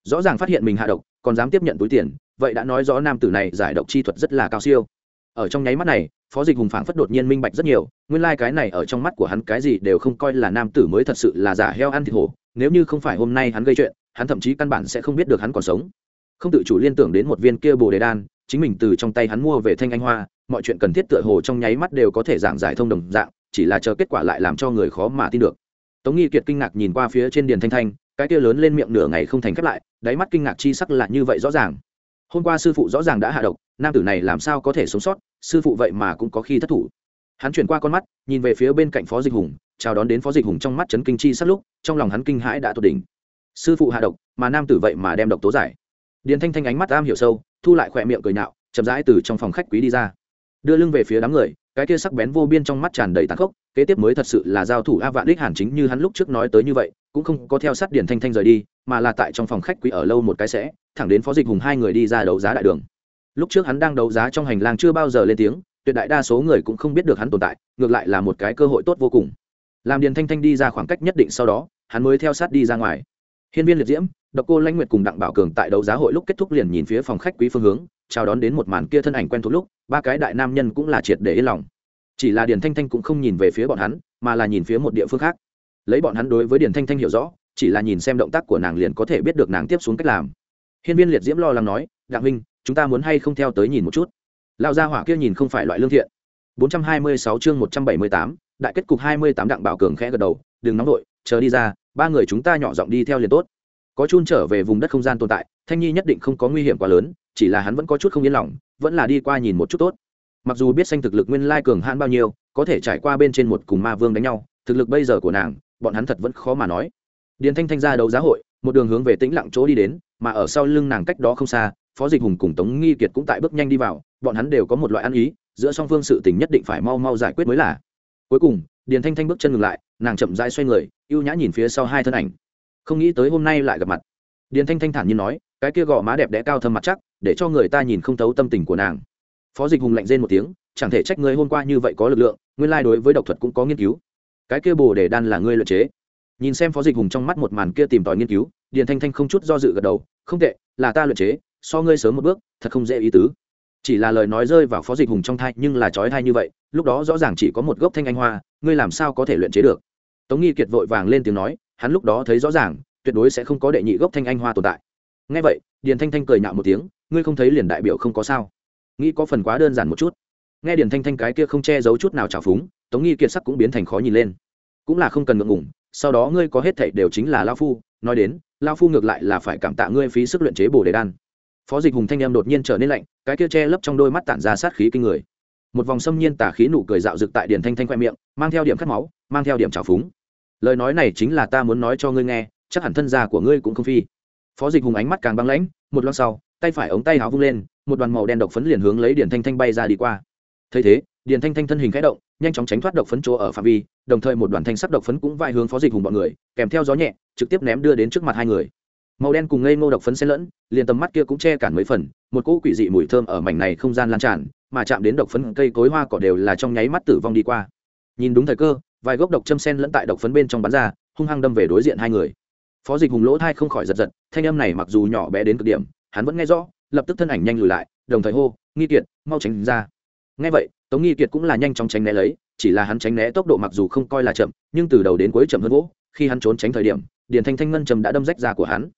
Rõ ràng phát hiện mình hạ độc, còn dám tiếp nhận túi tiền, vậy đã nói rõ nam tử này giải độc chi thuật rất là cao siêu. Ở trong nháy mắt này, phó dịch hùng phảng phất đột nhiên minh bạch rất nhiều, nguyên lai、like、cái này ở trong mắt của hắn cái gì đều không coi là nam tử mới thật sự là giả heo ăn thịt hổ, nếu như không phải hôm nay hắn gây chuyện, hắn thậm chí căn bản sẽ không biết được hắn còn sống. Không tự chủ liên tưởng đến một viên kia bồ đề đan, chính mình từ trong tay hắn mua về thanh anh hoa, mọi chuyện cần thiết tựa hồ trong nháy mắt đều có thể giảng giải thông đồng dạng, chỉ là chờ kết quả lại làm cho người khó mà tin được. Tống nghi kiệt kinh ngạc nhìn qua phía trên điền thanh thanh cái kia lớn lên miệng nửa ngày không thành khép lại, đáy mắt kinh ngạc chi sắc là như vậy rõ ràng. Hôm qua sư phụ rõ ràng đã hạ độc, nam tử này làm sao có thể sống sót, sư phụ vậy mà cũng có khi thất thủ. Hắn chuyển qua con mắt, nhìn về phía bên cạnh phó dịch hùng, chào đón đến phó dịch hùng trong mắt chấn kinh chi sắc lúc, trong lòng hắn kinh hãi đã tột đỉnh. Sư phụ hạ độc, mà nam tử vậy mà đem độc tố giải. Điền thanh thanh ánh mắt am hiểu sâu, thu lại khỏe miệng cười nhạo, chậm rãi từ trong phòng khách quý đi ra. Đưa lưng về phía đám người, cái kia sắc bén vô biên trong mắt tràn đầy tàn khốc, kế tiếp mới thật sự là giao thủ a vạn đích hàn chính như hắn lúc trước nói tới như vậy cũng không có theo sát điển thanh thanh rời đi, mà là tại trong phòng khách quý ở lâu một cái sẽ, thẳng đến phó dịch hùng hai người đi ra đấu giá đại đường. Lúc trước hắn đang đấu giá trong hành lang chưa bao giờ lên tiếng, tuyệt đại đa số người cũng không biết được hắn tồn tại, ngược lại là một cái cơ hội tốt vô cùng. Làm điền thanh thanh đi ra khoảng cách nhất định sau đó, hắn mới theo sát đi ra ngoài. Hiên viên liệt diễm, độc cô lãnh nguyệt cùng đặng bảo cường tại đấu giá hội lúc kết thúc liền nhìn phía phòng khách quý phương hướng, chào đón đến một màn kia thân ảnh quen thuộc lúc, ba cái đại nam nhân cũng là triệt để yên lòng. Chỉ là điền thanh thanh cũng không nhìn về phía bọn hắn, mà là nhìn phía một địa phương khác lấy bọn hắn đối với điền thanh thanh hiểu rõ chỉ là nhìn xem động tác của nàng liền có thể biết được nàng tiếp xuống cách làm. Hiên viên liệt diễm lo lắng nói đặng huynh chúng ta muốn hay không theo tới nhìn một chút? Lão gia hỏa kia nhìn không phải loại lương thiện. 426 chương 178, đại kết cục 28 đặng bảo cường khẽ gật đầu đừng nóng đội chờ đi ra ba người chúng ta nhỏ giọng đi theo liền tốt. Có chun trở về vùng đất không gian tồn tại thanh nhi nhất định không có nguy hiểm quá lớn chỉ là hắn vẫn có chút không yên lòng vẫn là đi qua nhìn một chút tốt. Mặc dù biết xanh thực lực nguyên lai cường hãn bao nhiêu có thể trải qua bên trên một cùng ma vương đánh nhau thực lực bây giờ của nàng bọn hắn thật vẫn khó mà nói. Điền thanh thanh ra đấu giá hội, một đường hướng về tĩnh lặng chỗ đi đến, mà ở sau lưng nàng cách đó không xa, phó dịch hùng cùng tống nghi kiệt cũng tại bước nhanh đi vào, bọn hắn đều có một loại ăn ý, giữa song phương sự tình nhất định phải mau mau giải quyết mới là. Cuối cùng, điền thanh thanh bước chân ngừng lại, nàng chậm rãi xoay người y ê u nhã nhìn phía sau hai thân ảnh. Không nghĩ tới hôm nay lại gặp mặt. Điền thanh thanh thản nhiên nói, cái kia gò má đẹp đẽ cao thâm mặt chắc, để cho người ta nhìn không thấu tâm tình của nàng. Phó dịch hùng lạnh rên một tiếng, chẳng thể trách ngươi hôm qua như vậy có lực lượng, nguyên lai đối với độc thuật cũng có nghiên cứu cái kia bồ để đan là ngươi luyện chế. Nhìn xem phó dịch hùng trong mắt một màn kia tìm tòi nghiên cứu, điền thanh thanh không chút do dự gật đầu, không tệ, là ta luyện chế, so ngươi sớm một bước, thật không dễ ý tứ. Chỉ là lời nói rơi vào phó dịch hùng trong thai nhưng là trói thai như vậy, lúc đó rõ ràng chỉ có một gốc thanh anh hoa, ngươi làm sao có thể luyện chế được? Tống nghi kiệt vội vàng lên tiếng nói, hắn lúc đó thấy rõ ràng, tuyệt đối sẽ không có đệ nhị gốc thanh anh hoa tồn tại. Ngay vậy, điền thanh thanh cười nhạo một tiếng, ngươi không thấy liền đại biểu không có sao. Nghĩ có phần quá đơn giản một chút nghe điền thanh thanh cái kia không che giấu chút nào trào phúng, tống nghi kiệt sắc cũng biến thành khó nhìn lên. Cũng là không cần ngượng ngủng sau đó ngươi có hết thảy đều chính là lao phu, nói đến, lao phu ngược lại là phải cảm tạ ngươi phí sức luyện chế bồ đề đan. Phó dịch hùng thanh em đột nhiên trở nên lạnh, cái kia che lấp trong đôi mắt tản ra sát khí kinh người. Một vòng xâm nhiên tả khí nụ cười dạo rực tại điền thanh thanh khoe miệng, mang theo điểm cắt máu, mang theo điểm trào phúng. Lời nói này chính là ta muốn nói cho ngươi nghe, chắc hẳn thân già của ngươi cũng không phi. Phó dịch hùng ánh mắt càng băng lãnh, một loan sau, tay phải ống tay áo vung lên, một đoàn màu đen độc phấn liền hướng lấy điển thanh thanh bay ra đi qua thấy thế, điền thanh thanh thân hình khẽ động, nhanh chóng tránh thoát độc phấn chỗ ở phạm vi, đồng thời một đoàn thanh sắc độc phấn cũng vai hướng phó dịch hùng bọn người, kèm theo gió nhẹ, trực tiếp ném đưa đến trước mặt hai người. Màu đen cùng ngây ngô độc phấn xen lẫn, liền tầm mắt kia cũng che cản mấy phần, một cỗ quỷ dị mùi thơm ở mảnh này không gian lan tràn, mà chạm đến độc phấn cây cối hoa cỏ đều là trong nháy mắt tử vong đi qua. Nhìn đúng thời cơ, vài gốc độc châm sen lẫn tại độc phấn bên trong bắn ra, hung hăng đâm về đối diện hai người. Phó dịch hùng lỗ thai không khỏi giật giật, thanh âm này mặc dù nhỏ bé đến cực điểm, hắn vẫn nghe rõ, lập tức thân ảnh nhanh lùi lại, đồng thời hô, nghi kiệt, mau tránh ra nghe vậy, tống nghi kiệt cũng là nhanh chóng tránh né lấy, chỉ là hắn tránh né tốc độ mặc dù không coi là chậm, nhưng từ đầu đến cuối chậm hơn gỗ khi hắn trốn tránh thời điểm, điền thanh thanh ngân châm đã đâm rách ra của hắn.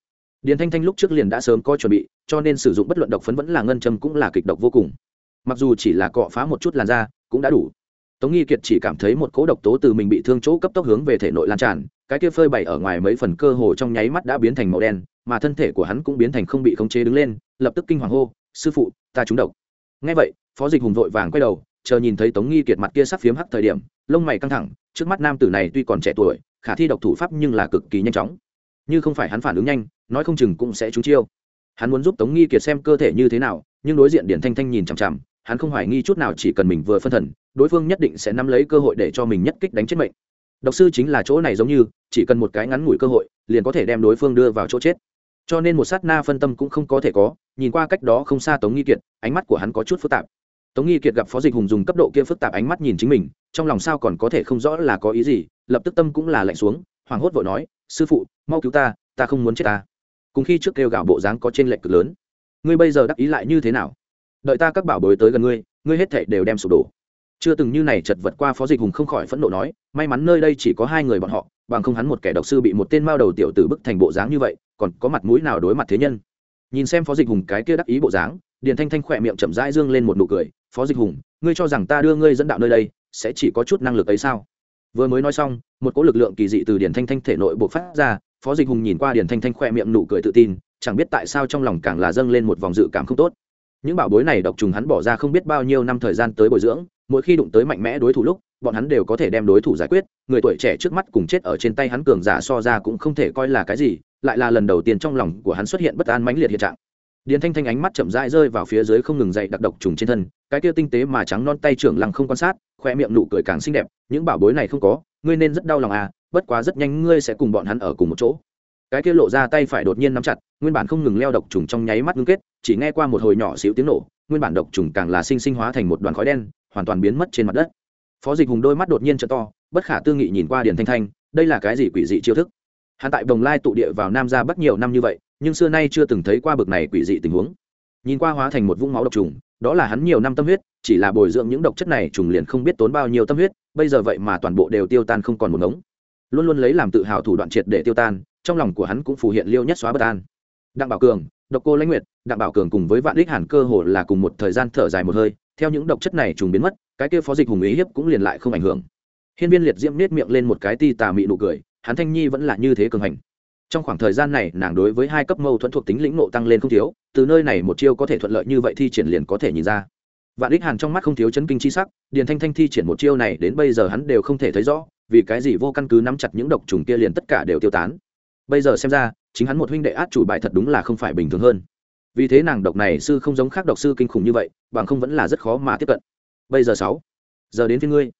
Điền thanh thanh lúc trước liền đã sớm có chuẩn bị, cho nên sử dụng bất luận độc phấn vẫn là ngân châm cũng là kịch độc vô cùng. Mặc dù chỉ là cọ phá một chút làn da, cũng đã đủ. Tống nghi kiệt chỉ cảm thấy một cỗ độc tố từ mình bị thương chỗ cấp tốc hướng về thể nội lan tràn, cái kia phơi bày ở ngoài mấy phần cơ hồ trong nháy mắt đã biến thành màu đen, mà thân thể của hắn cũng biến thành không bị khống chế đứng lên, lập tức kinh hoàng hô, sư phụ, ta trúng độc. Ngay vậy phó dịch hùng vội vàng quay đầu, chờ nhìn thấy tống nghi kiệt mặt kia sắc phiếm hắc thời điểm, lông mày căng thẳng, trước mắt nam tử này tuy còn trẻ tuổi, khả thi độc thủ pháp nhưng là cực kỳ nhanh chóng. Như không phải hắn phản ứng nhanh, nói không chừng cũng sẽ trúng chiêu. Hắn muốn giúp tống nghi kiệt xem cơ thể như thế nào, nhưng đối diện điển thanh thanh nhìn chằm chằm, hắn không hoài nghi chút nào chỉ cần mình vừa phân thần, đối phương nhất định sẽ nắm lấy cơ hội để cho mình nhất kích đánh chết mệnh. Độc sư chính là chỗ này giống như, chỉ cần một cái ngắn ngủi cơ hội, liền có thể đem đối phương đưa vào chỗ chết. Cho nên một sát na phân tâm cũng không có thể có, nhìn qua cách đó không xa tống nghi kiệt, ánh mắt của hắn có chút phức tạp tống nghi kiệt gặp phó dịch hùng dùng cấp độ kia phức tạp ánh mắt nhìn chính mình, trong lòng sao còn có thể không rõ là có ý gì, lập tức tâm cũng là lạnh xuống, hoảng hốt vội nói, sư phụ, mau cứu ta ta không muốn chết ta. Cùng khi trước kêu gạo bộ dáng có trên lệch cực lớn. Ngươi bây giờ đắc ý lại như thế nào? Đợi ta các bảo bối tới gần ngươi ngươi hết thảy đều đem sụp đổ. Chưa từng như này chật vật qua phó dịch hùng không khỏi phẫn nộ nói, may mắn nơi đây chỉ có hai người bọn họ, bằng không hắn một kẻ độc sư bị một tên mao đầu tiểu tử bức thành bộ dáng như vậy, còn có mặt mũi nào đối mặt thế nhân? Nhìn xem phó dịch hùng cái kia đắc ý bộ dáng, điền thanh thanh khỏe miệng chậm rãi dương lên một nụ cười phó dịch hùng, ngươi cho rằng ta đưa ngươi dẫn đạo nơi đây, sẽ chỉ có chút năng lực ấy sao? Vừa mới nói xong, một cỗ lực lượng kỳ dị từ điển thanh thanh thể nội bộ phát ra, phó dịch hùng nhìn qua điển thanh thanh khoe miệng nụ cười tự tin, chẳng biết tại sao trong lòng càng là dâng lên một vòng dự cảm không tốt. Những bảo bối này độc trùng hắn bỏ ra không biết bao nhiêu năm thời gian tới bồi dưỡng, mỗi khi đụng tới mạnh mẽ đối thủ lúc, bọn hắn đều có thể đem đối thủ giải quyết, người tuổi trẻ trước mắt cùng chết ở trên tay hắn cường giả so ra cũng không thể coi là cái gì, lại là lần đầu tiên trong lòng của hắn xuất hiện bất an mãnh liệt hiện trạng điền thanh thanh ánh mắt chậm rãi rơi vào phía dưới không ngừng dậy đặc độc trùng trên thân, cái kia tinh tế mà trắng non tay trưởng lăng không quan sát khoe miệng nụ cười càng xinh đẹp, những bảo bối này không có, ngươi nên rất đau lòng à bất quá rất nhanh ngươi sẽ cùng bọn hắn ở cùng một chỗ. Cái kia lộ ra tay phải đột nhiên nắm chặt, nguyên bản không ngừng leo độc trùng trong nháy mắt ngưng kết, chỉ nghe qua một hồi nhỏ xíu tiếng nổ, nguyên bản độc trùng càng là sinh sinh hóa thành một đoàn khói đen, hoàn toàn biến mất trên mặt đất. Phó dịch hùng đôi mắt đột nhiên t to, bất khả tư nghị nhìn qua điền thanh thanh, đây là cái gì quỷ dị chiêu thức? Hắn tại đồng lai tụ địa vào nam ra bắc nhiều năm như vậy, nhưng xưa nay chưa từng thấy qua bực này quỷ dị tình huống. Nhìn qua hóa thành một vũng máu độc trùng, đó là hắn nhiều năm tâm huyết, chỉ là bồi dưỡng những độc chất này trùng liền không biết tốn bao nhiêu tâm huyết, bây giờ vậy mà toàn bộ đều tiêu tan không còn một ngống. Luôn luôn lấy làm tự hào thủ đoạn triệt để tiêu tan, trong lòng của hắn cũng phủ hiện liêu nhất xóa bất an. Đặng bảo cường, độc cô lãnh nguyệt, đặng bảo cường cùng với vạn đích hàn cơ hồ là cùng một thời gian thở dài một hơi, theo những độc chất này trùng biến mất, cái kia phó dịch hùng ý hiếp cũng liền lại không ảnh hưởng. Hiên viên liệt diễm nết miệng lên một cái ti tà mị nụ cười hắn thanh nhi vẫn là như thế cường hành. Trong khoảng thời gian này, nàng đối với hai cấp mâu thuẫn thuộc tính lĩnh nộ tăng lên không thiếu, từ nơi này một chiêu có thể thuận lợi như vậy thi triển liền có thể nhìn ra. Vạn đích hàn trong mắt không thiếu chấn kinh chi sắc, điền thanh thanh thi triển một chiêu này đến bây giờ hắn đều không thể thấy rõ, vì cái gì vô căn cứ nắm chặt những độc trùng kia liền tất cả đều tiêu tán. Bây giờ xem ra, chính hắn một huynh đệ át chủ bài thật đúng là không phải bình thường hơn. Vì thế nàng độc này sư không giống khác độc sư kinh khủng như vậy, bằng không vẫn là rất khó mà tiếp cận. Bây giờ sáu, giờ đến phía ngươi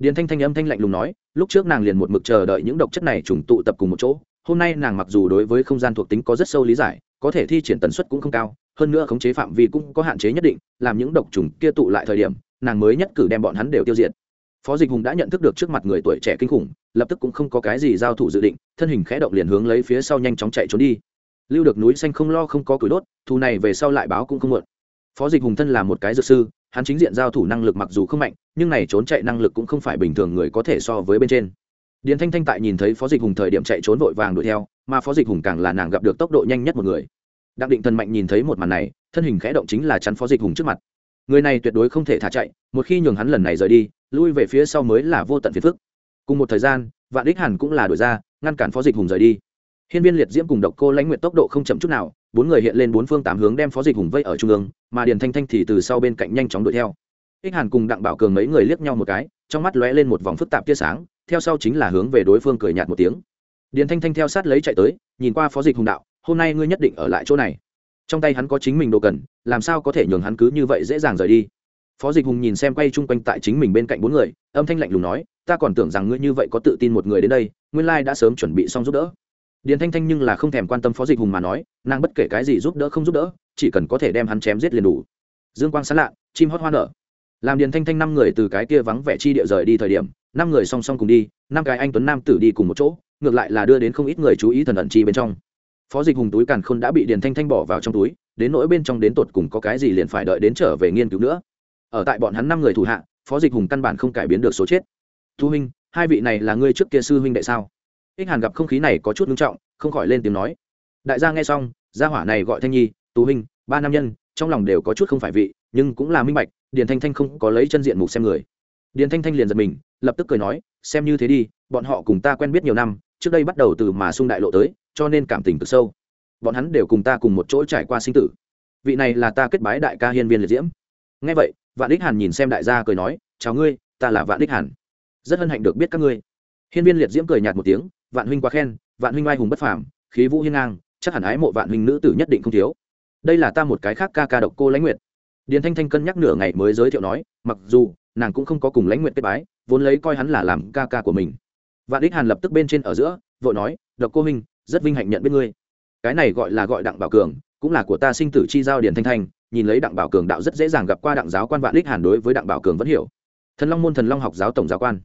điền thanh thanh âm thanh lạnh lùng nói, lúc trước nàng liền một mực chờ đợi những độc chất này trùng tụ tập cùng một chỗ, hôm nay nàng mặc dù đối với không gian thuộc tính có rất sâu lý giải, có thể thi triển tần suất cũng không cao, hơn nữa khống chế phạm vi cũng có hạn chế nhất định, làm những độc trùng kia tụ lại thời điểm, nàng mới nhất cử đem bọn hắn đều tiêu diệt. Phó dịch hùng đã nhận thức được trước mặt người tuổi trẻ kinh khủng, lập tức cũng không có cái gì giao thủ dự định, thân hình khẽ động liền hướng lấy phía sau nhanh chóng chạy trốn đi. Lưu được núi xanh không lo không có củi đốt, thù này về sau lại báo cũng không muộn. Phó dịch hùng thân là một cái dược sư hắn chính diện giao thủ năng lực mặc dù không mạnh, nhưng này trốn chạy năng lực cũng không phải bình thường người có thể so với bên trên. Điền thanh thanh tại nhìn thấy phó dịch hùng thời điểm chạy trốn vội vàng đuổi theo, mà phó dịch hùng càng là nàng gặp được tốc độ nhanh nhất một người. Đặng định thần mạnh nhìn thấy một màn này, thân hình khẽ động chính là chắn phó dịch hùng trước mặt. Người này tuyệt đối không thể thả chạy, một khi nhường hắn lần này rời đi, lui về phía sau mới là vô tận phiền phức. Cùng một thời gian, vạn đích hàn cũng là đuổi ra, ngăn cản phó dịch hùng rời đi. Hiên viên liệt diễm cùng độc cô lãnh nguyện tốc độ không chậm chút nào, bốn người hiện lên bốn phương tám hướng đem phó dịch hùng vây ở trung ương mà điền thanh thanh thì từ sau bên cạnh nhanh chóng đuổi theo. Ích hàn cùng đặng bảo cường mấy người liếc nhau một cái, trong mắt lóe lên một vòng phức tạp tia sáng, theo sau chính là hướng về đối phương cười nhạt một tiếng. Điền thanh thanh theo sát lấy chạy tới, nhìn qua phó dịch hùng đạo, hôm nay ngươi nhất định ở lại chỗ này. Trong tay hắn có chính mình đồ cần, làm sao có thể nhường hắn cứ như vậy dễ dàng rời đi? Phó dịch hùng nhìn xem quay chung quanh tại chính mình bên cạnh bốn người, âm thanh lạnh lùng nói, ta còn tưởng rằng ngươi như vậy có tự tin một người đến đây, nguyên lai đã sớm chuẩn bị xong giúp đỡ. Điền thanh thanh nhưng là không thèm quan tâm phó dịch hùng mà nói, nàng bất kể cái gì giúp đỡ không giúp đỡ chỉ cần có thể đem hắn chém giết liền đủ. Dương quang sán lạ, chim hót hoa nở. Làm điền thanh thanh năm người từ cái kia vắng vẻ chi địa rời đi thời điểm, năm người song song cùng đi, năm cái anh tuấn nam tử đi cùng một chỗ, ngược lại là đưa đến không ít người chú ý thần ẩn chi bên trong. Phó dịch hùng túi càn khôn đã bị điền thanh thanh bỏ vào trong túi, đến nỗi bên trong đến tột cùng có cái gì liền phải đợi đến trở về nghiên cứu nữa. Ở tại bọn hắn năm người thủ hạ, phó dịch hùng căn bản không cải biến được số chết. Thu huynh, hai vị này là ngươi trước kia sư huynh đệ sao? Ích hàn gặp không khí này có chút nghiêm trọng, không khỏi lên tiếng nói. Đại gia nghe xong, gia hỏa này gọi thanh nhi tú huynh ba nam nhân, trong lòng đều có chút không phải vị, nhưng cũng là minh bạch, điền thanh thanh không có lấy chân diện mục xem người. Điền thanh thanh liền giật mình, lập tức cười nói, xem như thế đi, bọn họ cùng ta quen biết nhiều năm, trước đây bắt đầu từ mà sung đại lộ tới, cho nên cảm tình cực sâu. Bọn hắn đều cùng ta cùng một chỗ trải qua sinh tử. Vị này là ta kết bái đại ca hiên viên liệt diễm. Ngay vậy, vạn đích hàn nhìn xem đại gia cười nói, chào ngươi, ta là vạn đích hàn. Rất hân hạnh được biết các ngươi. Hiên viên liệt diễm cười nhạt một tiếng, vạn huynh quá khen, vạn huynh oai hùng bất phàm, khí vũ hiên ngang, chắc hẳn ái mộ vạn huynh nữ tử nhất định không thiếu đây là ta một cái khác ca ca độc cô lãnh nguyệt. Điền thanh thanh cân nhắc nửa ngày mới giới thiệu nói, mặc dù, nàng cũng không có cùng lãnh nguyệt kết bái, vốn lấy coi hắn là làm ca ca của mình. Vạn đích hàn lập tức bên trên ở giữa, vội nói, độc cô huynh, rất vinh hạnh nhận biết ngươi. Cái này gọi là gọi đặng bảo cường, cũng là của ta sinh tử chi giao điền thanh thanh, nhìn lấy đặng bảo cường đạo rất dễ dàng gặp qua đặng giáo quan vạn đích hàn đối với đặng bảo cường vẫn hiểu. Thần long môn thần long học giáo tổng giáo quan.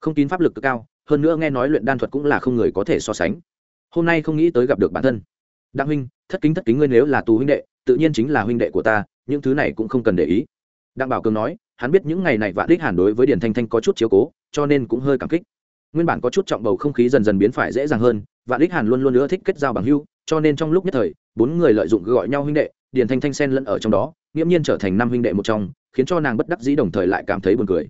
Không kín pháp lực cực cao, hơn nữa nghe nói luyện đan thuật cũng là không người có thể so sánh. Hôm nay không nghĩ tới gặp được bản thân đặng huynh, thất kính thất kính ngươi nếu là tù huynh đệ, tự nhiên chính là huynh đệ của ta, những thứ này cũng không cần để ý. Đặng bảo cường nói, hắn biết những ngày này vạn đích hàn đối với điền thanh thanh có chút chiếu cố, cho nên cũng hơi cảm kích. Nguyên bản có chút trọng bầu không khí dần dần biến phải dễ dàng hơn, vạn đích hàn luôn luôn ưa thích kết giao bằng hưu cho nên trong lúc nhất thời, bốn người lợi dụng gọi nhau huynh đệ, điền thanh thanh sen lẫn ở trong đó, nghiễm nhiên trở thành năm huynh đệ một trong, khiến cho nàng bất đắc dĩ đồng thời lại cảm thấy buồn cười.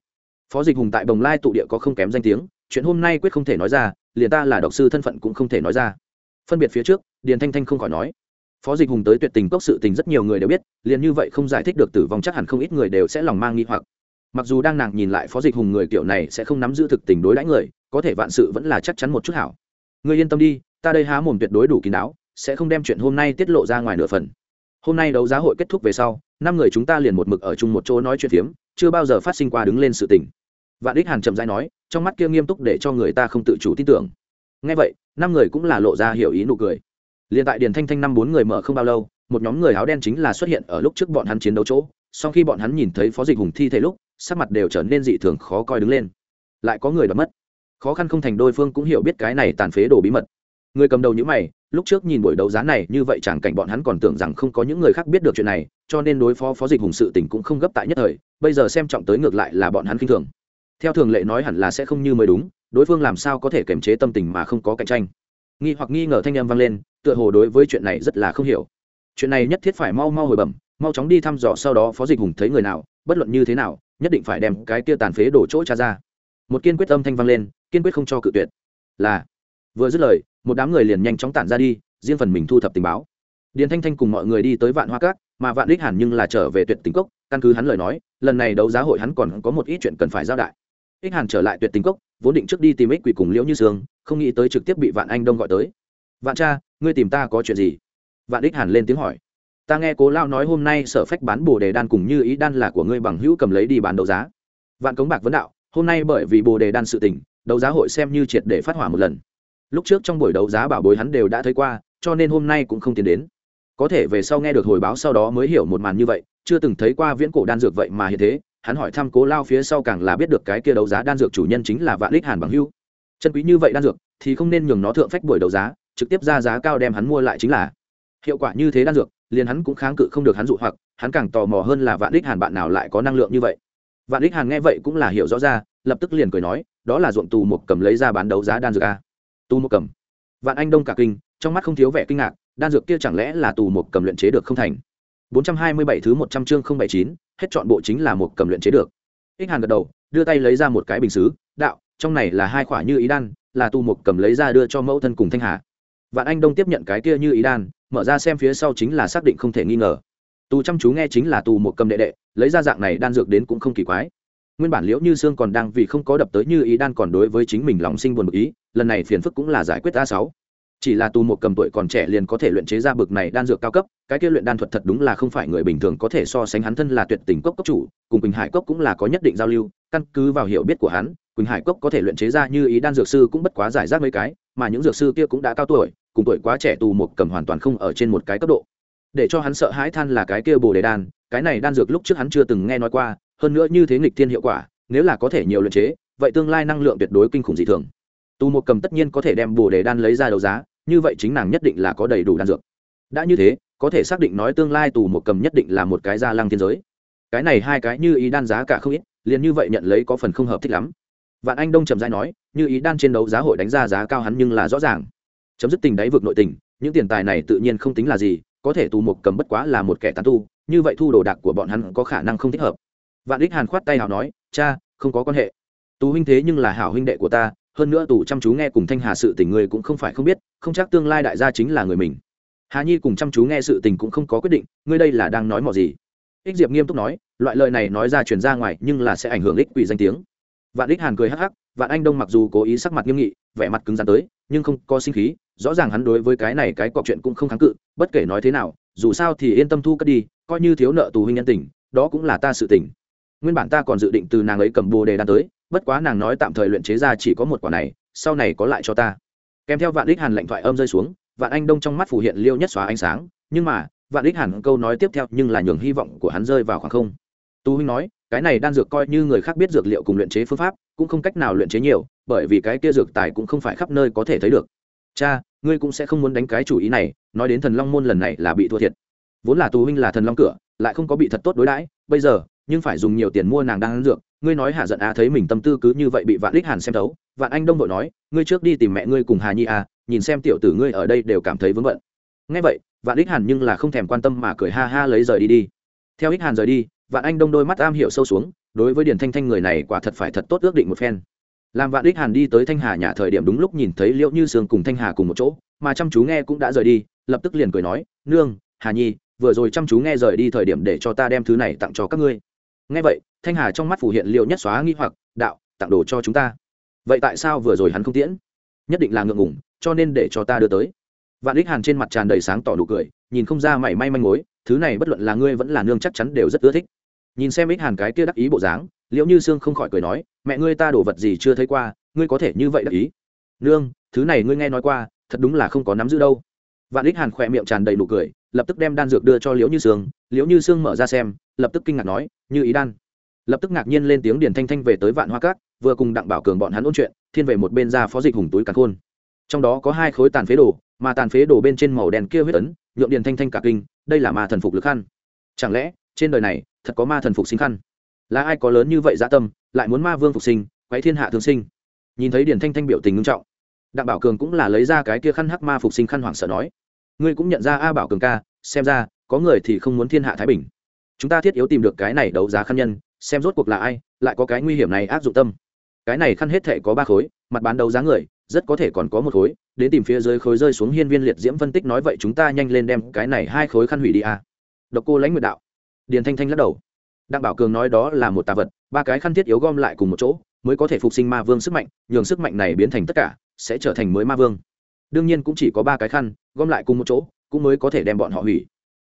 Phó dịch hùng tại bồng lai tụ địa có không kém danh tiếng, chuyện hôm nay quyết không thể nói ra, liền ta là độc sư thân phận cũng không thể nói ra. Phân biệt phía trước điền thanh thanh không khỏi nói, phó dịch hùng tới tuyệt tình cốc sự tình rất nhiều người đều biết, liền như vậy không giải thích được tử vong chắc hẳn không ít người đều sẽ lòng mang nghi hoặc. Mặc dù đang nàng nhìn lại phó dịch hùng người kiểu này sẽ không nắm giữ thực tình đối đãi người, có thể vạn sự vẫn là chắc chắn một chút hảo. Người yên tâm đi, ta đây há mồm tuyệt đối đủ kín đáo, sẽ không đem chuyện hôm nay tiết lộ ra ngoài nửa phần. Hôm nay đấu giá hội kết thúc về sau, năm người chúng ta liền một mực ở chung một chỗ nói chuyện phiếm, chưa bao giờ phát sinh qua đứng lên sự tình. Vạn đích hàn chậm dãi nói, trong mắt kia nghiêm túc để cho người ta không tự chủ tin tưởng. Ngay vậy, năm người cũng là lộ ra hiểu ý nụ cười liền tại điền thanh thanh năm bốn người mở không bao lâu, một nhóm người áo đen chính là xuất hiện ở lúc trước bọn hắn chiến đấu chỗ. Sau khi bọn hắn nhìn thấy phó dịch hùng thi thể lúc, sắc mặt đều trở nên dị thường khó coi đứng lên. Lại có người đã mất. Khó khăn không thành đôi phương cũng hiểu biết cái này tàn phế đồ bí mật. Người cầm đầu những mày, lúc trước nhìn buổi đấu giá này, như vậy chẳng cảnh bọn hắn còn tưởng rằng không có những người khác biết được chuyện này, cho nên đối phó phó dịch hùng sự tình cũng không gấp tại nhất thời, bây giờ xem trọng tới ngược lại là bọn hắn khinh thường. Theo thường lệ nói hẳn là sẽ không như mới đúng, đối phương làm sao có thể kiềm chế tâm tình mà không có cạnh tranh. Nghi hoặc nghi ngờ thanh âm vang lên tựa hồ đối với chuyện này rất là không hiểu. Chuyện này nhất thiết phải mau mau hồi bẩm, mau chóng đi thăm dò sau đó phó dịch hùng thấy người nào, bất luận như thế nào, nhất định phải đem cái kia tàn phế đổ chỗ cha ra. Một kiên quyết âm thanh vang lên, kiên quyết không cho cự tuyệt. Là, vừa dứt lời, một đám người liền nhanh chóng tản ra đi, riêng phần mình thu thập tình báo. Điền thanh thanh cùng mọi người đi tới vạn hoa cát mà vạn đích hẳn nhưng là trở về tuyệt tình cốc, căn cứ hắn lời nói, lần này đấu giá hội hắn còn có một ít chuyện cần phải giao đại. Ích hàn trở lại tuyệt tình cốc, vốn định trước đi tìm ích quỷ cùng liễu như sương, không nghĩ tới trực tiếp bị vạn anh đông gọi tới vạn cha, ngươi tìm ta có chuyện gì? Vạn đích hàn lên tiếng hỏi. Ta nghe cố lao nói hôm nay sở phách bán bồ đề đan cùng như ý đan là của ngươi bằng hữu cầm lấy đi bán đấu giá. Vạn cống bạc vấn đạo, hôm nay bởi vì bồ đề đan sự tình, đấu giá hội xem như triệt để phát hỏa một lần. Lúc trước trong buổi đấu giá bảo bối hắn đều đã thấy qua, cho nên hôm nay cũng không tiến đến. Có thể về sau nghe được hồi báo sau đó mới hiểu một màn như vậy, chưa từng thấy qua viễn cổ đan dược vậy mà hiện thế, hắn hỏi thăm cố lao phía sau càng là biết được cái kia đấu giá đan dược chủ nhân chính là vạn đích hàn bằng hưu chân quý như vậy đan dược, thì không nên nhường nó thượng phách buổi đấu giá trực tiếp ra giá cao đem hắn mua lại chính là. Hiệu quả như thế đan dược liền hắn cũng kháng cự không được hắn dụ hoặc hắn càng tò mò hơn là vạn đích hàn bạn nào lại có năng lượng như vậy. Vạn đích hàn nghe vậy cũng là hiểu rõ ra lập tức liền cười nói đó là ruộng tù một cầm lấy ra bán đấu giá đan dược a. Tù một cầm. Vạn anh đông cả kinh trong mắt không thiếu vẻ kinh ngạc đan dược kia chẳng lẽ là tù một cầm luyện chế được không thành? 427 thứ 100 chương 079, hết chọn bộ chính là một cầm luyện chế được. Ích Hàn gật đầu, đưa tay lấy ra một cái bình sứ, đạo, trong này là hai khoả như ý đan, là tu một cầm lấy ra đưa cho mẫu thân cùng Thanh Hà. Vạn Anh Đông tiếp nhận cái kia như ý đan, mở ra xem phía sau chính là xác định không thể nghi ngờ. Tu chăm chú nghe chính là tu một cầm đệ đệ, lấy ra dạng này đan dược đến cũng không kỳ quái. Nguyên bản Liễu Như Sương còn đang vì không có đập tới như ý đan còn đối với chính mình lòng sinh buồn bực ý, lần này phiền phức cũng là giải quyết a sáu chỉ là tu một cầm tuổi còn trẻ liền có thể luyện chế ra bực này đan dược cao cấp cái kia luyện đan thuật thật đúng là không phải người bình thường có thể so sánh hắn thân là tuyệt tình cốc cốc chủ cùng quỳnh hải cốc cũng là có nhất định giao lưu căn cứ vào hiểu biết của hắn quỳnh hải cốc có thể luyện chế ra như ý đan dược sư cũng bất quá giải rác mấy cái mà những dược sư kia cũng đã cao tuổi cùng tuổi quá trẻ tù một cầm hoàn toàn không ở trên một cái cấp độ. Để cho hắn sợ hãi than là cái kia bồ đề đan, cái này đan dược lúc trước hắn chưa từng nghe nói qua, hơn nữa như thế nghịch thiên hiệu quả, nếu là có thể nhiều luyện chế, vậy tương lai năng lượng tuyệt đối kinh khủng dị thường. Tù một cầm tất nhiên có thể đem bồ đề đan lấy ra đấu giá, như vậy chính nàng nhất định là có đầy đủ đan dược. Đã như thế, có thể xác định nói tương lai tù một cầm nhất định là một cái gia lăng thiên giới. Cái này hai cái như ý đan giá cả không ít, liền như vậy nhận lấy có phần không hợp thích lắm. Vạn anh đông trầm dai nói, như ý đan trên đấu giá hội đánh ra giá cao hắn nhưng là rõ ràng chấm dứt tình đáy vực nội tình, những tiền tài này tự nhiên không tính là gì, có thể tù một cầm bất quá là một kẻ tán tu, như vậy thu đồ đạc của bọn hắn có khả năng không thích hợp. Vạn đích hàn khoát tay hào nói, cha, không có quan hệ. Tù huynh thế nhưng là hảo huynh đệ của ta, hơn nữa tù chăm chú nghe cùng thanh hà sự tình người cũng không phải không biết, không chắc tương lai đại gia chính là người mình. Hà nhi cùng chăm chú nghe sự tình cũng không có quyết định, ngươi đây là đang nói mò gì? Ích diệp nghiêm túc nói, loại lời này nói ra truyền ra ngoài nhưng là sẽ ảnh hưởng ích quỷ danh tiếng. Vạn đích hàn cười hắc hắc vạn anh đông mặc dù cố ý sắc mặt nghiêm nghị, vẻ mặt cứng rắn tới, nhưng không có sinh khí, rõ ràng hắn đối với cái này cái cọc chuyện cũng không kháng cự, bất kể nói thế nào, dù sao thì yên tâm thu cất đi, coi như thiếu nợ tù huynh nhân tình, đó cũng là ta sự tình. Nguyên bản ta còn dự định từ nàng ấy cầm bồ đề đan tới, bất quá nàng nói tạm thời luyện chế ra chỉ có một quả này, sau này có lại cho ta. Kèm theo vạn đích hàn lệnh thoại âm rơi xuống, vạn anh đông trong mắt phủ hiện liêu nhất xóa ánh sáng, nhưng mà, vạn đích hàn câu nói tiếp theo nhưng là nhường hy vọng của hắn rơi vào khoảng không. Tu huynh nói cái này đan dược coi như người khác biết dược liệu cùng luyện chế phương pháp, cũng không cách nào luyện chế nhiều, bởi vì cái kia dược tài cũng không phải khắp nơi có thể thấy được. Cha, ngươi cũng sẽ không muốn đánh cái chủ ý này, nói đến thần long môn lần này là bị thua thiệt. Vốn là tu huynh là thần long cửa, lại không có bị thật tốt đối đãi, bây giờ, nhưng phải dùng nhiều tiền mua nàng đang ăn dược, ngươi nói hạ giận a thấy mình tâm tư cứ như vậy bị vạn đích hàn xem thấu, vạn anh đông vội nói, ngươi trước đi tìm mẹ ngươi cùng hà nhi a nhìn xem tiểu tử ngươi ở đây đều cảm thấy vướng bận. Ngay vậy, vạn đích hàn nhưng là không thèm quan tâm mà cười ha ha lấy rời đi đi. Theo ích hàn rời đi vạn anh đông đôi mắt am hiểu sâu xuống, đối với điền thanh thanh người này quả thật phải thật tốt ước định một phen. Làm vạn đích hàn đi tới thanh hà nhà thời điểm đúng lúc nhìn thấy liễu như sương cùng thanh hà cùng một chỗ, mà chăm chú nghe cũng đã rời đi, lập tức liền cười nói, nương, hà nhi, vừa rồi chăm chú nghe rời đi thời điểm để cho ta đem thứ này tặng cho các ngươi. Nghe vậy, thanh hà trong mắt phủ hiện liệu nhất xóa nghi hoặc, đạo, tặng đồ cho chúng ta. Vậy tại sao vừa rồi hắn không tiễn? Nhất định là ngượng ngủng cho nên để cho ta đưa tới. Vạn đích hàn trên mặt tràn đầy sáng tỏ nụ cười, nhìn không ra mảy may manh mối, thứ này bất luận là ngươi vẫn là nương chắc chắn đều rất ưa thích nhìn xem ích hàn cái kia đắc ý bộ dáng liệu như sương không khỏi cười nói, mẹ ngươi ta đổ vật gì chưa thấy qua, ngươi có thể như vậy đắc ý. Nương, thứ này ngươi nghe nói qua, thật đúng là không có nắm giữ đâu. Vạn ích hàn khỏe miệng tràn đầy nụ cười, lập tức đem đan dược đưa cho liễu như sương. Liễu như sương mở ra xem, lập tức kinh ngạc nói, như ý đan. Lập tức ngạc nhiên lên tiếng điền thanh thanh về tới vạn hoa cát vừa cùng đặng bảo cường bọn hắn ôn chuyện, thiên về một bên ra phó dịch hùng túi cắn khôn. Trong đó có hai khối tàn phế đồ, mà tàn phế đồ bên trên màu đen kia huyết ấn, nhượng điền thanh thanh cả kinh, đây là ma thần phục lực khăn. Chẳng lẽ trên đời này, thật có ma thần phục sinh khăn. Là ai có lớn như vậy dã tâm, lại muốn ma vương phục sinh, quấy thiên hạ thương sinh? Nhìn thấy điển thanh thanh biểu tình nghiêm trọng, đặng bảo cường cũng là lấy ra cái kia khăn hắc ma phục sinh khăn hoảng sợ nói, ngươi cũng nhận ra a bảo cường ca, xem ra, có người thì không muốn thiên hạ thái bình. Chúng ta thiết yếu tìm được cái này đấu giá khăn nhân, xem rốt cuộc là ai, lại có cái nguy hiểm này áp dụng tâm. Cái này khăn hết thể có ba khối, mặt bán đấu giá người, rất có thể còn có một khối, đến tìm phía dưới khối rơi xuống hiên viên liệt diễm phân tích nói vậy chúng ta nhanh lên đem cái này hai khối khăn hủy đi a. Độc cô lãnh nguyệt đạo điền thanh thanh lắc đầu. Đặng bảo cường nói đó là một tà vật, ba cái khăn thiết yếu gom lại cùng một chỗ, mới có thể phục sinh ma vương sức mạnh, nhường sức mạnh này biến thành tất cả, sẽ trở thành mới ma vương. Đương nhiên cũng chỉ có ba cái khăn, gom lại cùng một chỗ, cũng mới có thể đem bọn họ hủy.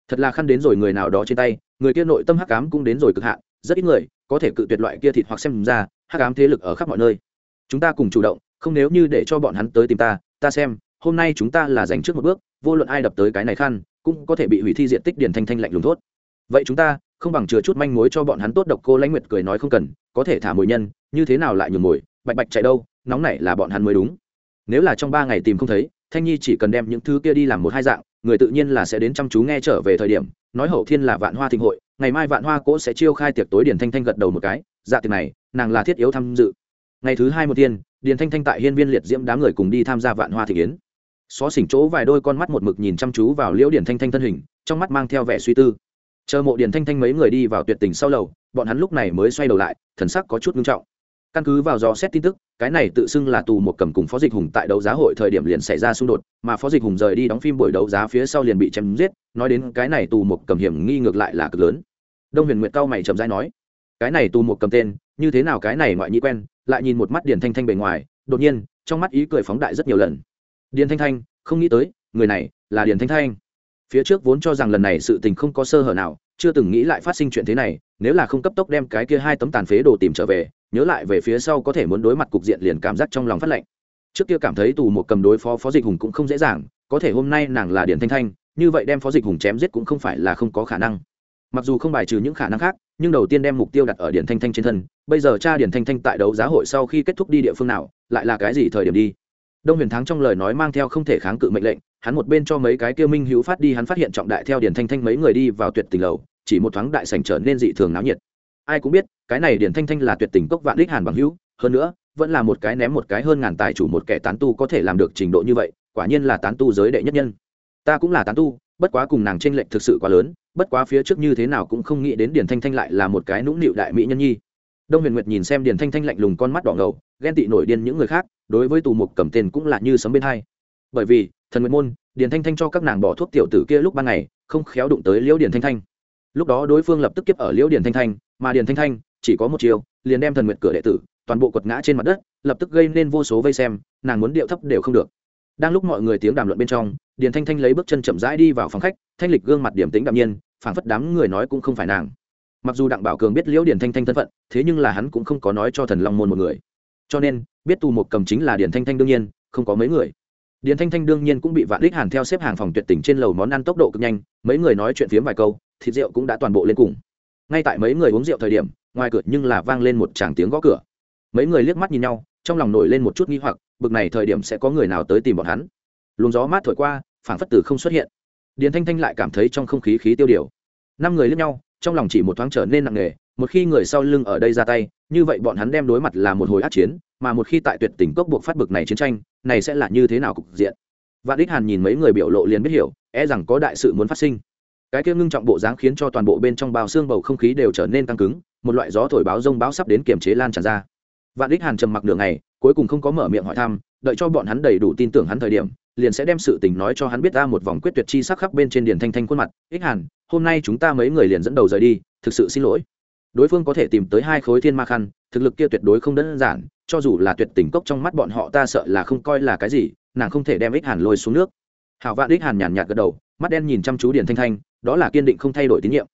Thật là khăn đến rồi người nào đó trên tay, người kia nội tâm hắc ám cũng đến rồi cực hạn, rất ít người có thể cự tuyệt loại kia thịt hoặc xem ra, hắc ám thế lực ở khắp mọi nơi. Chúng ta cùng chủ động, không nếu như để cho bọn hắn tới tìm ta ta xem, hôm nay chúng ta là giành trước một bước, vô luận ai đập tới cái này khăn, cũng có thể bị hủy thi diện tích điền thanh thanh lạnh lùng thốt vậy chúng ta, không bằng chừa chút manh mối cho bọn hắn tốt độc cô lãnh nguyệt cười nói không cần, có thể thả mồi nhân, như thế nào lại nhường mồi, bạch bạch chạy đâu, nóng này là bọn hắn mới đúng. Nếu là trong ba ngày tìm không thấy, thanh nhi chỉ cần đem những thứ kia đi làm một hai dạng, người tự nhiên là sẽ đến chăm chú nghe trở về thời điểm, nói hậu thiên là vạn hoa thịnh hội, ngày mai vạn hoa cỗ sẽ chiêu khai tiệc tối điển thanh thanh gật đầu một cái dạ tiệc này, nàng là thiết yếu tham dự. Ngày thứ hai một tiên điển thanh thanh tại hiên viên liệt diễm đám người cùng đi tham gia vạn hoa thị kiến xó xỉnh chỗ vài đôi con mắt một mực nhìn chăm chú vào liễu điển thanh thanh thân hình, trong mắt mang theo vẻ suy tư chờ mộ Điền thanh thanh mấy người đi vào tuyệt tình sau lầu, bọn hắn lúc này mới xoay đầu lại, thần sắc có chút nghiêm trọng. Căn cứ vào dò xét tin tức, cái này tự xưng là tù một cầm cùng phó dịch hùng tại đấu giá hội thời điểm liền xảy ra xung đột, mà phó dịch hùng rời đi đóng phim buổi đấu giá phía sau liền bị chém giết, nói đến cái này tù một cầm hiểm nghi ngược lại là cực lớn. Đông huyền nguyệt cao mày trầm dai nói, cái này tù một cầm tên, như thế nào cái này ngoại nhị quen, lại nhìn một mắt điền thanh thanh bề ngoài, đột nhiên, trong mắt ý cười phóng đại rất nhiều lần. Điền thanh thanh, không nghĩ tới, người này là điền thanh thanh phía trước vốn cho rằng lần này sự tình không có sơ hở nào, chưa từng nghĩ lại phát sinh chuyện thế này, nếu là không cấp tốc đem cái kia hai tấm tàn phế đồ tìm trở về, nhớ lại về phía sau có thể muốn đối mặt cục diện liền cảm giác trong lòng phát lạnh. Trước kia cảm thấy tù một cầm đối phó phó dịch hùng cũng không dễ dàng, có thể hôm nay nàng là điển thanh thanh, như vậy đem phó dịch hùng chém giết cũng không phải là không có khả năng. Mặc dù không bài trừ những khả năng khác, nhưng đầu tiên đem mục tiêu đặt ở điển thanh thanh trên thân, bây giờ cha điển thanh thanh tại đấu giá hội sau khi kết thúc đi địa phương nào, lại là cái gì thời điểm đi? Đông huyền thắng trong lời nói mang theo không thể kháng cự mệnh lệnh, hắn một bên cho mấy cái kia minh hữu phát đi, hắn phát hiện trọng đại theo điển thanh thanh mấy người đi vào tuyệt tình lầu, chỉ một thoáng đại sảnh trở nên dị thường náo nhiệt. Ai cũng biết, cái này điển thanh thanh là tuyệt tình cốc vạn đích hàn bằng hữu, hơn nữa, vẫn là một cái ném một cái hơn ngàn tài chủ một kẻ tán tu có thể làm được trình độ như vậy, quả nhiên là tán tu giới đệ nhất nhân. Ta cũng là tán tu, bất quá cùng nàng tranh lệch thực sự quá lớn, bất quá phía trước như thế nào cũng không nghĩ đến điển thanh thanh lại là một cái nũng nịu đại mỹ nhân nhi đông huyền nguyệt nhìn xem Điền thanh thanh lạnh lùng con mắt đỏ ngầu, ghen tị nổi điên những người khác, đối với tù mục cầm tên cũng là như sấm bên hai. Bởi vì, thần nguyệt môn, Điền thanh thanh cho các nàng bỏ thuốc tiểu tử kia lúc ban ngày, không khéo đụng tới liễu Điền thanh thanh. Lúc đó đối phương lập tức kiếp ở liễu Điền thanh thanh, mà Điền thanh thanh chỉ có một chiều liền đem thần nguyệt cửa đệ tử, toàn bộ quật ngã trên mặt đất, lập tức gây nên vô số vây xem, nàng muốn điệu thấp đều không được. Đang lúc mọi người tiếng đàm luận bên trong, điền thanh thanh lấy bước chân chậm rãi đi vào phòng khách, thanh lịch gương mặt điểm tính đạm nhiên, phảng phất đám người nói cũng không phải nàng mặc dù đặng bảo cường biết liễu điển thanh thanh thân phận, thế nhưng là hắn cũng không có nói cho thần long môn một người. Cho nên, biết tù một cầm chính là điển thanh thanh đương nhiên, không có mấy người. Điển thanh thanh đương nhiên cũng bị vạn đích hàn theo xếp hàng phòng tuyệt tỉnh trên lầu món ăn tốc độ cực nhanh, mấy người nói chuyện phiếm vài câu, thịt rượu cũng đã toàn bộ lên cùng. Ngay tại mấy người uống rượu thời điểm, ngoài cửa nhưng là vang lên một tràng tiếng gõ cửa. Mấy người liếc mắt nhìn nhau, trong lòng nổi lên một chút nghi hoặc, bực này thời điểm sẽ có người nào tới tìm bọn hắn. Luồng gió mát thổi qua phản phất tử không xuất hiện. Điền thanh thanh lại cảm thấy trong không khí khí tiêu điều. Năm người liếc nhau trong lòng chỉ một thoáng trở nên nặng nề, một khi người sau lưng ở đây ra tay, như vậy bọn hắn đem đối mặt là một hồi át chiến, mà một khi tại tuyệt tỉnh cốc buộc phát bực này chiến tranh, này sẽ là như thế nào cục diện? Và đích hàn nhìn mấy người biểu lộ liền biết hiểu e rằng có đại sự muốn phát sinh. Cái kia ngưng trọng bộ dáng khiến cho toàn bộ bên trong bao xương bầu không khí đều trở nên căng cứng, một loại gió thổi báo rông báo sắp đến kiềm chế lan tràn ra. Vạn đích hàn trầm mặc đường này cuối cùng không có mở miệng hỏi thăm đợi cho bọn hắn đầy đủ tin tưởng hắn thời điểm, liền sẽ đem sự tình nói cho hắn biết ta một vòng quyết tuyệt chi sắc khắc bên trên điền thanh thanh khuôn mặt. Ích hàn, hôm nay chúng ta mấy người liền dẫn đầu rời đi, thực sự xin lỗi. Đối phương có thể tìm tới hai khối thiên ma khăn, thực lực kia tuyệt đối không đơn giản, cho dù là tuyệt tình cốc trong mắt bọn họ ta sợ là không coi là cái gì, nàng không thể đem ích hàn lôi xuống nước. Hảo vạn ích hàn nhàn nhạt gật đầu, mắt đen nhìn chăm chú điền thanh thanh, đó là kiên định không thay đổi tín nhiệm.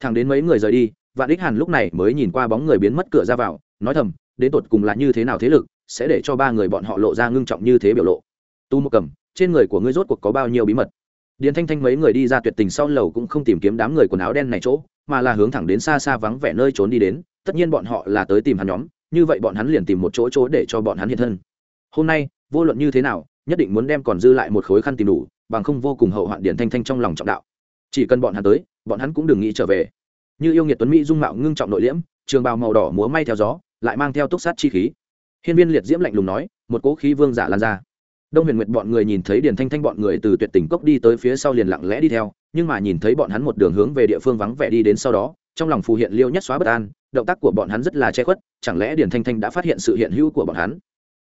Thằng đến mấy người rời đi, vạn ích hàn lúc này mới nhìn qua bóng người biến mất cửa ra vào, nói thầm, đến tột cùng là như thế nào thế lực sẽ để cho ba người bọn họ lộ ra ngưng trọng như thế biểu lộ. Tu Mộc cầm, trên người của ngươi rốt cuộc có bao nhiêu bí mật? Điền thanh thanh mấy người đi ra tuyệt tình sau lầu cũng không tìm kiếm đám người quần áo đen này chỗ, mà là hướng thẳng đến xa xa vắng vẻ nơi trốn đi đến. Tất nhiên bọn họ là tới tìm hắn nhóm, như vậy bọn hắn liền tìm một chỗ chỗ để cho bọn hắn hiện thân. Hôm nay, vô luận như thế nào, nhất định muốn đem còn dư lại một khối khăn tìm đủ, bằng không vô cùng hậu hoạn điển thanh thanh trong lòng trọng đạo. Chỉ cần bọn hắn tới, bọn hắn cũng đừng nghĩ trở về. Như yêu nghiệt tuấn mỹ dung mạo ngưng trọng nội liễm, trường bào màu đỏ múa may theo gió, lại mang theo túc sát chi khí hiên viên liệt diễm lạnh lùng nói, một cỗ khí vương giả lan ra. Đông huyền nguyệt bọn người nhìn thấy điền thanh thanh bọn người từ tuyệt tỉnh cốc đi tới phía sau liền lặng lẽ đi theo, nhưng mà nhìn thấy bọn hắn một đường hướng về địa phương vắng vẻ đi đến sau đó, trong lòng phù hiện liêu nhất xóa bất an, động tác của bọn hắn rất là che khuất, chẳng lẽ điền thanh thanh đã phát hiện sự hiện hữu của bọn hắn?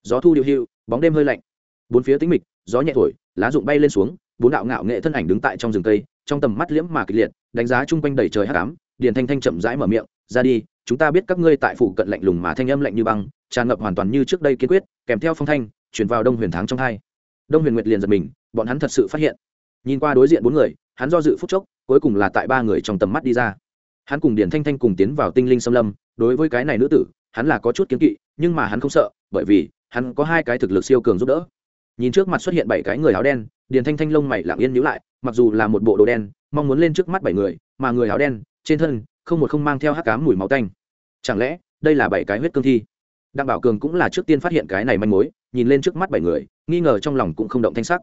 Gió thu điệu hữu bóng đêm hơi lạnh. Bốn phía tính mịch, gió nhẹ thổi, lá rụng bay lên xuống, bốn đạo ngạo nghệ thân ảnh đứng tại trong rừng cây, trong tầm mắt liễm mà kịch liệt, đánh giá chung quanh đầy trời hắc ám. Điền thanh thanh chậm rãi mở miệng, ra đi chúng ta biết các ngươi tại phủ cận lạnh lùng mà thanh âm lạnh như băng, tràn ngập hoàn toàn như trước đây kiên quyết, kèm theo phong thanh, chuyển vào đông huyền thắng trong hai. Đông huyền nguyệt liền giật mình, bọn hắn thật sự phát hiện. Nhìn qua đối diện bốn người, hắn do dự phút chốc, cuối cùng là tại ba người trong tầm mắt đi ra. Hắn cùng điền thanh thanh cùng tiến vào tinh linh xâm lâm, đối với cái này nữ tử, hắn là có chút kiến kỵ, nhưng mà hắn không sợ, bởi vì, hắn có hai cái thực lực siêu cường giúp đỡ. Nhìn trước mặt xuất hiện bảy cái người áo đen, điền thanh thanh lông mày lặng yên nhíu lại, mặc dù là một bộ đồ đen, mong muốn lên trước mắt bảy người, mà người áo đen, trên thân, không một không mang theo hắc cám mùi máu tanh chẳng lẽ, đây là bảy cái huyết cương thi? Đặng bảo cường cũng là trước tiên phát hiện cái này manh mối, nhìn lên trước mắt bảy người, nghi ngờ trong lòng cũng không động thanh sắc.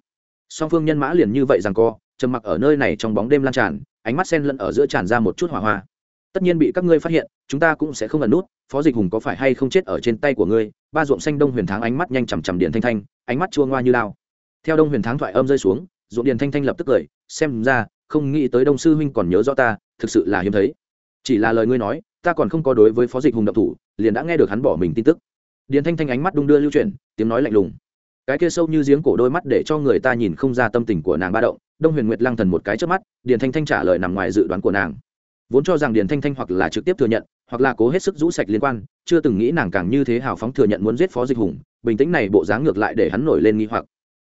Song phương nhân mã liền như vậy rằng co, trầm mặc ở nơi này trong bóng đêm lan tràn, ánh mắt sen lẫn ở giữa tràn ra một chút hỏa hoa. Tất nhiên bị các ngươi phát hiện, chúng ta cũng sẽ không ẩn nút, phó dịch hùng có phải hay không chết ở trên tay của ngươi? Ba ruộng xanh đông huyền thắng ánh mắt nhanh chằm chằm điện thanh thanh, ánh mắt chua ngoa như lao. Theo đông huyền thắng thoại âm rơi xuống, ruộng điện thanh thanh lập tức cười, xem ra, không nghĩ tới đông sư huynh còn nhớ rõ ta, thực sự là hiếm thấy. Chỉ là lời ngươi nói ta còn không có đối với phó dịch hùng độc thủ, liền đã nghe được hắn bỏ mình tin tức. Điền thanh thanh ánh mắt đung đưa lưu chuyển, tiếng nói lạnh lùng. Cái kia sâu như giếng cổ đôi mắt để cho người ta nhìn không ra tâm tình của nàng ba động, đông huyền nguyệt lăng thần một cái trước mắt, điền thanh thanh trả lời nằm ngoài dự đoán của nàng. Vốn cho rằng điền thanh thanh hoặc là trực tiếp thừa nhận, hoặc là cố hết sức rũ sạch liên quan, chưa từng nghĩ nàng càng như thế hào phóng thừa nhận muốn giết phó dịch hùng, bình tĩnh này bộ dáng ngược lại để hắn nổi lên nghi hoặc.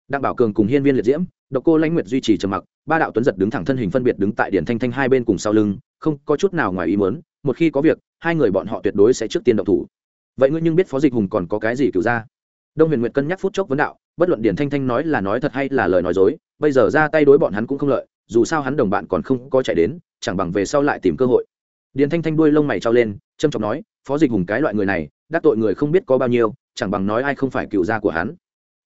Đặng bảo cường cùng hiên viên liệt diễm, độc cô lãnh nguyệt duy trì trầm mặc, ba đạo tuấn giật đứng thẳng thân hình phân biệt đứng tại điền thanh thanh hai bên cùng sau lưng, không có chút nào ngoài ý muốn một khi có việc, hai người bọn họ tuyệt đối sẽ trước tiên động thủ. Vậy ngươi nhưng biết phó dịch hùng còn có cái gì cựu ra? Đông huyền nguyệt cân nhắc phút chốc vấn đạo, bất luận điền thanh thanh nói là nói thật hay là lời nói dối, bây giờ ra tay đối bọn hắn cũng không lợi, dù sao hắn đồng bạn còn không có chạy đến, chẳng bằng về sau lại tìm cơ hội. Điền thanh thanh đuôi lông mày trao lên trâm trọng nói, phó dịch hùng cái loại người này, đắc tội người không biết có bao nhiêu, chẳng bằng nói ai không phải cựu gia của hắn.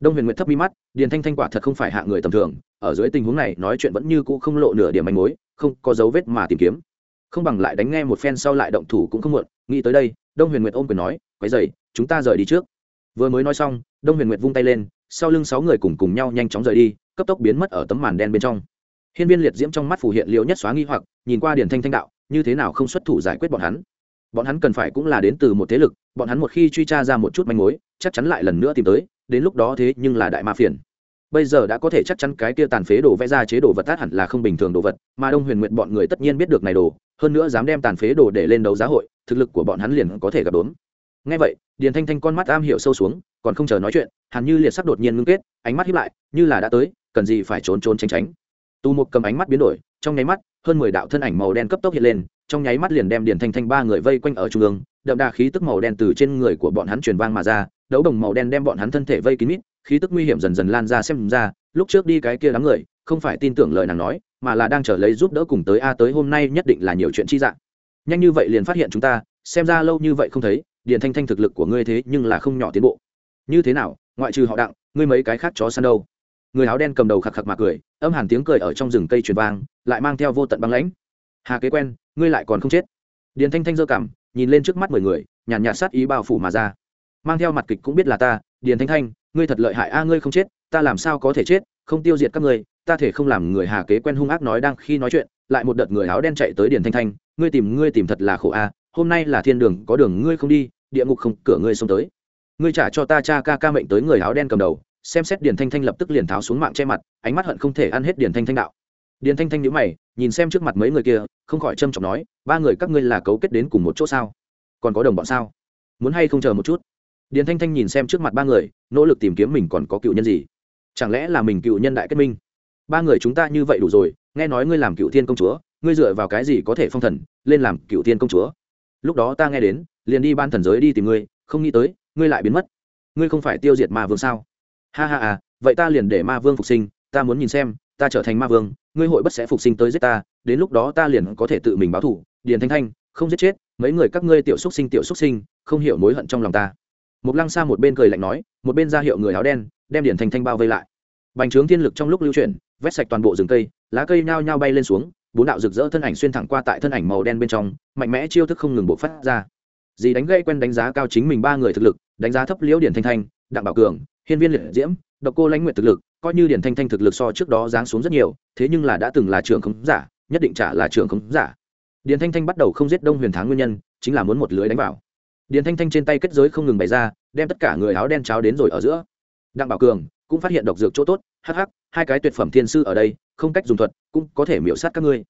Đông huyền nguyệt thấp mi mắt, điền thanh thanh quả thật không phải hạ người tầm thường, ở dưới tình huống này, nói chuyện vẫn như cũ không lộ nửa điểm manh mối, không có dấu vết mà tìm kiếm không bằng lại đánh nghe một phen sau lại động thủ cũng không muộn, nghĩ tới đây, đông huyền nguyệt ôm quyền nói quái dày chúng ta rời đi trước. Vừa mới nói xong, đông huyền nguyệt vung tay lên, sau lưng sáu người cùng cùng nhau nhanh chóng rời đi, cấp tốc biến mất ở tấm màn đen bên trong. Hiên viên liệt diễm trong mắt phủ hiện liệu nhất xóa nghi hoặc, nhìn qua điển thanh thanh đạo, như thế nào không xuất thủ giải quyết bọn hắn? Bọn hắn cần phải cũng là đến từ một thế lực, bọn hắn một khi truy tra ra một chút manh mối, chắc chắn lại lần nữa tìm tới, đến lúc đó thế nhưng là đại ma phiền bây giờ đã có thể chắc chắn cái kia tàn phế đồ vẽ ra chế đồ vật tát hẳn là không bình thường đồ vật, mà đông huyền nguyện bọn người tất nhiên biết được này đồ, hơn nữa dám đem tàn phế đồ để lên đấu giá hội, thực lực của bọn hắn liền có thể gặp đốn. Ngay vậy, điền thanh thanh con mắt am hiểu sâu xuống, còn không chờ nói chuyện hẳn như liệt sắc đột nhiên ngưng kết, ánh mắt hiếp lại, như là đã tới, cần gì phải trốn trốn tránh tránh. Tu mục cầm ánh mắt biến đổi, trong nháy mắt, hơn mười đạo thân ảnh màu đen cấp tốc hiện lên, trong nháy mắt liền đem điền thanh thanh ba người vây quanh ở trung ương, đậm đà khí tức màu đen từ trên người của bọn hắn truyền vang mà ra, đấu đồng màu đen đem bọn hắn thân thể vây kín mít khí tức nguy hiểm dần dần lan ra xem ra, lúc trước đi cái kia đám người, không phải tin tưởng lời nàng nói, mà là đang trở lấy giúp đỡ cùng tới a, tới hôm nay nhất định là nhiều chuyện chi dạng. Nhanh như vậy liền phát hiện chúng ta, xem ra lâu như vậy không thấy, điền thanh thanh thực lực của ngươi thế nhưng là không nhỏ tiến bộ. Như thế nào, ngoại trừ họ đặng, ngươi mấy cái khác chó săn đâu? Người áo đen cầm đầu khạc khạc mà cười, âm hàn tiếng cười ở trong rừng cây truyền vang, lại mang theo vô tận băng lãnh. Hà kế quen, ngươi lại còn không chết. Điền thanh thanh dơ cảm nhìn lên trước mắt mười người, nhàn nhạt sát ý bao phủ mà ra. Mang theo mặt kịch cũng biết là ta điền thanh thanh, ngươi thật lợi hại a, ngươi không chết, ta làm sao có thể chết, không tiêu diệt các ngươi, ta thể không làm người hà kế quen hung ác nói đang khi nói chuyện, lại một đợt người áo đen chạy tới điền thanh thanh, ngươi tìm ngươi tìm thật là khổ a, hôm nay là thiên đường, có đường ngươi không đi, địa ngục không, cửa ngươi xông tới. Ngươi trả cho ta cha ca ca mệnh tới người áo đen cầm đầu, xem xét điền thanh thanh lập tức liền tháo xuống mạng che mặt, ánh mắt hận không thể ăn hết điền thanh thanh đạo. Điền thanh thanh nhíu mày, nhìn xem trước mặt mấy người kia, không khỏi trâm trọng nói, ba người các ngươi là cấu kết đến cùng một chỗ sao? Còn có đồng bọn sao? Muốn hay không chờ một chút? Điền thanh thanh nhìn xem trước mặt ba người, nỗ lực tìm kiếm mình còn có cựu nhân gì? Chẳng lẽ là mình cựu nhân đại kết minh? Ba người chúng ta như vậy đủ rồi, nghe nói ngươi làm cựu thiên công chúa, ngươi dựa vào cái gì có thể phong thần, lên làm cựu thiên công chúa? Lúc đó ta nghe đến, liền đi ban thần giới đi tìm ngươi, không nghĩ tới, ngươi lại biến mất. Ngươi không phải tiêu diệt ma vương sao? Ha ha à vậy ta liền để ma vương phục sinh, ta muốn nhìn xem, ta trở thành ma vương, ngươi hội bất sẽ phục sinh tới giết ta, đến lúc đó ta liền có thể tự mình báo thủ điền thanh thanh, không giết chết, mấy người các ngươi tiểu xúc sinh, tiểu xúc sinh, không hiểu mối hận trong lòng ta một lăng xa một bên cười lạnh nói, một bên ra hiệu người áo đen, đem điển thanh thanh bao vây lại. Bành trướng thiên lực trong lúc lưu chuyển, vét sạch toàn bộ rừng cây, lá cây nhao nhao bay lên xuống, bốn đạo rực rỡ thân ảnh xuyên thẳng qua tại thân ảnh màu đen bên trong, mạnh mẽ chiêu thức không ngừng bộc phát ra. Dì đánh gây quen đánh giá cao chính mình ba người thực lực, đánh giá thấp liễu điển thanh thanh, đặng bảo cường, hiên viên liệt diễm, độc cô lãnh nguyện thực lực, coi như điển thanh thanh thực lực so trước đó giáng xuống rất nhiều, thế nhưng là đã từng là trường khống giả, nhất định trả là trường khống giả. Điển thanh thanh bắt đầu không giết đông huyền tháng nguyên nhân, chính là muốn một lưới đánh vào điền thanh thanh trên tay kết giới không ngừng bày ra, đem tất cả người áo đen cháo đến rồi ở giữa. Đặng bảo cường cũng phát hiện độc dược chỗ tốt hh hai cái tuyệt phẩm thiên sư ở đây, không cách dùng thuật, cũng có thể miễu sát các ngươi.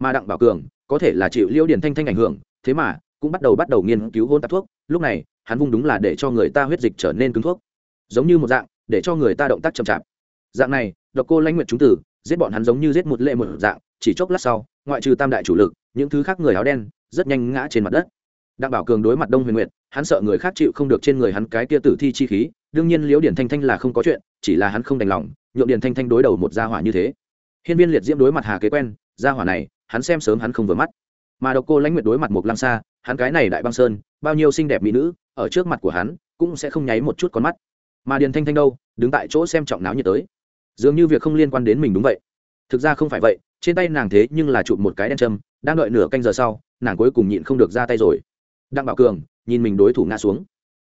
Mà đặng bảo cường có thể là chịu liêu điền thanh thanh ảnh hưởng, thế mà cũng bắt đầu bắt đầu nghiên cứu hôn tạp thuốc, lúc này, hắn vung đúng là để cho người ta huyết dịch trở nên cứng thuốc. Giống như một dạng, để cho người ta động tác chậm chạp. Dạng này, độc cô lãnh nguyện chúng tử, giết bọn hắn giống như giết một lệ một dạng, chỉ chốc lát sau, ngoại trừ tam đại chủ lực, những thứ khác người áo đen, rất nhanh ngã trên mặt đất đặng bảo cường đối mặt đông huyền nguyệt, hắn sợ người khác chịu không được trên người hắn cái kia tử thi chi khí, đương nhiên liễu điển thanh thanh là không có chuyện, chỉ là hắn không đành lòng, nhượng điển thanh thanh đối đầu một gia hỏa như thế. Hiên viên liệt diễm đối mặt hà kế quen, gia hỏa này, hắn xem sớm hắn không vừa mắt. Mà độc cô lãnh nguyệt đối mặt một lăng xa hắn cái này đại băng sơn, bao nhiêu xinh đẹp mỹ nữ, ở trước mặt của hắn, cũng sẽ không nháy một chút con mắt. Mà điền thanh thanh đâu, đứng tại chỗ xem trọng náo như tới. Dường như việc không liên quan đến mình đúng vậy. Thực ra không phải vậy, trên tay nàng thế nhưng là chụp một cái đen châm, đang đợi nửa canh giờ sau, nàng cuối cùng nhịn không được ra tay rồi đặng bảo cường, nhìn mình đối thủ ngã xuống.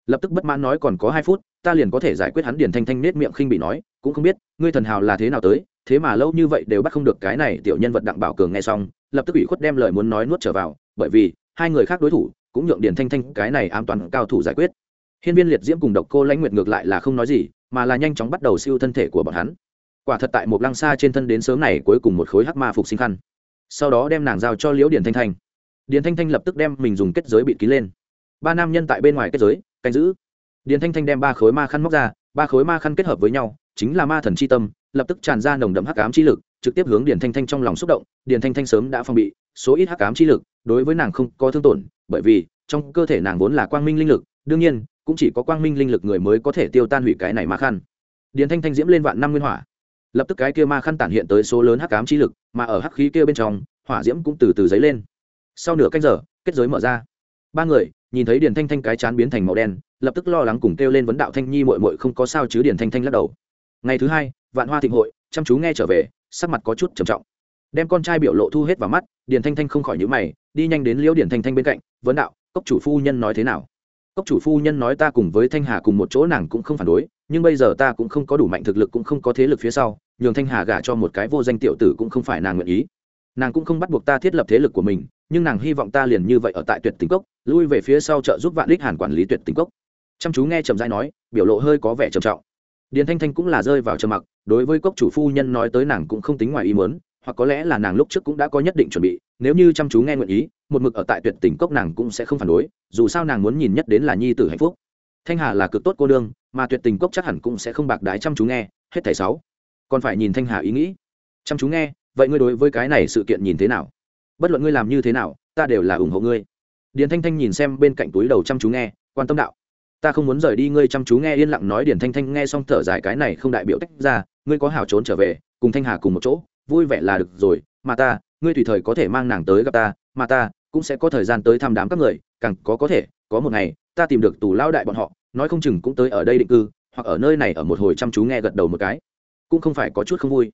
Lập tức bất mãn nói còn có hai phút, ta liền có thể giải quyết hắn điền thanh thanh nết miệng khinh bị nói, cũng không biết, ngươi thần hào là thế nào tới, thế mà lâu như vậy đều bắt không được cái này tiểu nhân vật đặng bảo cường nghe xong, lập tức ủy khuất đem lời muốn nói nuốt trở vào, bởi vì, hai người khác đối thủ, cũng nhượng điền thanh thanh cái này an toàn cao thủ giải quyết. Hiên viên liệt diễm cùng độc cô lãnh nguyệt ngược lại là không nói gì, mà là nhanh chóng bắt đầu siêu thân thể của bọn hắn. Quả thật tại một lăng xa trên thân đến sớm này cuối cùng một khối hắc ma phục sinh khăn. Sau đó đem nàng giao cho liễu điền thanh thanh điền thanh thanh lập tức đem mình dùng kết giới bịt kín lên. Ba nam nhân tại bên ngoài kết giới, canh giữ. Điền thanh thanh đem ba khối ma khăn móc ra, ba khối ma khăn kết hợp với nhau, chính là ma thần c h i tâm, lập tức tràn ra nồng đậm hắc ám chi lực, trực tiếp hướng điền thanh thanh trong lòng xúc động. Điền thanh thanh sớm đã phong bị, số ít hắc ám chi lực, đối với nàng không có thương tổn, bởi vì, trong cơ thể nàng vốn là quang minh linh lực, đương nhiên, cũng chỉ có quang minh linh lực người mới có thể tiêu tan hủy cái này ma khăn. Điền thanh thanh diễm lên vạn năm nguyên hỏa. Lập tức cái kia ma khăn tản hiện tới số lớn hắc ám chi lực, mà ở hắc khí kia bên trong, hỏa diễm cũng từ từ dấy lên sau nửa canh giờ, kết giới mở ra. Ba người, nhìn thấy điền thanh thanh cái chán biến thành màu đen, lập tức lo lắng cùng kêu lên vấn đạo thanh nhi mội mội không có sao chứ điền thanh thanh lắc đầu. Ngày thứ hai, vạn hoa thịnh hội, chăm chú nghe trở về, sắc mặt có chút trầm trọng. Đem con trai biểu lộ thu hết vào mắt, điền thanh thanh không khỏi nhữ mày, đi nhanh đến liễu điền thanh thanh bên cạnh, vấn đạo, cốc chủ phu nhân nói thế nào? Cốc chủ phu nhân nói ta cùng với thanh hà cùng một chỗ nàng cũng không phản đối, nhưng bây giờ ta cũng không có đủ mạnh thực lực cũng không có thế lực phía sau, nhường thanh hà gả cho một cái vô danh tiểu tử cũng không phải nàng nguyện ý nàng cũng không bắt buộc ta thiết lập thế lực của mình, nhưng nàng hy vọng ta liền như vậy ở tại tuyệt tình cốc, lui về phía sau trợ giúp vạn đích hàn quản lý tuyệt tình cốc. Chăm chú nghe trầm dai nói, biểu lộ hơi có vẻ trầm trọng. Điền thanh thanh cũng là rơi vào trầm mặc, đối với cốc chủ phu nhân nói tới nàng cũng không tính ngoài ý muốn, hoặc có lẽ là nàng lúc trước cũng đã có nhất định chuẩn bị, nếu như chăm chú nghe nguyện ý, một mực ở tại tuyệt tình cốc nàng cũng sẽ không phản đối, dù sao nàng muốn nhìn nhất đến là nhi tử hạnh phúc. Thanh hà là cực tốt cô đương mà tuyệt tình cốc chắc hẳn cũng sẽ không bạc đái chăm chú nghe, hết thảy sáu. Còn phải nhìn thanh hà ý nghĩ. Chăm chú nghe vậy ngươi đối với cái này sự kiện nhìn thế nào? Bất luận ngươi làm như thế nào, ta đều là ủng hộ ngươi. Điền thanh thanh nhìn xem bên cạnh túi đầu chăm chú nghe, quan tâm đạo. Ta không muốn rời đi ngươi chăm chú nghe, yên lặng nói điền thanh thanh nghe xong thở dài cái này không đại biểu tách ra, ngươi có hảo trốn trở về, cùng thanh hà cùng một chỗ, vui vẻ là được rồi, mà ta, ngươi tùy thời có thể mang nàng tới gặp ta, mà ta cũng sẽ có thời gian tới thăm đám các người, càng có có thể, có một ngày, ta tìm được tù lao đại bọn họ, nói không chừng cũng tới ở đây định cư, hoặc ở nơi này ở một hồi chăm chú nghe gật đầu một cái. Cũng không phải có chút không vui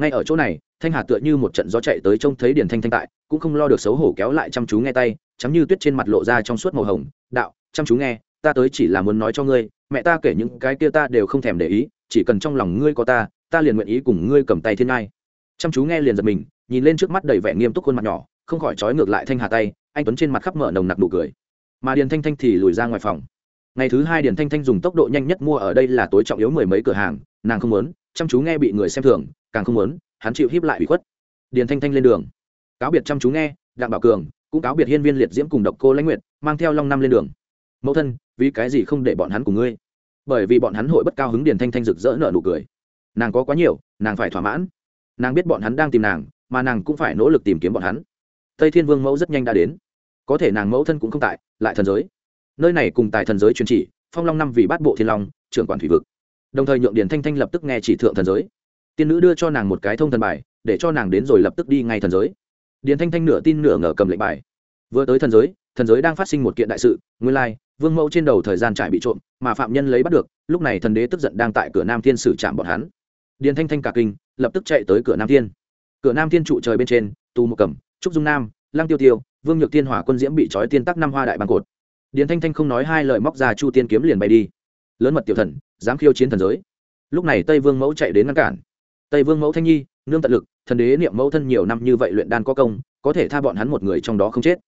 ngay ở chỗ này, thanh hà tựa như một trận gió chạy tới trông thấy điền thanh thanh tại, cũng không lo được xấu hổ kéo lại chăm chú nghe tay chắm như tuyết trên mặt lộ ra trong suốt màu hồng, đạo, chăm chú nghe, ta tới chỉ là muốn nói cho ngươi, mẹ ta kể những cái kia ta đều không thèm để ý, chỉ cần trong lòng ngươi có ta ta liền nguyện ý cùng ngươi cầm tay thiên ngai. Chăm chú nghe liền giật mình, nhìn lên trước mắt đầy vẻ nghiêm túc khuôn mặt nhỏ, không khỏi trói ngược lại thanh hà tay, anh tuấn trên mặt khắp mở nồng nặc nụ cười. Mà điền thanh thanh thì lùi ra ngoài phòng. Ngày thứ hai điền thanh thanh dùng tốc độ nhanh nhất mua ở đây là tối trọng yếu mười mấy cửa hàng, nàng không muốn chăm chú nghe bị người xem thường, càng không muốn, hắn chịu hiếp lại ủy khuất. Điền thanh thanh lên đường. Cáo biệt chăm chú nghe, đặng bảo cường, cũng cáo biệt hiên viên liệt diễm cùng độc cô lãnh nguyệt, mang theo long năm lên đường. Mẫu thân, vì cái gì không để bọn hắn cùng ngươi? Bởi vì bọn hắn hội bất cao hứng, điền thanh thanh rực rỡ nợ nụ cười. Nàng có quá nhiều, nàng phải thỏa mãn. Nàng biết bọn hắn đang tìm nàng, mà nàng cũng phải nỗ lực tìm kiếm bọn hắn. Tây thiên vương mẫu rất nhanh đã đến. Có thể nàng mẫu thân cũng không tại, lại thần giới. Nơi này cùng tại thần giới truyền chỉ, phong long năm vì bát bộ thiên long, trưởng quản thủy vực đồng thời nhượng điền thanh thanh lập tức nghe chỉ thượng thần giới. Tiên nữ đưa cho nàng một cái thông thần bài, để cho nàng đến rồi lập tức đi ngay thần giới. Điền thanh thanh nửa tin nửa ngờ cầm lệnh bài. Vừa tới thần giới thần giới đang phát sinh một kiện đại sự, nguyên lai, vương mẫu trên đầu thời gian trải bị trộm, mà phạm nhân lấy bắt được, lúc này thần đế tức giận đang tại cửa nam thiên xử chạm bọn hắn. Điền thanh thanh cả kinh, lập tức chạy tới cửa nam thiên. Cửa nam thiên trụ trời bên trên tu một cẩm, trúc dung nam, lăng tiêu tiêu, vương nhược tiên hỏa quân diễm bị trói tiên tắc năm hoa đại bàn cột. Điền thanh thanh không nói hai lời móc ra chu tiên kiếm liền bay đi. Lớn mật tiểu thần dám khiêu chiến thần giới. Lúc này tây vương mẫu chạy đến ngăn cản. Tây vương mẫu thanh nhi, nương tận lực, thần đế niệm mẫu thân nhiều năm như vậy luyện đan có công, có thể tha bọn hắn một người trong đó không chết.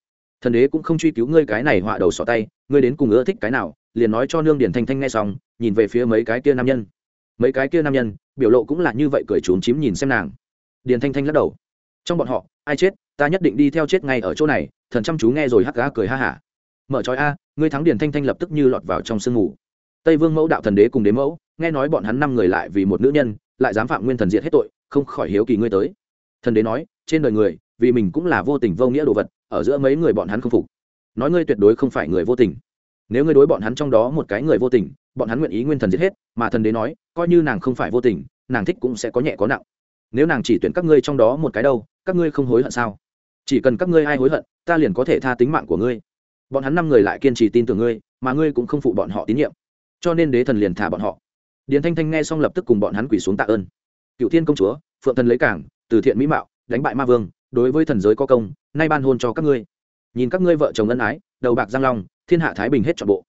Thần đế cũng không truy cứu ngươi cái này họa đầu sọ tay, ngươi đến cùng ưa thích cái nào, liền nói cho nương điển thanh thanh nghe xong, nhìn về phía mấy cái kia nam nhân. Mấy cái kia nam nhân, biểu lộ cũng là như vậy cười trốn chím nhìn xem nàng. Điền thanh thanh lắc đầu. Trong bọn họ, ai chết, ta nhất định đi theo chết ngay ở chỗ này, thần chăm chú nghe rồi hắc gá cười ha hả. Mở trói a, ngươi thắng điền thanh thanh lập tức như lọt vào trong sương ngủ tây vương mẫu đạo thần đế cùng đế mẫu, nghe nói bọn hắn năm người lại vì một nữ nhân, lại dám phạm nguyên thần diệt hết tội, không khỏi hiếu kỳ ngươi tới. Thần đế nói, trên đời người, vì mình cũng là vô tình vô nghĩa đồ vật, ở giữa mấy người bọn hắn không phục. Nói ngươi tuyệt đối không phải người vô tình. Nếu ngươi đối bọn hắn trong đó một cái người vô tình, bọn hắn nguyện ý nguyên thần giết hết, mà thần đế nói, coi như nàng không phải vô tình, nàng thích cũng sẽ có nhẹ có nặng. Nếu nàng chỉ tuyển các ngươi trong đó một cái đâu, các ngươi không hối hận sao? Chỉ cần các ngươi ai hối hận, ta liền có thể tha tính mạng của ngươi. Bọn hắn năm người lại kiên trì tin tưởng ngươi, mà ngươi cũng không phụ bọn họ tín nhiệm cho nên đế thần liền thả bọn họ. Điền thanh thanh nghe xong lập tức cùng bọn hắn quỳ xuống tạ ơn. Cựu thiên công chúa, phượng thần lấy cảng, từ thiện mỹ mạo, đánh bại ma vương, đối với thần giới có công, nay ban hôn cho các ngươi. Nhìn các ngươi vợ chồng ân ái, đầu bạc giang long, thiên hạ thái bình hết trọn bộ.